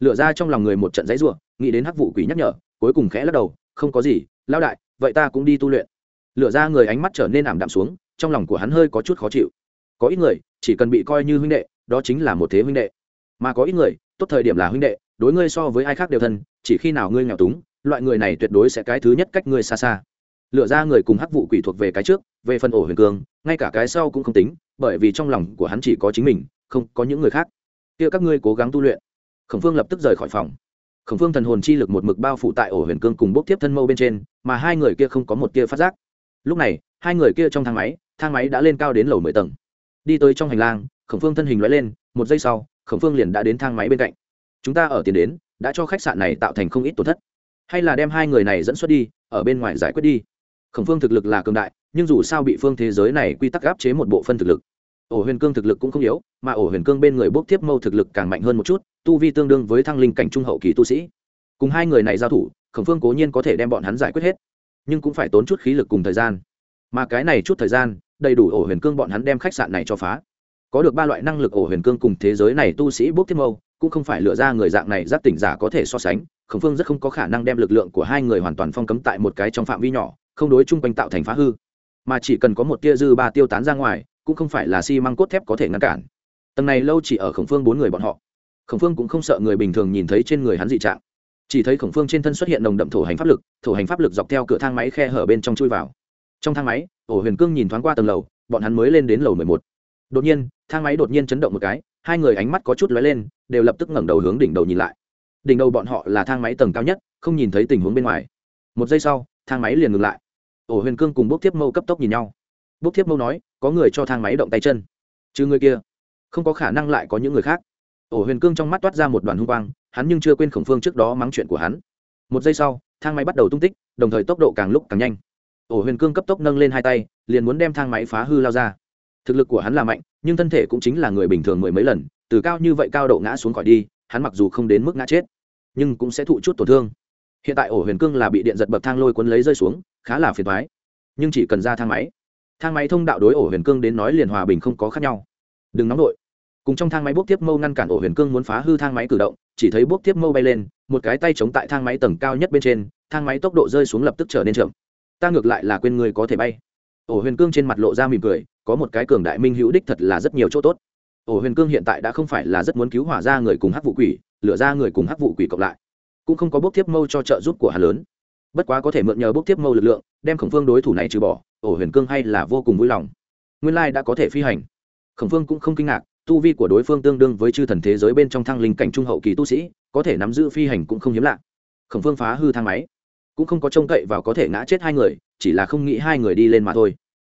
Lựa ra trong lòng người một trận giấy ruộng nghĩ đến hắc vụ quỷ nhắc nhở, cuối cùng khẽ lắc đầu, không có gì lao đại, vậy ta cũng đi tu luyện. Lựa ra người ánh mắt trở nên ảm đạm xuống trong lòng của hắn hơi có chút khó chịu. Có ít người, chỉ cần bị coi như huynh đệ, đó chính là một thế huynh đệ. Mà có ít người, tốt thời điểm là huynh đệ, đối ngươi so với ai khác đều thân, chỉ khi nào ngươi nghèo túng, loại người này tuyệt đối sẽ cái thứ nhất cách ngươi xa xa. Lựa ra người cùng hắc vụ quỷ thuộc về cái trước, về phần ổ huyền cương ngay cả cái sau cũng không tính, bởi vì trong lòng của hắn chỉ có chính mình, không có những người khác. Kia các ngươi cố gắng tu luyện. Khổng phương lập tức rời khỏi phòng. Khổng phương thần hồn chi lực một mực bao phủ tại ổ huyền cương cùng bốc tiếp thân mâu bên trên, mà hai người kia không có một kia phát giác. Lúc này, hai người kia trong thang máy thang máy đã lên cao đến lầu mười tầng. Đi tới trong hành lang, khổng phương thân hình loại lên, một giây sau, khổng phương liền đã đến thang máy bên cạnh. Chúng ta ở tiền đến, đã cho khách sạn này tạo thành không ít tổn thất. Hay là đem hai người này dẫn xuất đi, ở bên ngoài giải quyết đi. Khổng phương thực lực là cường đại, nhưng dù sao bị phương thế giới này quy tắc áp chế một bộ phân thực lực. Ổ huyền cương thực lực cũng không yếu, mà ổ huyền cương bên người bốc tiếp mâu thực lực càng mạnh hơn một chút, tu vi tương đương với thăng linh cảnh trung hậu kỳ tu sĩ. Cùng hai người này giao thủ, khổng phương cố nhiên có thể đem bọn hắn giải quyết hết, nhưng cũng phải tốn chút khí lực cùng thời gian. Mà cái này chút thời gian đầy đủ ổ huyền cương bọn hắn đem khách sạn này cho phá. Có được ba loại năng lực ổ huyền cương cùng thế giới này tu sĩ bốc tiếp mâu, cũng không phải lựa ra người dạng này giác tỉnh giả có thể so sánh, khổng phương rất không có khả năng đem lực lượng của hai người hoàn toàn phong cấm tại một cái trong phạm vi nhỏ, không đối chung quanh tạo thành phá hư. Mà chỉ cần có một tia dư ba tiêu tán ra ngoài, cũng không phải là xi cốt thép có thể ngăn cản. Tầng này lâu chỉ ở khổng phương bốn người bọn họ. Khổng phương cũng không sợ người bình thường nhìn thấy trên người hắn dị trạng. Chỉ thấy khổng phương trên thân xuất hiện nồng đậm thổ hành pháp lực, thổ hành pháp lực dọc theo cửa thang máy khe hở bên trong chui vào. Trong thang máy ổ huyền cương nhìn thoáng qua tầng lầu, bọn hắn mới lên đến lầu mười một. Đột nhiên, thang máy đột nhiên chấn động một cái, hai người ánh mắt có chút lóe lên, đều lập tức ngẩng đầu hướng đỉnh đầu nhìn lại. Đỉnh đầu bọn họ là thang máy tầng cao nhất, không nhìn thấy tình huống bên ngoài. Một giây sau, thang máy liền ngừng lại. Ổ huyền cương cùng bốc Thiếp mâu cấp tốc nhìn nhau. Bốc Thiếp mâu nói, có người cho thang máy động tay chân. Chứ người kia? Không có khả năng lại có những người khác. Ổ huyền cương trong mắt toát ra một đoàn hung quang, hắn nhưng chưa quên khổng phương trước đó mắng chuyện của hắn. Một giây sau, thang máy bắt đầu tung tích, đồng thời tốc độ càng lúc càng nhanh ổ huyền cương cấp tốc nâng lên hai tay, liền muốn đem thang máy phá hư lao ra. Thực lực của hắn là mạnh, nhưng thân thể cũng chính là người bình thường mười mấy lần, từ cao như vậy cao độ ngã xuống khỏi đi, hắn mặc dù không đến mức ngã chết, nhưng cũng sẽ thụ chút tổn thương. Hiện tại ổ huyền cương là bị điện giật bậc thang lôi cuốn lấy rơi xuống, khá là phiền thoái nhưng chỉ cần ra thang máy thang máy thông đạo đối ổ huyền cương đến nói liền hòa bình không có khác nhau. Đừng nóng đội cùng trong thang máy bốc tiếp mâu ngăn cản ổ huyền cương muốn phá hư thang máy cử động, chỉ thấy bốc tiếp mâu bay lên, một cái tay chống tại thang máy tầng cao nhất bên trên, thang máy tốc độ rơi xuống lập tức trở nên chậm ta ngược lại là quên người có thể bay. Ổ huyền cương trên mặt lộ ra mỉm cười, có một cái cường đại minh hữu đích thật là rất nhiều chỗ tốt. Ổ huyền cương hiện tại đã không phải là rất muốn cứu hỏa ra người cùng hắc vụ quỷ lựa ra người cùng hắc vụ quỷ cộng lại. Cũng không có bốc tiếp mâu cho trợ giúp của hà lớn. Bất quá có thể mượn nhờ bốc tiếp mâu lực lượng, đem khổng phương đối thủ này trừ bỏ, ổ huyền cương hay là vô cùng vui lòng. Nguyên lai đã có thể phi hành. Khổng phương cũng không kinh ngạc, tu vi của đối phương tương đương với chư thần thế giới bên trong thăng linh cảnh trung hậu kỳ tu sĩ, có thể nắm giữ phi hành cũng không hiếm lạ. Khổng phương phá hư thang máy cũng không có trông cậy vào có thể ngã chết hai người, chỉ là không nghĩ hai người đi lên mà thôi.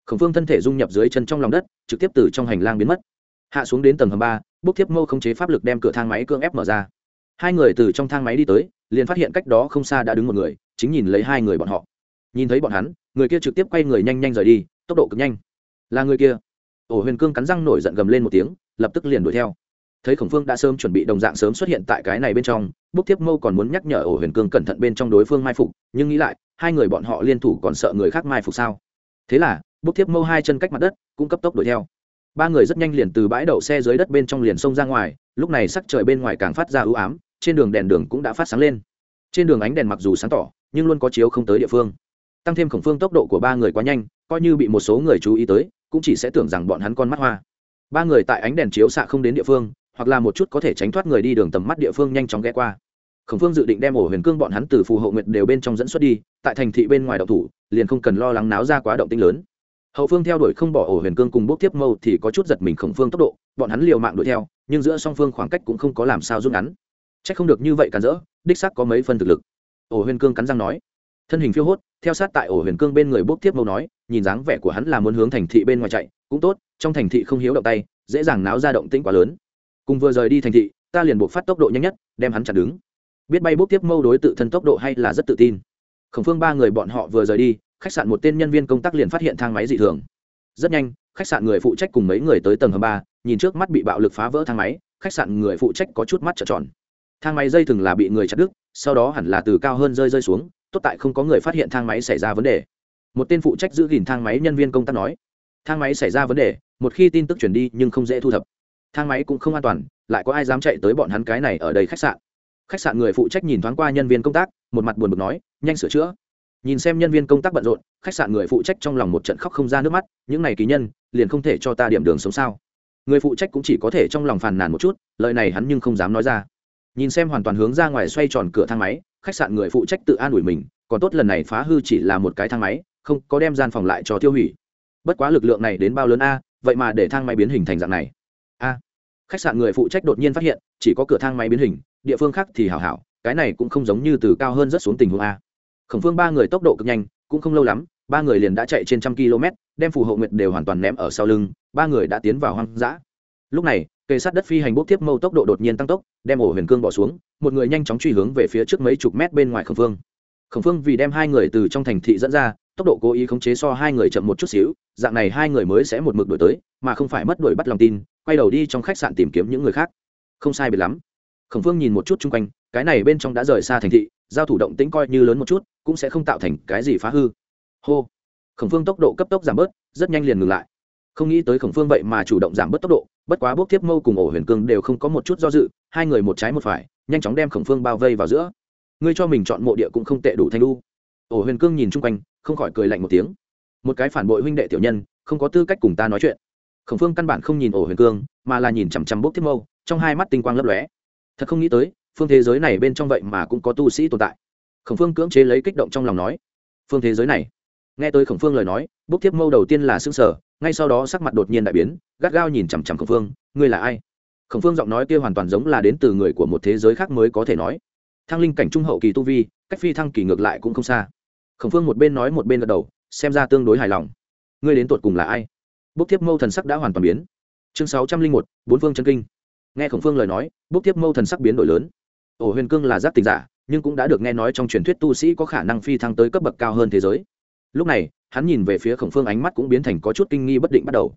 Khổng phương thân thể dung nhập dưới chân trong lòng đất, trực tiếp từ trong hành lang biến mất. Hạ xuống đến tầng hầm ba bốc thiếp mâu không chế pháp lực đem cửa thang máy cưỡng ép mở ra. Hai người từ trong thang máy đi tới, liền phát hiện cách đó không xa đã đứng một người, chính nhìn lấy hai người bọn họ. Nhìn thấy bọn hắn, người kia trực tiếp quay người nhanh nhanh rời đi, tốc độ cực nhanh. Là người kia. Ổ huyền cương cắn răng nổi giận gầm lên một tiếng, lập tức liền đuổi theo thấy khổng phương đã sớm chuẩn bị đồng dạng sớm xuất hiện tại cái này bên trong bốc tiếp mâu còn muốn nhắc nhở ổ huyền cương cẩn thận bên trong đối phương mai phục, nhưng nghĩ lại, hai người bọn họ liên thủ còn sợ người khác mai phục sao? Thế là bốc tiếp mâu hai chân cách mặt đất, cũng cấp tốc đuổi theo. Ba người rất nhanh liền từ bãi đậu xe dưới đất bên trong liền xông ra ngoài, lúc này sắc trời bên ngoài càng phát ra ưu ám, trên đường đèn đường cũng đã phát sáng lên. Trên đường ánh đèn mặc dù sáng tỏ, nhưng luôn có chiếu không tới địa phương. Tăng thêm khổng phương tốc độ của ba người quá nhanh, coi như bị một số người chú ý tới, cũng chỉ sẽ tưởng rằng bọn hắn con mắt hoa. Ba người tại ánh đèn chiếu xạ không đến địa phương hoặc là một chút có thể tránh thoát người đi đường tầm mắt địa phương nhanh chóng ghé qua. Khổng phương dự định đem ổ huyền cương bọn hắn từ phù hộ nguyệt đều bên trong dẫn xuất đi, tại thành thị bên ngoài động thủ, liền không cần lo lắng náo ra quá động tinh lớn. Hậu phương theo đuổi không bỏ ổ huyền cương cùng bốc tiếp mâu thì có chút giật mình khổng phương tốc độ, bọn hắn liều mạng đuổi theo, nhưng giữa song phương khoảng cách cũng không có làm sao rút ngắn. C h ắ c không được như vậy cản rỡ, đích sắc có mấy phân thực lực. Ổ huyền cương cắn răng nói. Thân hình phiêu hốt, theo sát tại ổ huyền cương bên người bốc tiếp mâu nói, nhìn dáng vẻ của hắn là muốn hướng thành thị bên ngoài chạy, cũng tốt, trong thành thị không hiếu động tay, dễ dàng náo ra động tĩnh quá lớn cùng vừa rời đi thành thị, ta liền buộc phát tốc độ nhanh nhất, đem hắn chặn đứng. Biết bay bốc tiếp mâu đối tự thân tốc độ hay là rất tự tin. Khổng phương ba người bọn họ vừa rời đi, khách sạn một tên nhân viên công tác liền phát hiện thang máy dị thường. Rất nhanh, khách sạn người phụ trách cùng mấy người tới tầng hầm ba, nhìn trước mắt bị bạo lực phá vỡ thang máy, khách sạn người phụ trách có chút mắt trợn tròn. Thang máy dây thừng là bị người chặt đứt, sau đó hẳn là từ cao hơn rơi rơi xuống, tốt tại không có người phát hiện thang máy xảy ra vấn đề. Một tên phụ trách giữ gìn thang máy nhân viên công tác nói, thang máy xảy ra vấn đề, một khi tin tức chuyển đi nhưng không dễ thu thập thang máy cũng không an toàn, lại có ai dám chạy tới bọn hắn cái này ở đây khách sạn. Khách sạn người phụ trách nhìn thoáng qua nhân viên công tác, một mặt buồn bực nói, nhanh sửa chữa. Nhìn xem nhân viên công tác bận rộn, khách sạn người phụ trách trong lòng một trận khóc không ra nước mắt, những n à y ký nhân, liền không thể cho ta điểm đường sống sao? Người phụ trách cũng chỉ có thể trong lòng phàn nàn một chút, lời này hắn nhưng không dám nói ra. Nhìn xem hoàn toàn hướng ra ngoài xoay tròn cửa thang máy, khách sạn người phụ trách tự an ủi mình, còn tốt lần này phá hư chỉ là một cái thang máy, không có đem gian phòng lại cho tiêu hủy. Bất quá lực lượng này đến bao lớn a, vậy mà để thang máy biến hình thành dạng này. A khách sạn người phụ trách đột nhiên phát hiện, chỉ có cửa thang máy biến hình, địa phương khác thì hảo hảo, cái này cũng không giống như từ cao hơn rất xuống tình huống a. Khổng phương ba người tốc độ cực nhanh, cũng không lâu lắm, ba người liền đã chạy trên trăm km, đem phù hộ nguyệt đều hoàn toàn ném ở sau lưng, ba người đã tiến vào hoang dã. Lúc này, kề sát đất phi hành bốc tiếp mâu tốc độ đột nhiên tăng tốc, đem ổ huyền cương bỏ xuống, một người nhanh chóng truy hướng về phía trước mấy chục mét bên ngoài khổng phương. Khổng phương vì đem hai người từ trong thành thị dẫn ra, tốc độ cố ý khống chế so hai người chậm một chút xíu, dạng này hai người mới sẽ một mực đổi tới, mà không phải mất đuổi bắt lòng tin quay đầu đi trong khách sạn tìm kiếm những người khác. Không sai biệt lắm. Khổng phương nhìn một chút chung quanh, cái này bên trong đã rời xa thành thị, giao thủ động tĩnh coi như lớn một chút, cũng sẽ không tạo thành cái gì phá hư. Hô. Khổng phương tốc độ cấp tốc giảm bớt, rất nhanh liền ngừng lại. Không nghĩ tới khổng phương vậy mà chủ động giảm bớt tốc độ, bất quá bốc tiếp mâu cùng ổ huyền cương đều không có một chút do dự, hai người một trái một phải, nhanh chóng đem khổng phương bao vây vào giữa. Ngươi cho mình chọn mộ địa cũng không tệ đủ thanh lu ổ huyền cương nhìn chung quanh, không khỏi cười lạnh một tiếng. Một cái phản bội huynh đệ tiểu nhân, không có tư cách cùng ta nói chuyện khổng phương căn bản không nhìn ổ huyền cương, mà là nhìn chằm chằm bốc thiết mâu, trong hai mắt tinh quang lấp lóe. Thật không nghĩ tới, phương thế giới này bên trong vậy mà cũng có tu sĩ tồn tại. Khổng phương cưỡng chế lấy kích động trong lòng nói, phương thế giới này. Nghe tới khổng phương lời nói, bốc tiếp mâu đầu tiên là xương sở ngay sau đó sắc mặt đột nhiên đại biến, gắt gao nhìn chằm chằm khổng phương, ngươi là ai? Khổng phương giọng nói kia hoàn toàn giống là đến từ người của một thế giới khác mới có thể nói. Thăng linh cảnh trung hậu kỳ tu vi, cách phi thăng kỳ ngược lại cũng không xa. Khổng phương một bên nói một bên gật đầu, xem ra tương đối hài lòng. Ngươi đến tột cùng là ai? Bốc tiếp mâu thần sắc đã hoàn toàn biến. Chương sáu trăm linh một, bốn phương chân kinh. Nghe khổng phương lời nói, bốc tiếp mâu thần sắc biến đổi lớn. Ổ huyền cương là giác tình giả, nhưng cũng đã được nghe nói trong truyền thuyết tu sĩ có khả năng phi thăng tới cấp bậc cao hơn thế giới. Lúc này, hắn nhìn về phía khổng phương ánh mắt cũng biến thành có chút kinh nghi bất định bắt đầu.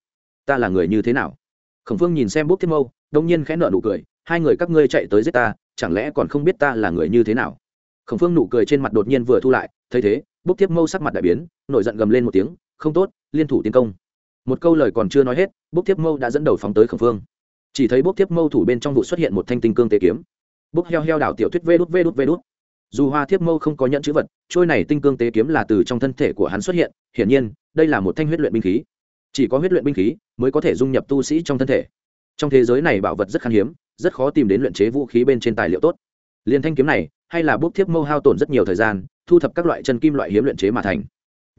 Ta là người như thế nào? Khổng phương nhìn xem bốc tiếp mâu, đông nhiên khẽ nợ nụ cười. Hai người các ngươi chạy tới giết ta, chẳng lẽ còn không biết ta là người như thế nào? Khổng phương nụ cười trên mặt đột nhiên vừa thu lại, thấy thế, bốc tiếp mâu sắc mặt đại biến, nổi giận gầm lên một tiếng. Không tốt, liên thủ tiến công một câu lời còn chưa nói hết, bốc tiếp mâu đã dẫn đầu phóng tới khẩn phương. Chỉ thấy bốc tiếp mâu thủ bên trong vụ xuất hiện một thanh tinh cương tế kiếm. Bốc heo heo đảo tiểu thuyết vê đút vê đút vê đút. Dù hoa thiếp mâu không có nhận chữ vật, trôi này tinh cương tế kiếm là từ trong thân thể của hắn xuất hiện, hiển nhiên, đây là một thanh huyết luyện binh khí. Chỉ có huyết luyện binh khí mới có thể dung nhập tu sĩ trong thân thể. Trong thế giới này bảo vật rất khan hiếm, rất khó tìm đến luyện chế vũ khí bên trên tài liệu tốt. Liền thanh kiếm này, hay là bốc thiếp mâu hao tổn rất nhiều thời gian, thu thập các loại chân kim loại hiếm luyện chế mà thành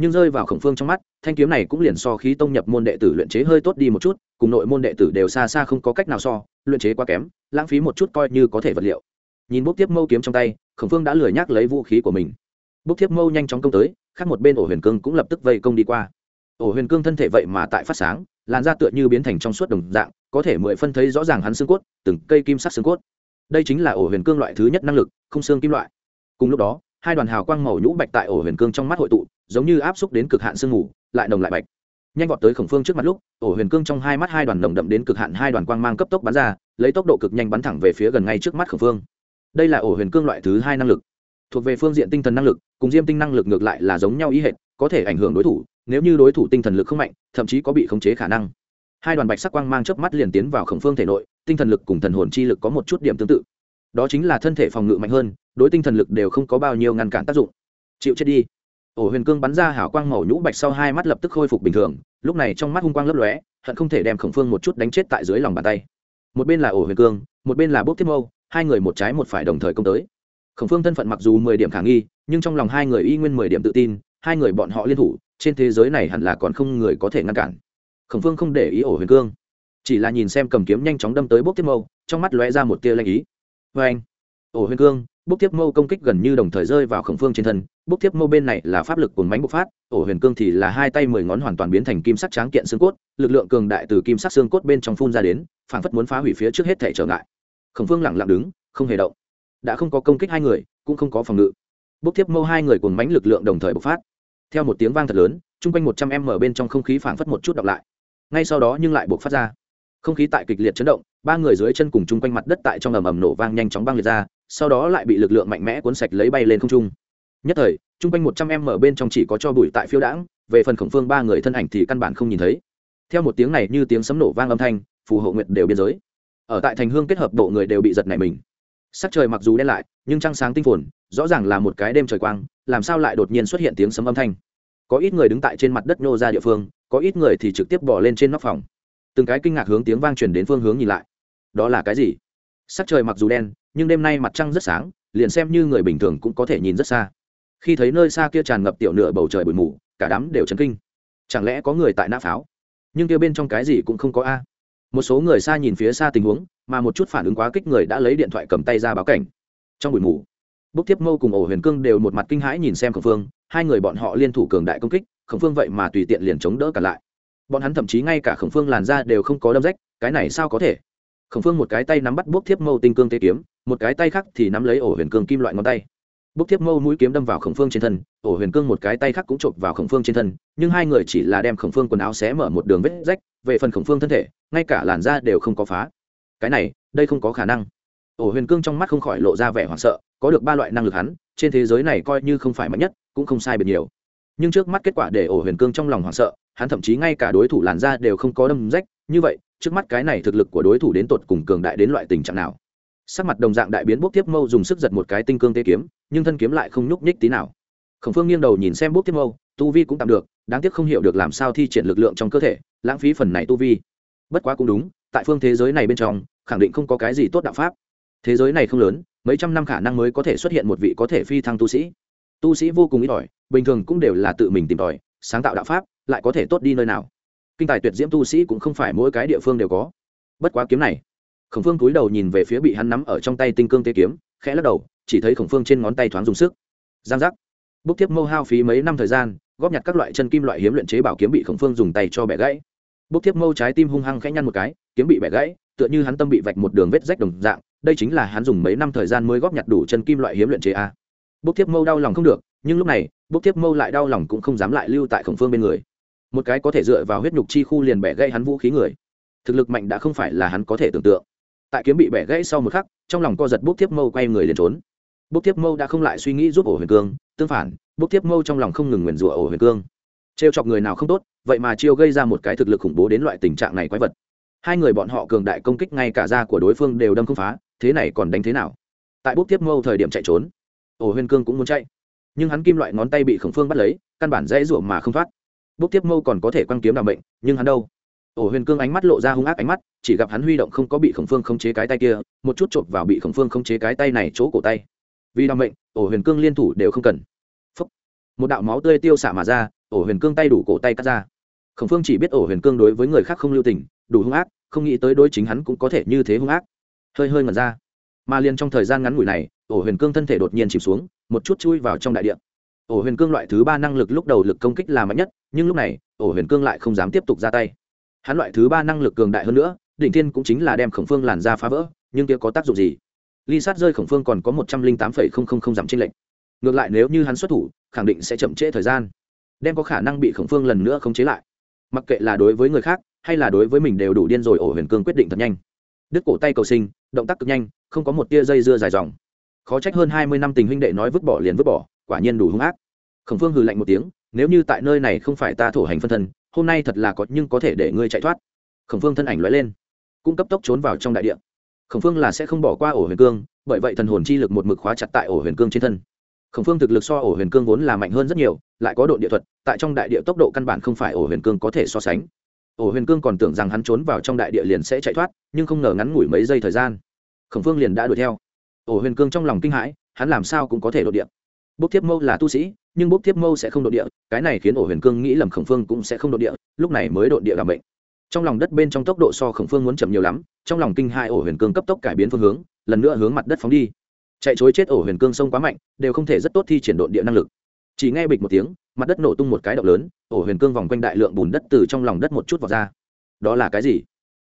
nhưng rơi vào khổng phương trong mắt, thanh kiếm này cũng liền so khí tông nhập môn đệ tử luyện chế hơi tốt đi một chút, cùng nội môn đệ tử đều xa xa không có cách nào so, luyện chế quá kém, lãng phí một chút coi như có thể vật liệu. Nhìn bốc tiếp mâu kiếm trong tay, khổng phương đã lười nhắc lấy vũ khí của mình. Bốc tiếp mâu nhanh chóng công tới, khác một bên ổ huyền cương cũng lập tức vây công đi qua. Ổ huyền cương thân thể vậy mà tại phát sáng, làn da tựa như biến thành trong suốt đồng dạng, có thể mười phân thấy rõ ràng hắn xương cốt, từng cây kim sắc xương cốt. Đây chính là ổ huyền cương loại thứ nhất năng lực, không xương kim loại. Cùng lúc đó, hai đoàn hào quang màu nhũ bạch tại ổ huyền cương trong mắt hội tụ giống như áp xúc đến cực hạn sương mù, lại nồng lại bạch. Nhanh vọt tới khổng phương trước mặt lúc, ổ huyền cương trong hai mắt hai đoàn nồng đậm đến cực hạn hai đoàn quang mang cấp tốc bắn ra, lấy tốc độ cực nhanh bắn thẳng về phía gần ngay trước mắt khổng phương. Đây là ổ huyền cương loại thứ hai năng lực. Thuộc về phương diện tinh thần năng lực, cùng diêm tinh năng lực ngược lại là giống nhau ý hệ có thể ảnh hưởng đối thủ, nếu như đối thủ tinh thần lực không mạnh, thậm chí có bị khống chế khả năng. Hai đoàn bạch sắc quang mang chớp mắt liền tiến vào khổng phương thể nội, tinh thần lực cùng thần hồn chi lực có một chút điểm tương tự. Đó chính là thân thể phòng ngự mạnh hơn, đối tinh thần lực đều không có bao nhiêu ngăn cản tác dụng. Chịu chết đi ổ huyền cương bắn ra hảo quang màu nhũ bạch sau hai mắt lập tức khôi phục bình thường, lúc này trong mắt hung quang lấp lóe, hận không thể đem khổng phương một chút đánh chết tại dưới lòng bàn tay. Một bên là ổ huyền cương, một bên là bốc tiếp mâu, hai người một trái một phải đồng thời công tới. Khổng phương thân phận mặc dù mười điểm khả nghi, nhưng trong lòng hai người y nguyên mười điểm tự tin, hai người bọn họ liên thủ, trên thế giới này hẳn là còn không người có thể ngăn cản. Khổng phương không để ý ổ huyền cương, chỉ là nhìn xem cầm kiếm nhanh chóng đâm tới bốc tiếp mâu, trong mắt lóe ra một tia lanh ý. Vê anh ổ huyền cương bốc tiếp mâu công kích gần như đồng thời rơi vào khổng phương trên thân, bốc tiếp mâu bên này là pháp lực cuồng mánh bộc phát ổ huyền cương thì là hai tay mười ngón hoàn toàn biến thành kim sắc tráng kiện xương cốt, lực lượng cường đại từ kim sắc xương cốt bên trong phun ra đến, phảng phất muốn phá hủy phía trước hết thể trở ngại. Khổng phương lẳng lặng đứng, không hề động. Đã không có công kích hai người, cũng không có phòng ngự. Bốc tiếp mâu hai người cuồng mánh lực lượng đồng thời bộc phát. Theo một tiếng vang thật lớn, chung quanh một trăm em mở bên trong không khí phảng phất một chút đọc lại. Ngay sau đó nhưng lại bộc phát ra. Không khí tại kịch liệt chấn động, ba người dưới chân cùng chung quanh mặt đất tại trong ầm ầm nổ vang nhanh chóng băng liệt ra sau đó lại bị lực lượng mạnh mẽ cuốn sạch lấy bay lên không trung. Nhất thời, chung quanh một trăm em ở bên trong chỉ có cho bụi tại phiêu đãng, về phần khổng phương ba người thân ảnh thì căn bản không nhìn thấy. Theo một tiếng này như tiếng sấm nổ vang âm thanh, phù hộ nguyện đều biên giới. Ở tại thành hương kết hợp độ người đều bị giật nảy mình. Sắc trời mặc dù đen lại, nhưng trăng sáng tinh phồn, rõ ràng là một cái đêm trời quang, làm sao lại đột nhiên xuất hiện tiếng sấm âm thanh? Có ít người đứng tại trên mặt đất nô ra địa phương, có ít người thì trực tiếp bỏ lên trên nóc phòng. Từng cái kinh ngạc hướng tiếng vang truyền đến phương hướng nhìn lại. Đó là cái gì? Sắc trời mặc dù đen nhưng đêm nay mặt trăng rất sáng, liền xem như người bình thường cũng có thể nhìn rất xa. Khi thấy nơi xa kia tràn ngập tiểu nửa bầu trời bụi mù, cả đám đều chấn kinh. Chẳng lẽ có người tại nã pháo? Nhưng kia bên trong cái gì cũng không có a. Một số người xa nhìn phía xa tình huống, mà một chút phản ứng quá kích người đã lấy điện thoại cầm tay ra báo cảnh. Trong buổi mù bốc tiếp mâu cùng ổ huyền cương đều một mặt kinh hãi nhìn xem khẩn phương, hai người bọn họ liên thủ cường đại công kích khẩn phương vậy mà tùy tiện liền chống đỡ cả lại. Bọn hắn thậm chí ngay cả khẩn phương làn ra đều không có đâm rách, cái này sao có thể? Khẩn phương một cái tay nắm bắt bốc tiếp mâu tinh cương tê kiếm một cái tay khác thì nắm lấy ổ huyền cương kim loại ngón tay. Bốc thiếp mâu mũi kiếm đâm vào khổng phương trên thân, ổ huyền cương một cái tay khác cũng chộp vào khổng phương trên thân, nhưng hai người chỉ là đem khổng phương quần áo xé mở một đường vết rách, về phần khổng phương thân thể, ngay cả làn da đều không có phá. Cái này, đây không có khả năng. Ổ huyền cương trong mắt không khỏi lộ ra vẻ hoảng sợ, có được ba loại năng lực hắn, trên thế giới này coi như không phải mạnh nhất, cũng không sai biệt nhiều. Nhưng trước mắt kết quả để ổ huyền cương trong lòng hoảng sợ, hắn thậm chí ngay cả đối thủ làn da đều không có đâm rách, như vậy, trước mắt cái này thực lực của đối thủ đến tột cùng cường đại đến loại tình trạng nào? Sắc mặt đồng dạng đại biến, bốc tiếp mâu dùng sức giật một cái tinh cương tê kiếm, nhưng thân kiếm lại không nhúc nhích tí nào. Khổng phương nghiêng đầu nhìn xem bốc tiếp mâu, tu vi cũng tạm được, đáng tiếc không hiểu được làm sao thi triển lực lượng trong cơ thể, lãng phí phần này tu vi. Bất quá cũng đúng, tại phương thế giới này bên trong, khẳng định không có cái gì tốt đạo pháp. Thế giới này không lớn, mấy trăm năm khả năng mới có thể xuất hiện một vị có thể phi thăng tu sĩ. Tu sĩ vô cùng ít ỏi, bình thường cũng đều là tự mình tìm tòi, sáng tạo đạo pháp, lại có thể tốt đi nơi nào. Kinh tài tuyệt diễm tu sĩ cũng không phải mỗi cái địa phương đều có. Bất quá kiếm này khổng phương cúi đầu nhìn về phía bị hắn nắm ở trong tay tinh cương tê kiếm, khẽ lắc đầu, chỉ thấy khổng phương trên ngón tay thoáng dùng sức. Giang giác. Bút tiếp mâu hao phí mấy năm thời gian, góp nhặt các loại chân kim loại hiếm luyện chế bảo kiếm bị khổng phương dùng tay cho bẻ gãy. Bút tiếp mâu trái tim hung hăng khẽ nhăn một cái, kiếm bị bẻ gãy, tựa như hắn tâm bị vạch một đường vết rách đồng dạng, đây chính là hắn dùng mấy năm thời gian mới góp nhặt đủ chân kim loại hiếm luyện chế a. Bút tiếp mâu đau lòng không được, nhưng lúc này bút tiếp mâu lại đau lòng cũng không dám lại lưu tại khổng phương bên người. Một cái có thể dựa vào huyết nhục chi khu liền bẻ gãy hắn vũ khí người. Thực lực mạnh đã không phải là hắn có thể tưởng tượng tại kiếm bị bẻ gãy sau một khắc, trong lòng co giật bút tiếp mâu quay người liền trốn. Bút tiếp mâu đã không lại suy nghĩ giúp ổ huyền cương, tương phản bút tiếp mâu trong lòng không ngừng nguyền rủa ổ huyền cương. Trêu chọc người nào không tốt, vậy mà chiêu gây ra một cái thực lực khủng bố đến loại tình trạng này quái vật. Hai người bọn họ cường đại công kích ngay cả da của đối phương đều đâm không phá, thế này còn đánh thế nào? Tại bút tiếp mâu thời điểm chạy trốn, ổ huyền cương cũng muốn chạy. Nhưng hắn kim loại ngón tay bị khổng phương bắt lấy, căn bản dễ ruộng mà không thoát. Bút tiếp mâu còn có thể quăng kiếm đ bệnh, nhưng hắn đâu? Ổ huyền cương ánh mắt lộ ra hung ác ánh mắt chỉ gặp hắn huy động không có bị khổng phương khống chế cái tay kia một chút chộp vào bị khổng phương khống chế cái tay này chỗ cổ tay. Vì đ mệnh, ổ huyền cương liên thủ đều không cần. Phúc. một đạo máu tươi tiêu xả mà ra ổ huyền cương tay đủ cổ tay cắt ra. Khổng phương chỉ biết ổ huyền cương đối với người khác không lưu tình đủ hung ác không nghĩ tới đối chính hắn cũng có thể như thế hung ác. Hơi hơi ngẩn ra. Mà liền trong thời gian ngắn ngủi này ổ huyền cương thân thể đột nhiên chìm xuống một chút chui vào trong đại điện ổ huyền cương loại thứ ba năng lực lúc đầu lực công kích là mạnh nhất nhưng lúc này ổ huyền cương lại không dám tiếp tục ra tay hắn loại thứ ba năng lực cường đại hơn nữa, đỉnh thiên cũng chính là đem khổng phương làn ra phá vỡ, nhưng kia có tác dụng gì? Ly sát rơi khổng phương còn có một trăm linh tám phẩy không không không giảm n lệch. Ngược lại nếu như hắn xuất thủ, khẳng định sẽ chậm trễ thời gian, đem có khả năng bị khổng phương lần nữa khống chế lại. Mặc kệ là đối với người khác, hay là đối với mình đều đủ điên rồi, ổ huyền cương quyết định thật nhanh. Đứt cổ tay cầu sinh, động tác cực nhanh, không có một tia dây dưa dài dòng. Khó trách hơn hai mươi năm tình huynh đệ nói vứt bỏ liền vứt bỏ, quả nhiên đủ hung ác. Khổng phương hừ lạnh một tiếng, nếu như tại nơi này không phải ta thổ hành phân thân hôm nay thật là có nhưng có thể để ngươi chạy thoát. Khổng phương thân ảnh lóe lên, cũng cấp tốc trốn vào trong đại địa. khổng phương là sẽ không bỏ qua ổ huyền cương, bởi vậy thần hồn chi lực một mực khóa chặt tại ổ huyền cương trên thân. Khổng phương thực lực so ổ huyền cương vốn là mạnh hơn rất nhiều, lại có độ địa thuật, tại trong đại địa tốc độ căn bản không phải ổ huyền cương có thể so sánh. Ổ huyền cương còn tưởng rằng hắn trốn vào trong đại địa liền sẽ chạy thoát, nhưng không ngờ ngắn ngủi mấy giây thời gian, khổng phương liền đã đuổi theo. Ổ huyền cương trong lòng kinh hãi, hắn làm sao cũng có thể đột địa. Bốc thiếp mâu là tu sĩ nhưng bốc thiếp mâu sẽ không đột địa, cái này khiến ổ huyền cương nghĩ lầm khổng phương cũng sẽ không đột địa, lúc này mới đột địa làm bệnh. Trong lòng đất bên trong tốc độ so khổng phương muốn chậm nhiều lắm, trong lòng kinh hai ổ huyền cương cấp tốc cải biến phương hướng, lần nữa hướng mặt đất phóng đi. Chạy chối chết ổ huyền cương sông quá mạnh, đều không thể rất tốt thi triển độn địa năng lực. Chỉ nghe bịch một tiếng, mặt đất nổ tung một cái động lớn, ổ huyền cương vòng quanh đại lượng bùn đất từ trong lòng đất một chút vào ra. Đó là cái gì?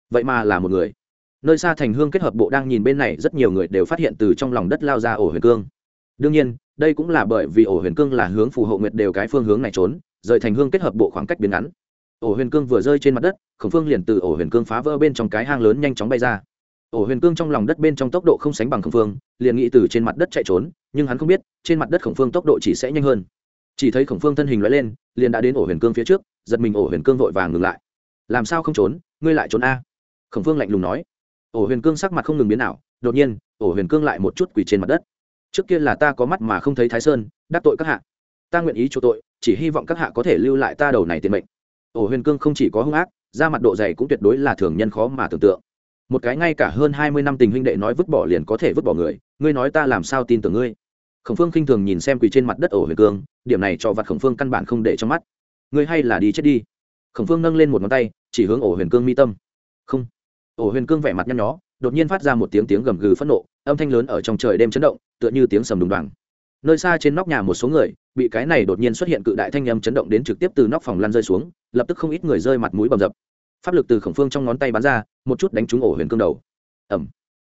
Vậy mà là một người. Nơi xa thành hương kết hợp bộ đang nhìn bên này, rất nhiều người đều phát hiện từ trong lòng đất lao ra ổ huyền cương đương nhiên, đây cũng là bởi vì ổ huyền cương là hướng phù hộ nguyệt đều cái phương hướng này trốn, rời thành hương kết hợp bộ khoảng cách biến ngắn. Ổ huyền cương vừa rơi trên mặt đất, khổng phương liền từ ổ huyền cương phá vỡ bên trong cái hang lớn nhanh chóng bay ra. Ổ huyền cương trong lòng đất bên trong tốc độ không sánh bằng khổng phương, liền nghĩ từ trên mặt đất chạy trốn, nhưng hắn không biết, trên mặt đất khổng phương tốc độ chỉ sẽ nhanh hơn. Chỉ thấy khổng phương thân hình loại lên, liền đã đến ổ huyền cương phía trước, giật mình ổ huyền cương vội vàng ngừng lại. Làm sao không trốn? Ngươi lại trốn a? Khổng phương lạnh lùng nói. Ổ huyền cương sắc mặt không ngừng biến nào đột nhiên, ổ huyền cương lại một chút quỳ trên mặt đất trước kia là ta có mắt mà không thấy thái sơn, đắc tội các hạ. Ta nguyện ý chỗ tội, chỉ hy vọng các hạ có thể lưu lại ta đầu này tiền mệnh. Ổ huyền cương không chỉ có hung ác, da mặt độ dày cũng tuyệt đối là thường nhân khó mà tưởng tượng. Một cái ngay cả hơn hai mươi năm tình huynh đệ nói vứt bỏ liền có thể vứt bỏ người, ngươi nói ta làm sao tin tưởng ngươi? Khổng phương khinh thường nhìn xem quỳ trên mặt đất ổ huyền cương, điểm này cho vặt khổng phương căn bản không để trong mắt. Ngươi hay là đi chết đi. Khổng phương nâng lên một ngón tay, chỉ hướng ổ huyền cương mi tâm. Không. Ổ huyền cương vẻ mặt nhăn nhó, đột nhiên phát ra một tiếng tiếng gầm gừ phẫn nộ âm thanh lớn ở trong trời đêm chấn động, tựa như tiếng sầm đùng đoàng. Nơi xa trên nóc nhà một số người, bị cái này đột nhiên xuất hiện cự đại thanh âm chấn động đến trực tiếp từ nóc phòng lăn rơi xuống, lập tức không ít người rơi mặt mũi bầm dập. Pháp lực từ khổng phương trong ngón tay bắn ra, một chút đánh trúng ổ huyền cương đầu. Ẩm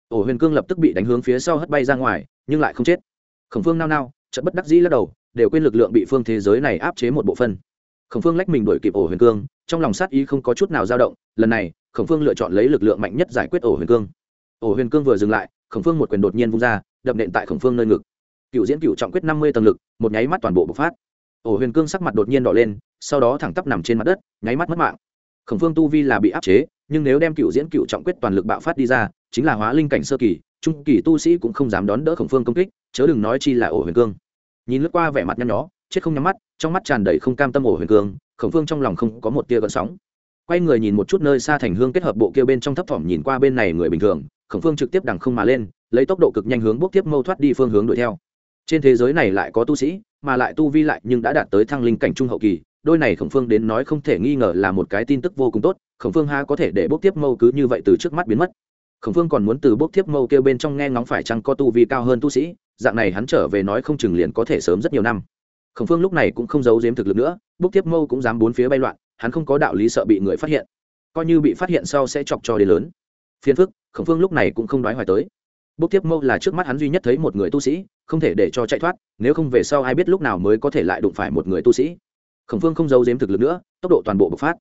ổ huyền cương lập tức bị đánh hướng phía sau hất bay ra ngoài, nhưng lại không chết. Khổng phương nao nao trận bất đắc dĩ lắc đầu, đều quên lực lượng bị phương thế giới này áp chế một bộ phân khổng phương lách mình đuổi kịp ổ huyền cương, trong lòng sát ý không có chút nào dao động, lần này, khổng phương lựa chọn lấy lực lượng mạnh nhất giải quyết ổ huyền cương. Ổ huyền cương vừa dừng lại khổng phương một quyền đột nhiên vung ra, đập nện tại khổng phương nơi ngực. Cựu diễn cựu trọng quyết năm mươi tầng lực, một nháy mắt toàn bộ bộc phát. Ổ huyền cương sắc mặt đột nhiên đỏ lên, sau đó thẳng tắp nằm trên mặt đất, nháy mắt mất mạng. Khổng phương tu vi là bị áp chế, nhưng nếu đem cựu diễn cựu trọng quyết toàn lực bạo phát đi ra, chính là hóa linh cảnh sơ kỳ, trung kỳ tu sĩ cũng không dám đón đỡ khổng phương công kích, chớ đừng nói chi là ổ huyền cương. Nhìn lướt qua vẻ mặt nhăn nhó, chết không nhắm mắt, trong mắt tràn đầy không cam tâm ổ huyền cương, khổng phương trong lòng không có một tia gợn sóng. Quay người nhìn một chút nơi xa thành hương kết hợp bộ kia bên trong thấp thỏm nhìn qua bên này người bình thường khổng phương trực tiếp đằng không mà lên, lấy tốc độ cực nhanh hướng bốc tiếp mâu thoát đi phương hướng đuổi theo. Trên thế giới này lại có tu sĩ, mà lại tu vi lại nhưng đã đạt tới thăng linh cảnh trung hậu kỳ, đôi này khổng phương đến nói không thể nghi ngờ là một cái tin tức vô cùng tốt, khổng phương ha có thể để bốc tiếp mâu cứ như vậy từ trước mắt biến mất. Khổng phương còn muốn từ bốc tiếp mâu kêu bên trong nghe ngóng phải chăng có tu vi cao hơn tu sĩ, dạng này hắn trở về nói không chừng liền có thể sớm rất nhiều năm. Khổng phương lúc này cũng không giấu giếm thực lực nữa, bốc tiếp mâu cũng dám bốn phía bay loạn, hắn không có đạo lý sợ bị người phát hiện. Coi như bị phát hiện sau sẽ chọc cho đến lớn phiền phức, khổng phương lúc này cũng không đoái hoài tới. Bốc tiếp mâu là trước mắt hắn duy nhất thấy một người tu sĩ, không thể để cho chạy thoát, nếu không về sau ai biết lúc nào mới có thể lại đụng phải một người tu sĩ. Khổng phương không giấu giếm thực lực nữa, tốc độ toàn bộ bộc phát.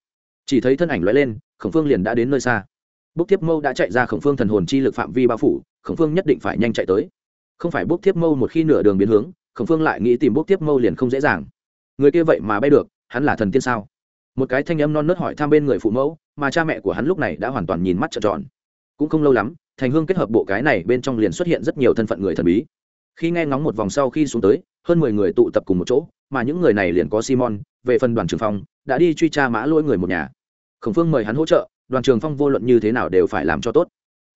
Chỉ thấy thân ảnh lóe lên, khổng phương liền đã đến nơi xa. Bốc tiếp mâu đã chạy ra khổng phương thần hồn chi lực phạm vi bao phủ, khổng phương nhất định phải nhanh chạy tới. Không phải bốc tiếp mâu một khi nửa đường biến hướng, khổng phương lại nghĩ tìm bốc tiếp mâu liền không dễ dàng. Người kia vậy mà bay được, hắn là thần tiên sao? Một cái thanh âm non nớt hỏi thăm bên người phụ mẫu, mà cha mẹ của hắn lúc này đã hoàn toàn nhìn mắt trợn tròn cũng không lâu lắm, thành hương kết hợp bộ cái này bên trong liền xuất hiện rất nhiều thân phận người thần bí. Khi nghe ngóng một vòng sau khi xuống tới, hơn mười người tụ tập cùng một chỗ, mà những người này liền có simon, về phần đoàn trường phong, đã đi truy tra mã lỗi người một nhà. Khổng phương mời hắn hỗ trợ, đoàn trường phong vô luận như thế nào đều phải làm cho tốt.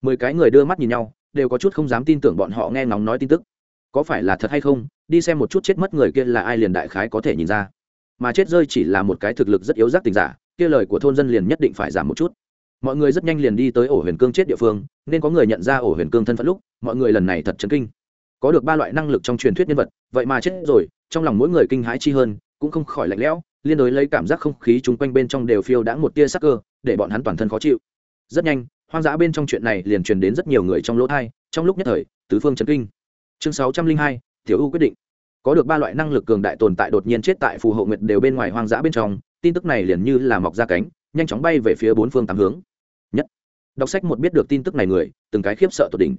Mười cái người đưa mắt nhìn nhau, đều có chút không dám tin tưởng bọn họ nghe ngóng nói tin tức. Có phải là thật hay không, đi xem một chút chết mất người kia là ai liền đại khái có thể nhìn ra. Mà chết rơi chỉ là một cái thực lực rất yếu giác tình giả, kia lời của thôn dân liền nhất định phải giảm một chút mọi người rất nhanh liền đi tới ổ huyền cương chết địa phương, nên có người nhận ra ổ huyền cương thân phận lúc, mọi người lần này thật chấn kinh. Có được ba loại năng lực trong truyền thuyết nhân vật, vậy mà chết rồi, trong lòng mỗi người kinh hãi chi hơn, cũng không khỏi lạnh lẽo, liên đối lấy cảm giác không khí chung quanh bên trong đều phiêu đã một tia sắc cơ, để bọn hắn toàn thân khó chịu. Rất nhanh, hoang dã bên trong chuyện này liền truyền đến rất nhiều người trong lỗ thai trong lúc nhất thời, tứ phương chấn kinh. Chương sáu trăm linh hai, tiểu u quyết định. Có được ba loại năng lực cường đại tồn tại đột nhiên chết tại phù hộ nguyệt đều bên ngoài hoang dã bên trong, tin tức này liền như là mọc ra cánh, nhanh chóng bay về phía bốn phương tám hướng đọc sách một biết được tin tức này người, từng cái khiếp sợ tột đỉnh.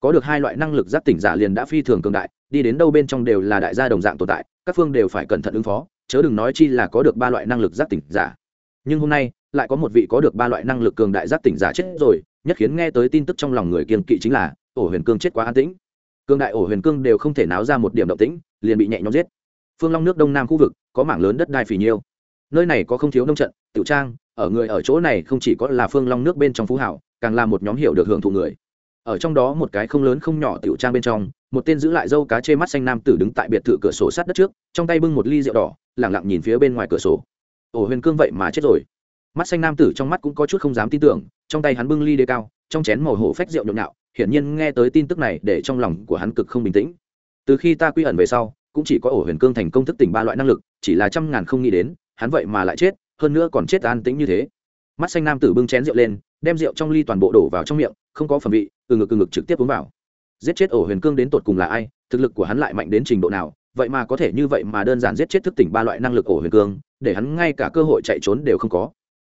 Có được hai loại năng lực giác tỉnh giả liền đã phi thường cường đại, đi đến đâu bên trong đều là đại gia đồng dạng tồn tại, các phương đều phải cẩn thận ứng phó, chớ đừng nói chi là có được ba loại năng lực giác tỉnh giả. Nhưng hôm nay, lại có một vị có được ba loại năng lực cường đại giác tỉnh giả chết rồi, nhất khiến nghe tới tin tức trong lòng người kiên kỵ chính là, ổ huyền cương chết quá an tĩnh. Cương đại ổ huyền cương đều không thể náo ra một điểm động tĩnh, liền bị nhẹ nhõm giết. Phương long nước đông nam khu vực, có mảng lớn đất đai phì nhiêu nơi này có không thiếu nông trận, tiểu trang, ở người ở chỗ này không chỉ có là phương long nước bên trong phú hảo, càng là một nhóm hiểu được hưởng thụ người. Ở trong đó một cái không lớn không nhỏ tiểu trang bên trong, một tên giữ lại dâu cá chê mắt xanh nam tử đứng tại biệt thự cửa sổ sát đất trước, trong tay bưng một ly rượu đỏ, lẳng lặng nhìn phía bên ngoài cửa sổ. Ổ huyền cương vậy mà chết rồi. Mắt xanh nam tử trong mắt cũng có chút không dám tin tưởng, trong tay hắn bưng ly đê cao, trong chén màu hổ phách rượu nhộn nhạo, hiển nhiên nghe tới tin tức này để trong lòng của hắn cực không bình tĩnh. Từ khi ta quy ẩn về sau, cũng chỉ có ổ huyền cương thành công thức tỉnh ba loại năng lực, chỉ là trăm ngàn không nghĩ đến hắn vậy mà lại chết, hơn nữa còn chết an tĩnh như thế. Mắt xanh nam tử bưng chén rượu lên, đem rượu trong ly toàn bộ đổ vào trong miệng, không có phẩm vị, từ ngực từ ngực trực tiếp uống vào. Giết chết ổ huyền cương đến tột cùng là ai, thực lực của hắn lại mạnh đến trình độ nào, vậy mà có thể như vậy mà đơn giản giết chết thức tỉnh ba loại năng lực ổ huyền cương, để hắn ngay cả cơ hội chạy trốn đều không có.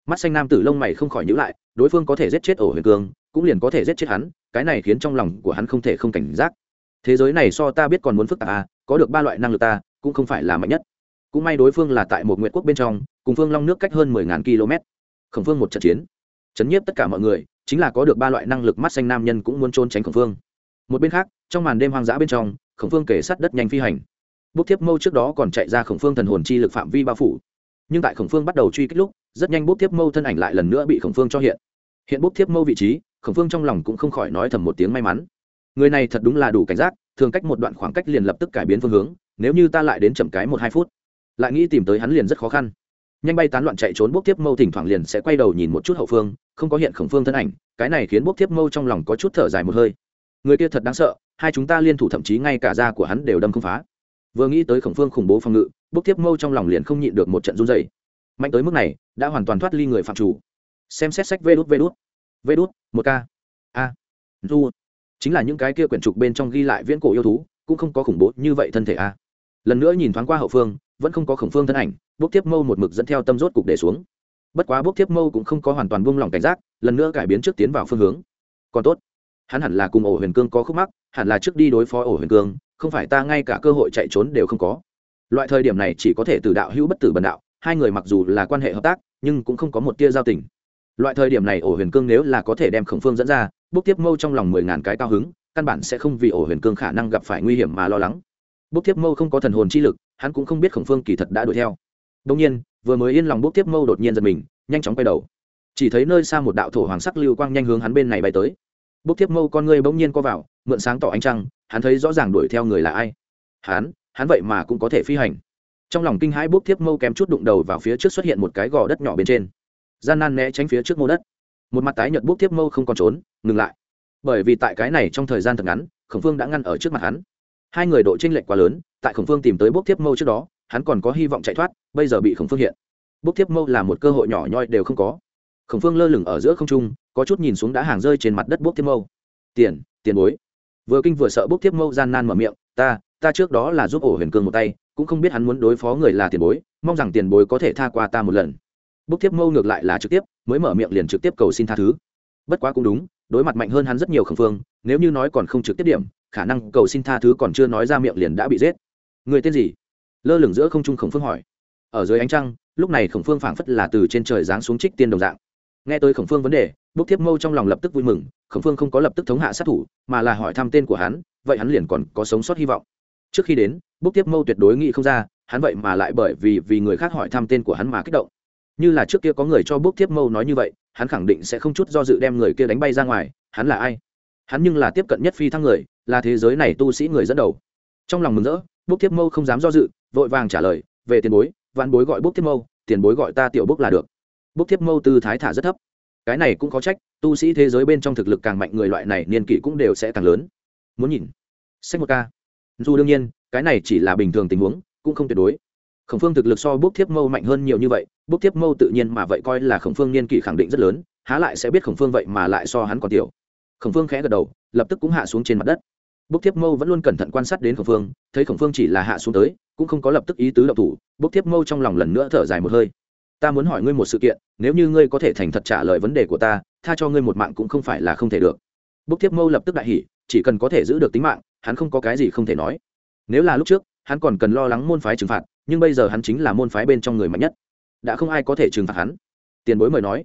Mắt xanh nam tử lông mày không khỏi nhữ lại, đối phương có thể giết chết ổ huyền cương, cũng liền có thể giết chết hắn, cái này khiến trong lòng của hắn không thể không cảnh giác. Thế giới này so ta biết còn muốn phức tạp à có được ba loại năng lực ta, cũng không phải là mạnh nhất cũng may đối phương là tại một nguyện quốc bên trong, cùng phương long nước cách hơn mười ngàn km. Khổng phương một trận chiến. Chấn nhiếp tất cả mọi người, chính là có được ba loại năng lực mắt xanh nam nhân cũng muốn trốn tránh khổng phương. Một bên khác, trong màn đêm hoang dã bên trong, khổng phương kể sát đất nhanh phi hành. Bốc thiếp mâu trước đó còn chạy ra khổng phương thần hồn chi lực phạm vi bao phủ. Nhưng tại khổng phương bắt đầu truy kích lúc, rất nhanh bốc thiếp mâu thân ảnh lại lần nữa bị khổng phương cho hiện. Hiện bốc thiếp mâu vị trí, khổng phương trong lòng cũng không khỏi nói thầm một tiếng may mắn. Người này thật đúng là đủ cảnh giác, thường cách một đoạn khoảng cách liền lập tức cải biến phương hướng, nếu như ta lại đến chậm cái một hai phút lại nghĩ tìm tới hắn liền rất khó khăn. Nhanh bay tán loạn chạy trốn, bốc tiếp mâu thỉnh thoảng liền sẽ quay đầu nhìn một chút hậu phương, không có hiện khổng phương thân ảnh, cái này khiến bốc tiếp mâu trong lòng có chút thở dài một hơi. Người kia thật đáng sợ, hai chúng ta liên thủ thậm chí ngay cả da của hắn đều đâm không phá. Vừa nghĩ tới khổng phương khủng bố phòng ngự, bốc tiếp mâu trong lòng liền không nhịn được một trận run dày mạnh tới mức này, đã hoàn toàn thoát ly người phạm chủ. Xem xét sách vê đút vê đút. Vê đút, một k a. Du chính là những cái kia quyển trục bên trong ghi lại viễn cổ yêu thú, cũng không có khủng bố như vậy thân thể a. Lần nữa nhìn thoáng qua hậu phương vẫn không có khổng phương thân ảnh, bốc tiếp mâu một mực dẫn theo tâm rốt cục để xuống. Bất quá bốc tiếp mâu cũng không có hoàn toàn buông lỏng cảnh giác, lần nữa cải biến trước tiến vào phương hướng. Còn tốt, hắn hẳn là cùng ổ huyền cương có khúc mắc, hẳn là trước đi đối phó ổ huyền cương, không phải ta ngay cả cơ hội chạy trốn đều không có. Loại thời điểm này chỉ có thể từ đạo hữu bất tử bần đạo, hai người mặc dù là quan hệ hợp tác, nhưng cũng không có một tia giao tình. Loại thời điểm này ổ huyền cương nếu là có thể đem khổng phương dẫn ra, bốc tiếp mâu trong lòng mười ngàn cái cao hứng, căn bản sẽ không vì ổ huyền cương khả năng gặp phải nguy hiểm mà lo lắng. Bốc tiếp mâu không có thần hồn chi lực hắn cũng không biết khổng phương kỳ thật đã đuổi theo. Đông nhiên, vừa mới yên lòng bốc tiếp mâu đột nhiên giật mình, nhanh chóng quay đầu. Chỉ thấy nơi xa một đạo thổ hoàng sắc lưu quang nhanh hướng hắn bên này bay tới. Bốc tiếp mâu con ngươi bỗng nhiên co vào, mượn sáng tỏ ánh trăng, hắn thấy rõ ràng đuổi theo người là ai. Hắn hắn vậy mà cũng có thể phi hành. Trong lòng kinh hãi bốc tiếp mâu kém chút đụng đầu vào phía trước xuất hiện một cái gò đất nhỏ bên trên. Gian nan né tránh phía trước mô đất. Một mặt tái nhợt bốc tiếp mâu không còn trốn, ngừng lại. Bởi vì tại cái này trong thời gian thật ngắn, khổng phương đã ngăn ở trước mặt hắn hai người độ tranh lệch quá lớn, tại khổng phương tìm tới bốc thiếp mâu trước đó, hắn còn có hy vọng chạy thoát, bây giờ bị khổng phương hiện. Bốc thiếp mâu là một cơ hội nhỏ nhoi đều không có. Khổng phương lơ lửng ở giữa không trung, có chút nhìn xuống đã hàng rơi trên mặt đất bốc thiếp mâu. Tiền tiền bối. Vừa kinh vừa sợ bốc thiếp mâu gian nan mở miệng, ta ta trước đó là giúp ổ huyền cương một tay, cũng không biết hắn muốn đối phó người là tiền bối, mong rằng tiền bối có thể tha qua ta một lần. Bốc thiếp mâu ngược lại là trực tiếp, mới mở miệng liền trực tiếp cầu xin tha thứ. Bất quá cũng đúng, đối mặt mạnh hơn hắn rất nhiều khẩn phương, nếu như nói còn không trực tiếp điểm khả năng cầu xin tha thứ còn chưa nói ra miệng liền đã bị giết. Người tên gì? Lơ lửng giữa không trung khổng phương hỏi. Ở dưới ánh trăng, lúc này khổng phương phảng phất là từ trên trời giáng xuống trích tiên đồng dạng. Nghe tới khổng phương vấn đề bốc thiếp mâu trong lòng lập tức vui mừng, khổng phương không có lập tức thống hạ sát thủ, mà là hỏi thăm tên của hắn, vậy hắn liền còn có sống sót hy vọng. Trước khi đến bốc thiếp mâu tuyệt đối nghĩ không ra, hắn vậy mà lại bởi vì vì người khác hỏi thăm tên của hắn mà kích động. Như là trước kia có người cho bốc thiếp mâu nói như vậy, hắn khẳng định sẽ không chút do dự đem người kia đánh bay ra ngoài, hắn là ai? Hắn nhưng là tiếp cận nhất phi thăng người, là thế giới này tu sĩ người dẫn đầu. Trong lòng mừng rỡ bốc thiếp mâu không dám do dự, vội vàng trả lời, về tiền bối, vạn bối gọi bốc thiếp mâu, tiền bối gọi ta tiểu bốc là được. Bốc thiếp mâu tư thái thả rất thấp. Cái này cũng có trách, tu sĩ thế giới bên trong thực lực càng mạnh người loại này niên kỷ cũng đều sẽ càng lớn. Muốn nhìn. Sách một ca. Dù đương nhiên, cái này chỉ là bình thường tình huống, cũng không tuyệt đối. Khổng phương thực lực so bốc thiếp mâu mạnh hơn nhiều như vậy bốc thiếp mâu tự nhiên mà vậy coi là khổng phương niên kỷ khẳng định rất lớn, há lại sẽ biết khổng phương vậy mà lại so hắn còn tiểu khổng phương khẽ gật đầu, lập tức cũng hạ xuống trên mặt đất. Bốc thiếp mâu vẫn luôn cẩn thận quan sát đến khổng phương, thấy khổng phương chỉ là hạ xuống tới, cũng không có lập tức ý tứ độc thủ. Bốc thiếp mâu trong lòng lần nữa thở dài một hơi. Ta muốn hỏi ngươi một sự kiện, nếu như ngươi có thể thành thật trả lời vấn đề của ta, tha cho ngươi một mạng cũng không phải là không thể được. Bốc thiếp mâu lập tức đại hỉ, chỉ cần có thể giữ được tính mạng, hắn không có cái gì không thể nói. Nếu là lúc trước, hắn còn cần lo lắng môn phái trừng phạt, nhưng bây giờ hắn chính là môn phái bên trong người mạnh nhất. Đã không ai có thể trừng phạt hắn. Tiền bối mời nói.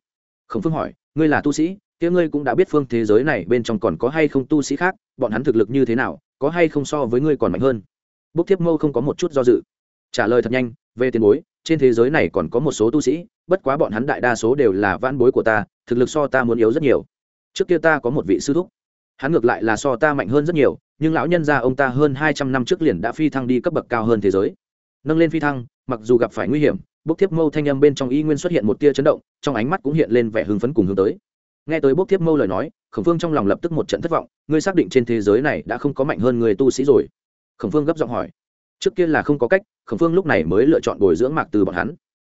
Khổng phương hỏi, ngươi là tu sĩ kia ngươi cũng đã biết phương thế giới này bên trong còn có hay không tu sĩ khác, bọn hắn thực lực như thế nào, có hay không so với ngươi còn mạnh hơn? Bốc thiếp mâu không có một chút do dự. Trả lời thật nhanh, về tiền bối, trên thế giới này còn có một số tu sĩ, bất quá bọn hắn đại đa số đều là van bối của ta, thực lực so ta muốn yếu rất nhiều. Trước kia ta có một vị sư thúc, hắn ngược lại là so ta mạnh hơn rất nhiều, nhưng lão nhân gia ông ta hơn hai trăm năm trước liền đã phi thăng đi cấp bậc cao hơn thế giới. Nâng lên phi thăng, mặc dù gặp phải nguy hiểm, bốc thiếp mâu thanh âm bên trong y nguyên xuất hiện một tia chấn động, trong ánh mắt cũng hiện lên vẻ hưng phấn cùng hướng tới nghe tới bốc thiếp mâu lời nói, khổng phương trong lòng lập tức một trận thất vọng, ngươi xác định trên thế giới này đã không có mạnh hơn người tu sĩ rồi. Khổng phương gấp giọng hỏi. Trước kia là không có cách, khổng phương lúc này mới lựa chọn bồi dưỡng mạc từ bọn hắn.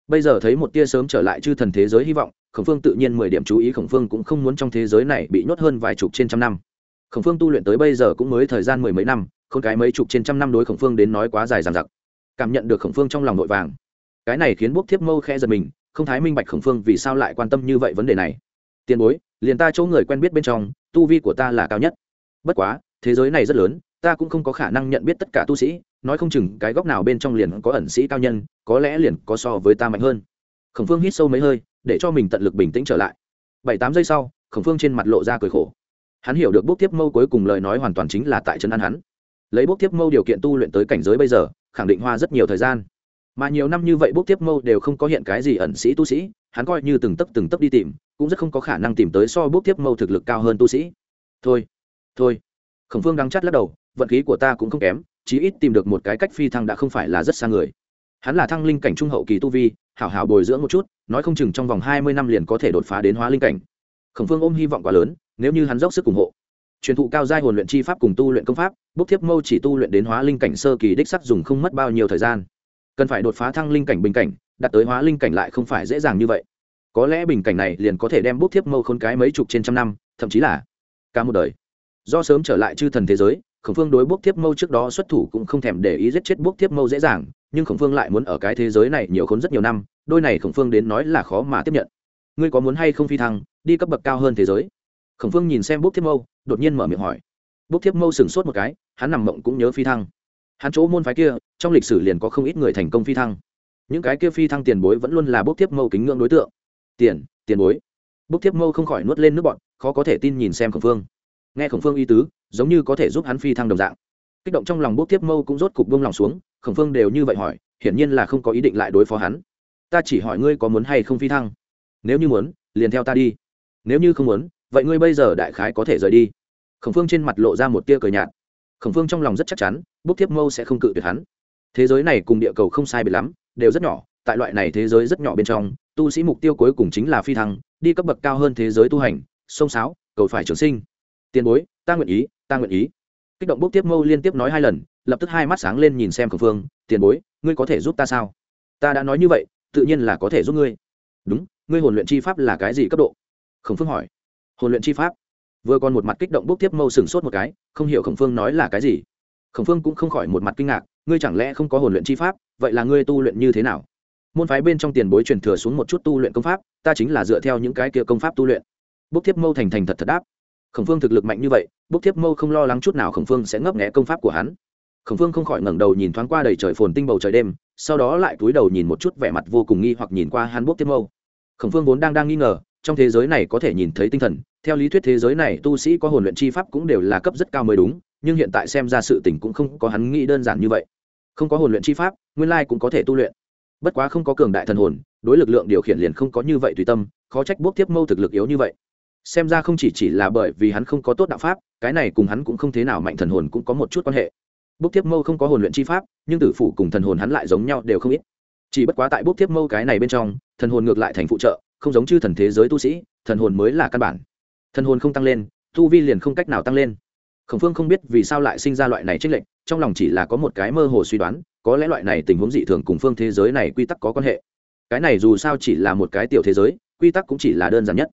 Bây giờ thấy một tia sớm trở lại chư thần thế giới hy vọng, khổng phương tự nhiên mười điểm chú ý khổng phương cũng không muốn trong thế giới này bị nhốt hơn vài chục trên trăm năm. Khổng phương tu luyện tới bây giờ cũng mới thời gian mười mấy năm không cái mấy chục trên trăm năm đối khổng phương đến nói quá dài dằng dặc. Cảm nhận được khổng phương trong lòng nội vàng. Cái này khiến bốc thiếp mâu khe giật mình, không thái minh bạch khổng phương vì sao lại quan tâm như vậy vấn đề này tiền bối, liền ta chỗ người quen biết bên trong, tu vi của ta là cao nhất. Bất quá, thế giới này rất lớn, ta cũng không có khả năng nhận biết tất cả tu sĩ, nói không chừng cái góc nào bên trong liền có ẩn sĩ cao nhân, có lẽ liền có so với ta mạnh hơn. Khổng phương hít sâu mấy hơi, để cho mình tận lực bình tĩnh trở lại. Bảy tám giây sau, khổng phương trên mặt lộ ra cười khổ. Hắn hiểu được bốc tiếp mâu cuối cùng lời nói hoàn toàn chính là tại trấn an hắn. Lấy bốc tiếp mâu điều kiện tu luyện tới cảnh giới bây giờ, khẳng định hoa rất nhiều thời gian mà nhiều năm như vậy bốc tiếp mâu đều không có hiện cái gì ẩn sĩ tu sĩ, hắn coi như từng tấc từng tấc đi tìm, cũng rất không có khả năng tìm tới so bốc tiếp mâu thực lực cao hơn tu sĩ. Thôi thôi. Khổng phương đang chắt lắc đầu, vận khí của ta cũng không kém, chí ít tìm được một cái cách phi thăng đã không phải là rất xa người. Hắn là thăng linh cảnh trung hậu kỳ tu vi, hảo hảo bồi dưỡng một chút, nói không chừng trong vòng hai mươi năm liền có thể đột phá đến hóa linh cảnh. Khổng phương ôm hy vọng quá lớn, nếu như hắn dốc sức ủng hộ. Truyền thụ cao giai hồn luyện chi pháp cùng tu luyện công pháp, bốc thiếp mâu chỉ tu luyện đến hóa linh cảnh sơ kỳ đích sắc dùng không mất bao nhiêu thời gian cần phải đột phá thăng linh cảnh bình cảnh, đạt tới hóa linh cảnh lại không phải dễ dàng như vậy. Có lẽ bình cảnh này liền có thể đem bốc thiếp mâu khôn cái mấy chục trên trăm năm, thậm chí là cả một đời. Do sớm trở lại chư thần thế giới, khổng phương đối bốc thiếp mâu trước đó xuất thủ cũng không thèm để ý giết chết bốc thiếp mâu dễ dàng, nhưng khổng phương lại muốn ở cái thế giới này nhiều khốn rất nhiều năm, đôi này khổng phương đến nói là khó mà tiếp nhận. Ngươi có muốn hay không phi thăng, đi cấp bậc cao hơn thế giới? Khổng phương nhìn xem bốc thiếp mâu, đột nhiên mở miệng hỏi. Bốc thiếp mâu sửng sốt một cái, hắn nằm mộng cũng nhớ phi thăng hắn chỗ môn phái kia, trong lịch sử liền có không ít người thành công phi thăng. Những cái kia phi thăng tiền bối vẫn luôn là bốc thiếp mâu kính ngưỡng đối tượng. Tiền tiền bối. Bốc thiếp mâu không khỏi nuốt lên nước bọn khó có thể tin nhìn xem khổng phương. Nghe khổng phương y tứ, giống như có thể giúp hắn phi thăng đồng dạng. Kích động trong lòng bốc thiếp mâu cũng rốt cục bông lòng xuống, khổng phương đều như vậy hỏi, hiển nhiên là không có ý định lại đối phó hắn. Ta chỉ hỏi ngươi có muốn hay không phi thăng. Nếu như muốn, liền theo ta đi. Nếu như không muốn, vậy ngươi bây giờ đại khái có thể rời đi. Khổng phương trên mặt lộ ra một tia cờ nhạt khổng phương trong lòng rất chắc chắn bốc thiếp mâu sẽ không cự tuyệt hắn. Thế giới này cùng địa cầu không sai biệt lắm, đều rất nhỏ, tại loại này thế giới rất nhỏ bên trong, tu sĩ mục tiêu cuối cùng chính là phi thăng, đi cấp bậc cao hơn thế giới tu hành, sông sáo, cầu phải trường sinh. Tiền bối, ta nguyện ý, ta nguyện ý. Kích động bốc tiếp mâu liên tiếp nói hai lần, lập tức hai mắt sáng lên nhìn xem khổng phương tiền bối, ngươi có thể giúp ta sao? Ta đã nói như vậy, tự nhiên là có thể giúp ngươi. Đúng, ngươi hồn luyện chi pháp là cái gì cấp độ? khổng phương hỏi. Hồn luyện chi pháp? Vừa còn một mặt kích động bốc tiếp mâu sừng sốt một cái, không hiểu khổng phương nói là cái gì. Khổng phương cũng không khỏi một mặt kinh ngạc, ngươi chẳng lẽ không có hồn luyện chi pháp, vậy là ngươi tu luyện như thế nào? Môn phái bên trong tiền bối truyền thừa xuống một chút tu luyện công pháp, ta chính là dựa theo những cái kia công pháp tu luyện. Bốc tiếp mâu thành thành thật thật đáp. Khổng phương thực lực mạnh như vậy, bốc tiếp mâu không lo lắng chút nào khổng phương sẽ ngấp nghẽ công pháp của hắn. Khổng phương không khỏi ngẩng đầu nhìn thoáng qua đầy trời phồn tinh bầu trời đêm, sau đó lại túi đầu nhìn một chút vẻ mặt vô cùng nghi hoặc nhìn qua hắn bốc tiếp mâu. Khổng phương vốn đang đang nghi ngờ, trong thế giới này có thể nhìn thấy tinh thần theo lý thuyết thế giới này tu sĩ có hồn luyện chi pháp cũng đều là cấp rất cao mới đúng, nhưng hiện tại xem ra sự tình cũng không có hắn nghĩ đơn giản như vậy. Không có hồn luyện chi pháp, nguyên lai cũng có thể tu luyện. Bất quá không có cường đại thần hồn, đối lực lượng điều khiển liền không có như vậy tùy tâm, khó trách bốc tiếp mâu thực lực yếu như vậy. Xem ra không chỉ chỉ là bởi vì hắn không có tốt đạo pháp, cái này cùng hắn cũng không thế nào mạnh thần hồn cũng có một chút quan hệ. Bốc tiếp mâu không có hồn luyện chi pháp, nhưng tử phủ cùng thần hồn hắn lại giống nhau đều không ít. Chỉ bất quá tại bốc tiếp mâu cái này bên trong, thần hồn ngược lại thành phụ trợ, không giống như thần thế giới tu sĩ, thần hồn mới là căn bản thân hồn không tăng lên tu vi liền không cách nào tăng lên. Khổng phương không biết vì sao lại sinh ra loại này trích lệnh trong lòng chỉ là có một cái mơ hồ suy đoán có lẽ loại này tình huống dị thường cùng phương thế giới này quy tắc có quan hệ. Cái này dù sao chỉ là một cái tiểu thế giới quy tắc cũng chỉ là đơn giản nhất.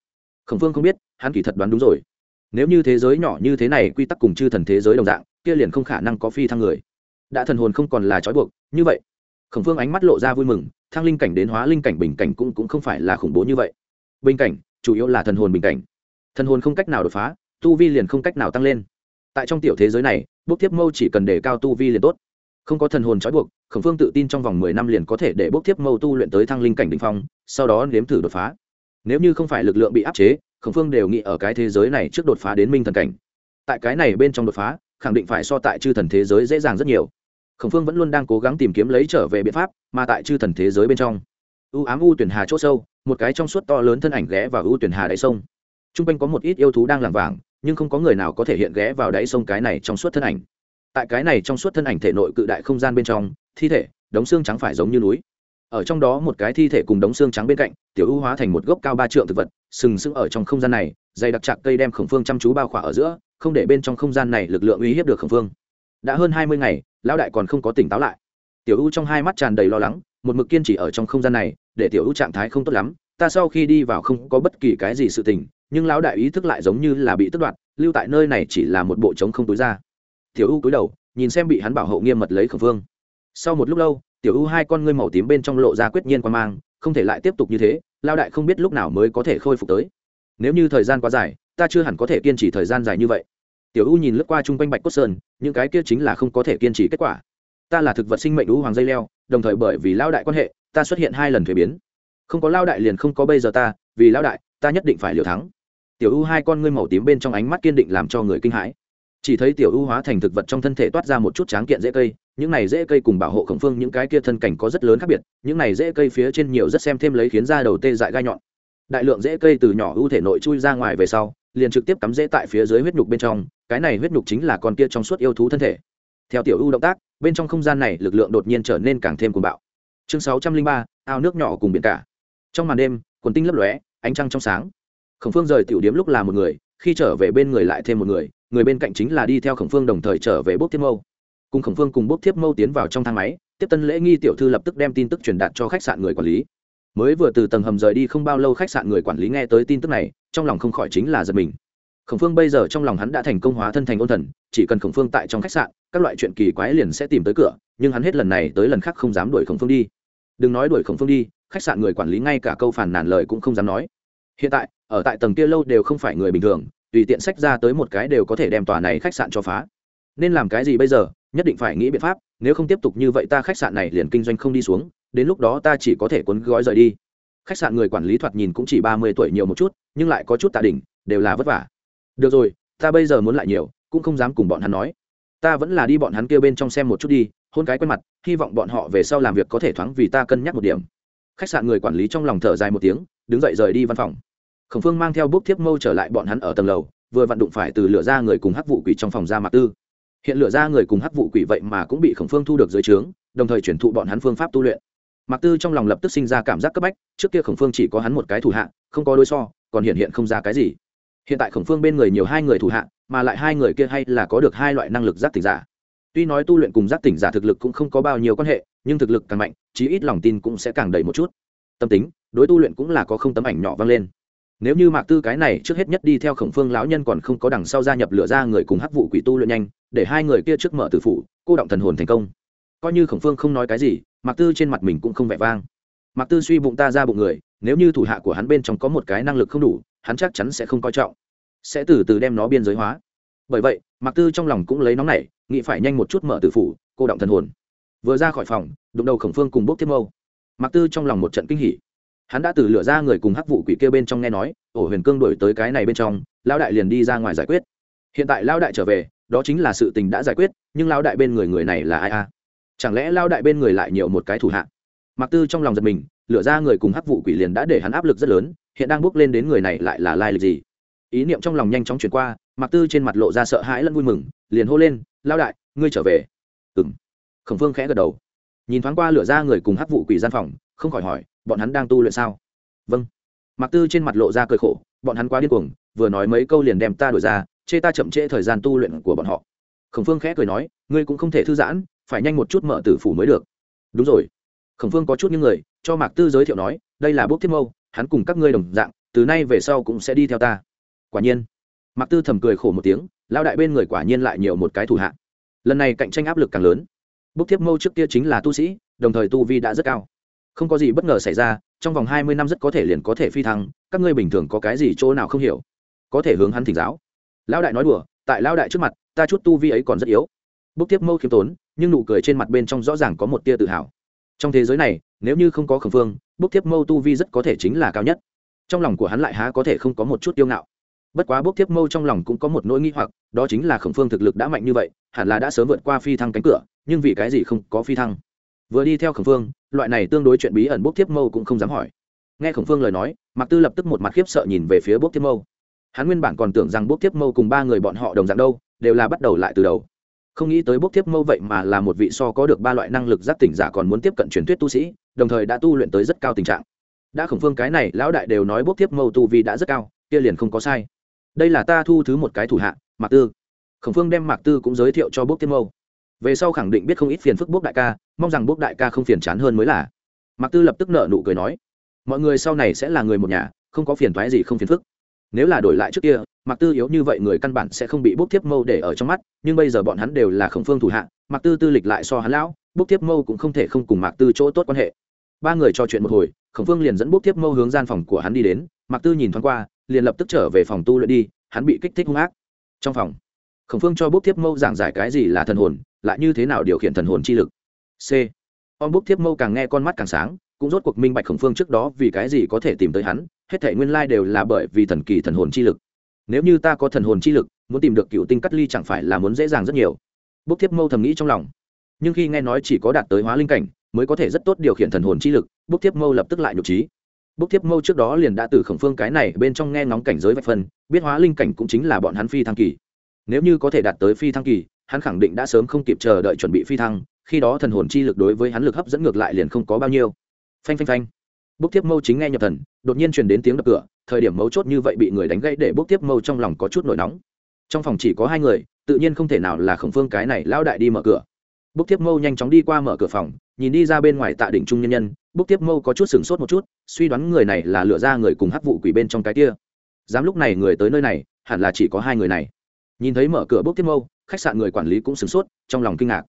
Khổng phương không biết hắn kỳ thật đoán đúng rồi. Nếu như thế giới nhỏ như thế này quy tắc cùng chư thần thế giới đồng dạng kia liền không khả năng có phi thăng người. Đã thần hồn không còn là trói buộc như vậy khổng phương ánh mắt lộ ra vui mừng thăng linh cảnh đến hóa linh cảnh bình cảnh cũng, cũng không phải là khủng bố như vậy. Bình cảnh chủ yếu là thần hồn bình cảnh thần hồn không cách nào đột phá, tu vi liền không cách nào tăng lên. Tại trong tiểu thế giới này, bốc tiếp mâu chỉ cần để cao tu vi liền tốt. Không có thần hồn trói buộc, khổng phương tự tin trong vòng mười năm liền có thể để bốc tiếp mâu tu luyện tới thăng linh cảnh đ ỉ n h phong, sau đó nếm thử đột phá. Nếu như không phải lực lượng bị áp chế, khổng phương đều nghĩ ở cái thế giới này trước đột phá đến minh thần cảnh. Tại cái này bên trong đột phá, khẳng định phải so tại chư thần thế giới dễ dàng rất nhiều. Khổng phương vẫn luôn đang cố gắng tìm kiếm lấy trở về biện pháp, mà tại chư thần thế giới bên trong, u ám u tuyển hà c h ỗ sâu, một cái trong suốt to lớn thân ảnh ghé vào u tuyển hà đáy sông t r u n g quanh có một ít yêu thú đang làm vàng, nhưng không có người nào có thể hiện ghé vào đáy sông cái này trong suốt thân ảnh. Tại cái này trong suốt thân ảnh thể nội cự đại không gian bên trong, thi thể, đống xương trắng phải giống như núi. Ở trong đó một cái thi thể cùng đống xương trắng bên cạnh, tiểu ưu hóa thành một gốc cao ba trượng thực vật, sừng sững ở trong không gian này, dày đặc trạc cây đem khổng phương chăm chú bao khỏa ở giữa, không để bên trong không gian này lực lượng uy hiếp được khổng phương. Đã hơn hai mươi ngày, lão đại còn không có tỉnh táo lại. Tiểu ưu trong hai mắt tràn đầy lo lắng, một mực kiên trì ở trong không gian này, để tiểu ưu trạng thái không tốt lắm, ta sau khi đi vào không có bất kỳ cái gì sự tình nhưng lão đại ý thức lại giống như là bị tức đoạt, lưu tại nơi này chỉ là một bộ trống không túi ra. Tiểu u cúi đầu, nhìn xem bị hắn bảo hộ nghiêm mật lấy khẩn vương. sau một lúc lâu, tiểu u hai con ngươi màu tím bên trong lộ ra quyết nhiên quan mang, không thể lại tiếp tục như thế lao đại không biết lúc nào mới có thể khôi phục tới. Nếu như thời gian quá dài, ta chưa hẳn có thể kiên trì thời gian dài như vậy. Tiểu u nhìn lướt qua chung quanh bạch cốt sơn, những cái kia chính là không có thể kiên trì kết quả. Ta là thực vật sinh mệnh u hoàng dây leo, đồng thời bởi vì lao đại quan hệ, ta xuất hiện hai lần thuế biến. Không có lao đại liền không có bây giờ ta, vì lao đại, ta nhất định phải liều thắng tiểu u hai con ngươi màu tím bên trong ánh mắt kiên định làm cho người kinh hãi. Chỉ thấy tiểu U hóa thành thực vật trong thân thể toát ra một chút tráng kiện dễ cây, những này dễ cây cùng bảo hộ khổng phương những cái kia thân cảnh có rất lớn khác biệt, những này dễ cây phía trên nhiều rất xem thêm lấy khiến da đầu tê dại gai nhọn. Đại lượng dễ cây từ nhỏ ưu thể nội chui ra ngoài về sau, liền trực tiếp cắm dễ tại phía dưới huyết nhục bên trong, cái này huyết nhục chính là con kia trong suốt yêu thú thân thể. Theo tiểu U động tác, bên trong không gian này lực lượng đột nhiên trở nên càng thêm cuồng bạo. Chương sáu trăm linh ba, ao nước nhỏ cùng biển cả. Trong màn đêm, quần tinh lấp lóe, ánh trăng trong sáng khổng phương rời tiểu điếm lúc là một người, khi trở về bên người lại thêm một người người bên cạnh chính là đi theo khổng phương đồng thời trở về bốc thiếp mâu. Cùng khổng phương cùng bốc thiếp mâu tiến vào trong thang máy, tiếp tân lễ nghi tiểu thư lập tức đem tin tức truyền đạt cho khách sạn người quản lý. Mới vừa từ tầng hầm rời đi không bao lâu khách sạn người quản lý nghe tới tin tức này, trong lòng không khỏi chính là giật mình. Khổng phương bây giờ trong lòng hắn đã thành công hóa thân thành ôn thần, chỉ cần khổng phương tại trong khách sạn, các loại chuyện kỳ quái liền sẽ tìm tới cửa, nhưng hắn hết lần này tới lần khác không dám đuổi khổng phương đi. Đừng nói đuổi khổng phương đi, khách sạn người quản lý ngay cả câu phản nàn lời cũng không dám nói hiện tại, ở tại tầng kia lâu đều không phải người bình thường, tùy tiện sách ra tới một cái đều có thể đem tòa này khách sạn cho phá. Nên làm cái gì bây giờ, nhất định phải nghĩ biện pháp, nếu không tiếp tục như vậy ta khách sạn này liền kinh doanh không đi xuống, đến lúc đó ta chỉ có thể cuốn gói rời đi. Khách sạn người quản lý thoạt nhìn cũng chỉ ba mươi tuổi nhiều một chút, nhưng lại có chút tạ đỉnh, đều là vất vả. Được rồi, ta bây giờ muốn lại nhiều, cũng không dám cùng bọn hắn nói. Ta vẫn là đi bọn hắn kêu bên trong xem một chút đi, hôn cái quen mặt, hy vọng bọn họ về sau làm việc có thể thoáng vì ta cân nhắc một điểm. Khách sạn người quản lý trong lòng thở dài một tiếng, đứng dậy rời đi văn phòng khổng phương mang theo bước thiếp mâu trở lại bọn hắn ở tầng lầu, vừa vặn đụng phải từ lửa ra người cùng hắc vụ quỷ trong phòng ra mạc tư. Hiện lửa ra người cùng hắc vụ quỷ vậy mà cũng bị khổng phương thu được dưới trướng, đồng thời chuyển thụ bọn hắn phương pháp tu luyện. Mạc tư trong lòng lập tức sinh ra cảm giác cấp bách, trước kia khổng phương chỉ có hắn một cái thủ hạ, không có đối so, còn hiện hiện không ra cái gì. Hiện tại khổng phương bên người nhiều hai người thủ hạ, mà lại hai người kia hay là có được hai loại năng lực giác tỉnh giả. Tuy nói tu luyện cùng giác tỉnh giả thực lực cũng không có bao nhiêu quan hệ, nhưng thực lực càng mạnh, chí ít lòng tin cũng sẽ càng đầy một chút. Tâm tính, đối tu luyện cũng là có không tấm ảnh nhỏ vang lên nếu như mạc tư cái này trước hết nhất đi theo khổng phương lão nhân còn không có đằng sau gia nhập lửa ra người cùng hắc vụ quỷ tu luyện nhanh, để hai người kia trước mở tử phụ cô động thần hồn thành công. Coi như khổng phương không nói cái gì, mạc tư trên mặt mình cũng không vẻ vang. Mạc tư suy bụng ta ra bụng người, nếu như thủ hạ của hắn bên trong có một cái năng lực không đủ, hắn chắc chắn sẽ không coi trọng. Sẽ từ từ đem nó biên giới hóa. Bởi vậy, mạc tư trong lòng cũng lấy nóng này nghĩ phải nhanh một chút mở tử phủ, cô động thần hồn. Vừa ra khỏi phòng, đụng đầu khổng phương cùng bốc thêm mâu. Mạc tư trong lòng một trận kinh hỉ hắn đã từ lửa ra người cùng hắc vụ quỷ kêu bên trong nghe nói, ổ huyền cương đổi tới cái này bên trong lao đại liền đi ra ngoài giải quyết. Hiện tại lao đại trở về, đó chính là sự tình đã giải quyết, nhưng lao đại bên người người này là ai a? Chẳng lẽ lao đại bên người lại nhiều một cái thủ hạ? Mặc tư trong lòng giật mình, lửa ra người cùng hắc vụ quỷ liền đã để hắn áp lực rất lớn, hiện đang bước lên đến người này lại là lai lịch gì? Ý niệm trong lòng nhanh chóng chuyển qua mặc tư trên mặt lộ ra sợ hãi lẫn vui mừng, liền hô lên lao đại, ngươi trở về. Ừ m khổng phương khẽ gật đầu. Nhìn thoáng qua lửa ra người cùng hắc vụ quỷ gian phòng, không khỏi hỏi bọn hắn đang tu luyện sao? Vâng. Mặc tư trên mặt lộ ra cười khổ, bọn hắn quá điên cuồng, vừa nói mấy câu liền đem ta đổi ra, chê ta chậm trễ thời gian tu luyện của bọn họ. Khổng phương khẽ cười nói, ngươi cũng không thể thư giãn, phải nhanh một chút mở tử phủ mới được. Đúng rồi. Khổng phương có chút những người, cho mạc tư giới thiệu nói, đây là bốc thiết mâu, hắn cùng các ngươi đồng dạng, từ nay về sau cũng sẽ đi theo ta. Quả nhiên. Mạc tư thầm cười khổ một tiếng lao đại bên người quả nhiên lại nhiều một cái thủ hạ. Lần này cạnh tranh áp lực càng lớn. Bốc thiếp mâu trước kia chính là tu sĩ, đồng thời tu vi đã rất cao không có gì bất ngờ xảy ra, trong vòng hai mươi năm rất có thể liền có thể phi thăng, các ngươi bình thường có cái gì chỗ nào không hiểu? Có thể hướng hắn thỉnh giáo. Lão đại nói đùa, tại lão đại trước mặt, ta chút tu vi ấy còn rất yếu. Bốc tiếp mâu khiêm tốn, nhưng nụ cười trên mặt bên trong rõ ràng có một tia tự hào. Trong thế giới này, nếu như không có khẩn phương bốc tiếp mâu tu vi rất có thể chính là cao nhất. Trong lòng của hắn lại há có thể không có một chút tiêu ngạo. Bất quá bốc tiếp mâu trong lòng cũng có một nỗi nghi hoặc, đó chính là khổng phương thực lực đã mạnh như vậy, hẳn là đã sớm vượt qua phi thăng cánh cửa, nhưng vì cái gì không có phi thăng? Vừa đi theo khổng phương, loại này tương đối chuyện bí ẩn bốc tiếp mâu cũng không dám hỏi. Nghe khổng phương lời nói, mạc tư lập tức một mặt khiếp sợ nhìn về phía bốc tiếp mâu. Hắn nguyên bản còn tưởng rằng bốc tiếp mâu cùng ba người bọn họ đồng dạng đâu, đều là bắt đầu lại từ đầu. Không nghĩ tới bốc tiếp mâu vậy mà là một vị so có được ba loại năng lực giác tỉnh giả còn muốn tiếp cận truyền thuyết tu sĩ, đồng thời đã tu luyện tới rất cao tình trạng. Đã khổng phương cái này, lão đại đều nói bốc tiếp mâu tu vì đã rất cao, kia liền không có sai. Đây là ta thu thứ một cái thủ hạ, mạc tư. Khổng phương đem mạc tư cũng giới thiệu cho bốc tiếp mâu. Về sau khẳng định biết không ít phiền phức bốc đại ca mong rằng bốc đại ca không phiền chán hơn mới là. Mạc tư lập tức nợ nụ cười nói, mọi người sau này sẽ là người một nhà, không có phiền thoái gì không phiền phức. Nếu là đổi lại trước kia, mạc tư yếu như vậy người căn bản sẽ không bị bốc thiếp mâu để ở trong mắt, nhưng bây giờ bọn hắn đều là khổng phương thủ hạ, mạc tư tư lịch lại so hắn lão, bốc thiếp mâu cũng không thể không cùng mạc tư chỗ tốt quan hệ. Ba người trò chuyện một hồi, khổng phương liền dẫn bốc thiếp mâu hướng gian phòng của hắn đi đến, mạc tư nhìn thoáng qua, liền lập tức trở về phòng tu luyện đi, hắn bị kích thích hung ác. Trong phòng, khổng phương cho bốc thiếp mâu giảng giải cái gì là thần hồn, lại như thế nào điều khiển thần hồn chi lực c. Ông búc thiếp mâu càng nghe con mắt càng sáng, cũng rốt cuộc minh bạch khổng phương trước đó vì cái gì có thể tìm tới hắn, hết thể nguyên lai đều là bởi vì thần kỳ thần hồn chi lực. Nếu như ta có thần hồn chi lực, muốn tìm được cựu tinh cắt ly chẳng phải là muốn dễ dàng rất nhiều. Bốc thiếp mâu thầm nghĩ trong lòng. Nhưng khi nghe nói chỉ có đạt tới hóa linh cảnh, mới có thể rất tốt điều khiển thần hồn chi lực bốc thiếp mâu lập tức lại nhục trí. Bốc thiếp mâu trước đó liền đã từ khổng phương cái này bên trong nghe ngóng cảnh giới vạch phân, biết hóa linh cảnh cũng chính là bọn hắn phi thăng kỳ. Nếu như có thể đạt tới phi thăng kỳ hắn khẳng định đã sớm không kịp chờ đợi chuẩn bị phi thăng, khi đó thần hồn chi lực đối với hắn lực hấp dẫn ngược lại liền không có bao nhiêu. Phanh phanh phanh. Bốc tiếp mâu chính nghe nhập thần, đột nhiên truyền đến tiếng đập cửa, thời điểm mấu chốt như vậy bị người đánh gãy để bốc tiếp mâu trong lòng có chút nổi nóng. Trong phòng chỉ có hai người, tự nhiên không thể nào là khổng phương cái này lão đại đi mở cửa. Bốc tiếp mâu nhanh chóng đi qua mở cửa phòng, nhìn đi ra bên ngoài tạ đỉnh trung nhân nhân, bốc tiếp mâu có chút sửng sốt một chút, suy đoán người này là lựa ra người cùng hắc vụ quỷ bên trong cái kia. Dám lúc này người tới nơi này, hẳn là chỉ có hai người này. Nhìn thấy mở cửa bốc tiếp mâu khách sạn người quản lý cũng sửng sốt, trong lòng kinh ngạc.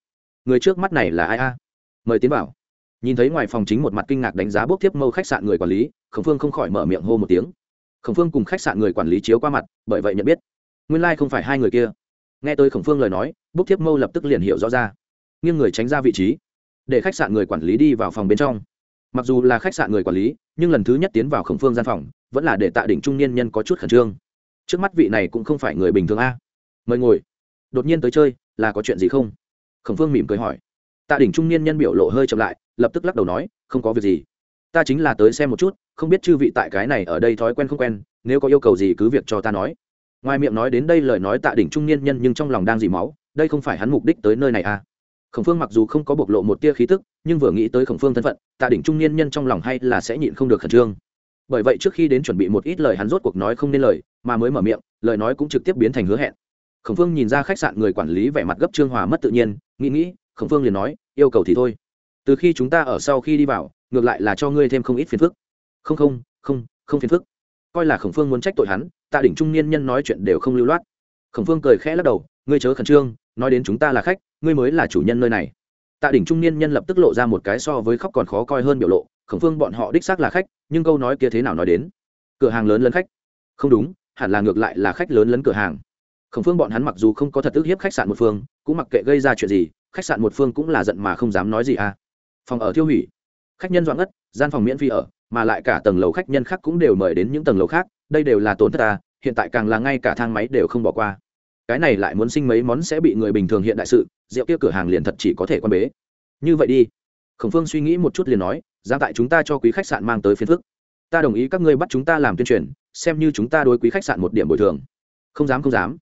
Người trước mắt này là ai a? Mời tiến bảo. Nhìn thấy ngoài phòng chính một mặt kinh ngạc đánh giá bốc tiếp mâu khách sạn người quản lý, khổng phương không khỏi mở miệng hô một tiếng. Khổng phương cùng khách sạn người quản lý chiếu qua mặt, bởi vậy nhận biết. Nguyên lai、like、không phải hai người kia. Nghe tới khổng phương lời nói, bốc tiếp mâu lập tức liền hiểu rõ ra. Nghiêng người tránh ra vị trí. Để khách sạn người quản lý đi vào phòng bên trong. Mặc dù là khách sạn người quản lý, nhưng lần thứ nhất tiến vào khổng phương gian phòng, vẫn là để tạ đỉnh trung niên nhân có chút khẩn trương. Trước mắt vị này cũng không phải người bình thường a. Mời ngồi đột nhiên tới chơi, là có chuyện gì không? Khổng phương mỉm cười hỏi. Tạ đỉnh trung niên nhân biểu lộ hơi chậm lại, lập tức lắc đầu nói, không có việc gì. Ta chính là tới xem một chút, không biết chư vị tại cái này ở đây thói quen không quen, nếu có yêu cầu gì cứ việc cho ta nói. Ngoài miệng nói đến đây lời nói tạ đỉnh trung niên nhân nhưng trong lòng đang dì máu, đây không phải hắn mục đích tới nơi này à? Khổng phương mặc dù không có bộc lộ một tia khí tức, nhưng vừa nghĩ tới khổng phương thân phận, tạ đỉnh trung niên nhân trong lòng hay là sẽ nhịn không được khẩn trương. Bởi vậy trước khi đến chuẩn bị một ít lời hắn rốt cuộc nói không nên lời, mà mới mở miệng, lời nói cũng trực tiếp biến thành hứa hẹn khổng phương nhìn ra khách sạn người quản lý vẻ mặt gấp trương hòa mất tự nhiên, nghĩ nghĩ, khổng phương liền nói, yêu cầu thì thôi. Từ khi chúng ta ở sau khi đi vào, ngược lại là cho ngươi thêm không ít phiền phức. Không không không không phiền phức. Coi là khổng phương muốn trách tội hắn tạ đỉnh trung niên nhân nói chuyện đều không lưu loát. Khổng phương cười khẽ lắc đầu, ngươi chớ khẩn trương, nói đến chúng ta là khách, ngươi mới là chủ nhân nơi này. Tạ đỉnh trung niên nhân lập tức lộ ra một cái so với khóc còn khó coi hơn biểu lộ, khổng phương bọn họ đích xác là khách, nhưng câu nói kia thế nào nói đến? Cửa hàng lớn lấn khách. Không đúng, hẳn là ngược lại là khách lớn lấn cửa hàng khổng phương bọn hắn mặc dù không có thật ức hiếp khách sạn một phương, cũng mặc kệ gây ra chuyện gì, khách sạn một phương cũng là giận mà không dám nói gì à. Phòng ở thiêu hủy. Khách nhân dọn ngất, gian phòng miễn phí ở, mà lại cả tầng lầu khách nhân khác cũng đều mời đến những tầng lầu khác, đây đều là tổn thất à hiện tại càng là ngay cả thang máy đều không bỏ qua. Cái này lại muốn sinh mấy món sẽ bị người bình thường hiện đại sự, rượu kia cửa hàng liền thật chỉ có thể quan bế. Như vậy đi. Khổng phương suy nghĩ một chút liền nói giam tại chúng ta cho quý khách sạn mang tới phiên phức. Ta đồng ý các ngươi bắt chúng ta làm tuyên truyền, xem như chúng ta đối quý khách sạn một điểm bồi thường. Không dám không dám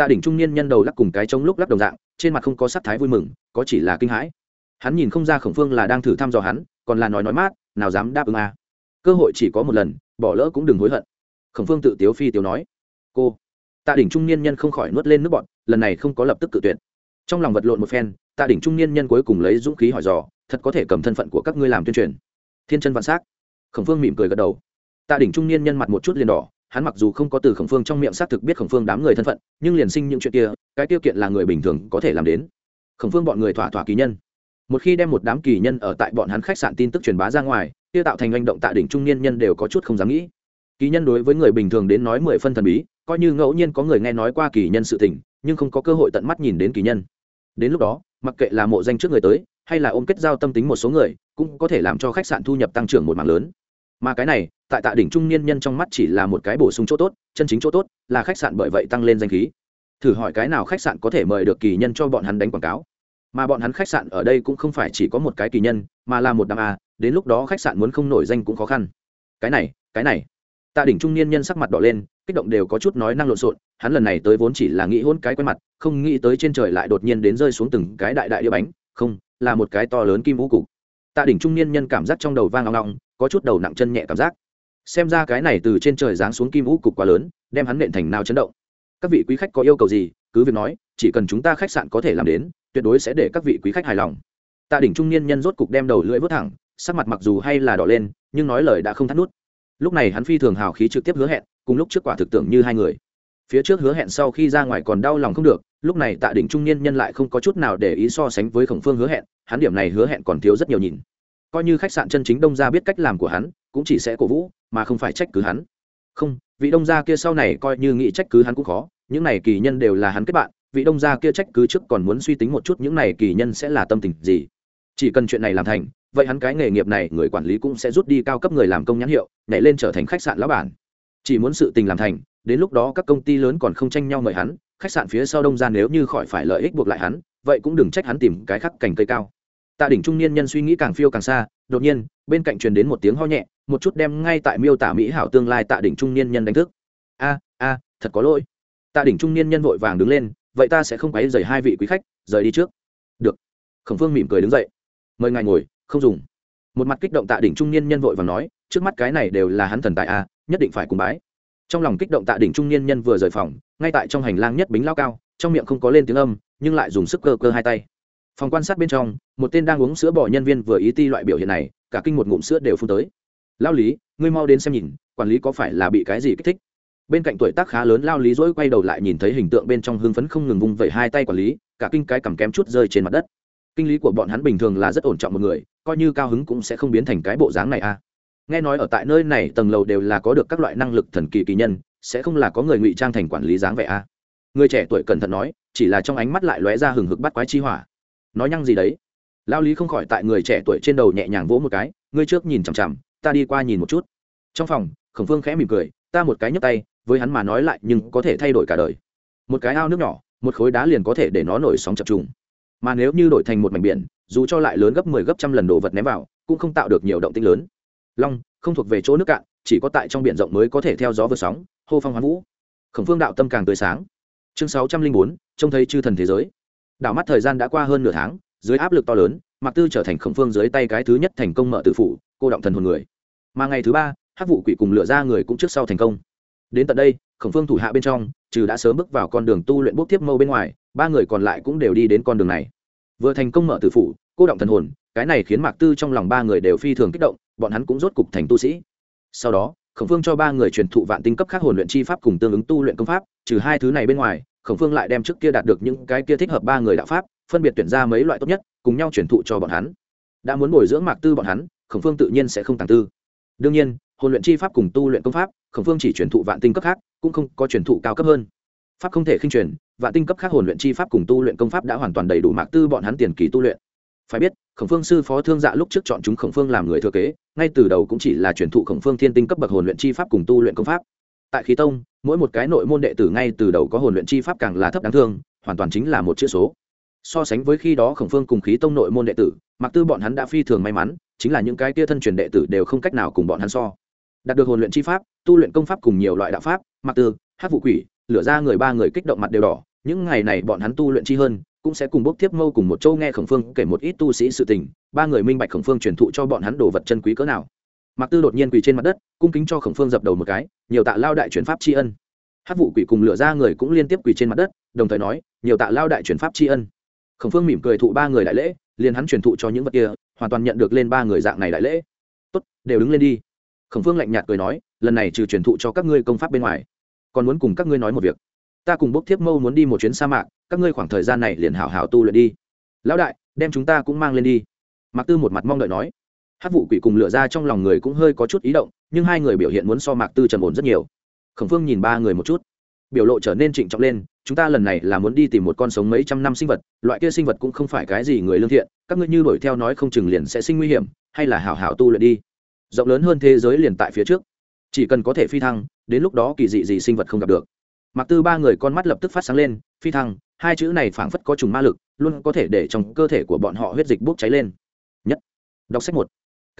tạ đỉnh trung niên nhân đầu lắc cùng cái trống lúc lắc đồng dạng, trên mặt không có sắc thái vui mừng, có chỉ là kinh hãi. Hắn nhìn không ra khổng phương là đang thử thăm dò hắn, còn là nói nói mát, nào dám đáp ứng à. cơ hội chỉ có một lần, bỏ lỡ cũng đừng hối hận. Khổng phương tự tiếu phi tiếu nói. Cô. Tạ đỉnh trung niên nhân không khỏi nuốt lên nước bọn lần này không có lập tức cự tuyệt. Trong lòng vật lộn một phen, tạ đỉnh trung niên nhân cuối cùng lấy dũng khí hỏi dò, thật có thể cầm thân phận của các ngươi làm tuyên truyền. Thiên chân vạn s á c khổng phương mỉm cười gật đầu. Tạ đỉnh trung niên nhân mặt một chút liền đỏ hắn mặc dù không có từ khổng phương trong miệng xác thực biết khổng phương đám người thân phận, nhưng liền sinh những chuyện kia, cái tiêu kiện là người bình thường có thể làm đến. Khổng phương bọn người thỏa thỏa kỳ nhân. Một khi đem một đám kỳ nhân ở tại bọn hắn khách sạn tin tức truyền bá ra ngoài, kia tạo thành hành động tạ đỉnh trung niên nhân đều có chút không dám nghĩ. Kỳ nhân đối với người bình thường đến nói mười phân thần bí, coi như ngẫu nhiên có người nghe nói qua kỳ nhân sự tình, nhưng không có cơ hội tận mắt nhìn đến kỳ nhân. Đến lúc đó, mặc kệ là mộ danh trước người tới, hay là ôm kết giao tâm tính một số người, cũng có thể làm cho khách sạn thu nhập tăng trưởng một mạng lớn mà cái này, tại tạ đỉnh trung niên nhân trong mắt chỉ là một cái bổ sung chỗ tốt, chân chính chỗ tốt là khách sạn bởi vậy tăng lên danh khí. Thử hỏi cái nào khách sạn có thể mời được kỳ nhân cho bọn hắn đánh quảng cáo? Mà bọn hắn khách sạn ở đây cũng không phải chỉ có một cái kỳ nhân, mà là một đám a, đến lúc đó khách sạn muốn không nổi danh cũng khó khăn. Cái này cái này. Tạ đỉnh trung niên nhân sắc mặt đỏ lên, kích động đều có chút nói năng lộn xộn, hắn lần này tới vốn chỉ là nghĩ hôn cái quen mặt, không nghĩ tới trên trời lại đột nhiên đến rơi xuống từng cái đại đại đĩa bánh, không, là một cái to lớn kim vũ cục. Tạ đỉnh trung niên nhân cảm giác trong đầu vang ngọng ngọng có chút đầu nặng chân nhẹ cảm giác. Xem ra cái này từ trên trời giáng xuống kim vũ cục quá lớn, đem hắn nện thành nào chấn động. Các vị quý khách có yêu cầu gì, cứ việc nói, chỉ cần chúng ta khách sạn có thể làm đến, tuyệt đối sẽ để các vị quý khách hài lòng. Tạ đỉnh trung niên nhân rốt cục đem đầu lưỡi vớt thẳng, sắc mặt mặc dù hay là đỏ lên, nhưng nói lời đã không thắt nút. Lúc này hắn phi thường hào khí trực tiếp hứa hẹn, cùng lúc trước quả thực tưởng như hai người. Phía trước hứa hẹn sau khi ra ngoài còn đau lòng không được, lúc này tạ đỉnh trung niên nhân lại không có chút nào để ý so sánh với khổng phương hứa hẹn, hắn điểm này hứa hẹn còn thiếu rất nhiều nhìn coi như khách sạn chân chính đông gia biết cách làm của hắn, cũng chỉ sẽ cổ vũ, mà không phải trách cứ hắn. Không, vị đông gia kia sau này coi như nghĩ trách cứ hắn cũng khó, những này kỳ nhân đều là hắn kết bạn, vị đông gia kia trách cứ trước còn muốn suy tính một chút những này kỳ nhân sẽ là tâm tình gì. Chỉ cần chuyện này làm thành, vậy hắn cái nghề nghiệp này người quản lý cũng sẽ rút đi cao cấp người làm công nhãn hiệu, nhảy lên trở thành khách sạn lão bản. Chỉ muốn sự tình làm thành, đến lúc đó các công ty lớn còn không tranh nhau mời hắn, khách sạn phía sau đông ra nếu như khỏi phải lợi ích buộc lại hắn, vậy cũng đừng trách hắn tìm cái khắc cành cây cao tạ đỉnh trung niên nhân suy nghĩ càng phiêu càng xa, đột nhiên, bên cạnh truyền đến một tiếng ho nhẹ, một chút đem ngay tại miêu tả mỹ hảo tương lai tạ đỉnh trung niên nhân đánh thức. A a, thật có lỗi. Tạ đỉnh trung niên nhân vội vàng đứng lên, vậy ta sẽ không quấy rầy hai vị quý khách, rời đi trước. Được. Khổng phương mỉm cười đứng dậy. Mời ngài ngồi, không dùng. Một mặt kích động tạ đỉnh trung niên nhân vội vàng nói, trước mắt cái này đều là hắn thần tại a, nhất định phải cùng bái. Trong lòng kích động tạ đỉnh trung niên nhân vừa rời phòng, ngay tại trong hành lang nhất bính lao cao, trong miệng không có lên tiếng âm, nhưng lại dùng sức cơ cơ hai tay phòng quan sát bên trong, một tên đang uống sữa bò nhân viên vừa ý ti loại biểu hiện này, cả kinh một ngụm sữa đều phun tới lao lý, ngươi mau đến xem nhìn, quản lý có phải là bị cái gì kích thích bên cạnh tuổi tác khá lớn, lao lý dỗi quay đầu lại nhìn thấy hình tượng bên trong hưng phấn không ngừng vung vẩy hai tay quản lý, cả kinh cái cầm kém chút rơi trên mặt đất kinh lý của bọn hắn bình thường là rất ổn trọng một người, coi như cao hứng cũng sẽ không biến thành cái bộ dáng này a à. nghe nói ở tại nơi này tầng lầu đều là có được các loại năng lực thần kỳ kỳ nhân, sẽ không là có người ngụy trang thành quản lý dáng vẻ a à. người trẻ tuổi cẩn thận nói, chỉ là trong ánh mắt lại lóe ra hừng hực bắt quái chi hỏa nói nhăng gì đấy? Lao lý không khỏi tại người trẻ tuổi trên đầu nhẹ nhàng vỗ một cái, ngươi trước nhìn chằm chằm, ta đi qua nhìn một chút. Trong phòng, khổng phương khẽ mỉm cười, ta một cái nhấp tay, với hắn mà nói lại nhưng có thể thay đổi cả đời. Một cái ao nước nhỏ, một khối đá liền có thể để nó nổi sóng chập trùng. Mà nếu như đổi thành một mảnh biển, dù cho lại lớn gấp mười 10 gấp trăm lần đồ vật ném vào, cũng không tạo được nhiều động tĩnh lớn. Long, không thuộc về chỗ nước cạn, chỉ có tại trong biển rộng mới có thể theo gió vượt sóng, hô phong hoán vũ. Khổng phương đạo tâm càng tươi sáng. Chương sáu trăm linh bốn, trông thấy chư thần thế giới đảo mắt thời gian đã qua hơn nửa tháng, dưới áp lực to lớn, mạc tư trở thành khổng phương dưới tay cái thứ nhất thành công mở tự phủ, cô động thần hồn người. Mà ngày thứ ba hát vụ quỷ cùng lựa ra người cũng trước sau thành công. Đến tận đây, khổng phương thủ hạ bên trong, trừ đã sớm bước vào con đường tu luyện bốc tiếp mâu bên ngoài, ba người còn lại cũng đều đi đến con đường này. Vừa thành công mở tử phủ, cô động thần hồn, cái này khiến mạc tư trong lòng ba người đều phi thường kích động, bọn hắn cũng rốt cục thành tu sĩ. Sau đó, khổng phương cho ba người truyền thụ vạn tinh cấp khác hồn luyện chi pháp cùng tương ứng tu luyện công pháp, trừ hai thứ này bên ngoài khổng phương lại đem trước kia đạt được những cái kia thích hợp ba người đạo pháp, phân biệt tuyển ra mấy loại tốt nhất, cùng nhau truyền thụ cho bọn hắn. Đã muốn bồi dưỡng mạc tư bọn hắn, khổng phương tự nhiên sẽ không tàng tư. Đương nhiên, hồn luyện chi pháp cùng tu luyện công pháp, khổng phương chỉ truyền thụ vạn tinh cấp khác, cũng không có truyền thụ cao cấp hơn. Pháp không thể khinh truyền, vạn tinh cấp khác hồn luyện chi pháp cùng tu luyện công pháp đã hoàn toàn đầy đủ mạc tư bọn hắn tiền kỳ tu luyện. Phải biết, khổng phương sư phó thương dạ lúc trước chọn chúng khổng phương làm người thừa kế, ngay từ đầu cũng chỉ là truyền thụ khổng phương thiên tinh cấp bậc hồn luyện chi pháp cùng tu luyện công pháp. Tại khí tông mỗi một cái nội môn đệ tử ngay từ đầu có hồn luyện chi pháp càng là thấp đáng thương, hoàn toàn chính là một chữ số. So sánh với khi đó khổng phương cùng khí tông nội môn đệ tử, mặc tư bọn hắn đã phi thường may mắn, chính là những cái kia thân truyền đệ tử đều không cách nào cùng bọn hắn so. Đạt được hồn luyện chi pháp, tu luyện công pháp cùng nhiều loại đạo pháp, mặc tư hát vụ quỷ, lửa ra người ba người kích động mặt đều đỏ, những ngày này bọn hắn tu luyện chi hơn, cũng sẽ cùng bốc tiếp mâu cùng một châu nghe khổng phương kể một ít tu sĩ sự tình, ba người minh bạch khổng phương truyền thụ cho bọn hắn đồ vật chân quý cỡ nào. Mạc tư đột nhiên quỳ trên mặt đất, cung kính cho khổng phương dập đầu một cái, nhiều tạ lao đại chuyển pháp tri ân. Hát vụ quỷ cùng lửa ra người cũng liên tiếp quỳ trên mặt đất, đồng thời nói, nhiều tạ lao đại chuyển pháp tri ân. Khổng phương mỉm cười thụ ba người đại lễ, liền hắn truyền thụ cho những vật kia, hoàn toàn nhận được lên ba người dạng này đại lễ. Tốt, đều đứng lên đi. Khổng phương lạnh nhạt cười nói, lần này trừ truyền thụ cho các ngươi công pháp bên ngoài, còn muốn cùng các ngươi nói một việc. Ta cùng bốc thiếp mâu muốn đi một chuyến sa mạc, các ngươi khoảng thời gian này liền hảo hảo tu luyện đi. Lão đại, đem chúng ta cũng mang lên đi. Mạc tư một mặt mong đợi nói hát vụ quỷ cùng lựa ra trong lòng người cũng hơi có chút ý động, nhưng hai người biểu hiện muốn so mạc tư trầm ổn rất nhiều. Khổng phương nhìn ba người một chút, biểu lộ trở nên trịnh trọng lên, chúng ta lần này là muốn đi tìm một con sống mấy trăm năm sinh vật, loại kia sinh vật cũng không phải cái gì người lương thiện, các ngươi như đuổi theo nói không chừng liền sẽ sinh nguy hiểm, hay là hảo hảo tu luyện đi. Rộng lớn hơn thế giới liền tại phía trước, chỉ cần có thể phi thăng, đến lúc đó kỳ dị gì sinh vật không gặp được. Mặc tư ba người con mắt lập tức phát sáng lên, phi thăng, hai chữ này phảng phất có trùng ma lực, luôn có thể để trong cơ thể của bọn họ huyết dịch bốc cháy lên. Nhất. Đọc sách một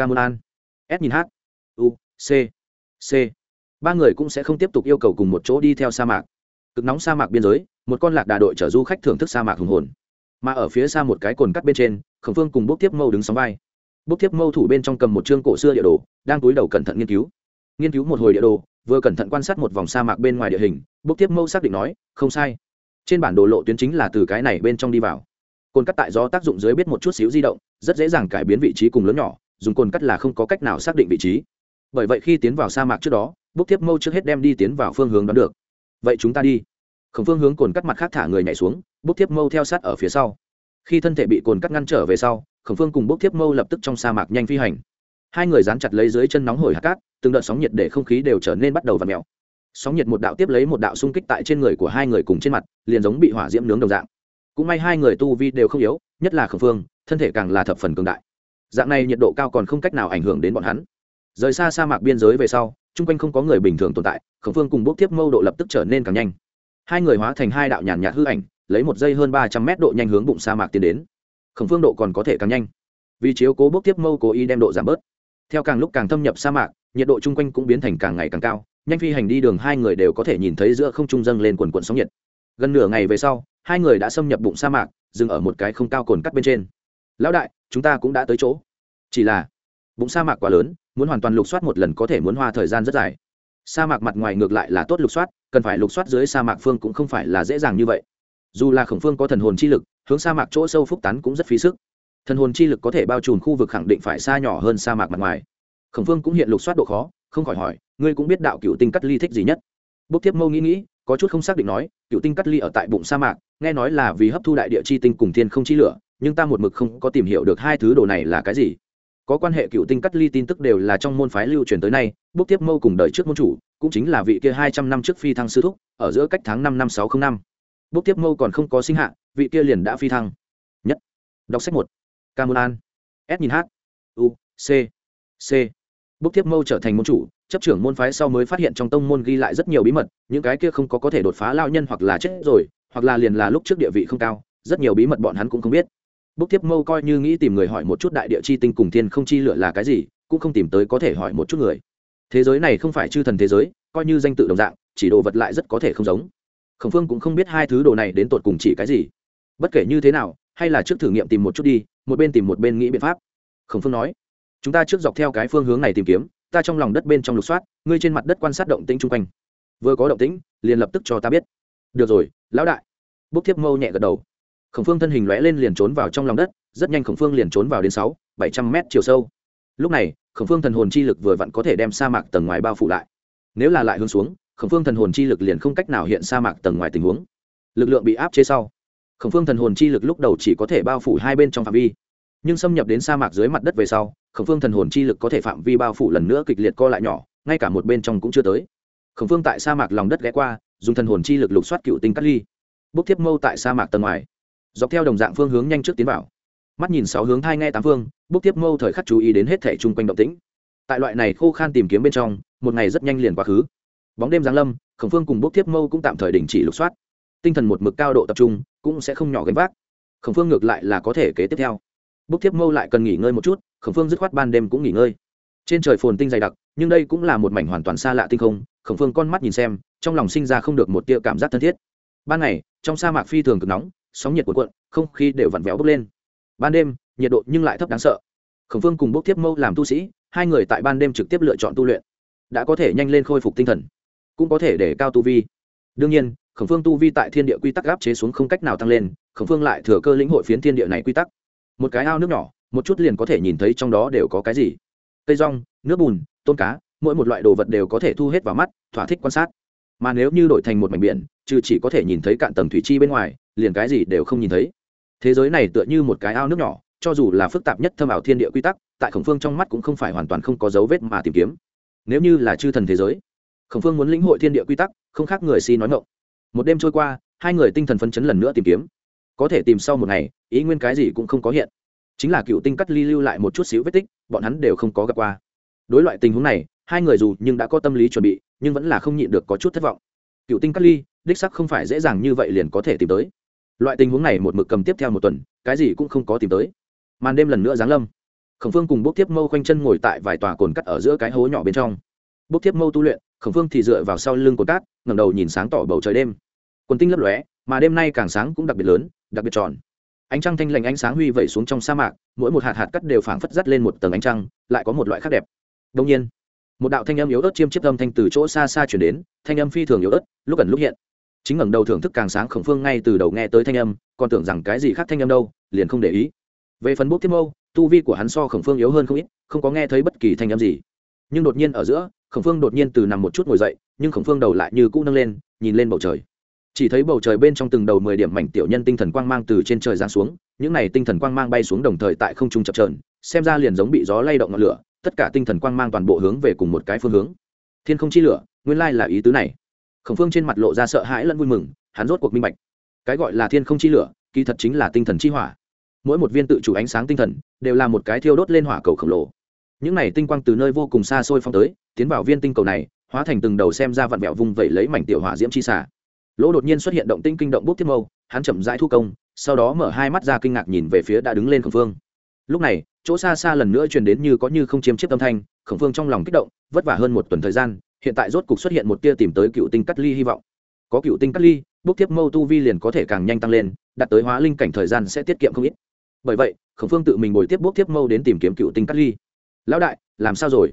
camulan. S nhìn h. U, c c. Ba người cũng sẽ không tiếp tục yêu cầu cùng một chỗ đi theo sa mạc. Cực nóng sa mạc biên giới, một con lạc đà đội chở du khách thưởng thức sa mạc hùng hồn. Mà ở phía xa một cái cồn cắt bên trên, khổng phương cùng bốc tiếp mâu đứng sóng vai. Bốc tiếp mâu thủ bên trong cầm một chương cổ xưa địa đồ, đang túi đầu cẩn thận nghiên cứu. Nghiên cứu một hồi địa đồ, vừa cẩn thận quan sát một vòng sa mạc bên ngoài địa hình, bốc tiếp mâu xác định nói, không sai. Trên bản đồ lộ tuyến chính là từ cái này bên trong đi vào. Cồn cắt tại do tác dụng dưới biết một chút xíu di động, rất dễ dàng cải biến vị trí cùng lớn nhỏ dùng cồn cắt là không có cách nào xác định vị trí. Bởi vậy khi tiến vào sa mạc trước đó, bốc tiếp mâu trước hết đem đi tiến vào phương hướng đón được. Vậy chúng ta đi. Khổng phương hướng cồn cắt mặt khác thả người nhảy xuống, bốc tiếp mâu theo sát ở phía sau. Khi thân thể bị cồn cắt ngăn trở về sau, khổng phương cùng bốc tiếp mâu lập tức trong sa mạc nhanh phi hành. Hai người dán chặt lấy dưới chân nóng hổi hạt cát, từng đợt sóng nhiệt để không khí đều trở nên bắt đầu v ặ mẹo sóng nhiệt một đạo tiếp lấy một đạo xung kích tại trên người của hai người cùng trên mặt, liền giống bị hỏa diễm nướng đồng dạng. Cũng may hai người tu vi đều không yếu, nhất là Khổng phương, thân thể càng là thập phần cường đại dạng này nhiệt độ cao còn không cách nào ảnh hưởng đến bọn hắn. Rời xa sa mạc biên giới về sau, chung quanh không có người bình thường tồn tại khẩn phương cùng bốc tiếp mâu độ lập tức trở nên càng nhanh. Hai người hóa thành hai đạo nhàn nhạt hư ảnh, lấy một giây hơn ba trăm mét độ nhanh hướng bụng sa mạc tiến đến. Khẩn phương độ còn có thể càng nhanh. Vì chiếu cố bốc tiếp mâu cố ý đem độ giảm bớt. Theo càng lúc càng thâm nhập sa mạc, nhiệt độ chung quanh cũng biến thành càng ngày càng cao, nhanh phi hành đi đường hai người đều có thể nhìn thấy giữa không trung dâng lên quần quận sóng nhiệt. Gần nửa ngày về sau, hai người đã xâm nhập bụng sa mạc, dừng ở một cái không cao cồn cắt bên trên lão đại, chúng ta cũng đã tới chỗ. Chỉ là, bụng sa mạc quá lớn, muốn hoàn toàn lục soát một lần có thể muốn hoa thời gian rất dài. Sa mạc mặt ngoài ngược lại là tốt lục soát, cần phải lục soát dưới sa mạc phương cũng không phải là dễ dàng như vậy. Dù là khổng phương có thần hồn chi lực, hướng sa mạc chỗ sâu phúc tán cũng rất phí sức. Thần hồn chi lực có thể bao trùm khu vực khẳng định phải xa nhỏ hơn sa mạc mặt ngoài. Khổng phương cũng hiện lục soát độ khó, không khỏi hỏi, ngươi cũng biết đạo cựu tinh cắt ly thích gì nhất? Bốc tiếp mâu nghĩ nghĩ, có chút không xác định nói cựu tinh cắt ly ở tại bụng sa mạc, nghe nói là vì hấp thu đại địa chi tinh cùng thiên không chi lửa nhưng ta một mực không có tìm hiểu được hai thứ đồ này là cái gì. Có quan hệ cựu tinh cắt ly tin tức đều là trong môn phái lưu truyền tới nay bốc tiếp mâu cùng đời trước môn chủ, cũng chính là vị kia hai trăm năm trước phi thăng sư thúc, ở giữa cách tháng năm năm sáu không năm. Bốc tiếp mâu còn không có sinh hạ, vị kia liền đã phi thăng. Nhất. Đọc sách một. Camulan. An s nhìn h. U, c c. Bốc tiếp mâu trở thành môn chủ, chấp trưởng môn phái sau mới phát hiện trong tông môn ghi lại rất nhiều bí mật, những cái kia không có có thể đột phá lao nhân hoặc là chết rồi, hoặc là liền là lúc trước địa vị không cao, rất nhiều bí mật bọn hắn cũng không biết bốc tiếp mâu coi như nghĩ tìm người hỏi một chút đại địa chi tinh cùng thiên không chi lựa là cái gì, cũng không tìm tới có thể hỏi một chút người. Thế giới này không phải chư thần thế giới, coi như danh tự đồng dạng, chỉ đồ vật lại rất có thể không giống. Khổng phương cũng không biết hai thứ đồ này đến tột cùng chỉ cái gì. Bất kể như thế nào, hay là trước thử nghiệm tìm một chút đi, một bên tìm một bên nghĩ biện pháp. Khổng phương nói, chúng ta trước dọc theo cái phương hướng này tìm kiếm, ta trong lòng đất bên trong lục soát, ngươi trên mặt đất quan sát động tĩnh chung quanh. Vừa có động tĩnh, liền lập tức cho ta biết. Được rồi, lão đại. Bốc thiếp mâu nhẹ gật đầu khổng phương thân hình lóe lên liền trốn vào trong lòng đất, rất nhanh khổng phương liền trốn vào đến sáu, bảy trăm mét chiều sâu. Lúc này, khổng phương thần hồn chi lực vừa vặn có thể đem sa mạc tầng ngoài bao phủ lại. Nếu là lại hướng xuống, khổng phương thần hồn chi lực liền không cách nào hiện sa mạc tầng ngoài tình huống. Lực lượng bị áp chế sau, khổng phương thần hồn chi lực lúc đầu chỉ có thể bao phủ hai bên trong phạm vi. Nhưng xâm nhập đến sa mạc dưới mặt đất về sau, khổng phương thần hồn chi lực có thể phạm vi bao phủ lần nữa kịch liệt co lại nhỏ, ngay cả một bên trong cũng chưa tới. Khổng phương tại sa mạc lòng đất ghé qua, dùng thần hồn chi lực lục soát cựu tinh cắt ly. Bốc thiếp mâu tại sa mạc tầng ngoài dọc theo đồng dạng phương hướng nhanh trước tiến vào. Mắt nhìn sáu hướng thai nghe tám phương bốc tiếp mâu thời khắc chú ý đến hết thể chung quanh động tĩnh. Tại loại này khô khan tìm kiếm bên trong, một ngày rất nhanh liền quá khứ. Bóng đêm giáng lâm, khổng phương cùng bốc tiếp mâu cũng tạm thời đình chỉ lục soát. Tinh thần một mực cao độ tập trung, cũng sẽ không nhỏ gánh vác. Khổng phương ngược lại là có thể kế tiếp theo. Bốc tiếp mâu lại cần nghỉ ngơi một chút, khổng phương dứt khoát ban đêm cũng nghỉ ngơi. Trên trời phồn tinh dày đặc, nhưng đây cũng là một mảnh hoàn toàn xa lạ tinh không, khổng phương con mắt nhìn xem, trong lòng sinh ra không được một tia cảm giác thân thiết. Ban ngày, trong sa mạc phi thường cực nóng sóng nhiệt cuộn cuộn, không khí đều vặn vẹo bốc lên. Ban đêm, nhiệt độ nhưng lại thấp đáng sợ. Khổng phương cùng bốc tiếp mâu làm tu sĩ, hai người tại ban đêm trực tiếp lựa chọn tu luyện, đã có thể nhanh lên khôi phục tinh thần, cũng có thể để cao tu vi. Đương nhiên, khổng phương tu vi tại thiên địa quy tắc áp chế xuống không cách nào tăng lên, khổng phương lại thừa cơ lĩnh hội phiến thiên địa này quy tắc. Một cái ao nước nhỏ, một chút liền có thể nhìn thấy trong đó đều có cái gì. Cây rong, nước bùn, tôm cá, mỗi một loại đồ vật đều có thể thu hết vào mắt, thỏa thích quan sát. Mà nếu như đổi thành một mảnh biển, trừ chỉ có thể nhìn thấy cạn tầng thủy chi bên ngoài liền cái gì đều không nhìn thấy. Thế giới này tựa như một cái ao nước nhỏ, cho dù là phức tạp nhất thâm ảo thiên địa quy tắc, tại khổng phương trong mắt cũng không phải hoàn toàn không có dấu vết mà tìm kiếm. Nếu như là chư thần thế giới, khổng phương muốn lĩnh hội thiên địa quy tắc, không khác người si nói ngộng một đêm trôi qua, hai người tinh thần phấn chấn lần nữa tìm kiếm. Có thể tìm sau một ngày, ý nguyên cái gì cũng không có hiện. Chính là cựu tinh cắt ly lưu lại một chút xíu vết tích, bọn hắn đều không có gặp qua. Đối loại tình huống này, hai người dù nhưng đã có tâm lý chuẩn bị, nhưng vẫn là không nhịn được có chút thất vọng. Cựu tinh cắt ly, đích sắc không phải dễ dàng như vậy liền có thể tìm tới loại tình huống này một mực cầm tiếp theo một tuần, cái gì cũng không có tìm tới. Màn đêm lần nữa giáng lâm. Khổng phương cùng bốc tiếp mâu khoanh chân ngồi tại vài tòa cồn cắt ở giữa cái hố nhỏ bên trong. Bốc tiếp mâu tu luyện, khổng phương thì dựa vào sau lưng cồn cát ngầm đầu nhìn sáng tỏ bầu trời đêm. Quần tinh lấp lóe, mà đêm nay càng sáng cũng đặc biệt lớn, đặc biệt tròn. Ánh trăng thanh lành ánh sáng huy vẩy xuống trong sa mạc, mỗi một hạt hạt cắt đều phảng phất dắt lên một tầng ánh trăng, lại có một loại khác đẹp. Đông nhiên, một đạo thanh âm yếu ớt chiêm chiếp âm thanh từ chỗ xa xa chuyển đến, thanh âm phi thường yếu ớt, lúc ẩn lúc hiện chính ngẩng đầu thưởng thức càng sáng khổng phương ngay từ đầu nghe tới thanh âm, còn tưởng rằng cái gì khác thanh âm đâu, liền không để ý. Về phần bút tiếp mâu, tu vi của hắn so khổng phương yếu hơn không ít, không có nghe thấy bất kỳ thanh âm gì. Nhưng đột nhiên ở giữa, khổng phương đột nhiên từ nằm một chút ngồi dậy, nhưng khổng phương đầu lại như cũ nâng lên, nhìn lên bầu trời. Chỉ thấy bầu trời bên trong từng đầu mười điểm mảnh tiểu nhân tinh thần quang mang từ trên trời giáng xuống, những này tinh thần quang mang bay xuống đồng thời tại không trung chập trờn xem ra liền giống bị gió lay động ngọn lửa, tất cả tinh thần quang mang toàn bộ hướng về cùng một cái phương hướng. Thiên không chi lửa, nguyên lai là ý tứ này khổng phương trên mặt lộ ra sợ hãi lẫn vui mừng, hắn rốt cuộc minh bạch. Cái gọi là thiên không chi lửa, kỳ thật chính là tinh thần chi hỏa. Mỗi một viên tự chủ ánh sáng tinh thần, đều là một cái thiêu đốt lên hỏa cầu khổng lồ. Những này tinh quang từ nơi vô cùng xa xôi phong tới, tiến vào viên tinh cầu này, hóa thành từng đầu xem ra vặn vẹo vùng vẩy lấy mảnh tiểu hỏa diễm chi xả lỗ đột nhiên xuất hiện động tinh kinh động bút tiếp mâu, hắn chậm rãi thu công, sau đó mở hai mắt ra kinh ngạc nhìn về phía đã đứng lên khổng phương. Lúc này, chỗ xa xa lần nữa truyền đến như có như không chiếm chiếc âm thanh, khổng phương trong lòng kích động, vất vả hơn một tuần thời gian hiện tại rốt cục xuất hiện một tia tìm tới cựu tinh cắt ly hy vọng. Có cựu tinh cắt ly bốc tiếp mâu tu vi liền có thể càng nhanh tăng lên, đạt tới hóa linh cảnh thời gian sẽ tiết kiệm không ít. Bởi vậy, khổng phương tự mình bồi tiếp bốc tiếp mâu đến tìm kiếm cựu tinh cắt ly. Lão đại, làm sao rồi?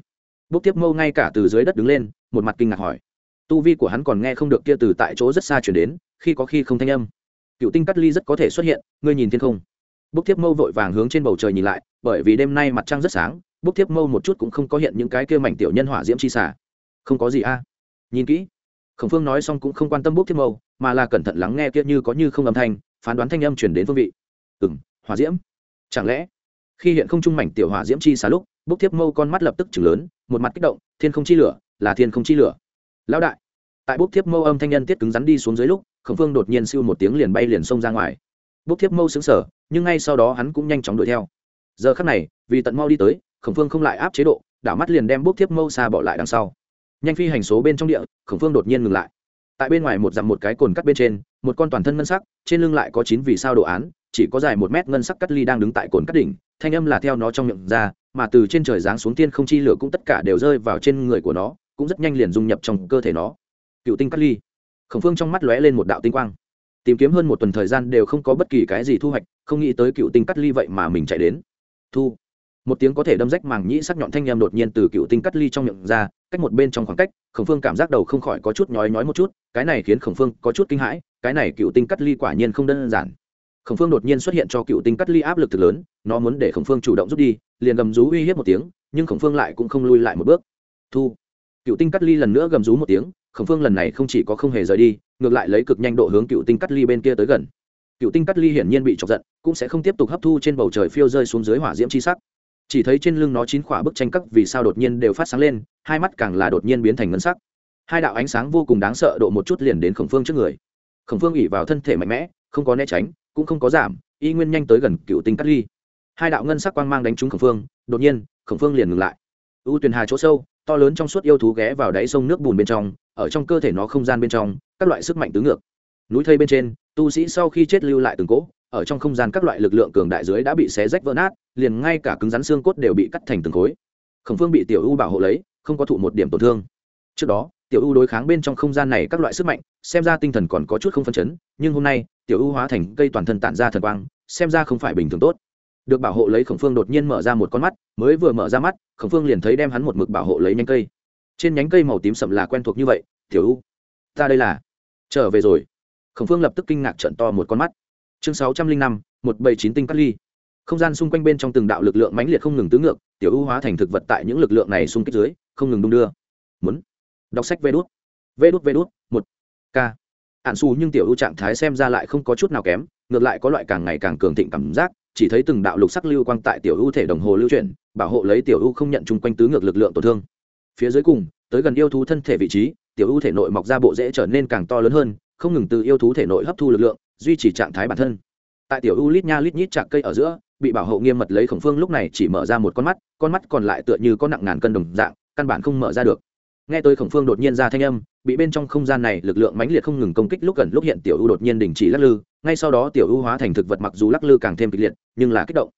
Bốc tiếp mâu ngay cả từ dưới đất đứng lên, một mặt kinh ngạc hỏi. Tu vi của hắn còn nghe không được kia từ tại chỗ rất xa chuyển đến, khi có khi không thanh âm. Cựu tinh cắt ly rất có thể xuất hiện, ngươi nhìn thiên không. Bốc tiếp mâu vội vàng hướng trên bầu trời nhìn lại, bởi vì đêm nay mặt trăng rất sáng bốc tiếp mâu một chút cũng không có hiện những cái kia mảnh tiểu nhân hỏa diễm chi xả không có gì a. Nhìn kỹ. Khổng phương nói xong cũng không quan tâm bốc tiếp mâu, mà là cẩn thận lắng nghe kia như có như không âm thanh, phán đoán thanh âm chuyển đến phương vị. Ừ m hỏa diễm. Chẳng lẽ, khi hiện không trung mảnh tiểu hỏa diễm chi xả lúc, bốc thiếp mâu con mắt lập tức chừng lớn, một mặt kích động, thiên không chi lửa, là thiên không chi lửa. Lão đại. Tại bốc thiếp mâu âm thanh nhân tiết cứng rắn đi xuống dưới lúc, khổng phương đột nhiên siêu một tiếng liền bay liền xông ra ngoài. Bốc thiếp mâu xứng sở nhưng ngay sau đó hắn cũng nhanh chóng đuổi theo. Giờ khắc này, vì tận mau đi tới, khổng phương không lại áp chế độ, đảo mắt liền đem bốc thiếp mâu xa bỏ lại đằng sau nhanh phi hành số bên trong địa, khổng phương đột nhiên ngừng lại. Tại bên ngoài một dặm một cái cồn cắt bên trên, một con toàn thân ngân sắc, trên lưng lại có chín vì sao đồ án, chỉ có dài một mét ngân sắc cắt ly đang đứng tại cồn cắt đỉnh, thanh âm là theo nó trong miệng ra, mà từ trên trời giáng xuống tiên không chi lửa cũng tất cả đều rơi vào trên người của nó, cũng rất nhanh liền dung nhập trong cơ thể nó. Cựu tinh cắt ly. Khổng phương trong mắt lóe lên một đạo tinh quang. Tìm kiếm hơn một tuần thời gian đều không có bất kỳ cái gì thu hoạch, không nghĩ tới cựu tinh cắt ly vậy mà mình chạy đến. Thu. Một tiếng có thể đâm rách màng nhĩ sắc nhọn thanh em đột nhiên từ cựu tinh cắt ly trong miệng ra cách một bên trong khoảng cách, khổng phương cảm giác đầu không khỏi có chút nhói nhói một chút, cái này khiến khổng phương có chút kinh hãi, cái này cựu tinh cắt ly quả nhiên không đơn giản. Khổng phương đột nhiên xuất hiện cho cựu tinh cắt ly áp lực thực lớn, nó muốn để khổng phương chủ động rút đi, liền gầm rú uy hiếp một tiếng, nhưng khổng phương lại cũng không lui lại một bước. Thu. Cựu tinh cắt ly lần nữa gầm rú một tiếng, khổng phương lần này không chỉ có không hề rời đi, ngược lại lấy cực nhanh độ hướng cựu tinh cắt ly bên kia tới gần. Cựu tinh cắt ly hiển nhiên bị chọc giận, cũng sẽ không tiếp tục hấp thu trên bầu trời phiêu rơi xuống dưới hỏa diễm chi sắc. Chỉ thấy trên lưng nó chín khỏa bức tranh cắt vì sao đột nhiên đều phát sáng lên hai mắt càng là đột nhiên biến thành ngân sắc. Hai đạo ánh sáng vô cùng đáng sợ độ một chút liền đến khổng phương trước người. Khổng phương ỉ vào thân thể mạnh mẽ, không có né tránh, cũng không có giảm, y nguyên nhanh tới gần cựu tinh cắt ly. Hai đạo ngân sắc quang mang đánh trúng khổng phương, đột nhiên, khổng phương liền ngừng lại. U tuyền hà chỗ sâu, to lớn trong suốt yêu thú ghé vào đáy sông nước bùn bên trong, ở trong cơ thể nó không gian bên trong, các loại sức mạnh tứ ngược. Núi thây bên trên, tu sĩ sau khi chết lưu lại từng cỗ, ở trong không gian các loại lực lượng cường đại dưới đã bị xé rách vỡ nát, liền ngay cả cứng rắn xương cốt đều bị cắt thành từng khối. Khổng phương bị tiểu u bảo hộ lấy không có thụ một điểm tổn thương. Trước đó, tiểu u đối kháng bên trong không gian này các loại sức mạnh, xem ra tinh thần còn có chút không phân chấn, nhưng hôm nay, tiểu u hóa thành cây toàn thân tản ra thần quang, xem ra không phải bình thường tốt. Được bảo hộ lấy khổng phương đột nhiên mở ra một con mắt, mới vừa mở ra mắt, khổng phương liền thấy đem hắn một mực bảo hộ lấy nhánh cây. Trên nhánh cây màu tím sậm là quen thuộc như vậy, tiểu u ta đây là trở về rồi. Khổng phương lập tức kinh ngạc trận to một con mắt. Chương sáu trăm linh năm, một bảy chín tinh cắt ly. Không gian xung quanh bên trong từng đạo lực lượng mãnh liệt không ngừng tứ ngược, tiểu u hóa thành thực vật tại những lực lượng này xung kích dưới không ngừng đung đưa. Muốn đọc sách vê đốt vê đốt vê đốt một. K. Ạn xù nhưng tiểu ưu trạng thái xem ra lại không có chút nào kém, ngược lại có loại càng ngày càng cường thịnh cảm giác, chỉ thấy từng đạo lục sắc lưu quang tại tiểu ưu thể đồng hồ lưu chuyển, bảo hộ lấy tiểu ưu không nhận chung quanh tứ ngược lực lượng tổn thương. Phía dưới cùng, tới gần yêu thú thân thể vị trí, tiểu ưu thể nội mọc ra bộ rễ trở nên càng to lớn hơn, không ngừng từ yêu thú thể nội hấp thu lực lượng, duy trì trạng thái bản thân. Tại tiểu u lít nha lít nhít chạc cây ở giữa, bị bảo hộ nghiêm mật lấy khổng phương lúc này chỉ mở ra một con mắt con mắt còn lại tựa như có nặng ngàn cân đồng dạng căn bản không mở ra được. Nghe tôi khổng phương đột nhiên ra thanh âm, bị bên trong không gian này lực lượng mãnh liệt không ngừng công kích lúc gần lúc hiện tiểu u đột nhiên đình chỉ lắc lư, ngay sau đó tiểu u hóa thành thực vật mặc dù lắc lư càng thêm kịch liệt, nhưng là kích động.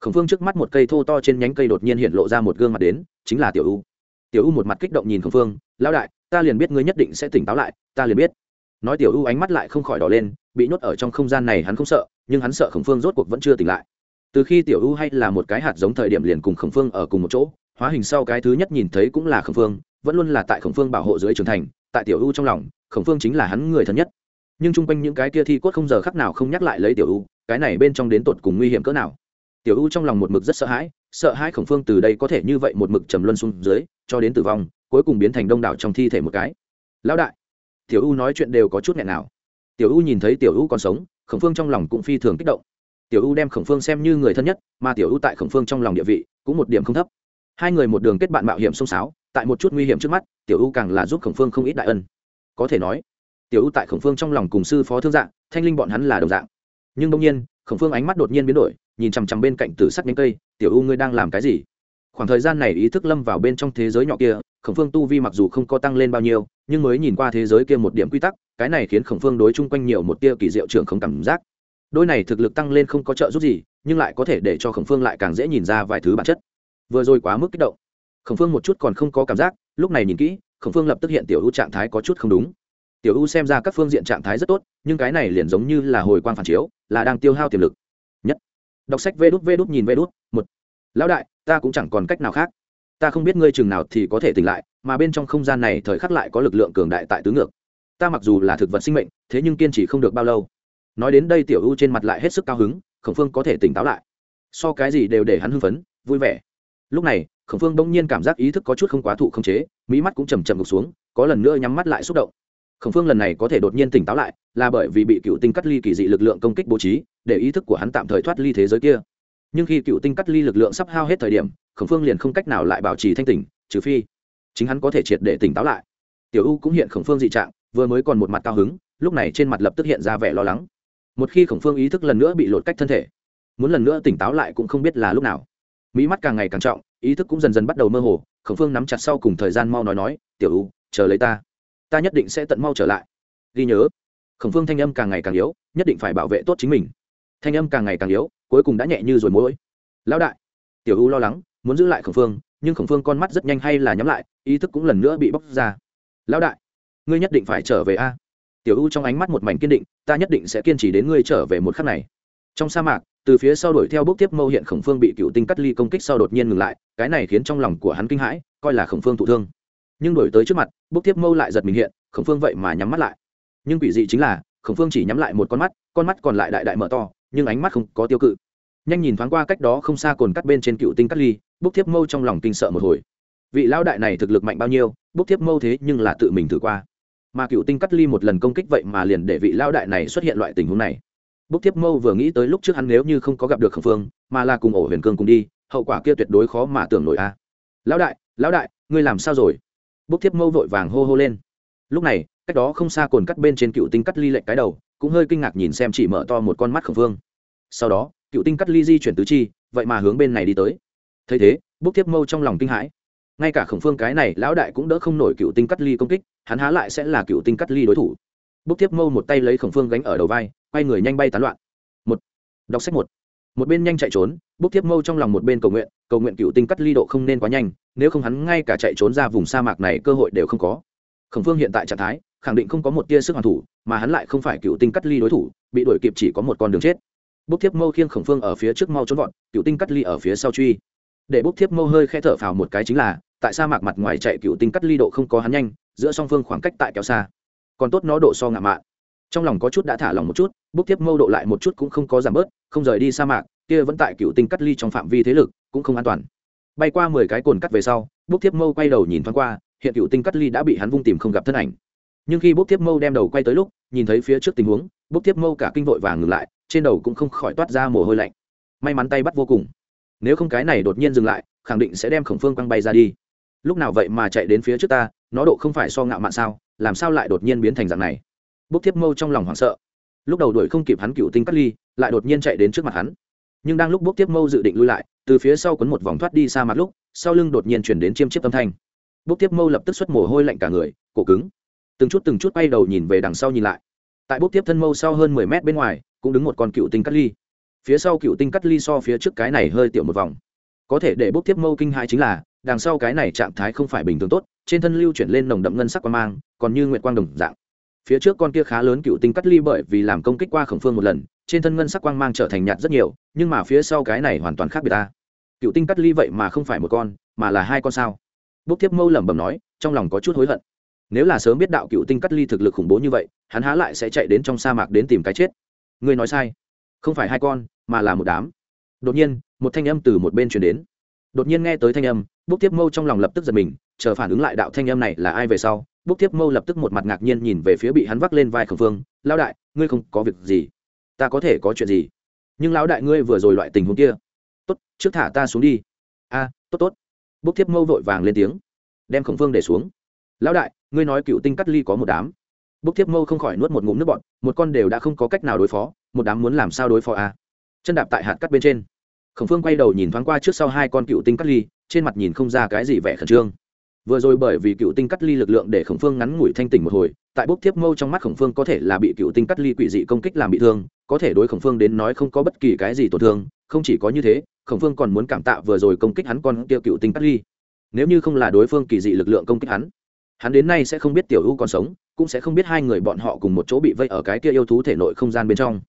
Khổng phương trước mắt một cây thô to trên nhánh cây đột nhiên hiện lộ ra một gương mặt đến, chính là tiểu u tiểu u một mặt kích động nhìn khổng phương, lão đại, ta liền biết ngươi nhất định sẽ tỉnh táo lại, ta liền biết. Nói tiểu u ánh mắt lại không khỏi đỏ lên, bị nhốt ở trong không gian này hắn không sợ, nhưng hắn sợ khổng phương rốt cuộc vẫn chưa tỉnh lại. Từ khi tiểu u hay là một cái hạt giống thời điểm liền cùng khổng phương ở cùng một chỗ hóa hình sau cái thứ nhất nhìn thấy cũng là khổng phương, vẫn luôn là tại khổng phương bảo hộ dưới trưởng thành, tại tiểu u trong lòng, khổng phương chính là hắn người thân nhất. Nhưng chung quanh những cái kia thi cốt không giờ khắc nào không nhắc lại lấy tiểu u, cái này bên trong đến tột cùng nguy hiểm cỡ nào? Tiểu u trong lòng một mực rất sợ hãi sợ hãi khổng phương từ đây có thể như vậy một mực trầm luân xuống dưới, cho đến tử vong, cuối cùng biến thành đông đảo trong thi thể một cái. Lão đại, tiểu u nói chuyện đều có chút nghẹn nào. Tiểu u nhìn thấy tiểu u còn sống, khổng phương trong lòng cũng phi thường kích động. Tiểu u đem khổng phương xem như người thân nhất, mà tiểu u tại khổng phương trong lòng địa vị cũng một điểm không thấp hai người một đường kết bạn mạo hiểm xông xáo, tại một chút nguy hiểm trước mắt, tiểu u càng là giúp khổng phương không ít đại ân. Có thể nói, tiểu u tại khổng phương trong lòng cùng sư phó thương dạng, thanh linh bọn hắn là đồng dạng. Nhưng đông nhiên, khổng phương ánh mắt đột nhiên biến đổi, nhìn chằm chằm bên cạnh tử sắc nhánh cây, tiểu u ngươi đang làm cái gì? Khoảng thời gian này ý thức lâm vào bên trong thế giới nhỏ kia, khổng phương tu vi mặc dù không có tăng lên bao nhiêu, nhưng mới nhìn qua thế giới kia một điểm quy tắc, cái này khiến khổng phương đối chung quanh nhiều một tia kỳ diệu trưởng không cảm giác. Đôi này thực lực tăng lên không có trợ giúp gì, nhưng lại có thể để cho khổng phương lại càng dễ nhìn ra vài thứ bản chất vừa rồi quá mức kích động. Khổng phương một chút còn không có cảm giác, lúc này nhìn kỹ, khổng phương lập tức hiện tiểu u trạng thái có chút không đúng. Tiểu u xem ra các phương diện trạng thái rất tốt, nhưng cái này liền giống như là hồi quang phản chiếu, là đang tiêu hao tiềm lực. Nhất. Đọc sách vê đút vê đút nhìn vê đút, một. Lão đại, ta cũng chẳng còn cách nào khác. Ta không biết ngươi chừng nào thì có thể tỉnh lại, mà bên trong không gian này thời khắc lại có lực lượng cường đại tại tứ ngược. Ta mặc dù là thực vật sinh mệnh, thế nhưng kiên trì không được bao lâu. Nói đến đây tiểu u trên mặt lại hết sức cao hứng, khổng phương có thể tỉnh táo lại. So cái gì đều để hắn hưng phấn, vui vẻ lúc này, khổng phương bỗng nhiên cảm giác ý thức có chút không quá thụ không chế mỹ mắt cũng chầm chầm ngục xuống, có lần nữa nhắm mắt lại xúc động. Khổng phương lần này có thể đột nhiên tỉnh táo lại, là bởi vì bị cựu tinh cắt ly kỳ dị lực lượng công kích bố trí, để ý thức của hắn tạm thời thoát ly thế giới kia. Nhưng khi cựu tinh cắt ly lực lượng sắp hao hết thời điểm, khổng phương liền không cách nào lại bảo trì thanh tỉnh, trừ phi chính hắn có thể triệt để tỉnh táo lại. Tiểu u cũng hiện khổng phương dị trạng, vừa mới còn một mặt cao hứng, lúc này trên mặt lập tức hiện ra vẻ lo lắng. Một khi khổng phương ý thức lần nữa bị lột cách thân thể, muốn lần nữa tỉnh táo lại cũng không biết là lúc nào mỹ mắt càng ngày càng trọng, ý thức cũng dần dần bắt đầu mơ hồ, khổng phương nắm chặt sau cùng thời gian mau nói nói, tiểu u, chờ lấy ta. Ta nhất định sẽ tận mau trở lại. Ghi nhớ, khổng phương thanh âm càng ngày càng yếu, nhất định phải bảo vệ tốt chính mình. Thanh âm càng ngày càng yếu, cuối cùng đã nhẹ như rồi mỗi. Lão đại. Tiểu u lo lắng, muốn giữ lại khổng phương, nhưng khổng phương con mắt rất nhanh hay là nhắm lại, ý thức cũng lần nữa bị bóc ra. Lão đại, ngươi nhất định phải trở về a. Tiểu u trong ánh mắt một mảnh kiên định, ta nhất định sẽ kiên trì đến ngươi trở về một khắc này. Trong sa mạc từ phía sau đuổi theo bước tiếp mâu hiện khổng phương bị cựu tinh cắt ly công kích sau đột nhiên ngừng lại, cái này khiến trong lòng của hắn kinh hãi, coi là khổng phương thụ thương. Nhưng đổi tới trước mặt, bước tiếp mâu lại giật mình hiện, khổng phương vậy mà nhắm mắt lại. Nhưng quỷ dị chính là, khổng phương chỉ nhắm lại một con mắt con mắt còn lại đại đại mở to, nhưng ánh mắt không có tiêu cự. Nhanh nhìn thoáng qua cách đó không xa cồn cắt bên trên cựu tinh cắt ly, bước tiếp mâu trong lòng kinh sợ một hồi. Vị lão đại này thực lực mạnh bao nhiêu, bước tiếp mâu thế nhưng là tự mình thử qua. Mà cựu tinh cắt ly một lần công kích vậy mà liền để vị lão đại này xuất hiện loại tình huống này bốc tiếp mâu vừa nghĩ tới lúc trước hắn nếu như không có gặp được khẩn phương, mà là cùng ổ huyền cương cùng đi, hậu quả kia tuyệt đối khó mà tưởng nổi a. Lão đại lão đại, ngươi làm sao rồi? Bốc tiếp mâu vội vàng hô hô lên. Lúc này, cách đó không xa cồn cắt bên trên cựu tinh cắt ly lệnh cái đầu, cũng hơi kinh ngạc nhìn xem chỉ mở to một con mắt khẩn phương. Sau đó, cựu tinh cắt ly di chuyển tứ chi, vậy mà hướng bên này đi tới. Thấy thế bốc tiếp mâu trong lòng kinh hãi. Ngay cả khổng phương cái này, lão đại cũng đỡ không nổi cựu tinh cắt ly công kích, hắn há lại sẽ là cựu tinh cắt ly đối thủ. Bốc tiếp mâu một tay lấy khổng phương gánh ở đầu vai quay người nhanh bay tán loạn. Một, đọc sách một. Một bên nhanh chạy trốn, bốc thiếp mâu trong lòng một bên cầu nguyện cầu nguyện cựu tinh cắt ly độ không nên quá nhanh, nếu không hắn ngay cả chạy trốn ra vùng sa mạc này cơ hội đều không có. Khổng phương hiện tại trạng thái, khẳng định không có một tia sức hoàn thủ, mà hắn lại không phải cựu tinh cắt ly đối thủ, bị đuổi kịp chỉ có một con đường chết. Bốc thiếp mâu khiêng khổng phương ở phía trước mau trốn vọt, cựu tinh cắt ly ở phía sau truy. Để bốc thiếp mâu hơi khẽ thở phào một cái chính là, tại sa mạc mặt ngoài chạy cựu tinh cắt ly độ không có hắn nhanh, giữa song phương khoảng cách tại kéo xa. Còn tốt nó độ so ngạo mạn trong lòng có chút đã thả lòng một chút bốc tiếp mâu độ lại một chút cũng không có giảm bớt, không rời đi sa mạc, kia vẫn tại cựu tinh cắt ly trong phạm vi thế lực, cũng không an toàn. Bay qua mười cái cồn cắt về sau bốc tiếp mâu quay đầu nhìn thoáng qua, hiện cựu tinh cắt ly đã bị hắn vung tìm không gặp thân ảnh. Nhưng khi bốc tiếp mâu đem đầu quay tới lúc, nhìn thấy phía trước tình huống bốc tiếp mâu cả kinh vội vàng ngừng lại, trên đầu cũng không khỏi toát ra mồ hôi lạnh. May mắn tay bắt vô cùng. Nếu không cái này đột nhiên dừng lại, khẳng định sẽ đem khổng phương quăng bay ra đi. Lúc nào vậy mà chạy đến phía trước ta, nó độ không phải so ngạo mạn sao, làm sao lại đột nhiên biến thành dạng này? Bốc thiếp mâu trong lòng hoảng sợ. Lúc đầu đuổi không kịp hắn cựu tinh cắt ly, lại đột nhiên chạy đến trước mặt hắn. Nhưng đang lúc bốc tiếp mâu dự định lui lại, từ phía sau quấn một vòng thoát đi xa mặt lúc, sau lưng đột nhiên chuyển đến chiêm chiếp âm thanh. Bốc tiếp mâu lập tức xuất mồ hôi lạnh cả người, cổ cứng. Từng chút từng chút bay đầu nhìn về đằng sau nhìn lại. Tại bốc tiếp thân mâu sau hơn mười mét bên ngoài, cũng đứng một con cựu tinh cắt ly. Phía sau cựu tinh cắt ly so phía trước cái này hơi tiểu một vòng. Có thể để bốc tiếp mâu kinh hại chính là, đằng sau cái này trạng thái không phải bình thường tốt, trên thân lưu chuyển lên nồng đậm ngân sắc quang mang, còn như nguyện quang đồng dạng phía trước con kia khá lớn cựu tinh cắt ly bởi vì làm công kích qua khổng phương một lần, trên thân ngân sắc quang mang trở thành nhạt rất nhiều, nhưng mà phía sau cái này hoàn toàn khác biệt ta. Cựu tinh cắt ly vậy mà không phải một con, mà là hai con sao? Bốc thiếp mâu lẩm bẩm nói, trong lòng có chút hối hận. Nếu là sớm biết đạo cựu tinh cắt ly thực lực khủng bố như vậy, hắn há lại sẽ chạy đến trong sa mạc đến tìm cái chết. Ngươi nói sai. Không phải hai con, mà là một đám. Đột nhiên, một thanh âm từ một bên chuyển đến. Đột nhiên nghe tới thanh âm, bốc tiếp mâu trong lòng lập tức giật mình, chờ phản ứng lại đạo thanh âm này là ai về sau bốc tiếp mâu lập tức một mặt ngạc nhiên nhìn về phía bị hắn vác lên vai khổng phương lão đại ngươi không có việc gì. Ta có thể có chuyện gì? Nhưng lão đại ngươi vừa rồi loại tình huống kia. Tốt trước thả ta xuống đi. A tốt tốt. Bốc tiếp mâu vội vàng lên tiếng đem khổng phương để xuống. Lão đại ngươi nói cựu tinh cắt ly có một đám. Bốc tiếp mâu không khỏi nuốt một ngụm nước bọt, một con đều đã không có cách nào đối phó một đám muốn làm sao đối phó a? Chân đạp tại hạt cắt bên trên. Khổng phương quay đầu nhìn thoáng qua trước sau hai con cựu tinh cắt ly trên mặt nhìn không ra cái gì vẻ khẩn trương vừa rồi bởi vì cựu tinh cắt ly lực lượng để khổng phương ngắn ngủi thanh tỉnh một hồi, tại bốc thiếp mâu trong mắt khổng phương có thể là bị cựu tinh cắt ly quỷ dị công kích làm bị thương, có thể đối khổng phương đến nói không có bất kỳ cái gì tổn thương, không chỉ có như thế, khổng phương còn muốn cảm tạ vừa rồi công kích hắn con kia cựu tinh cắt ly. Nếu như không là đối phương kỳ dị lực lượng công kích hắn hắn đến nay sẽ không biết tiểu u còn sống, cũng sẽ không biết hai người bọn họ cùng một chỗ bị vây ở cái kia yêu thú thể nội không gian bên trong.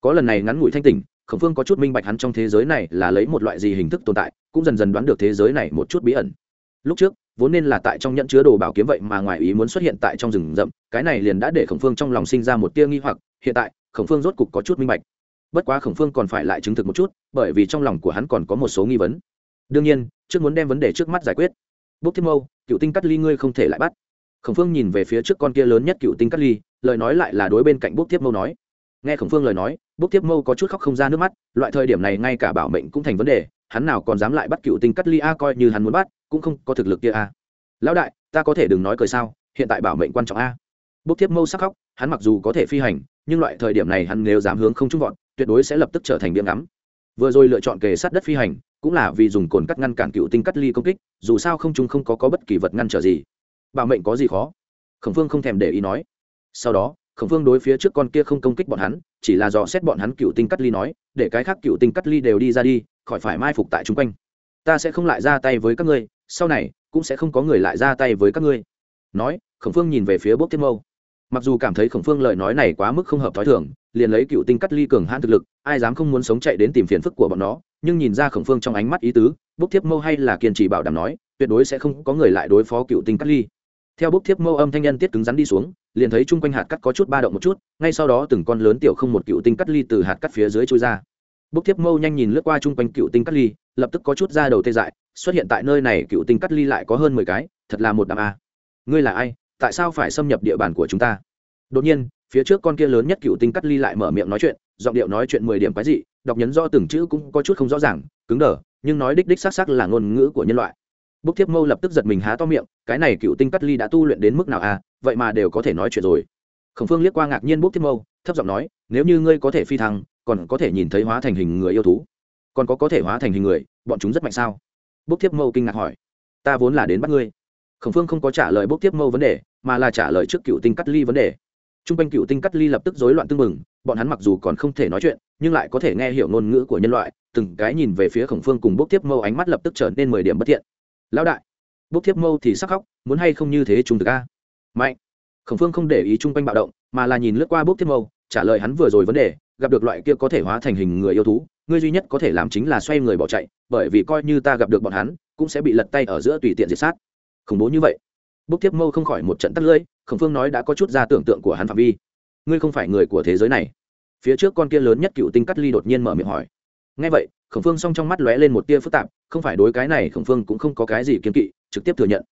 Có lần này ngắn ngủi thanh tỉnh, khổng phương có chút minh bạch hắn trong thế giới này là lấy một loại gì hình thức tồn tại, cũng dần dần đoán được thế giới này một chút bí ẩn. Lúc trước vốn nên là tại trong nhận chứa đồ bảo kiếm vậy mà ngoài ý muốn xuất hiện tại trong rừng rậm, cái này liền đã để khổng phương trong lòng sinh ra một tia nghi hoặc, hiện tại, khổng phương rốt cục có chút minh bạch. Bất quá khổng phương còn phải lại chứng thực một chút, bởi vì trong lòng của hắn còn có một số nghi vấn. Đương nhiên, trước muốn đem vấn đề trước mắt giải quyết. Bốc thiêm mâu, cựu tinh cắt ly ngươi không thể lại bắt. Khổng phương nhìn về phía trước con kia lớn nhất cựu tinh cắt ly, lời nói lại là đối bên cạnh bốc thiếp mâu nói. Nghe khổng phương lời nói, bốc thiếp mâu có chút khóc không ra nước mắt, loại thời điểm này ngay cả bảo mệnh cũng thành vấn đề hắn nào còn dám lại bắt cựu tinh cắt ly a coi như hắn muốn bắt cũng không có thực lực kia a. Lão đại ta có thể đừng nói cười sao hiện tại bảo mệnh quan trọng a. Bốc thiếp mâu sắc khóc hắn mặc dù có thể phi hành nhưng loại thời điểm này hắn nếu dám hướng không trung vọt tuyệt đối sẽ lập tức trở thành điểm ngắm. Vừa rồi lựa chọn kề sát đất phi hành cũng là vì dùng cồn cắt ngăn cản cựu tinh cắt ly công kích dù sao không trung không có, có bất kỳ vật ngăn trở gì. Bảo mệnh có gì khó? Khổng phương không thèm để ý nói. Sau đó khổng phương đối phía trước con kia không công kích bọn hắn, chỉ là dò xét bọn hắn cựu tinh cắt ly nói, để cái khác cựu tinh cắt ly đều đi ra đi, khỏi phải mai phục tại chung quanh. Ta sẽ không lại ra tay với các ngươi, sau này, cũng sẽ không có người lại ra tay với các ngươi. Nói, khổng phương nhìn về phía bốc tiết mâu. Mặc dù cảm thấy khổng phương lời nói này quá mức không hợp t h ó i thường, liền lấy cựu tinh cắt ly cường hãn thực lực, ai dám không muốn sống chạy đến tìm phiền phức của bọn nó, nhưng nhìn ra khổng phương trong ánh mắt ý tứ, bốc thiếp mâu hay là kiên trì bảo đảm nói, tuyệt đối sẽ không có người lại đối phó cựu tinh cắt ly. Theo bốc thiếp mâu âm thanh nhân tiết cứng rắn đi xuống liền thấy chung quanh hạt cắt có chút ba động một chút, ngay sau đó từng con lớn tiểu không một cựu tinh cắt ly từ hạt cắt phía dưới trôi ra. Bốc thiếp mâu nhanh nhìn lướt qua chung quanh cựu tinh cắt ly, lập tức có chút ra đầu tê dại, xuất hiện tại nơi này cựu tinh cắt ly lại có hơn mười cái, thật là một đám a. Ngươi là ai? Tại sao phải xâm nhập địa bàn của chúng ta? Đột nhiên, phía trước con kia lớn nhất cựu tinh cắt ly lại mở miệng nói chuyện, giọng điệu nói chuyện mười điểm quái dị, đọc nhấn do từng chữ cũng có chút không rõ ràng, cứng đờ, nhưng nói đích đích xác xác là ngôn ngữ của nhân loại bốc thiếp mâu lập tức giật mình há to miệng, cái này cựu tinh cắt ly đã tu luyện đến mức nào à vậy mà đều có thể nói chuyện rồi. Khổng phương liếc qua ngạc nhiên bốc thiếp mâu, thấp giọng nói, nếu như ngươi có thể phi thăng, còn có thể nhìn thấy hóa thành hình người yêu thú. Còn có có thể hóa thành hình người, bọn chúng rất mạnh sao? Bốc thiếp mâu kinh ngạc hỏi. Ta vốn là đến bắt ngươi. Khổng phương không có trả lời bốc thiếp mâu vấn đề, mà là trả lời trước cựu tinh cắt ly vấn đề. T r u n g quanh cựu tinh cắt ly lập tức rối loạn tưng mừng bọn hắn mặc dù còn không thể nói chuyện, nhưng lại có thể nghe hiểu ngôn ngữ của nhân loại, từng cái nhìn về phía khổng phương cùng bốc thiếp mâu ánh mắt lập tức trở nên mười điểm bất thiện lão đại, bốc thiếp mâu thì sắc khóc, muốn hay không như thế trung thực a? Mạnh, khổng phương không để ý chung quanh bạo động, mà là nhìn lướt qua bốc thiếp mâu, trả lời hắn vừa rồi vấn đề, gặp được loại kia có thể hóa thành hình người yêu thú, ngươi duy nhất có thể làm chính là xoay người bỏ chạy, bởi vì coi như ta gặp được bọn hắn, cũng sẽ bị lật tay ở giữa tùy tiện diệt sát. Khủng bố như vậy. Bốc thiếp mâu không khỏi một trận tắt lưỡi, khổng phương nói đã có chút ra tưởng tượng của hắn phạm vi. Ngươi không phải người của thế giới này. Phía trước con kia lớn nhất cựu tinh cắt ly đột nhiên mở miệng hỏi ngay vậy, khổng phương s trong mắt lóe lên một tia phức tạp, không phải đối cái này khổng phương cũng không có cái gì kiên kỵ, trực tiếp thừa nhận.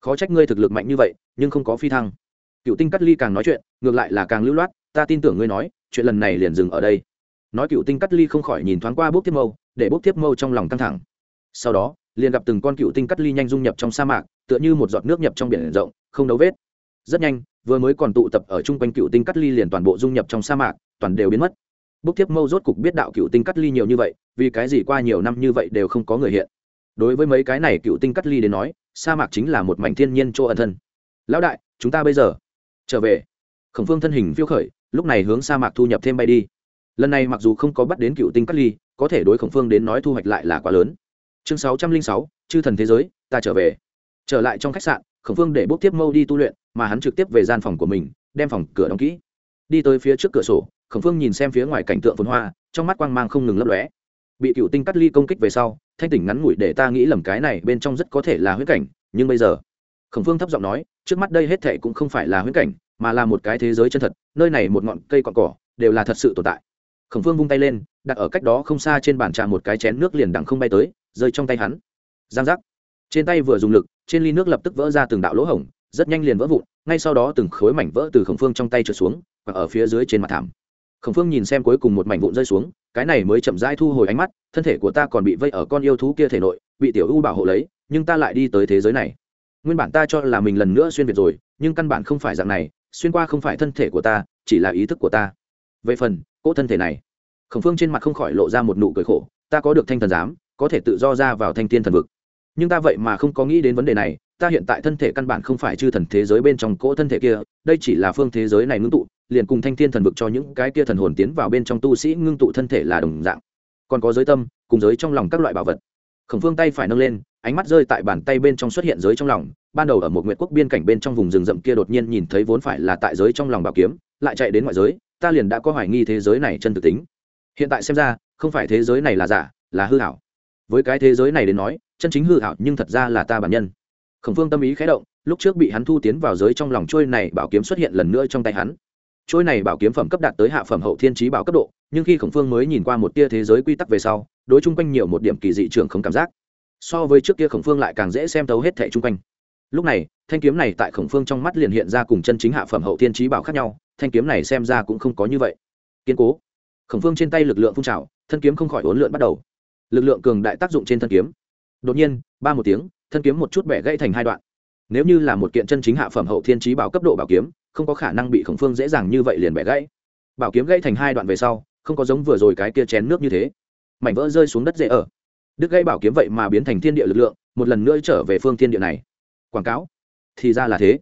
Khó trách ngươi thực lực mạnh như vậy, nhưng không có phi thăng. Cựu tinh cắt ly càng nói chuyện, ngược lại là càng lưu loát, ta tin tưởng ngươi nói, chuyện lần này liền dừng ở đây. Nói cựu tinh cắt ly không khỏi nhìn thoáng qua bốc tiếp mâu, để bốc tiếp mâu trong lòng căng thẳng. Sau đó, liền gặp từng con cựu tinh cắt ly nhanh dung nhập trong sa mạc, tựa như một giọt nước nhập trong biển rộng, không đấu vết. Rất nhanh, vừa mới còn tụ tập ở chung quanh cựu tinh cắt ly liền toàn bộ dung nhập trong sa mạc, toàn đều biến mất bốc tiếp mâu rốt cục biết đạo cựu tinh cắt ly nhiều như vậy, vì cái gì qua nhiều năm như vậy đều không có người hiện? Đối với mấy cái này cựu tinh cắt ly đến nói, sa mạc chính là một mảnh thiên nhiên chỗ ẩn thân. Lão đại, chúng ta bây giờ trở về. Khổng phương thân hình phiêu khởi, lúc này hướng sa mạc thu nhập thêm bay đi. Lần này mặc dù không có bắt đến cựu tinh cắt ly, có thể đối khổng phương đến nói thu hoạch lại là quá lớn. Chương sáu trăm linh sáu, chư thần thế giới, ta trở về. Trở lại trong khách sạn, khổng phương để bốc tiếp mâu đi tu luyện, mà hắn trực tiếp về gian phòng của mình, đem phòng cửa đóng kỹ. Đi tới phía trước cửa sổ khổng phương nhìn xem phía ngoài cảnh tượng phồn hoa, trong mắt quang mang không ngừng lấp lóe. Bị cựu tinh cắt ly công kích về sau, thanh tỉnh ngắn ngủi để ta nghĩ lầm cái này bên trong rất có thể là huyết cảnh, nhưng bây giờ, khổng phương thấp giọng nói, trước mắt đây hết thệ cũng không phải là huyết cảnh, mà là một cái thế giới chân thật, nơi này một ngọn cây cọn cỏ, đều là thật sự tồn tại. Khổng phương vung tay lên, đặt ở cách đó không xa trên bàn trà một cái chén nước liền đằng không bay tới, rơi trong tay hắn. Giang giác. Trên tay vừa dùng lực, trên ly nước lập tức vỡ ra từng đạo lỗ hổng, rất nhanh liền vỡ vụn, ngay sau đó từng khối mảnh vỡ từ khổng phương trong tay trượt xuống, và ở phía dưới trên mặt thảm khổng phương nhìn xem cuối cùng một mảnh vụn rơi xuống, cái này mới chậm rãi thu hồi ánh mắt, thân thể của ta còn bị vây ở con yêu thú kia thể nội, bị tiểu u bảo hộ lấy, nhưng ta lại đi tới thế giới này. Nguyên bản ta cho là mình lần nữa xuyên việt rồi, nhưng căn bản không phải dạng này, xuyên qua không phải thân thể của ta, chỉ là ý thức của ta. Về phần, cỗ thân thể này. Khổng phương trên mặt không khỏi lộ ra một nụ cười khổ, ta có được thanh thần giám, có thể tự do ra vào thanh tiên thần vực. Nhưng ta vậy mà không có nghĩ đến vấn đề này ta hiện tại thân thể căn bản không phải chư thần thế giới bên trong cỗ thân thể kia, đây chỉ là phương thế giới này ngưng tụ, liền cùng thanh thiên thần vực cho những cái kia thần hồn tiến vào bên trong tu sĩ ngưng tụ thân thể là đồng dạng. Còn có giới tâm, cùng giới trong lòng các loại bảo vật. Khổng phương tay phải nâng lên, ánh mắt rơi tại bàn tay bên trong xuất hiện giới trong lòng, ban đầu ở một nguyện quốc biên cảnh bên trong vùng rừng rậm kia đột nhiên nhìn thấy vốn phải là tại giới trong lòng bảo kiếm, lại chạy đến ngoại giới, ta liền đã có hoài nghi thế giới này chân thực tính. Hiện tại xem ra, không phải thế giới này là giả, là hư hảo với cái thế giới này đến nói, chân chính hư hảo nhưng thật ra là ta bản nhân khổng phương tâm ý khé động, lúc trước bị hắn thu tiến vào giới trong lòng trôi này bảo kiếm xuất hiện lần nữa trong tay hắn. Trôi này bảo kiếm phẩm cấp đạt tới hạ phẩm hậu thiên trí bảo cấp độ, nhưng khi khổng phương mới nhìn qua một tia thế giới quy tắc về sau, đối chung quanh nhiều một điểm kỳ dị trường không cảm giác. So với trước kia khổng phương lại càng dễ xem tấu hết thẻ chung quanh. Lúc này, thanh kiếm này tại khổng phương trong mắt liền hiện ra cùng chân chính hạ phẩm hậu thiên trí bảo khác nhau, thanh kiếm này xem ra cũng không có như vậy. Kiên cố. Khổng phương trên tay lực lượng phun trào, thân kiếm không khỏi uốn lượn bắt đầu. Lực lượng cường đại tác dụng trên thân kiếm đột nhiên, ba một tiếng, thân kiếm một chút bẻ gãy thành hai đoạn. Nếu như là một kiện chân chính hạ phẩm hậu thiên trí bảo cấp độ bảo kiếm, không có khả năng bị khổng phương dễ dàng như vậy liền bẻ gãy. Bảo kiếm gãy thành hai đoạn về sau, không có giống vừa rồi cái kia chén nước như thế. Mảnh vỡ rơi xuống đất dễ ở. Đức gãy bảo kiếm vậy mà biến thành thiên địa lực lượng, một lần nữa trở về phương thiên địa này. Quảng cáo. Thì ra là thế.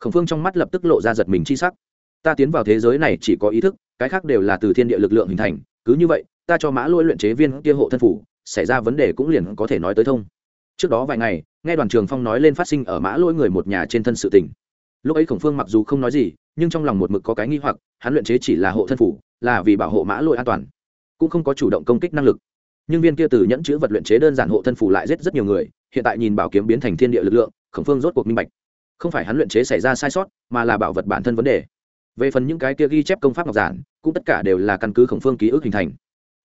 Khổng phương trong mắt lập tức lộ ra giật mình chi sắc. Ta tiến vào thế giới này chỉ có ý thức, cái khác đều là từ thiên địa lực lượng hình thành, cứ như vậy, ta cho mã lôi luyện chế viên kia hộ thân phủ xảy ra vấn đề cũng liền có thể nói tới thông. Trước đó vài ngày, nghe đoàn trường phong nói lên phát sinh ở mã lôi người một nhà trên thân sự tình. Lúc ấy khổng phương mặc dù không nói gì, nhưng trong lòng một mực có cái nghi hoặc, hắn luyện chế chỉ là hộ thân phủ, là vì bảo hộ mã lôi an toàn, cũng không có chủ động công kích năng lực. Nhưng viên kia từ nhẫn chữ vật luyện chế đơn giản hộ thân phủ lại giết rất nhiều người, hiện tại nhìn bảo kiếm biến thành thiên địa lực lượng, khổng phương rốt cuộc minh bạch. Không phải hắn luyện chế xảy ra sai sót, mà là bảo vật bản thân vấn đề. Về phần những cái kia ghi chép công pháp ngọc giản, cũng tất cả đều là căn cứ khổng phương ký ức hình thành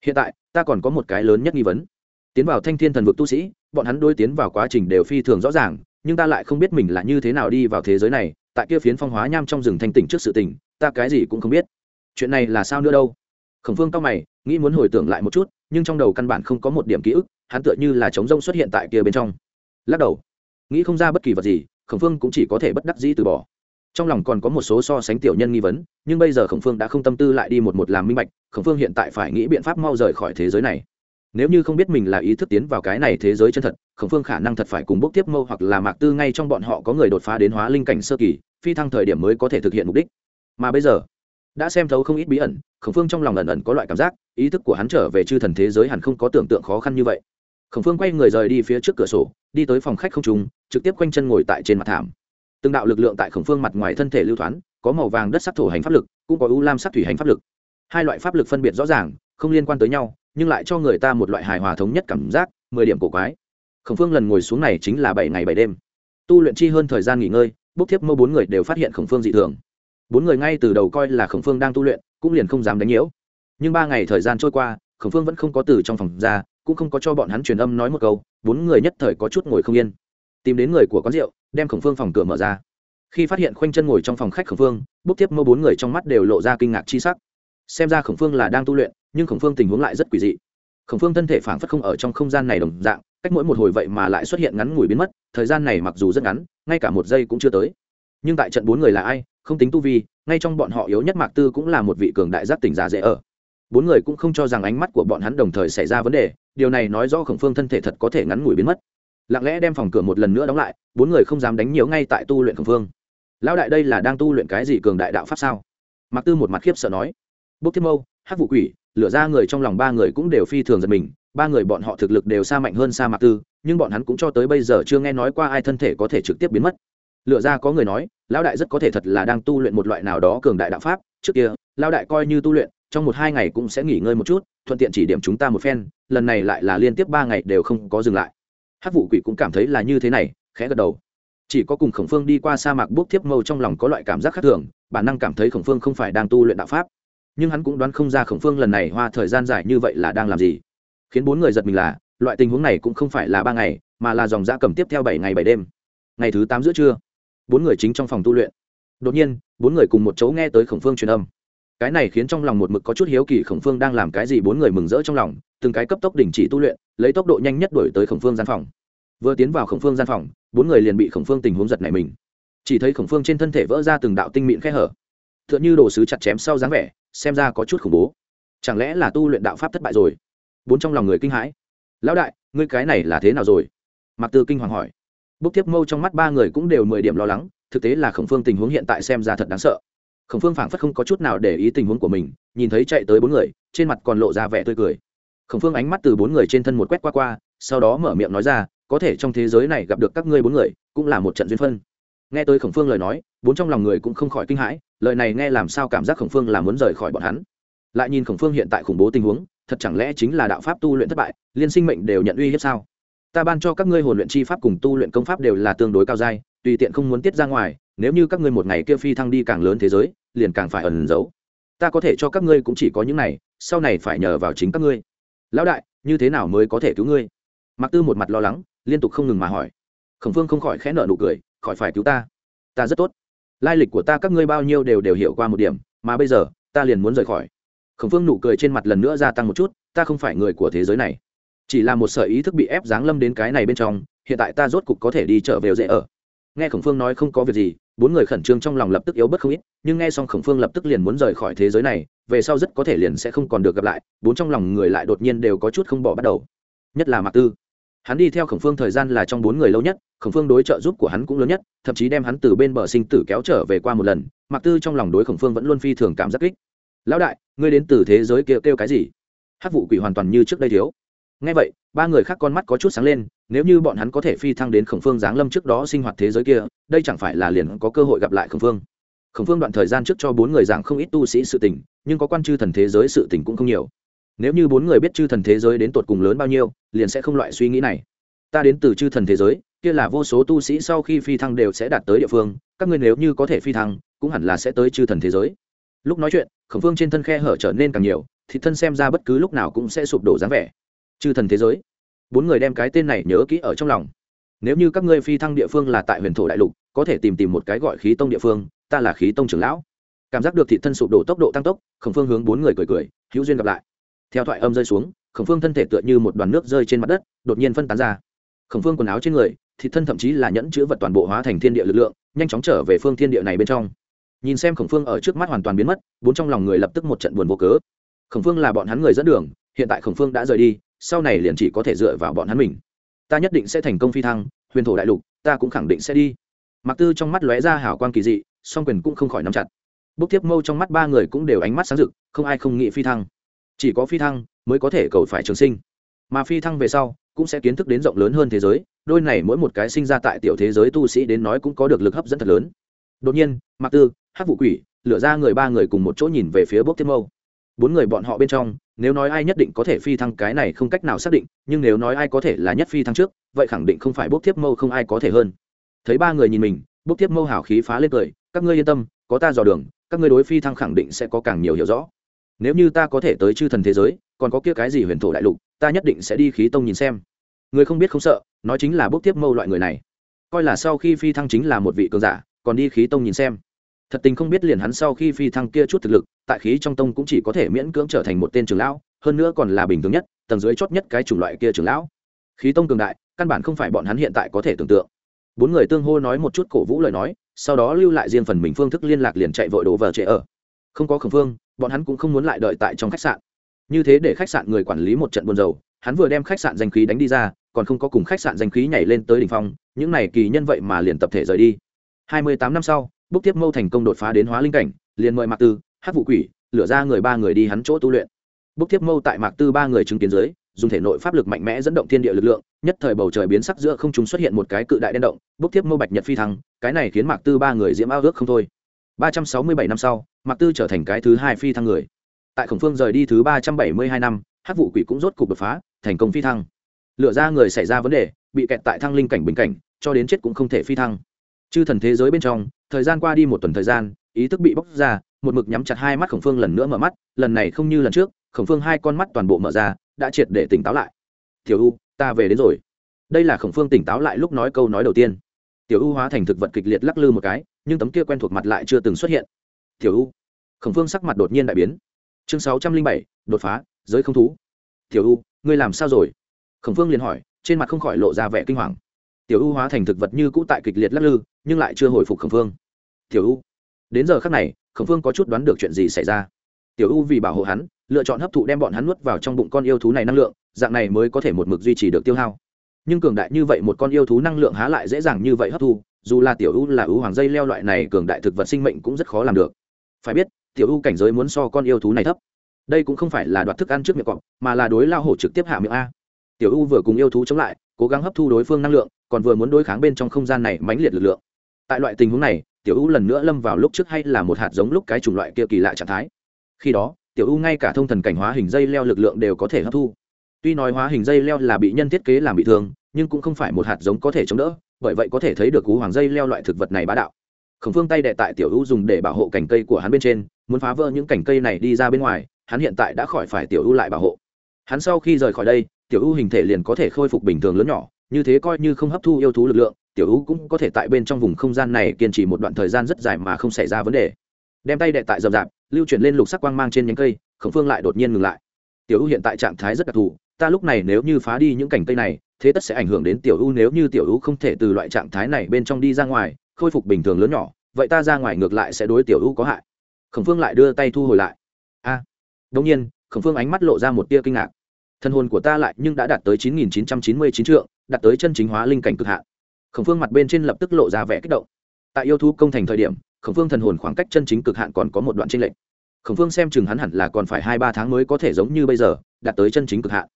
hiện tại ta còn có một cái lớn nhất nghi vấn. Tiến vào thanh thiên thần vực tu sĩ bọn hắn đôi tiến vào quá trình đều phi thường rõ ràng nhưng ta lại không biết mình là như thế nào đi vào thế giới này tại kia phiến phong hóa nham trong rừng thanh tỉnh trước sự tỉnh, ta cái gì cũng không biết. Chuyện này là sao nữa đâu? Khổng phương cao mày nghĩ muốn hồi tưởng lại một chút nhưng trong đầu căn bản không có một điểm ký ức hắn tựa như là trống rông xuất hiện tại kia bên trong. Lắc đầu. Nghĩ không ra bất kỳ vật gì khổng phương cũng chỉ có thể bất đắc dĩ từ bỏ trong lòng còn có một số so sánh tiểu nhân nghi vấn, nhưng bây giờ khổng phương đã không tâm tư lại đi một một làm minh bạch, khổng phương hiện tại phải nghĩ biện pháp mau rời khỏi thế giới này. Nếu như không biết mình là ý thức tiến vào cái này thế giới chân thật, khổng phương khả năng thật phải cùng bốc tiếp mâu hoặc là mạc tư ngay trong bọn họ có người đột phá đến hóa linh cảnh sơ kỳ, phi thăng thời điểm mới có thể thực hiện mục đích. Mà bây giờ, đã xem thấu không ít bí ẩn, khổng phương trong lòng ẩn ẩn có loại cảm giác, ý thức của hắn trở về chư thần thế giới hẳn không có tưởng tượng khó khăn như vậy. Khổng phương quay người rời đi phía trước cửa sổ, đi tới phòng khách không trùng trực tiếp quanh chân ngồi tại trên mặt thảm từng đạo lực lượng tại khổng phương mặt ngoài thân thể lưu thoáng có màu vàng đất sắc thổ hành pháp lực, cũng có ưu lam sắc thủy hành pháp lực. Hai loại pháp lực phân biệt rõ ràng, không liên quan tới nhau, nhưng lại cho người ta một loại hài hòa thống nhất cảm giác, mười điểm cổ quái. Khổng phương lần ngồi xuống này chính là bảy ngày bảy đêm. Tu luyện chi hơn thời gian nghỉ ngơi, bốc thiếp mơ bốn người đều phát hiện khổng phương dị thường. Bốn người ngay từ đầu coi là khổng phương đang tu luyện, cũng liền không dám đánh nhiễu. Nhưng ba ngày thời gian trôi qua, khổng phương vẫn không có từ trong phòng ra, cũng không có cho bọn hắn truyền âm nói một câu, bốn người nhất thời có chút ngồi không yên. Tìm đến người của quán rượu đem khổng phương phòng cửa mở ra. Khi phát hiện khoanh chân ngồi trong phòng khách khổng phương bốc tiếp mơ bốn người trong mắt đều lộ ra kinh ngạc chi sắc. Xem ra khổng phương là đang tu luyện, nhưng khổng phương tình huống lại rất quỷ dị. Khổng phương thân thể phảng phất không ở trong không gian này đồng dạng, cách mỗi một hồi vậy mà lại xuất hiện ngắn ngủi biến mất, thời gian này mặc dù rất ngắn, ngay cả một giây cũng chưa tới. Nhưng tại trận bốn người là ai, không tính tu vi, ngay trong bọn họ yếu nhất mạc tư cũng là một vị cường đại giác tỉnh giả dễ ở. Bốn người cũng không cho rằng ánh mắt của bọn hắn đồng thời xảy ra vấn đề, điều này nói rõ khổng phương thân thể thật có thể ngắn ngủi biến mất lặng lẽ đem phòng cửa một lần nữa đóng lại, bốn người không dám đánh nhiều ngay tại tu luyện khẩn phương lão đại đây là đang tu luyện cái gì cường đại đạo pháp sao? Mặc tư một mặt khiếp sợ nói. Bốc thiết mâu hát vụ quỷ, lửa ra người trong lòng ba người cũng đều phi thường giật mình, ba người bọn họ thực lực đều xa mạnh hơn xa mạc tư, nhưng bọn hắn cũng cho tới bây giờ chưa nghe nói qua ai thân thể có thể trực tiếp biến mất. Lựa ra có người nói, lão đại rất có thể thật là đang tu luyện một loại nào đó cường đại đạo pháp, trước kia, lão đại coi như tu luyện, trong một hai ngày cũng sẽ nghỉ ngơi một chút, thuận tiện chỉ điểm chúng ta một phen, lần này lại là liên tiếp ba ngày đều không có dừng lại hát vụ quỷ cũng cảm thấy là như thế này, khẽ gật đầu. Chỉ có cùng khổng phương đi qua sa mạc bốc thiếp mâu trong lòng có loại cảm giác khác thường, bản năng cảm thấy khổng phương không phải đang tu luyện đạo pháp. Nhưng hắn cũng đoán không ra khổng phương lần này hoa thời gian dài như vậy là đang làm gì. Khiến bốn người giật mình là, loại tình huống này cũng không phải là ba ngày, mà là dòng da cầm tiếp theo bảy ngày bảy đêm. Ngày thứ tám giữa trưa, bốn người chính trong phòng tu luyện. Đột nhiên, bốn người cùng một chỗ nghe tới khổng phương truyền âm. Cái này khiến trong lòng một mực có chút hiếu kỳ khổng phương đang làm cái gì, bốn người mừng rỡ trong lòng từng cái cấp tốc đình chỉ tu luyện, lấy tốc độ nhanh nhất đổi tới khổng phương gian phòng. Vừa tiến vào khổng phương gian phòng, bốn người liền bị khổng phương tình huống giật này mình. Chỉ thấy khổng phương trên thân thể vỡ ra từng đạo tinh mịn khe hở. T h ư ợ n h ư đồ sứ chặt chém sau dáng vẻ, xem ra có chút khủng bố. Chẳng lẽ là tu luyện đạo pháp thất bại rồi? Bốn trong lòng người kinh hãi. Lão đại, ngươi cái này là thế nào rồi? Mặc tư kinh hoàng hỏi. Bốc tiếp mâu trong mắt ba người cũng đều mười điểm lo lắng, thực tế là khổng phương tình huống hiện tại xem ra thật đáng sợ. Khổng phương phảng phất không có chút nào để ý tình huống của mình, nhìn thấy chạy tới bốn người, trên mặt còn lộ ra vẻ tươi cười khổng phương ánh mắt từ bốn người trên thân một quét qua qua, sau đó mở miệng nói ra, có thể trong thế giới này gặp được các ngươi bốn người, cũng là một trận duyên phân. Nghe tới khổng phương lời nói, bốn trong lòng người cũng không khỏi kinh hãi, lời này nghe làm sao cảm giác khổng phương là muốn rời khỏi bọn hắn. Lại nhìn khổng phương hiện tại khủng bố tình huống, thật chẳng lẽ chính là đạo pháp tu luyện thất bại, liên sinh mệnh đều nhận uy hiếp sao? Ta ban cho các ngươi hồn luyện chi pháp cùng tu luyện công pháp đều là tương đối cao dai tùy tiện không muốn tiết ra ngoài, nếu như các ngươi một ngày kia phi thăng đi càng lớn thế giới, liền càng phải ẩn giấu. Ta có thể cho các ngươi cũng chỉ có những này, sau này phải nhờ vào chính các ngươi lão đại, như thế nào mới có thể cứu ngươi? Mặc tư một mặt lo lắng, liên tục không ngừng mà hỏi. Khổng phương không khỏi khẽ nợ nụ cười, khỏi phải cứu ta. Ta rất tốt. Lai lịch của ta các ngươi bao nhiêu đều đều hiểu qua một điểm, mà bây giờ, ta liền muốn rời khỏi. Khổng phương nụ cười trên mặt lần nữa gia tăng một chút, ta không phải người của thế giới này. Chỉ là một sở ý thức bị ép giáng lâm đến cái này bên trong, hiện tại ta rốt cục có thể đi trở về dễ ở nghe khổng phương nói không có việc gì bốn người khẩn trương trong lòng lập tức yếu bất không ít nhưng nghe xong khổng phương lập tức liền muốn rời khỏi thế giới này về sau rất có thể liền sẽ không còn được gặp lại bốn trong lòng người lại đột nhiên đều có chút không bỏ bắt đầu. Nhất là mạc tư. Hắn đi theo khổng phương thời gian là trong bốn người lâu nhất khổng phương đối trợ giúp của hắn cũng lớn nhất thậm chí đem hắn từ bên bờ sinh tử kéo trở về qua một lần mạc tư trong lòng đối khổng phương vẫn luôn phi thường cảm giác kích. Lão đại ngươi đến từ thế giới kia kêu, kêu cái gì? Hát vụ quỷ hoàn toàn như trước đây thiếu. Ngay vậy ba người khác con mắt có chút sáng lên nếu như bọn hắn có thể phi thăng đến khổng phương giáng lâm trước đó sinh hoạt thế giới kia, đây chẳng phải là liền có cơ hội gặp lại khổng phương. Khổng phương đoạn thời gian trước cho bốn người giảng không ít tu sĩ sự tình, nhưng có quan chư thần thế giới sự tình cũng không nhiều. Nếu như bốn người biết chư thần thế giới đến tột cùng lớn bao nhiêu, liền sẽ không loại suy nghĩ này. Ta đến từ chư thần thế giới, kia là vô số tu sĩ sau khi phi thăng đều sẽ đạt tới địa phương, các ngươi nếu như có thể phi thăng, cũng hẳn là sẽ tới chư thần thế giới. Lúc nói chuyện, khổng phương trên thân khe hở trở nên càng nhiều thì thân xem ra bất cứ lúc nào cũng sẽ sụp đổ dáng vẻ. Chư thần thế giới bốn người đem cái tên này nhớ kỹ ở trong lòng. Nếu như các ngươi phi thăng địa phương là tại huyền thổ đại lục, có thể tìm tìm một cái gọi khí tông địa phương, ta là khí tông trưởng lão. Cảm giác được thị thân sụp đổ tốc độ tăng tốc, khổng phương hướng bốn người cười cười, hữu duyên gặp lại. Theo thoại âm rơi xuống, khổng phương thân thể tựa như một đoàn nước rơi trên mặt đất, đột nhiên phân tán ra. Khổng phương quần áo trên người, thị thân thậm chí là nhẫn chữ vật toàn bộ hóa thành thiên địa lực lượng, nhanh chóng trở về phương thiên địa này bên trong. Nhìn xem khổng phương ở trước mắt hoàn toàn biến mất, bốn trong lòng người lập tức một trận buồn vô cớ. Khổng phương là bọn hắn người dẫn đường, hiện tại khổng phương đã rời đi sau này liền chỉ có thể dựa vào bọn hắn mình. Ta nhất định sẽ thành công phi thăng, huyền thổ đại lục, ta cũng khẳng định sẽ đi. Mặc tư trong mắt lóe ra hảo quan kỳ dị, song quyền cũng không khỏi nắm chặt. Bốc tiếp mâu trong mắt ba người cũng đều ánh mắt sáng rực, không ai không nghĩ phi thăng. Chỉ có phi thăng mới có thể cầu phải trường sinh. Mà phi thăng về sau cũng sẽ kiến thức đến rộng lớn hơn thế giới, đôi này mỗi một cái sinh ra tại tiểu thế giới tu sĩ đến nói cũng có được lực hấp dẫn thật lớn. Đột nhiên, mạc tư hát vụ quỷ, lửa ra người ba người cùng một chỗ nhìn về phía bốc tiếp mâu bốn người bọn họ bên trong, nếu nói ai nhất định có thể phi thăng cái này không cách nào xác định, nhưng nếu nói ai có thể là nhất phi thăng trước, vậy khẳng định không phải bốc tiếp mâu không ai có thể hơn. Thấy ba người nhìn mình, bốc tiếp mâu hào khí phá lên cười, các ngươi yên tâm, có ta dò đường, các ngươi đối phi thăng khẳng định sẽ có càng nhiều hiểu rõ. Nếu như ta có thể tới chư thần thế giới, còn có kia cái gì huyền thổ đại lục, ta nhất định sẽ đi khí tông nhìn xem. Người không biết không sợ, nói chính là bốc tiếp mâu loại người này. Coi là sau khi phi thăng chính là một vị cường giả, còn đi khí tông nhìn xem thật tình không biết liền hắn sau khi phi thăng kia chút thực lực, tại khí trong tông cũng chỉ có thể miễn cưỡng trở thành một tên trưởng lão, hơn nữa còn là bình thường nhất, tầng dưới chót nhất cái chủng loại kia trưởng lão. Khí tông cường đại, căn bản không phải bọn hắn hiện tại có thể tưởng tượng. Bốn người tương hô nói một chút cổ vũ lời nói, sau đó lưu lại riêng phần mình phương thức liên lạc liền chạy vội đổ vờ trễ ở. Không có khẩn phương, bọn hắn cũng không muốn lại đợi tại trong khách sạn. Như thế để khách sạn người quản lý một trận buồn dầu hắn vừa đem khách sạn danh khí đánh đi ra, còn không có cùng khách sạn danh khí nhảy lên tới đỉnh phong, những này kỳ nhân vậy mà liền tập thể rời đi. Hai mươi tám năm sau bốc tiếp mâu thành công đột phá đến hóa linh cảnh, liền mời mạc tư hát vụ quỷ lựa ra người ba người đi hắn chỗ tu luyện. Bốc tiếp mâu tại mạc tư ba người chứng kiến dưới, dùng thể nội pháp lực mạnh mẽ dẫn động thiên địa lực lượng, nhất thời bầu trời biến sắc giữa không chúng xuất hiện một cái cự đại đen động bốc tiếp mâu bạch nhật phi thăng, cái này khiến mạc tư ba người diễm ao ước không thôi. Ba trăm sáu mươi bảy năm sau, mạc tư trở thành cái thứ hai phi thăng người. Tại khổng phương rời đi thứ ba trăm bảy mươi hai năm hát vụ quỷ cũng rốt cục đột phá, thành công phi thăng. Lựa ra người xảy ra vấn đề, bị kẹt tại thăng linh cảnh bình cảnh, cho đến chết cũng không thể phi thăng. Chư thần thế giới bên trong thời gian qua đi một tuần thời gian, ý thức bị bóc ra, một mực nhắm chặt hai mắt khổng phương lần nữa mở mắt, lần này không như lần trước, khổng phương hai con mắt toàn bộ mở ra, đã triệt để tỉnh táo lại. Tiểu u, ta về đến rồi. Đây là khổng phương tỉnh táo lại lúc nói câu nói đầu tiên. Tiểu u hóa thành thực vật kịch liệt lắc lư một cái, nhưng tấm kia quen thuộc mặt lại chưa từng xuất hiện. Tiểu u. Khổng phương sắc mặt đột nhiên đại biến. Chương sáu trăm linh bảy, đột phá, giới không thú. Tiểu u, ngươi làm sao rồi? Khổng phương liền hỏi, trên mặt không khỏi lộ ra vẻ kinh hoàng tiểu u hóa thành thực vật như cũ tại kịch liệt lắc lư, nhưng lại chưa hồi phục khẩn phương. Tiểu u đến giờ khác này khẩn phương có chút đoán được chuyện gì xảy ra. Tiểu u vì bảo hộ hắn, lựa chọn hấp thụ đem bọn hắn nuốt vào trong bụng con yêu thú này năng lượng, dạng này mới có thể một mực duy trì được tiêu hao. Nhưng cường đại như vậy một con yêu thú năng lượng há lại dễ dàng như vậy hấp thu, dù là tiểu u là ưu hoàng dây leo loại này cường đại thực vật sinh mệnh cũng rất khó làm được. Phải biết, tiểu u cảnh giới muốn so con yêu thú này thấp. Đây cũng không phải là đoạt thức ăn trước miệng cọp, mà là đối lao hổ trực tiếp hạ miệng a. Tiểu u vừa cùng yêu thú chống lại cố gắng hấp thu đối phương năng lượng, còn vừa muốn đối kháng bên trong không gian này mãnh liệt lực lượng. Tại loại tình huống này, tiểu u lần nữa lâm vào lúc trước hay là một hạt giống lúc cái chủng loại kia kỳ lạ trạng thái. Khi đó, tiểu u ngay cả thông thần cảnh hóa hình dây leo lực lượng đều có thể hấp thu. Tuy nói hóa hình dây leo là bị nhân thiết kế làm bị thương, nhưng cũng không phải một hạt giống có thể chống đỡ, bởi vậy có thể thấy được cú hoàng dây leo loại thực vật này bá đạo. Khổng phương tay đệ tại tiểu u dùng để bảo hộ cành cây của hắn bên trên, muốn phá vỡ những cành cây này đi ra bên ngoài, hắn hiện tại đã khỏi phải tiểu u lại bảo hộ. Hắn sau khi rời khỏi đây tiểu u hình thể liền có thể khôi phục bình thường lớn nhỏ như thế coi như không hấp thu yêu thú lực lượng tiểu u cũng có thể tại bên trong vùng không gian này kiên trì một đoạn thời gian rất dài mà không xảy ra vấn đề. Đem tay đệ tại dầm rạp lưu chuyển lên lục sắc quang mang trên nhánh cây khổng phương lại đột nhiên ngừng lại. Tiểu u hiện tại trạng thái rất đặc thù ta lúc này nếu như phá đi những cành cây này thế tất sẽ ảnh hưởng đến tiểu u nếu như tiểu u không thể từ loại trạng thái này bên trong đi ra ngoài khôi phục bình thường lớn nhỏ vậy ta ra ngoài ngược lại sẽ đối tiểu u có hại. Khổng phương lại đưa tay thu hồi lại. A à, đông nhiên khổng phương ánh mắt lộ ra một tia kinh ngạc thân hồn của ta lại nhưng đã đạt tới chín nghìn chín trăm chín mươi chín trượng đạt tới chân chính hóa linh cảnh cực hạn khổng phương mặt bên trên lập tức lộ ra vẻ kích động tại yêu thú công thành thời điểm khổng phương thần hồn khoảng cách chân chính cực hạn còn có một đoạn tranh lệch khổng phương xem chừng hắn hẳn là còn phải hai ba tháng mới có thể giống như bây giờ đạt tới chân chính cực hạn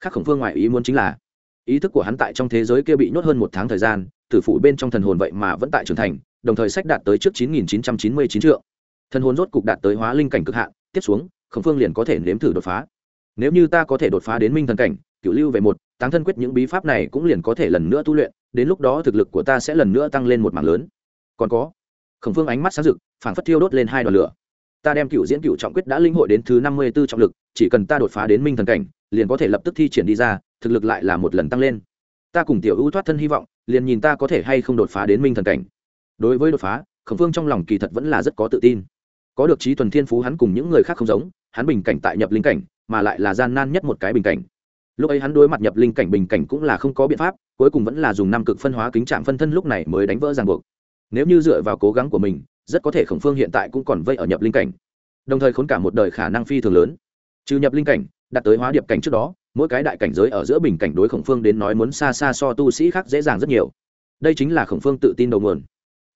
khác khổng phương ngoại ý muốn chính là ý thức của hắn tại trong thế giới kia bị nhốt hơn một tháng thời gian tử phụ bên trong thần hồn vậy mà vẫn tại trưởng thành đồng thời sách đạt tới trước 9999 triệu. Thần hồn rốt cục đạt tới hóa linh cảnh cực hạn, tiếp xuống, Khổng Phương liền có thể nếm thử đột phá. Nếu như ta có thể đột phá đến minh thần cảnh, cựu lưu về một, táng thân quyết những bí pháp này cũng liền có thể lần nữa tu luyện, đến lúc đó thực lực của ta sẽ lần nữa tăng lên một mảng lớn. Còn có, Khổng Phương ánh mắt sáng rực, phảng phất thiêu đốt lên hai đoàn lửa. Ta đem cựu diễn cựu trọng quyết đã linh hội đến thứ 54 trọng lực, chỉ cần ta đột phá đến minh thần cảnh, liền có thể lập tức thi triển đi ra, thực lực lại là một lần tăng lên. Ta cùng tiểu ưu thoát thân hy vọng, liền nhìn ta có thể hay không đột phá đến minh thần cảnh đối với đột phá khổng phương trong lòng kỳ thật vẫn là rất có tự tin có được trí tuần thiên phú hắn cùng những người khác không giống hắn bình cảnh tại nhập linh cảnh mà lại là gian nan nhất một cái bình cảnh. Lúc ấy hắn đối mặt nhập linh cảnh bình cảnh cũng là không có biện pháp, cuối cùng vẫn là dùng năm cực phân hóa kính trạng phân thân lúc này mới đánh vỡ ràng buộc. Nếu như dựa vào cố gắng của mình, rất có thể khổng phương hiện tại cũng còn vây ở nhập linh cảnh. Đồng thời khốn cả một đời khả năng phi thường lớn. Trừ nhập linh cảnh đặt tới hóa điệp cảnh trước đó, mỗi cái đại cảnh giới ở giữa bình cảnh đối khổng phương đến nói muốn xa xa so tu sĩ khác dễ dàng rất nhiều. Đây chính là khổng phương tự tin đầu nguồn.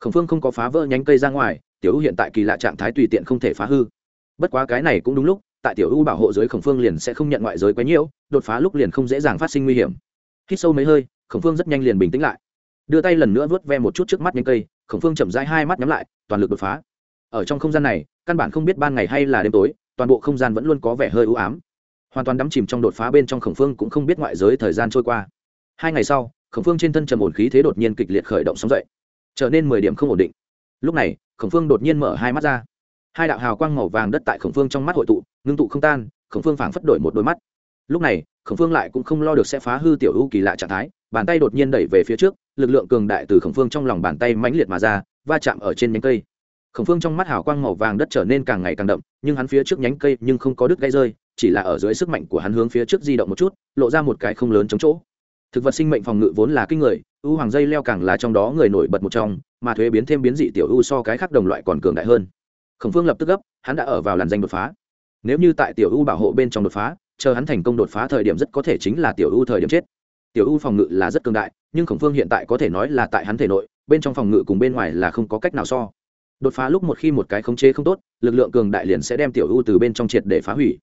Khổng phương không có phá vỡ nhánh cây ra ngoài, tiểu hữu hiện tại kỳ lạ trạng thái tùy tiện không thể phá hư. Bất quá cái này cũng đúng lúc tại tiểu u bảo hộ giới khổng phương liền sẽ không nhận ngoại giới quấy nhiễu đột phá lúc liền không dễ dàng phát sinh nguy hiểm. Hít sâu mấy hơi, khổng phương rất nhanh liền bình tĩnh lại. Đưa tay lần nữa vớt ve một chút trước mắt những cây, khổng phương chậm rãi hai mắt nhắm lại, toàn lực đột phá. Ở trong không gian này, căn bản không biết ban ngày hay là đêm tối, toàn bộ không gian vẫn luôn có vẻ hơi ưu ám. Hoàn toàn đắm chìm trong đột phá bên trong khổng phương cũng không biết ngoại giới thời gian trôi qua. Hai ngày sau, khổng phương trên thân trầm ổn khí thế đột nhiên kịch liệt khởi động sóng dậy. Trở nên mười điểm không ổn định. Lúc này, khổng phương đột nhiên mở hai mắt ra hai đạo hào quang màu vàng đất tại khổng phương trong mắt hội tụ, ngưng tụ không tan, khổng phương phảng phất đổi một đôi mắt. Lúc này, khổng phương lại cũng không lo được sẽ phá hư tiểu ưu kỳ lạ trạng thái, bàn tay đột nhiên đẩy về phía trước, lực lượng cường đại từ khổng phương trong lòng bàn tay mãnh liệt mà ra, va chạm ở trên nhánh cây. Khổng phương trong mắt hào quang màu vàng đất trở nên càng ngày càng đậm, nhưng hắn phía trước nhánh cây nhưng không có đứt gãy rơi, chỉ là ở dưới sức mạnh của hắn hướng phía trước di động một chút, lộ ra một cái không lớn chống chỗ. Thực vật sinh mệnh phòng ngự vốn là kinh người, ưu hoàng dây leo càng là trong đó người nổi bật một trong, mà thuế biến thêm biến dị tiểu u so cái khác đồng loại còn cường đại hơn khổng phương lập tức gấp, hắn đã ở vào làn danh đột phá. Nếu như tại tiểu u bảo hộ bên trong đột phá, chờ hắn thành công đột phá thời điểm rất có thể chính là tiểu u thời điểm chết. Tiểu u phòng ngự là rất cường đại, nhưng khổng phương hiện tại có thể nói là tại hắn thể nội, bên trong phòng ngự cùng bên ngoài là không có cách nào so. Đột phá lúc một khi một cái khống chế không tốt, lực lượng cường đại liền sẽ đem tiểu u từ bên trong triệt để phá hủy.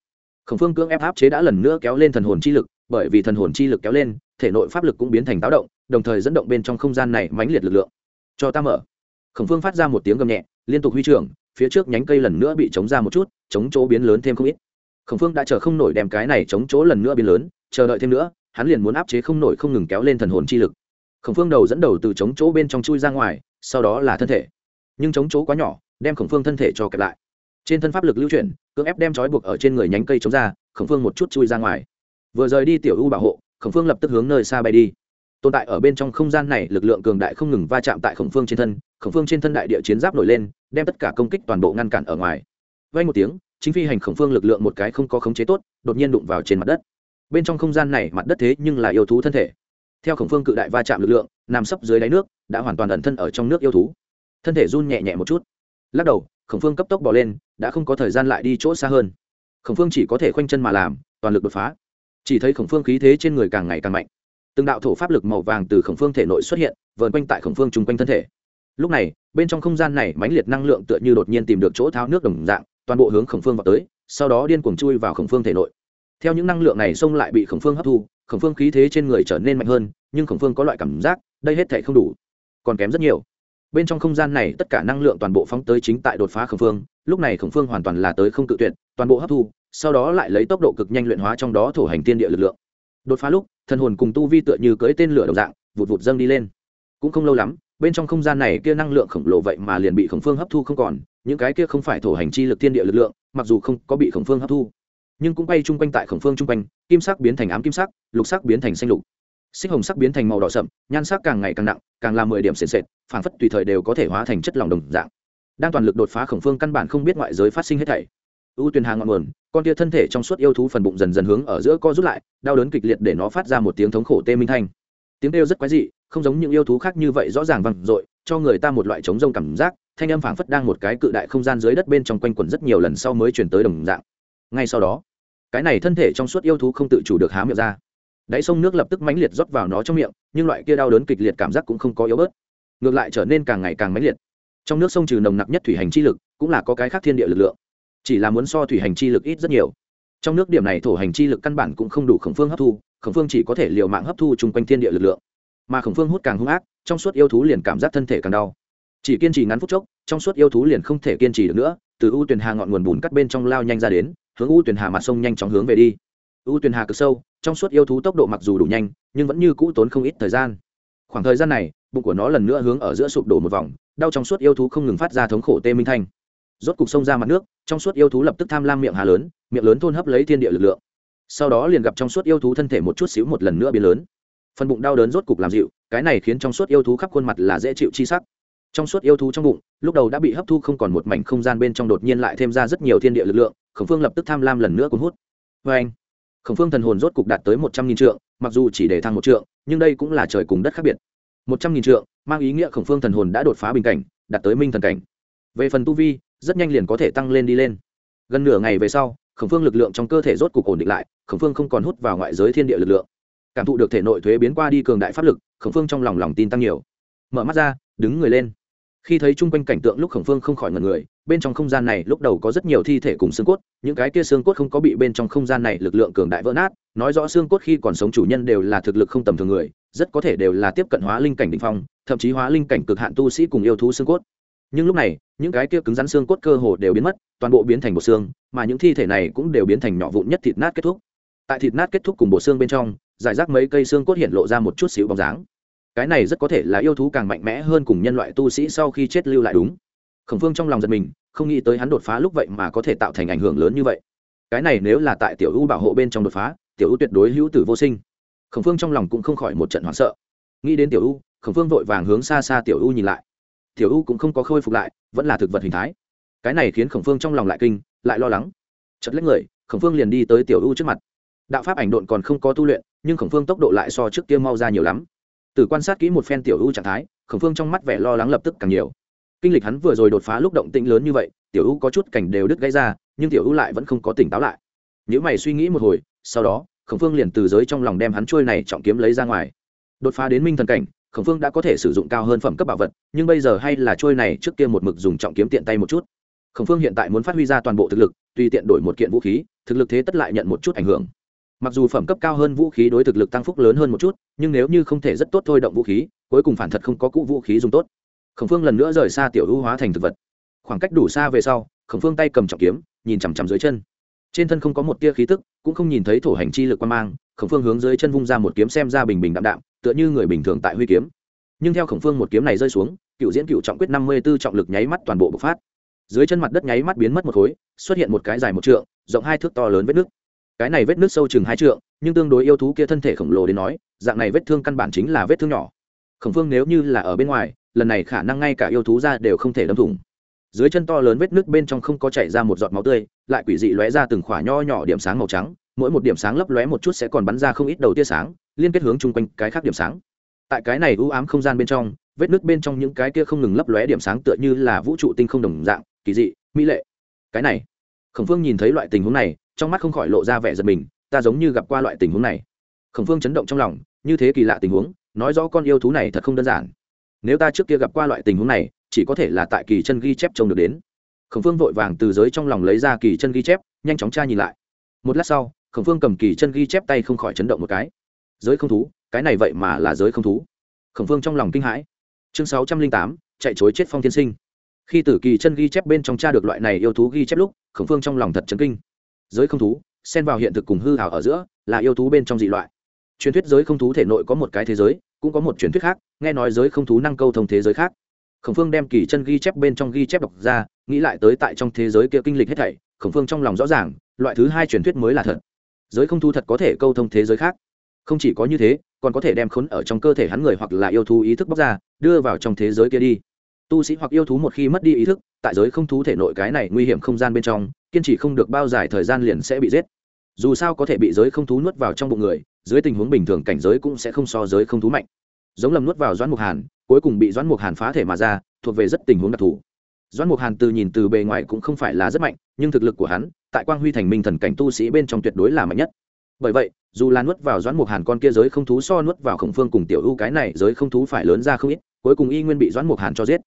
Khổng phương cưỡng ép áp chế đã lần nữa kéo lên thần hồn chi lực, bởi vì thần hồn chi lực kéo lên, thể nội pháp lực cũng biến thành táo động, đồng thời dẫn động bên trong không gian này mãnh liệt lực lượng. Cho ta mở. Khổng phương phát ra một tiếng gầm nhẹ, liên tục huy trưởng phía trước nhánh cây lần nữa bị chống ra một chút, chống chỗ biến lớn thêm không ít. Khổng phương đã chờ không nổi đem cái này chống chỗ lần nữa biến lớn, chờ đợi thêm nữa, hắn liền muốn áp chế không nổi không ngừng kéo lên thần hồn chi lực. Khổng phương đầu dẫn đầu từ chống chỗ bên trong chui ra ngoài, sau đó là thân thể. Nhưng chống chỗ quá nhỏ, đem khổng phương thân thể cho kẹp lại. Trên thân pháp lực lưu chuyển, cưỡng ép đem trói buộc ở trên người nhánh cây chống ra, khổng phương một chút chui ra ngoài. Vừa rời đi tiểu u bảo hộ, khổng phương lập tức hướng nơi xa bay đi. Tồn tại ở bên trong không gian này, lực lượng cường đại không ngừng va chạm tại khổng phương trên thân, khổng phương trên thân đại địa chiến giáp nổi lên đem tất cả công kích toàn bộ ngăn cản ở ngoài. Vay một tiếng, chính phi hành khổng phương lực lượng một cái không có khống chế tốt, đột nhiên đụng vào trên mặt đất. Bên trong không gian này mặt đất thế nhưng là yêu thú thân thể. Theo khổng phương cự đại va chạm lực lượng, nằm sấp dưới đáy nước, đã hoàn toàn ẩn thân ở trong nước yêu thú. Thân thể run nhẹ nhẹ một chút. Lắc đầu, khổng phương cấp tốc bỏ lên, đã không có thời gian lại đi chỗ xa hơn. Khổng phương chỉ có thể khoanh chân mà làm, toàn lực đột phá. Chỉ thấy khổng phương khí thế trên người càng ngày càng mạnh. Từng đạo thổ pháp lực màu vàng từ khổng phương thể nội xuất hiện, vờn quanh tại khổng phương chung quanh thân thể lúc này, bên trong không gian này mãnh liệt năng lượng tựa như đột nhiên tìm được chỗ tháo nước đồng dạng, toàn bộ hướng khổng phương vào tới, sau đó điên cuồng chui vào khổng phương thể nội. Theo những năng lượng này xông lại bị khổng phương hấp thu, khổng phương khí thế trên người trở nên mạnh hơn, nhưng khổng phương có loại cảm giác, đây hết thể không đủ, còn kém rất nhiều. Bên trong không gian này tất cả năng lượng toàn bộ phóng tới chính tại đột phá khổng phương, lúc này khổng phương hoàn toàn là tới không cự tuyệt, toàn bộ hấp thu, sau đó lại lấy tốc độ cực nhanh luyện hóa trong đó thổ hành tiên địa lực lượng. Đột phá lúc, thần hồn cùng tu vi tựa như cưỡi tên lửa đồng dạng, vụt vụt dâng đi lên. Cũng không lâu lắm bên trong không gian này kia năng lượng khổng lồ vậy mà liền bị khổng phương hấp thu không còn, những cái kia không phải thổ hành chi lực thiên địa lực lượng, mặc dù không có bị khổng phương hấp thu, nhưng cũng bay chung quanh tại khổng phương chung quanh, kim sắc biến thành ám kim sắc, lục sắc biến thành xanh lục. Xích hồng sắc biến thành màu đỏ sậm, nhan sắc càng ngày càng nặng, càng làm mười điểm sệt sệt, phảng phất tùy thời đều có thể hóa thành chất lỏng đồng dạng. Đang toàn lực đột phá khổng phương căn bản không biết ngoại giới phát sinh hết thảy. Ưu tuyền hàng ngọn nguồn, con tia thân thể trong suốt yêu thú phần bụng dần dần hướng ở giữa co rút lại, đau đớn kịch liệt để nó phát ra một tiếng thống khổ tê minh thanh. Tiếng kêu rất quái dị không giống những yêu thú khác như vậy rõ ràng vang dội, cho người ta một loại chống rông cảm giác, thanh âm phảng phất đang một cái cự đại không gian dưới đất bên trong quanh quẩn rất nhiều lần sau mới chuyển tới đồng dạng. Ngay sau đó, cái này thân thể trong suốt yêu thú không tự chủ được há miệng ra. Đáy sông nước lập tức mãnh liệt rót vào nó trong miệng, nhưng loại kia đau đớn kịch liệt cảm giác cũng không có yếu bớt. Ngược lại trở nên càng ngày càng mãnh liệt. Trong nước sông trừ nồng nặc nhất thủy hành chi lực, cũng là có cái khác thiên địa lực lượng. Chỉ là muốn so thủy hành chi lực ít rất nhiều. Trong nước điểm này thổ hành chi lực căn bản cũng không đủ khổng phương hấp thu, khổng phương chỉ có thể liều mạng hấp thu chung quanh thiên địa lực lượng mà khổng phương hút càng hung ác, trong suốt yêu thú liền cảm giác thân thể càng đau. Chỉ kiên trì ngắn phút chốc, trong suốt yêu thú liền không thể kiên trì được nữa, từ u tuyền hà ngọn nguồn bùn cắt bên trong lao nhanh ra đến, hướng u tuyền hà mặt sông nhanh chóng hướng về đi. U tuyền hà cực sâu, trong suốt yêu thú tốc độ mặc dù đủ nhanh, nhưng vẫn như cũ tốn không ít thời gian. Khoảng thời gian này, bụng của nó lần nữa hướng ở giữa sụp đổ một vòng, đau trong suốt yêu thú không ngừng phát ra thống khổ tê minh thanh. Rốt cục sông ra mặt nước, trong suốt yêu thú lập tức tham lam miệng hà lớn, miệng lớn thôn hấp lấy thiên địa lực lượng. Sau đó liền gặp trong suốt yêu thú thân thể một chút xíu một lần nữa biến lớn phần bụng đau đớn rốt cục làm dịu, cái này khiến trong suốt yêu thú khắp khuôn mặt là dễ chịu chi sắc. Trong suốt yêu thú trong bụng, lúc đầu đã bị hấp thu không còn một mảnh không gian bên trong đột nhiên lại thêm ra rất nhiều thiên địa lực lượng, khổng phương lập tức tham lam lần nữa cuốn hút. Vê anh, khổng phương thần hồn rốt cục đạt tới một trăm nghìn trượng, mặc dù chỉ để thăng một trượng, nhưng đây cũng là trời cùng đất khác biệt. Một trăm nghìn trượng, mang ý nghĩa khổng phương thần hồn đã đột phá bình cảnh, đạt tới minh thần cảnh. Về phần tu vi, rất nhanh liền có thể tăng lên đi lên. Gần nửa ngày về sau, khổng phương lực lượng trong cơ thể rốt cục ổn định lại, khổng phương không còn hút vào ngoại giới thiên địa lực lượng cảm thụ được thể nội thuế biến qua đi cường đại pháp lực, khổng phương trong lòng lòng tin tăng nhiều. Mở mắt ra, đứng người lên. Khi thấy chung quanh cảnh tượng lúc khổng phương không khỏi ngần người, bên trong không gian này lúc đầu có rất nhiều thi thể cùng xương cốt, những cái kia xương cốt không có bị bên trong không gian này lực lượng cường đại vỡ nát, nói rõ xương cốt khi còn sống chủ nhân đều là thực lực không tầm thường người, rất có thể đều là tiếp cận hóa linh cảnh đ ỉ n h phong, thậm chí hóa linh cảnh cực hạn tu sĩ cùng yêu thú xương cốt. Nhưng lúc này, những cái kia cứng rắn xương cốt cơ hồ đều biến mất, toàn bộ biến thành bộ xương, mà những thi thể này cũng đều biến thành nhỏ vụn nhất thịt nát kết thúc. Tại thịt nát kết thúc cùng bộ xương bên trong giải rác mấy cây xương cốt hiện lộ ra một chút xíu bóng dáng. Cái này rất có thể là yêu thú càng mạnh mẽ hơn cùng nhân loại tu sĩ sau khi chết lưu lại đúng. Khổng phương trong lòng giật mình, không nghĩ tới hắn đột phá lúc vậy mà có thể tạo thành ảnh hưởng lớn như vậy. Cái này nếu là tại tiểu u bảo hộ bên trong đột phá, tiểu u tuyệt đối hữu tử vô sinh. Khổng phương trong lòng cũng không khỏi một trận hoảng sợ. Nghĩ đến tiểu u khổng phương vội vàng hướng xa xa tiểu u nhìn lại. Tiểu u cũng không có khôi phục lại, vẫn là thực vật hình thái. Cái này khiến khổng phương trong lòng lại kinh, lại lo lắng. Chật lấy người, khổng phương liền đi tới tiểu u trước mặt đạo pháp ảnh độn còn không có tu luyện, nhưng khổng phương tốc độ lại so trước kia mau ra nhiều lắm. Từ quan sát kỹ một phen tiểu u trạng thái, khổng phương trong mắt vẻ lo lắng lập tức càng nhiều. Kinh lịch hắn vừa rồi đột phá lúc động tĩnh lớn như vậy, tiểu u có chút cảnh đều đứt gãy ra, nhưng tiểu u lại vẫn không có tỉnh táo lại. Nếu mày suy nghĩ một hồi, sau đó, khổng phương liền từ giới trong lòng đem hắn trôi này trọng kiếm lấy ra ngoài. Đột phá đến minh thần cảnh, khổng phương đã có thể sử dụng cao hơn phẩm cấp bảo vật, nhưng bây giờ hay là trôi này trước kia một mực dùng trọng kiếm tiện tay một chút. Khổng phương hiện tại muốn phát huy ra toàn bộ thực lực, tùy tiện đổi một kiện vũ khí, thực lực thế tất lại nhận một chút ảnh hưởng mặc dù phẩm cấp cao hơn vũ khí đối thực lực tăng phúc lớn hơn một chút, nhưng nếu như không thể rất tốt thôi động vũ khí, cuối cùng phản thật không có cũ vũ khí dùng tốt. Khổng phương lần nữa rời xa tiểu hữu hóa thành thực vật. Khoảng cách đủ xa về sau, khổng phương tay cầm trọng kiếm, nhìn chằm chằm dưới chân. Trên thân không có một tia khí tức, cũng không nhìn thấy thổ hành chi lực quan mang, khổng phương hướng dưới chân vung ra một kiếm xem ra bình bình đạm đạm, tựa như người bình thường tại huy kiếm. Nhưng theo khổng phương một kiếm này rơi xuống, cựu diễn cựu trọng quyết năm mươi b ố trọng lực nháy mắt toàn bộ bộc phát. Dưới chân mặt đất nháy mắt biến mất một khối, xuất hiện một cái dài một trượng, rộng hai thước to lớn vết nước cái này vết nước sâu chừng hai trượng, nhưng tương đối yêu thú kia thân thể khổng lồ đến nói, dạng này vết thương căn bản chính là vết thương nhỏ. Khổng phương nếu như là ở bên ngoài, lần này khả năng ngay cả yêu thú ra đều không thể đâm thủng. Dưới chân to lớn vết nước bên trong không có chảy ra một giọt máu tươi, lại quỷ dị lóe ra từng khỏa nho nhỏ điểm sáng màu trắng, mỗi một điểm sáng lấp lóe một chút sẽ còn bắn ra không ít đầu tia sáng, liên kết hướng chung quanh cái khác điểm sáng. Tại cái này u ám không gian bên trong, vết nước bên trong những cái kia không ngừng lấp lóe điểm sáng tựa như là vũ trụ tinh không đồng dạng, kỳ dị, mỹ lệ. Cái này, khổng phương nhìn thấy loại tình huống này trong mắt không khỏi lộ ra vẻ giật mình, ta giống như gặp qua loại tình huống này. Khổng phương chấn động trong lòng, như thế kỳ lạ tình huống, nói rõ con yêu thú này thật không đơn giản. Nếu ta trước kia gặp qua loại tình huống này, chỉ có thể là tại kỳ chân ghi chép trông được đến. Khổng phương vội vàng từ giới trong lòng lấy ra kỳ chân ghi chép, nhanh chóng tra nhìn lại. Một lát sau, khổng phương cầm kỳ chân ghi chép tay không khỏi chấn động một cái. Giới không thú, cái này vậy mà là giới không thú. Khổng phương trong lòng kinh hãi. Chương sáu trăm linh tám, chạy chối chết phong thiên sinh. Khi tử kỳ chân ghi chép bên trong cha được loại này yêu thú ghi chép lúc, khổng phương trong lòng thật chấn kinh giới không thú, xen vào hiện thực cùng hư hảo ở giữa, là yêu thú bên trong dị loại. Truyền thuyết giới không thú thể nội có một cái thế giới, cũng có một truyền thuyết khác, nghe nói giới không thú năng câu thông thế giới khác. Khổng phương đem kỳ chân ghi chép bên trong ghi chép đọc ra, nghĩ lại tới tại trong thế giới kia kinh lịch hết thảy, khổng phương trong lòng rõ ràng, loại thứ hai truyền thuyết mới là thật. Giới không thú thật có thể câu thông thế giới khác. Không chỉ có như thế, còn có thể đem khốn ở trong cơ thể hắn người hoặc là yêu thú ý thức bóc ra, đưa vào trong thế giới kia đi. Tu sĩ hoặc yêu thú một khi mất đi ý thức tại giới không thú thể nội cái này nguy hiểm không gian bên trong, kiên trì không được bao dài thời gian liền sẽ bị giết. Dù sao có thể bị giới không thú nuốt vào trong bụng người, dưới tình huống bình thường cảnh giới cũng sẽ không so giới không thú mạnh. Giống lầm nuốt vào doãn mục hàn, cuối cùng bị doãn mục hàn phá thể mà ra, thuộc về rất tình huống đặc thù. Doãn mục hàn từ nhìn từ bề ngoài cũng không phải là rất mạnh, nhưng thực lực của hắn, tại quang huy thành minh thần cảnh tu sĩ bên trong tuyệt đối là mạnh nhất. Bởi vậy, dù là nuốt vào doãn mục hàn con kia giới không thú so nuốt vào khổng phương cùng tiểu ưu cái này giới không thú phải lớn ra không ít, cuối cùng y nguyên bị doãn mục hàn cho giết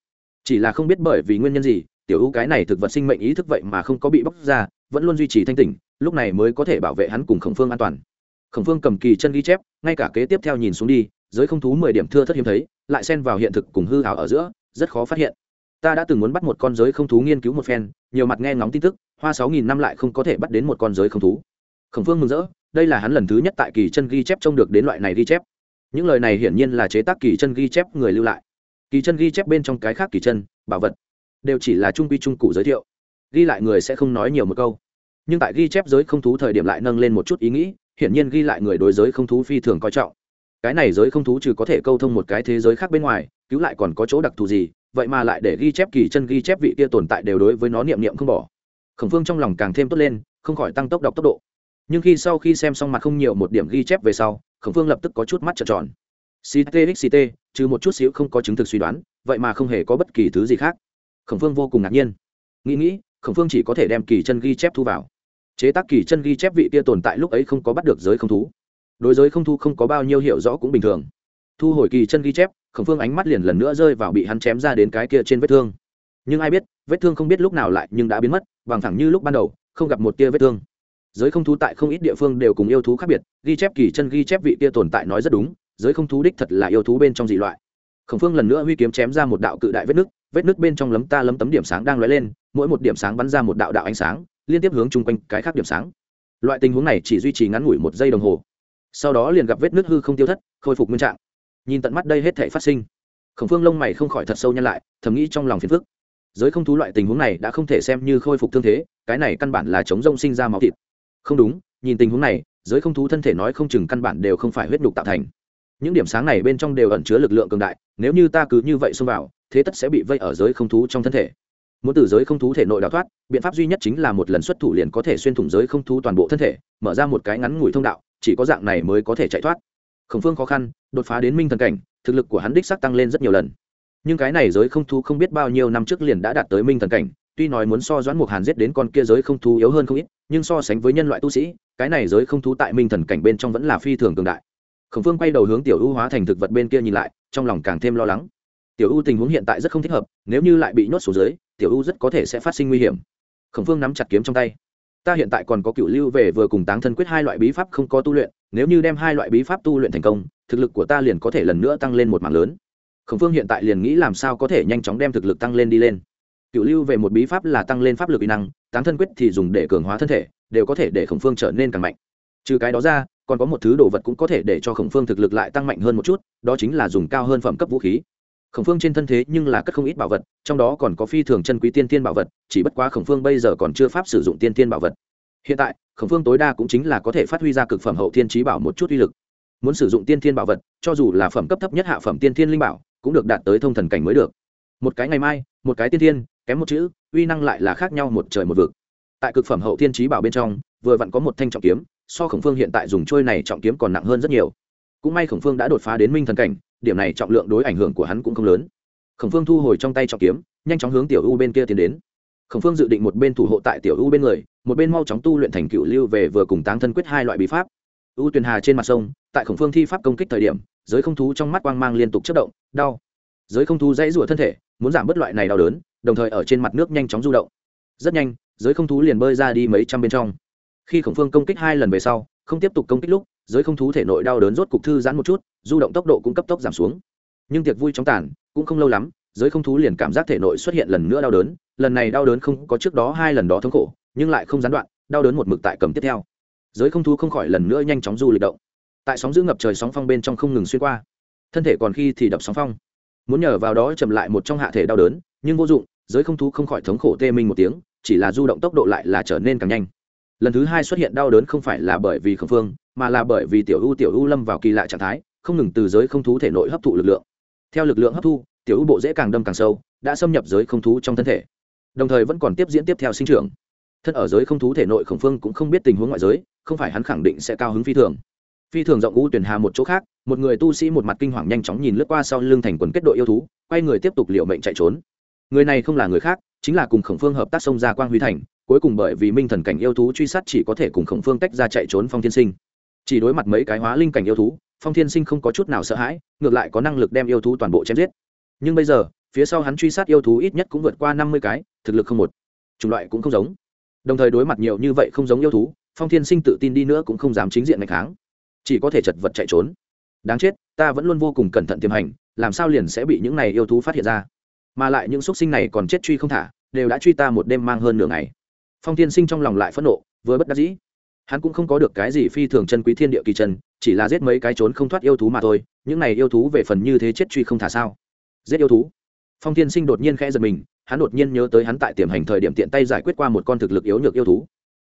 chỉ là không biết bởi vì nguyên nhân gì, tiểu ưu cái này thực vật sinh mệnh ý thức vậy mà không có bị bóc ra, vẫn luôn duy trì thanh tỉnh, lúc này mới có thể bảo vệ hắn cùng khổng phương an toàn. Khổng phương cầm kỳ chân ghi chép, ngay cả kế tiếp theo nhìn xuống đi, giới không thú mười điểm thưa thất hiếm thấy, lại xen vào hiện thực cùng hư hảo ở giữa, rất khó phát hiện. Ta đã từng muốn bắt một con giới không thú nghiên cứu một phen, nhiều mặt nghe ngóng tin tức, hoa sáu nghìn năm lại không có thể bắt đến một con giới không thú. Khổng phương mừng rỡ, đây là hắn lần thứ nhất tại kỳ chân ghi chép trông được đến loại này ghi chép. Những lời này hiển nhiên là chế tác kỳ chân ghi chép người lưu lại kỳ chân ghi chép bên trong cái khác kỳ chân, bảo vật, đều chỉ là trung quy trung cụ giới thiệu. Ghi lại người sẽ không nói nhiều một câu. Nhưng tại ghi chép giới không thú thời điểm lại nâng lên một chút ý nghĩ, hiển nhiên ghi lại người đối giới không thú phi thường coi trọng. Cái này giới không thú trừ có thể câu thông một cái thế giới khác bên ngoài, cứu lại còn có chỗ đặc thù gì, vậy mà lại để ghi chép kỳ chân ghi chép vị kia tồn tại đều đối với nó niệm niệm không bỏ. Khẩn phương trong lòng càng thêm tốt lên, không khỏi tăng tốc đọc tốc độ. Nhưng khi sau khi xem xong mặt không nhiều một điểm ghi chép về sau khẩn phương lập tức có chút mắt trợn tròn ctxct trừ một chút xíu không có chứng thực suy đoán, vậy mà không hề có bất kỳ thứ gì khác. Khổng phương vô cùng ngạc nhiên. Nghĩ nghĩ, khổng phương chỉ có thể đem kỳ chân ghi chép thu vào. Chế tác kỳ chân ghi chép vị kia tồn tại lúc ấy không có bắt được giới không thú. Đối giới không thu không có bao nhiêu hiểu rõ cũng bình thường. Thu hồi kỳ chân ghi chép, khổng phương ánh mắt liền lần nữa rơi vào bị hắn chém ra đến cái kia trên vết thương. Nhưng ai biết, vết thương không biết lúc nào lại nhưng đã biến mất, bằng thẳng như lúc ban đầu, không gặp một tia vết thương. Giới không thú tại không ít địa phương đều cùng yêu thú khác biệt, ghi chép kỳ chân ghi chép vị kia tồn tại nói rất đúng giới không thú đích thật là yêu thú bên trong dị loại. Khổng phương lần nữa huy kiếm chém ra một đạo cự đại vết nứt vết nứt bên trong lấm ta lấm tấm điểm sáng đang lóe lên, mỗi một điểm sáng bắn ra một đạo đạo ánh sáng, liên tiếp hướng chung quanh cái khác điểm sáng. Loại tình huống này chỉ duy trì ngắn ngủi một giây đồng hồ. Sau đó liền gặp vết nứt hư không tiêu thất, khôi phục nguyên trạng. Nhìn tận mắt đây hết thể phát sinh. Khổng phương lông mày không khỏi thật sâu nhăn lại, thầm nghĩ trong lòng phiền phức. Giới không thú loại tình huống này đã không thể xem như khôi phục thương thế, cái này căn bản là chống rông sinh ra máu thịt. Không đúng, nhìn tình huống này, giới không thú thân thể nói không chừng căn bản đều không phải huyết nhục tạo thành những điểm sáng này bên trong đều ẩn chứa lực lượng cường đại, nếu như ta cứ như vậy xông vào, thế tất sẽ bị vây ở giới không thú trong thân thể. Muốn từ giới không thú thể nội đào thoát, biện pháp duy nhất chính là một lần xuất thủ liền có thể xuyên thủng giới không thú toàn bộ thân thể, mở ra một cái ngắn ngủi thông đạo, chỉ có dạng này mới có thể chạy thoát. Khổng phương khó khăn, đột phá đến minh thần cảnh, thực lực của hắn đích sắc tăng lên rất nhiều lần. Nhưng cái này giới không thú không biết bao nhiêu năm trước liền đã đạt tới minh thần cảnh, tuy nói muốn so doãn mục hàn giết đến con kia giới không thú yếu hơn không ít, nhưng so sánh với nhân loại tu sĩ, cái này giới không thú tại minh thần cảnh bên trong vẫn là phi thường cường đại khổng phương quay đầu hướng tiểu ưu hóa thành thực vật bên kia nhìn lại, trong lòng càng thêm lo lắng. Tiểu ưu tình huống hiện tại rất không thích hợp, nếu như lại bị nhốt xuống dưới, tiểu ưu rất có thể sẽ phát sinh nguy hiểm. Khổng phương nắm chặt kiếm trong tay. Ta hiện tại còn có cựu lưu về vừa cùng táng thân quyết hai loại bí pháp không có tu luyện, nếu như đem hai loại bí pháp tu luyện thành công, thực lực của ta liền có thể lần nữa tăng lên một mảng lớn. Khổng phương hiện tại liền nghĩ làm sao có thể nhanh chóng đem thực lực tăng lên đi lên. Cựu lưu về một bí pháp là tăng lên pháp lực kỹ năng, táng thân quyết thì dùng để cường hóa thân thể, đều có thể để khổng phương trở nên càng mạnh. Trừ cái đó ra còn có một thứ đồ vật cũng có thể để cho khổng phương thực lực lại tăng mạnh hơn một chút, đó chính là dùng cao hơn phẩm cấp vũ khí. Khổng phương trên thân thế nhưng là cất không ít bảo vật, trong đó còn có phi thường chân quý tiên tiên bảo vật, chỉ bất quá khổng phương bây giờ còn chưa pháp sử dụng tiên tiên bảo vật. Hiện tại, khổng phương tối đa cũng chính là có thể phát huy ra cực phẩm hậu thiên trí bảo một chút uy lực. Muốn sử dụng tiên tiên bảo vật, cho dù là phẩm cấp thấp nhất hạ phẩm tiên tiên linh bảo, cũng được đạt tới thông thần cảnh mới được. Một cái ngày mai, một cái tiên tiên, kém một chữ, uy năng lại là khác nhau một trời một vực. Tại cực phẩm hậu thiên trí bảo bên trong, vừa vặn có một thanh trọng kiếm so khổng phương hiện tại dùng trôi này trọng kiếm còn nặng hơn rất nhiều. Cũng may khổng phương đã đột phá đến minh thần cảnh, điểm này trọng lượng đối ảnh hưởng của hắn cũng không lớn. Khổng phương thu hồi trong tay trọng kiếm, nhanh chóng hướng tiểu u bên kia tiến đến. Khổng phương dự định một bên thủ hộ tại tiểu u bên người, một bên mau chóng tu luyện thành cựu lưu về vừa cùng táng thân quyết hai loại bí pháp. U tuyền hà trên mặt sông, tại khổng phương thi pháp công kích thời điểm, giới không thú trong mắt quang mang liên tục chất động, đau. Giới không thú dãy rủa thân thể, muốn giảm bớt loại này đau đớn, đồng thời ở trên mặt nước nhanh chóng du động. Rất nhanh, giới không thú liền bơi ra đi mấy trăm bên trong khi khổng phương công kích hai lần về sau, không tiếp tục công kích lúc, giới không thú thể nội đau đớn rốt cục thư giãn một chút, du động tốc độ cũng cấp tốc giảm xuống. Nhưng tiệc vui chóng tàn, cũng không lâu lắm, giới không thú liền cảm giác thể nội xuất hiện lần nữa đau đớn. Lần này đau đớn không có trước đó hai lần đó thống khổ, nhưng lại không gián đoạn, đau đớn một mực tại cầm tiếp theo. Giới không thú không khỏi lần nữa nhanh chóng du lịch động. Tại sóng giữ ngập trời sóng phong bên trong không ngừng xuyên qua. Thân thể còn khi thì đập sóng phong. Muốn nhờ vào đó chậm lại một trong hạ thể đau đớn, nhưng vô dụng, giới không thú không khỏi thống khổ tê minh một tiếng, chỉ là du động tốc độ lại là trở nên càng nhanh lần thứ hai xuất hiện đau đớn không phải là bởi vì khẩn phương, mà là bởi vì tiểu u tiểu u lâm vào kỳ lạ trạng thái, không ngừng từ giới không thú thể nội hấp thụ lực lượng. Theo lực lượng hấp thu, tiểu u bộ dễ càng đâm càng sâu, đã xâm nhập giới không thú trong thân thể. Đồng thời vẫn còn tiếp diễn tiếp theo sinh trưởng. Thân ở giới không thú thể nội khổng phương cũng không biết tình huống ngoại giới, không phải hắn khẳng định sẽ cao hứng phi thường. Phi thường rộng u tuyển hà một chỗ khác, một người tu sĩ một mặt kinh hoàng nhanh chóng nhìn lướt qua sau lưng thành quần kết đội yêu thú, quay người tiếp tục liệu mệnh chạy trốn. Người này không là người khác, chính là cùng khổng phương hợp tác xông ra quang huy thành cuối cùng bởi vì minh thần cảnh yêu thú truy sát chỉ có thể cùng khổng phương tách ra chạy trốn phong thiên sinh. Chỉ đối mặt mấy cái hóa linh cảnh yêu thú, phong thiên sinh không có chút nào sợ hãi, ngược lại có năng lực đem yêu thú toàn bộ chém giết. Nhưng bây giờ, phía sau hắn truy sát yêu thú ít nhất cũng vượt qua năm mươi cái, thực lực không một. Chủng loại cũng không giống. Đồng thời đối mặt nhiều như vậy không giống yêu thú, phong thiên sinh tự tin đi nữa cũng không dám chính diện ngày kháng. Chỉ có thể chật vật chạy trốn. Đáng chết, ta vẫn luôn vô cùng cẩn thận tiềm hành, làm sao liền sẽ bị những này yêu thú phát hiện ra? Mà lại những x sinh này còn chết truy không thả, đều đã truy ta một đêm mang hơn nửa ngày phong thiên sinh trong lòng lại phẫn nộ vừa bất đắc dĩ. Hắn cũng không có được cái gì phi thường chân quý thiên địa kỳ trần, chỉ là giết mấy cái trốn không thoát yêu thú mà thôi những này yêu thú về phần như thế chết truy không thả sao. Giết yêu thú. Phong thiên sinh đột nhiên khẽ giật mình hắn đột nhiên nhớ tới hắn tại tiềm hành thời điểm tiện tay giải quyết qua một con thực lực yếu nhược yêu thú.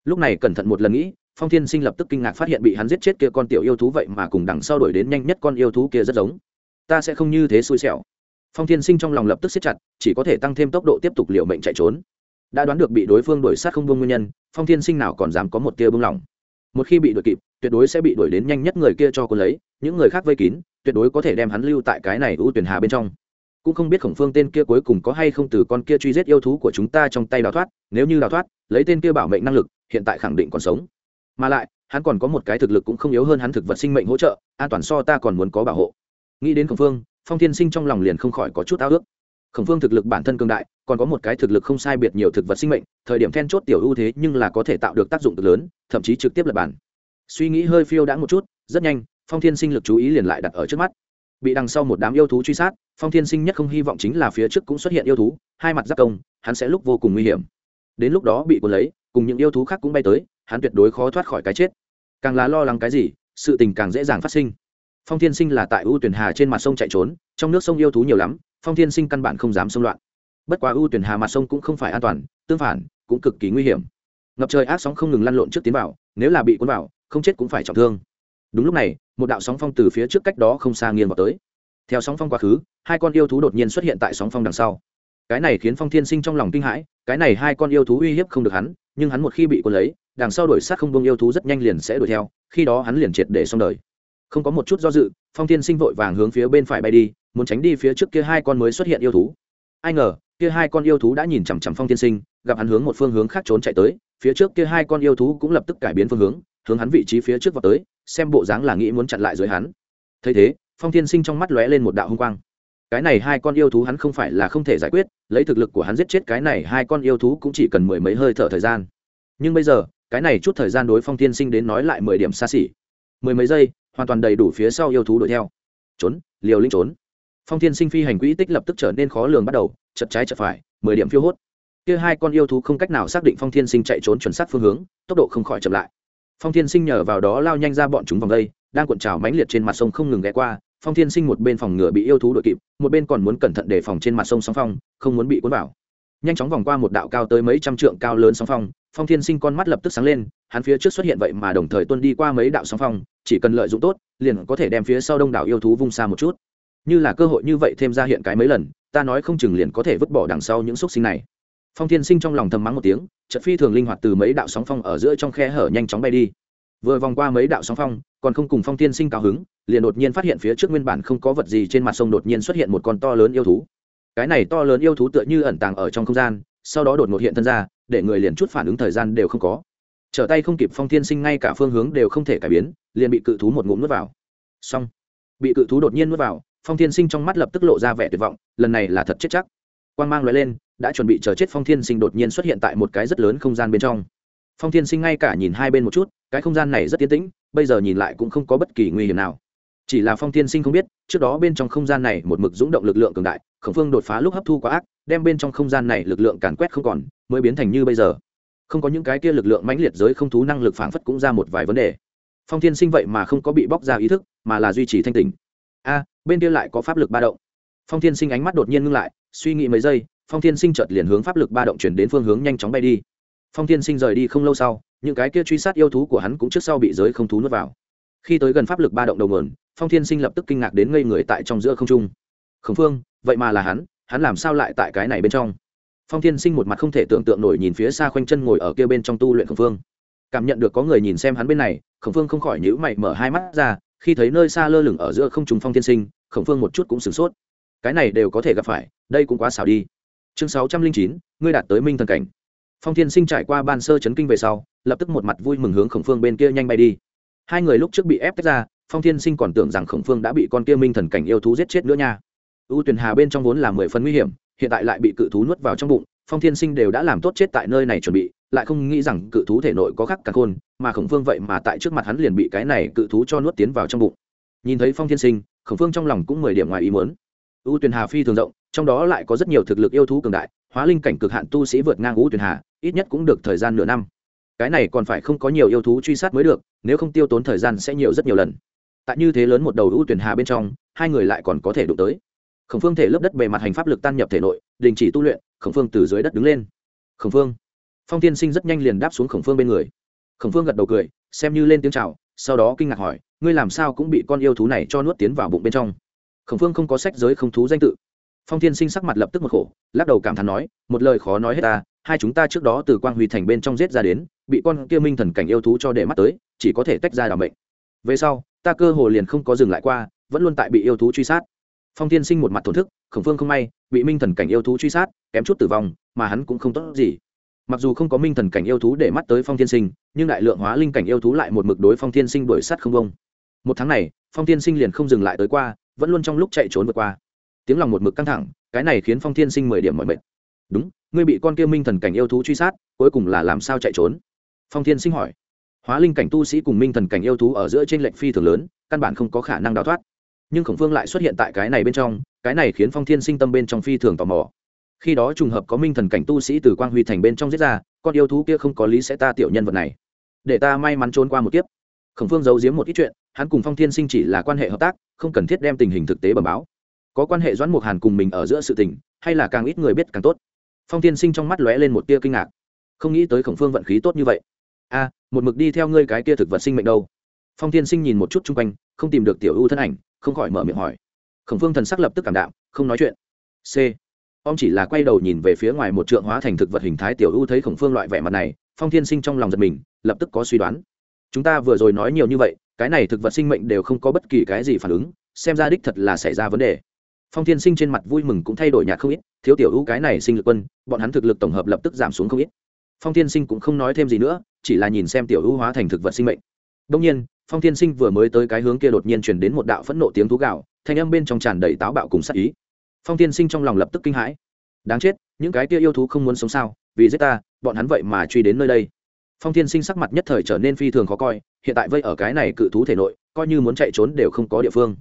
Lúc này cẩn thận một lần nghĩ phong thiên sinh lập tức kinh ngạc phát hiện bị hắn giết chết kia con tiểu yêu thú vậy mà cùng đằng sau đổi đến nhanh nhất con yêu thú kia rất giống. Ta sẽ không như thế xui xẻo. Phong thiên sinh trong lòng lập tức siết chặt chỉ có thể tăng thêm tốc độ tiếp tục liều mệnh chạy trốn đã đoán được bị đối phương đuổi sát không vương nguyên nhân, phong thiên sinh nào còn dám có một tia bưng lỏng một khi bị đuổi kịp, tuyệt đối sẽ bị đuổi đến nhanh nhất người kia cho cô lấy, những người khác vây kín, tuyệt đối có thể đem hắn lưu tại cái này ưu tuyển hà bên trong. Cũng không biết khổng phương tên kia cuối cùng có hay không từ con kia truy giết yêu thú của chúng ta trong tay đào thoát, nếu như đào thoát, lấy tên kia bảo mệnh năng lực, hiện tại khẳng định còn sống. Mà lại, hắn còn có một cái thực lực cũng không yếu hơn hắn thực vật sinh mệnh hỗ trợ, an toàn so ta còn muốn có bảo hộ. Nghĩ đến khổng phương, phong thiên sinh trong lòng liền không khỏi có chút ao ước khổng phương thực lực bản thân cường đại, còn có một cái thực lực không sai biệt nhiều thực vật sinh mệnh, thời điểm then chốt tiểu ưu thế nhưng là có thể tạo được tác dụng cực lớn, thậm chí trực tiếp lập bản. Suy nghĩ hơi phiêu đã một chút, rất nhanh, phong thiên sinh lực chú ý liền lại đặt ở trước mắt. Bị đằng sau một đám yêu thú truy sát, phong thiên sinh nhất không hy vọng chính là phía trước cũng xuất hiện yêu thú, hai mặt giáp công, hắn sẽ lúc vô cùng nguy hiểm. Đến lúc đó bị cuốn lấy, cùng những yêu thú khác cũng bay tới, hắn tuyệt đối khó thoát khỏi cái chết. Càng là lo lắng cái gì, sự tình càng dễ dàng phát sinh. Phong thiên sinh là tại ưu tuyển hà trên mặt sông chạy trốn, trong nước sông yêu thú nhiều lắm phong thiên sinh căn bản không dám xông loạn. Bất quá ưu tuyển hà mặt sông cũng không phải an toàn, tương phản, cũng cực kỳ nguy hiểm. Ngập trời ác sóng không ngừng lăn lộn trước tiến vào, nếu là bị cuốn vào, không chết cũng phải trọng thương. Đúng lúc này, một đạo sóng phong từ phía trước cách đó không xa nghiêng vào tới. Theo sóng phong quá khứ, hai con yêu thú đột nhiên xuất hiện tại sóng phong đằng sau. Cái này khiến phong thiên sinh trong lòng kinh hãi, cái này hai con yêu thú uy hiếp không được hắn, nhưng hắn một khi bị cuốn lấy, đằng sau đuổi sát không bông yêu thú rất nhanh liền sẽ đuổi theo, khi đó hắn liền triệt để xong đời. Không có một chút do dự phong thiên sinh vội vàng hướng phía bên phải bay đi, muốn tránh đi phía trước kia hai con mới xuất hiện yêu thú. Ai ngờ, kia hai con yêu thú đã nhìn chằm chằm phong thiên sinh, gặp hắn hướng một phương hướng khác trốn chạy tới, phía trước kia hai con yêu thú cũng lập tức cải biến phương hướng hướng hắn vị trí phía trước vào tới, xem bộ dáng là nghĩ muốn chặn lại dưới hắn. Thấy thế, phong thiên sinh trong mắt lóe lên một đạo hung quang. Cái này hai con yêu thú hắn không phải là không thể giải quyết, lấy thực lực của hắn giết chết cái này hai con yêu thú cũng chỉ cần mười mấy hơi thở thời gian. Nhưng bây giờ, cái này chút thời gian đối phong thiên sinh đến nói lại mười điểm xa xỉ. Mười mấy giây hoàn toàn đầy đủ phía sau yêu thú đuổi theo. Trốn, liều lĩnh trốn. Phong thiên sinh phi hành quỹ tích lập tức trở nên khó lường bắt đầu, chật trái chật phải, mười điểm phiêu hốt. Kia hai con yêu thú không cách nào xác định phong thiên sinh chạy trốn chuẩn xác phương hướng, tốc độ không khỏi chậm lại. Phong thiên sinh nhờ vào đó lao nhanh ra bọn chúng vòng đây, đang cuộn trào mãnh liệt trên mặt sông không ngừng ghé qua. Phong thiên sinh một bên phòng ngừa bị yêu thú đội kịp, một bên còn muốn cẩn thận đề phòng trên mặt sông sóng phong, không muốn bị cuốn vào. Nhanh chóng vòng qua một đạo cao tới mấy trăm trượng cao lớn sóng phong phong thiên sinh con mắt lập tức sáng lên, hắn phía trước xuất hiện vậy mà đồng thời tuân đi qua mấy đạo sóng phong, chỉ cần lợi dụng tốt, liền có thể đem phía sau đông đảo yêu thú vung xa một chút. Như là cơ hội như vậy thêm ra hiện cái mấy lần, ta nói không chừng liền có thể vứt bỏ đằng sau những xúc sinh này. Phong thiên sinh trong lòng thầm mắng một tiếng trận phi thường linh hoạt từ mấy đạo sóng phong ở giữa trong khe hở nhanh chóng bay đi. Vừa vòng qua mấy đạo sóng phong, còn không cùng phong thiên sinh cao hứng, liền đột nhiên phát hiện phía trước nguyên bản không có vật gì trên mặt sông đột nhiên xuất hiện một con to lớn yêu thú. Cái này to lớn yêu thú tựa như ẩn tàng ở trong không gian sau đó đột ngột hiện thân ra, để người liền chút phản ứng thời gian đều không có. Trở tay không kịp phong thiên sinh, ngay cả phương hướng đều không thể cải biến, liền bị cự thú một ngụm nuốt vào. Xong, bị cự thú đột nhiên nuốt vào, phong thiên sinh trong mắt lập tức lộ ra vẻ tuyệt vọng, lần này là thật chết chắc. Quan g mang loại lên, đã chuẩn bị chờ chết phong thiên sinh đột nhiên xuất hiện tại một cái rất lớn không gian bên trong. Phong thiên sinh ngay cả nhìn hai bên một chút, cái không gian này rất tiến tĩnh, bây giờ nhìn lại cũng không có bất kỳ nguy hiểm nào. Chỉ là phong thiên sinh không biết, trước đó bên trong không gian này một mực rúng động lực lượng cường đại khổng phương đột phá lúc hấp thu quá ác, đem bên trong không gian này lực lượng càn quét không còn, mới biến thành như bây giờ. Không có những cái kia lực lượng mãnh liệt giới không thú năng lực phảng phất cũng ra một vài vấn đề. Phong thiên sinh vậy mà không có bị bóc ra ý thức, mà là duy trì thanh tình a, bên kia lại có pháp lực ba động. Phong thiên sinh ánh mắt đột nhiên ngưng lại, suy nghĩ mấy giây, phong thiên sinh chợt liền hướng pháp lực ba động chuyển đến phương hướng nhanh chóng bay đi. Phong thiên sinh rời đi không lâu sau, những cái kia truy sát yêu thú của hắn cũng trước sau bị giới không thú nuốt vào. Khi tới gần pháp lực ba động đầu nguồn, phong thiên sinh lập tức kinh ngạc đến ngây người tại trong giữa không trung. Khổng phương vậy mà là hắn hắn làm sao lại tại cái này bên trong? Phong thiên sinh một mặt không thể tưởng tượng nổi nhìn phía xa khoanh chân ngồi ở kia bên trong tu luyện khổng phương. Cảm nhận được có người nhìn xem hắn bên này, khổng phương không khỏi nhữ mày mở hai mắt ra, khi thấy nơi xa lơ lửng ở giữa không trùng phong thiên sinh, khổng phương một chút cũng sửng sốt. Cái này đều có thể gặp phải, đây cũng quá xảo đi. Chương sáu trăm linh chín, ngươi đạt tới minh thần cảnh. Phong thiên sinh trải qua ban sơ chấn kinh về sau, lập tức một mặt vui mừng hướng khổng phương bên kia nhanh bay đi. Hai người lúc trước bị ép tách ra, phong thiên sinh còn tưởng rằng khổng phương đã bị con kia minh thần cảnh yêu thú giết chết nữa nha ưu tuyền hà bên trong vốn là mười phần nguy hiểm, hiện tại lại bị cự thú nuốt vào trong bụng, phong thiên sinh đều đã làm tốt chết tại nơi này chuẩn bị, lại không nghĩ rằng cự thú thể nội có khắc cả khôn, mà khổng phương vậy mà tại trước mặt hắn liền bị cái này cự thú cho nuốt tiến vào trong bụng. Nhìn thấy phong thiên sinh, khổng phương trong lòng cũng mười điểm ngoài ý muốn. U tuyền hà phi thường rộng, trong đó lại có rất nhiều thực lực yêu thú cường đại, hóa linh cảnh cực hạn tu sĩ vượt ngang u tuyền hà, ít nhất cũng được thời gian nửa năm. Cái này còn phải không có nhiều yêu thú truy sát mới được, nếu không tiêu tốn thời gian sẽ nhiều rất nhiều lần. Tại như thế lớn một đầu u tuyền hà bên trong, hai người lại còn có thể đụng tới khổng phương thể lớp đất bề mặt hành pháp lực tan nhập thể nội, đình chỉ tu luyện, khổng phương từ dưới đất đứng lên. Khổng phương. Phong tiên sinh rất nhanh liền đáp xuống khổng phương bên người. Khổng phương gật đầu cười, xem như lên tiếng c h à o sau đó kinh ngạc hỏi, ngươi làm sao cũng bị con yêu thú này cho nuốt tiến vào bụng bên trong? Khổng phương không có sách giới không thú danh tự. Phong tiên sinh sắc mặt lập tức một khổ, lắc đầu cảm thán nói, một lời khó nói hết ta, hai chúng ta trước đó từ quang huy thành bên trong giết ra đến, bị con kia minh thần cảnh yêu thú cho để mắt tới, chỉ có thể tách ra đ ả bệnh về sau, ta cơ hồ liền không có dừng lại qua, vẫn luôn tại bị yêu thú truy sát phong tiên sinh một mặt thổn thức, khổng phương không may, bị minh thần cảnh yêu thú truy sát, kém chút tử vong, mà hắn cũng không tốt gì. Mặc dù không có minh thần cảnh yêu thú để mắt tới phong thiên sinh, nhưng đại lượng hóa linh cảnh yêu thú lại một mực đối phong thiên sinh đuổi sát không bông một tháng này, phong thiên sinh liền không dừng lại tới qua, vẫn luôn trong lúc chạy trốn vượt qua. Tiếng lòng một mực căng thẳng, cái này khiến phong thiên sinh mười điểm mọi mệt. Đúng, ngươi bị con kia minh thần cảnh yêu thú truy sát, cuối cùng là làm sao chạy trốn? Phong thiên sinh hỏi. Hóa linh cảnh tu sĩ cùng minh thần cảnh yêu thú ở giữa trên lệnh phi thường lớn, căn bản không có khả năng đào thoát nhưng khổng phương lại xuất hiện tại cái này bên trong, cái này khiến phong thiên sinh tâm bên trong phi thường tò mò. Khi đó trùng hợp có minh thần cảnh tu sĩ từ quang huy thành bên trong giết ra, con yêu thú kia không có lý sẽ ta tiểu nhân vật này. Để ta may mắn trốn qua một kiếp. Khổng phương giấu giếm một ít chuyện, hắn cùng phong thiên sinh chỉ là quan hệ hợp tác, không cần thiết đem tình hình thực tế bẩm báo. Có quan hệ doãn mục hàn cùng mình ở giữa sự tình, hay là càng ít người biết càng tốt. Phong thiên sinh trong mắt lóe lên một tia kinh ngạc. Không nghĩ tới khổng phương vận khí tốt như vậy. A một mực đi theo ngươi cái kia thực vật sinh mệnh đâu. Phong thiên sinh nhìn một chút chung quanh không tìm được tiểu ưu thân ảnh, không khỏi mở miệng hỏi. Khổng phương thần sắc lập tức cảm đạo không nói chuyện. C. Ông chỉ là quay đầu nhìn về phía ngoài một trượng hóa thành thực vật hình thái tiểu ưu thấy khổng phương loại vẻ mặt này, phong thiên sinh trong lòng giật mình, lập tức có suy đoán. Chúng ta vừa rồi nói nhiều như vậy, cái này thực vật sinh mệnh đều không có bất kỳ cái gì phản ứng, xem ra đích thật là xảy ra vấn đề. Phong thiên sinh trên mặt vui mừng cũng thay đổi nhạt không ít, thiếu tiểu ưu cái này sinh lực quân, bọn hắn thực lực tổng hợp lập tức giảm xuống không ít. Phong thiên sinh cũng không nói thêm gì nữa, chỉ là nhìn xem tiểu ưu hóa thành thực vật sinh mệnh đông nhiên, phong thiên sinh vừa mới tới cái hướng kia đột nhiên chuyển đến một đạo phẫn nộ tiếng thú gạo thanh âm bên trong tràn đầy táo bạo cùng sắc ý. Phong tiên sinh trong lòng lập tức kinh hãi. Đáng chết, những cái kia yêu thú không muốn sống sao? Vì giết ta, bọn hắn vậy mà truy đến nơi đây. Phong tiên sinh sắc mặt nhất thời trở nên phi thường khó coi, hiện tại vây ở cái này cự thú thể nội, coi như muốn chạy trốn đều không có địa phương.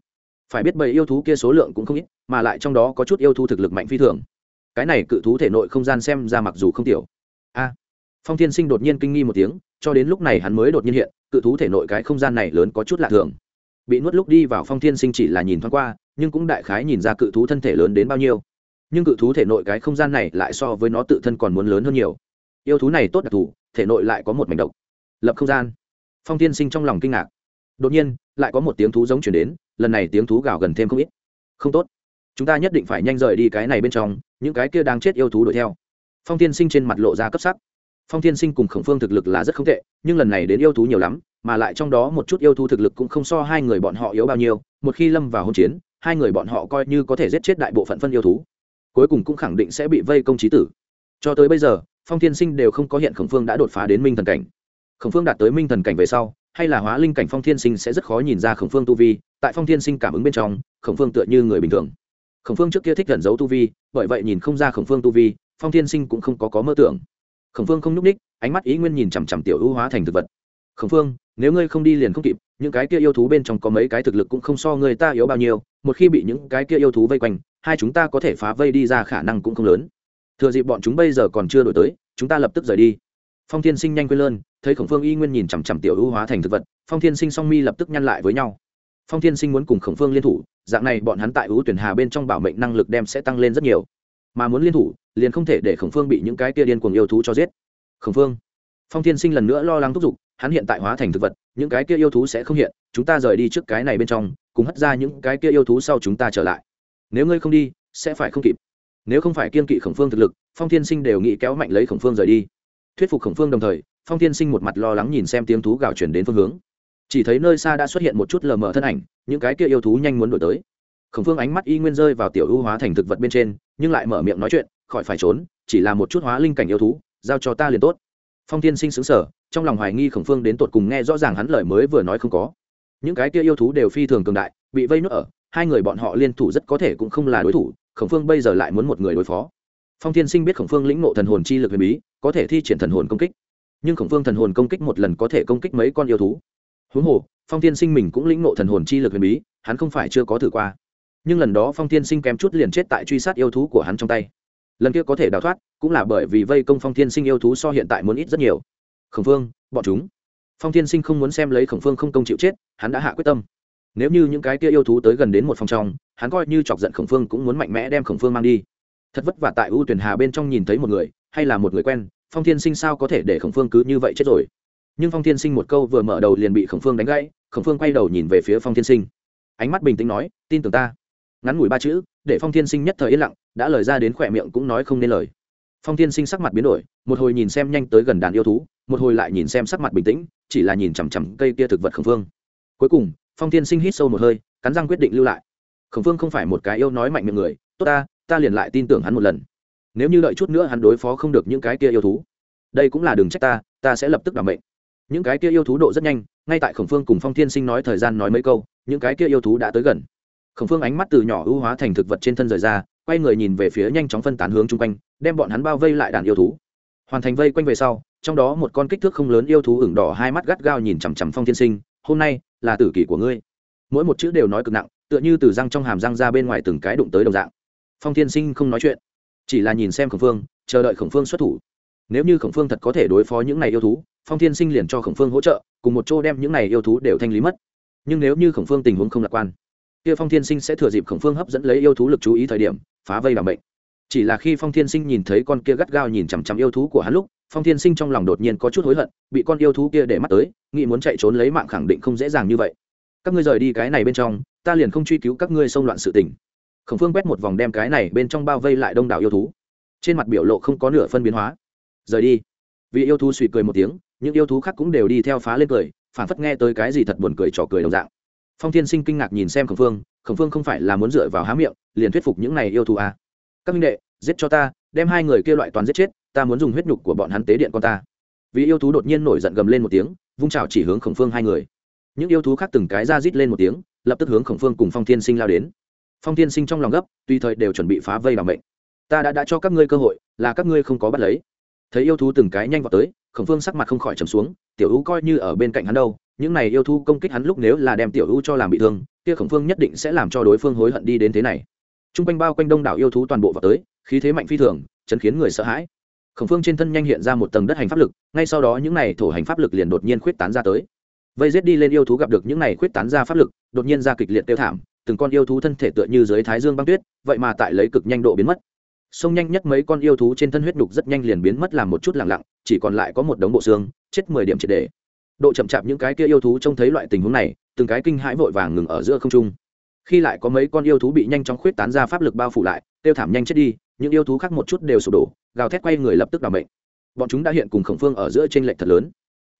Phải biết bầy yêu thú kia số lượng cũng không ít, mà lại trong đó có chút yêu thú thực lực mạnh phi thường. Cái này cự thú thể nội không gian xem ra mặc dù không tiểu. A! Phong tiên sinh đột nhiên kinh nghi một tiếng cho đến lúc này hắn mới đột nhiên hiện, cự thú thể nội cái không gian này lớn có chút lạ thường. Bị nuốt lúc đi vào phong thiên sinh chỉ là nhìn thoáng qua, nhưng cũng đại khái nhìn ra cự thú thân thể lớn đến bao nhiêu. Nhưng cự thú thể nội cái không gian này lại so với nó tự thân còn muốn lớn hơn nhiều. Yêu thú này tốt đặc thù, thể nội lại có một mảnh độc. Lập không gian. Phong thiên sinh trong lòng kinh ngạc. Đột nhiên, lại có một tiếng thú giống chuyển đến, lần này tiếng thú gào gần thêm không ít. Không tốt. Chúng ta nhất định phải nhanh rời đi cái này bên trong, những cái kia đang chết yêu thú đuổi theo. Phong thiên sinh trên mặt lộ ra cấp sắc phong thiên sinh cùng khổng phương thực lực là rất không tệ, nhưng lần này đến yêu thú nhiều lắm, mà lại trong đó một chút yêu thú thực lực cũng không so hai người bọn họ yếu bao nhiêu, một khi lâm vào hôn chiến, hai người bọn họ coi như có thể giết chết đại bộ phận phân yêu thú. Cuối cùng cũng khẳng định sẽ bị vây công trí tử. Cho tới bây giờ, phong thiên sinh đều không có hiện khổng phương đã đột phá đến minh thần cảnh. Khổng phương đạt tới minh thần cảnh về sau, hay là hóa linh cảnh phong thiên sinh sẽ rất khó nhìn ra khổng phương tu vi, tại phong thiên sinh cảm ứng bên trong, khổng phương tựa như người bình thường. Khổng phương trước kia thích gần giấu tu vi, bởi vậy nhìn không ra khổng phương tu vi, phong thiên sinh cũng không có có mơ tưởng khổng phương không nhúc ních ánh mắt ý nguyên nhìn chằm chằm tiểu ưu hóa thành thực vật. Khổng phương, nếu ngươi không đi liền không kịp, những cái kia yêu thú bên trong có mấy cái thực lực cũng không so người ta yếu bao nhiêu, một khi bị những cái kia yêu thú vây quanh, hai chúng ta có thể phá vây đi ra khả năng cũng không lớn. Thừa dịp bọn chúng bây giờ còn chưa đổi tới, chúng ta lập tức rời đi. Phong thiên sinh nhanh quên lơn, thấy khổng phương y nguyên nhìn chằm chằm tiểu ưu hóa thành thực vật, phong thiên sinh song mi lập tức nhăn lại với nhau. Phong thiên sinh muốn cùng khổng phương liên thủ, dạng này bọn hắn tại ưu tuyển hà bên trong bảo mệnh năng lực đem sẽ tăng lên rất nhiều. Mà muốn liên thủ liền không thể để khổng phương bị những cái kia điên cuồng yêu thú cho giết. Khổng phương, phong thiên sinh lần nữa lo lắng thúc giục, hắn hiện tại hóa thành thực vật, những cái kia yêu thú sẽ không hiện, chúng ta rời đi trước cái này bên trong, cùng hất ra những cái kia yêu thú sau chúng ta trở lại. Nếu ngươi không đi, sẽ phải không kịp. Nếu không phải kiên kỵ khổng phương thực lực, phong thiên sinh đều nghĩ kéo mạnh lấy khổng phương rời đi. Thuyết phục khổng phương đồng thời, phong thiên sinh một mặt lo lắng nhìn xem tiếng thú gào chuyển đến phương hướng. Chỉ thấy nơi xa đã xuất hiện một chút lờ mờ thân ảnh, những cái kia yêu thú nhanh muốn đổi tới. Khổng phương ánh mắt y nguyên rơi vào tiểu ưu hóa thành thực vật bên trên, nhưng lại mở miệng nói chuyện khỏi phải trốn, chỉ là một chút hóa linh cảnh yêu thú, giao cho ta liền tốt. Phong tiên sinh xứng sở trong lòng hoài nghi khổng phương đến tột cùng nghe rõ ràng hắn lời mới vừa nói không có. Những cái kia yêu thú đều phi thường cường đại, bị vây nuốt ở, hai người bọn họ liên thủ rất có thể cũng không là đối thủ, khổng phương bây giờ lại muốn một người đối phó. Phong tiên sinh biết khổng phương lĩnh ngộ thần hồn chi lực huyền bí, có thể thi triển thần hồn công kích. Nhưng khổng phương thần hồn công kích một lần có thể công kích mấy con yêu thú. Huống hồ, phong tiên sinh mình cũng lĩnh ngộ thần hồn chi lực huyền bí, hắn không phải chưa có thử qua. Nhưng lần đó phong tiên sinh kém chút liền chết tại truy sát yêu thú của hắn trong tay lần kia có thể đào thoát, cũng là bởi vì vây công phong thiên sinh yêu thú so hiện tại muốn ít rất nhiều. Khổng phương bọn chúng. Phong thiên sinh không muốn xem lấy khổng phương không công chịu chết, hắn đã hạ quyết tâm. Nếu như những cái kia yêu thú tới gần đến một phòng trong, hắn coi như chọc giận khổng phương cũng muốn mạnh mẽ đem khổng phương mang đi. Thật vất vả tại ưu tuyển hà bên trong nhìn thấy một người, hay là một người quen, phong thiên sinh sao có thể để khổng phương cứ như vậy chết rồi? Nhưng phong thiên sinh một câu vừa mở đầu liền bị khổng phương đánh gãy, khổng phương quay đầu nhìn về phía phong thiên sinh. Ánh mắt bình tĩnh nói, tin tưởng ta ngắn ngủi ba chữ, để phong thiên sinh nhất thời yên lặng, đã lời ra đến khỏe miệng cũng nói không nên lời. Phong thiên sinh sắc mặt biến đổi, một hồi nhìn xem nhanh tới gần đàn yêu thú, một hồi lại nhìn xem sắc mặt bình tĩnh, chỉ là nhìn chằm chằm cây kia thực vật khổng phương cuối cùng, phong thiên sinh hít sâu một hơi, cắn răng quyết định lưu lại. Khổng phương không phải một cái yêu nói mạnh miệng người, tốt ta ta liền lại tin tưởng hắn một lần. Nếu như đợi chút nữa hắn đối phó không được những cái kia yêu thú, đây cũng là đường trách ta ta sẽ lập tức đảm mệnh. Những cái kia yêu thú độ rất nhanh, ngay tại khổng phương cùng phong thiên sinh nói thời gian nói mấy câu, những cái kia yêu thú đã tới gần khổng phương ánh mắt từ nhỏ ưu hóa thành thực vật trên thân rời ra, quay người nhìn về phía nhanh chóng phân tán hướng chung quanh, đem bọn hắn bao vây lại đàn yêu thú. Hoàn thành vây quanh về sau, trong đó một con kích thước không lớn yêu thú ửng đỏ hai mắt gắt gao nhìn chằm chằm phong thiên sinh, hôm nay là tử kỷ của ngươi. Mỗi một chữ đều nói cực nặng, tựa như từ răng trong hàm răng ra bên ngoài từng cái đụng tới đồng dạng. Phong thiên sinh không nói chuyện, chỉ là nhìn xem khổng phương, chờ đợi khổng phương xuất thủ. Nếu như khổng phương thật có thể đối phó những này yêu thú, phong thiên sinh liền cho khổng phương hỗ trợ, cùng một chỗ đem những này yêu thú đều thanh lý mất. Nhưng nếu như khổng phương tình huống không lạc quan kia phong thiên sinh sẽ thừa dịp khổng phương hấp dẫn lấy yêu thú lực chú ý thời điểm, phá vây làm bệnh chỉ là khi phong thiên sinh nhìn thấy con kia gắt gao nhìn chằm chằm yêu thú của hắn lúc, phong thiên sinh trong lòng đột nhiên có chút hối hận, bị con yêu thú kia để mắt tới, nghĩ muốn chạy trốn lấy mạng khẳng định không dễ dàng như vậy. Các ngươi rời đi cái này bên trong, ta liền không truy cứu các ngươi xông loạn sự tình. Khổng phương quét một vòng đem cái này bên trong bao vây lại đông đảo yêu thú. Trên mặt biểu lộ không có nửa phân biến hóa. Rời đi. Vì yêu thú suy cười một tiếng, những yêu thú khác cũng đều đi theo phá lên cười, phản phất nghe tới cái gì thật buồn cười trò cười đồng dạng phong thiên sinh kinh ngạc nhìn xem khổng phương khổng phương không phải là muốn dựa vào há miệng, liền thuyết phục những này yêu thú à. các minh đệ, giết cho ta, đem hai người kia loại toàn giết chết, ta muốn dùng huyết nhục của bọn hắn tế điện con ta. Vì yêu thú đột nhiên nổi giận gầm lên một tiếng, vung trào chỉ hướng khổng phương hai người. Những yêu thú khác từng cái ra rít lên một tiếng, lập tức hướng khổng phương cùng phong thiên sinh lao đến. Phong thiên sinh trong lòng gấp, tùy thời đều chuẩn bị phá vây bằng mệnh. Ta đã đã cho các ngươi cơ hội, là các ngươi không có bắt lấy. Thấy yêu thú từng cái nhanh vào tới, khổng phương sắc mặt không khỏi trầm xuống, tiểu ú coi như ở bên cạnh hắn đâu những này yêu thú công kích hắn lúc nếu là đem tiểu ưu cho làm bị thương, kia khổng phương nhất định sẽ làm cho đối phương hối hận đi đến thế này. T r u n g quanh bao quanh đông đảo yêu thú toàn bộ vào tới, khí thế mạnh phi thường, chấn khiến người sợ hãi. Khổng phương trên thân nhanh hiện ra một tầng đất hành pháp lực, ngay sau đó những này thổ hành pháp lực liền đột nhiên khuyết tán ra tới. Vây rết đi lên yêu thú gặp được những này khuyết tán ra pháp lực, đột nhiên ra kịch liệt tiêu thảm, từng con yêu thú thân thể tựa như dưới thái dương băng tuyết, vậy mà tại lấy cực nhanh độ biến mất. Sông nhanh nhất mấy con yêu thú trên thân huyết đục rất nhanh liền biến mất làm một chút lặng lặng, chỉ còn lại có một đống bộ xương, chết mười điểm triệt đề độ chậm chạp những cái kia yêu thú trông thấy loại tình huống này, từng cái kinh hãi vội vàng ngừng ở giữa không trung. Khi lại có mấy con yêu thú bị nhanh chóng khuyết tán ra pháp lực bao phủ lại, tiêu thảm nhanh chết đi, những yêu thú khác một chút đều sụp đổ, gào thét quay người lập tức đ ả mệnh. Bọn chúng đã hiện cùng khổng phương ở giữa t r ê n lệch thật lớn.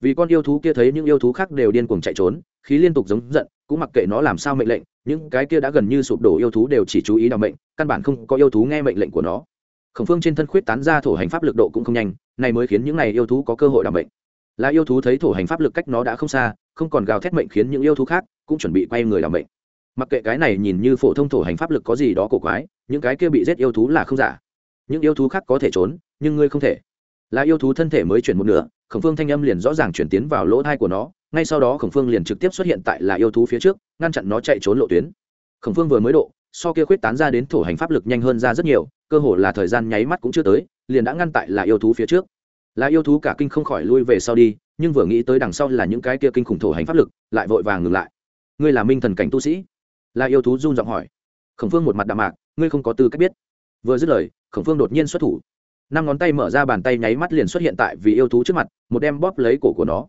Vì con yêu thú kia thấy những yêu thú khác đều điên cuồng chạy trốn, khí liên tục giống giận, cũng mặc kệ nó làm sao mệnh lệnh, những cái kia đã gần như sụp đổ yêu thú đều chỉ chú ý đ ả căn bản không có yêu thú nghe mệnh lệnh của nó. Khổng phương trên thân khuyết tán ra thổ hành pháp lực độ cũng không nhanh này mới khiến những này yêu thú có cơ hội đ ả là yêu thú thấy thổ hành pháp lực cách nó đã không xa, không còn gào thét mệnh khiến những yêu thú khác cũng chuẩn bị quay người làm mệnh. Mặc kệ cái này nhìn như phổ thông thổ hành pháp lực có gì đó cổ quái, những cái kia bị giết yêu thú là không giả. Những yêu thú khác có thể trốn, nhưng ngươi không thể. Là yêu thú thân thể mới chuyển một nửa, khổng phương thanh âm liền rõ ràng chuyển tiến vào lỗ thai của nó, ngay sau đó khổng phương liền trực tiếp xuất hiện tại là yêu thú phía trước, ngăn chặn nó chạy trốn lộ tuyến. Khổng phương vừa mới độ, so kia khuyết tán ra đến thổ hành pháp lực nhanh hơn ra rất nhiều, cơ hồ là thời gian nháy mắt cũng chưa tới, liền đã ngăn tại là yêu thú phía trước là yêu thú cả kinh không khỏi lui về sau đi, nhưng vừa nghĩ tới đằng sau là những cái kia kinh khủng thổ hành pháp lực, lại vội vàng ngừng lại. Ngươi là minh thần cảnh tu sĩ? Là yêu thú run giọng hỏi. Khổng phương một mặt đạm mạc, ngươi không có tư cách biết. Vừa dứt lời, khổng phương đột nhiên xuất thủ. Năm ngón tay mở ra bàn tay nháy mắt liền xuất hiện tại vì yêu thú trước mặt, một đem bóp lấy cổ của nó.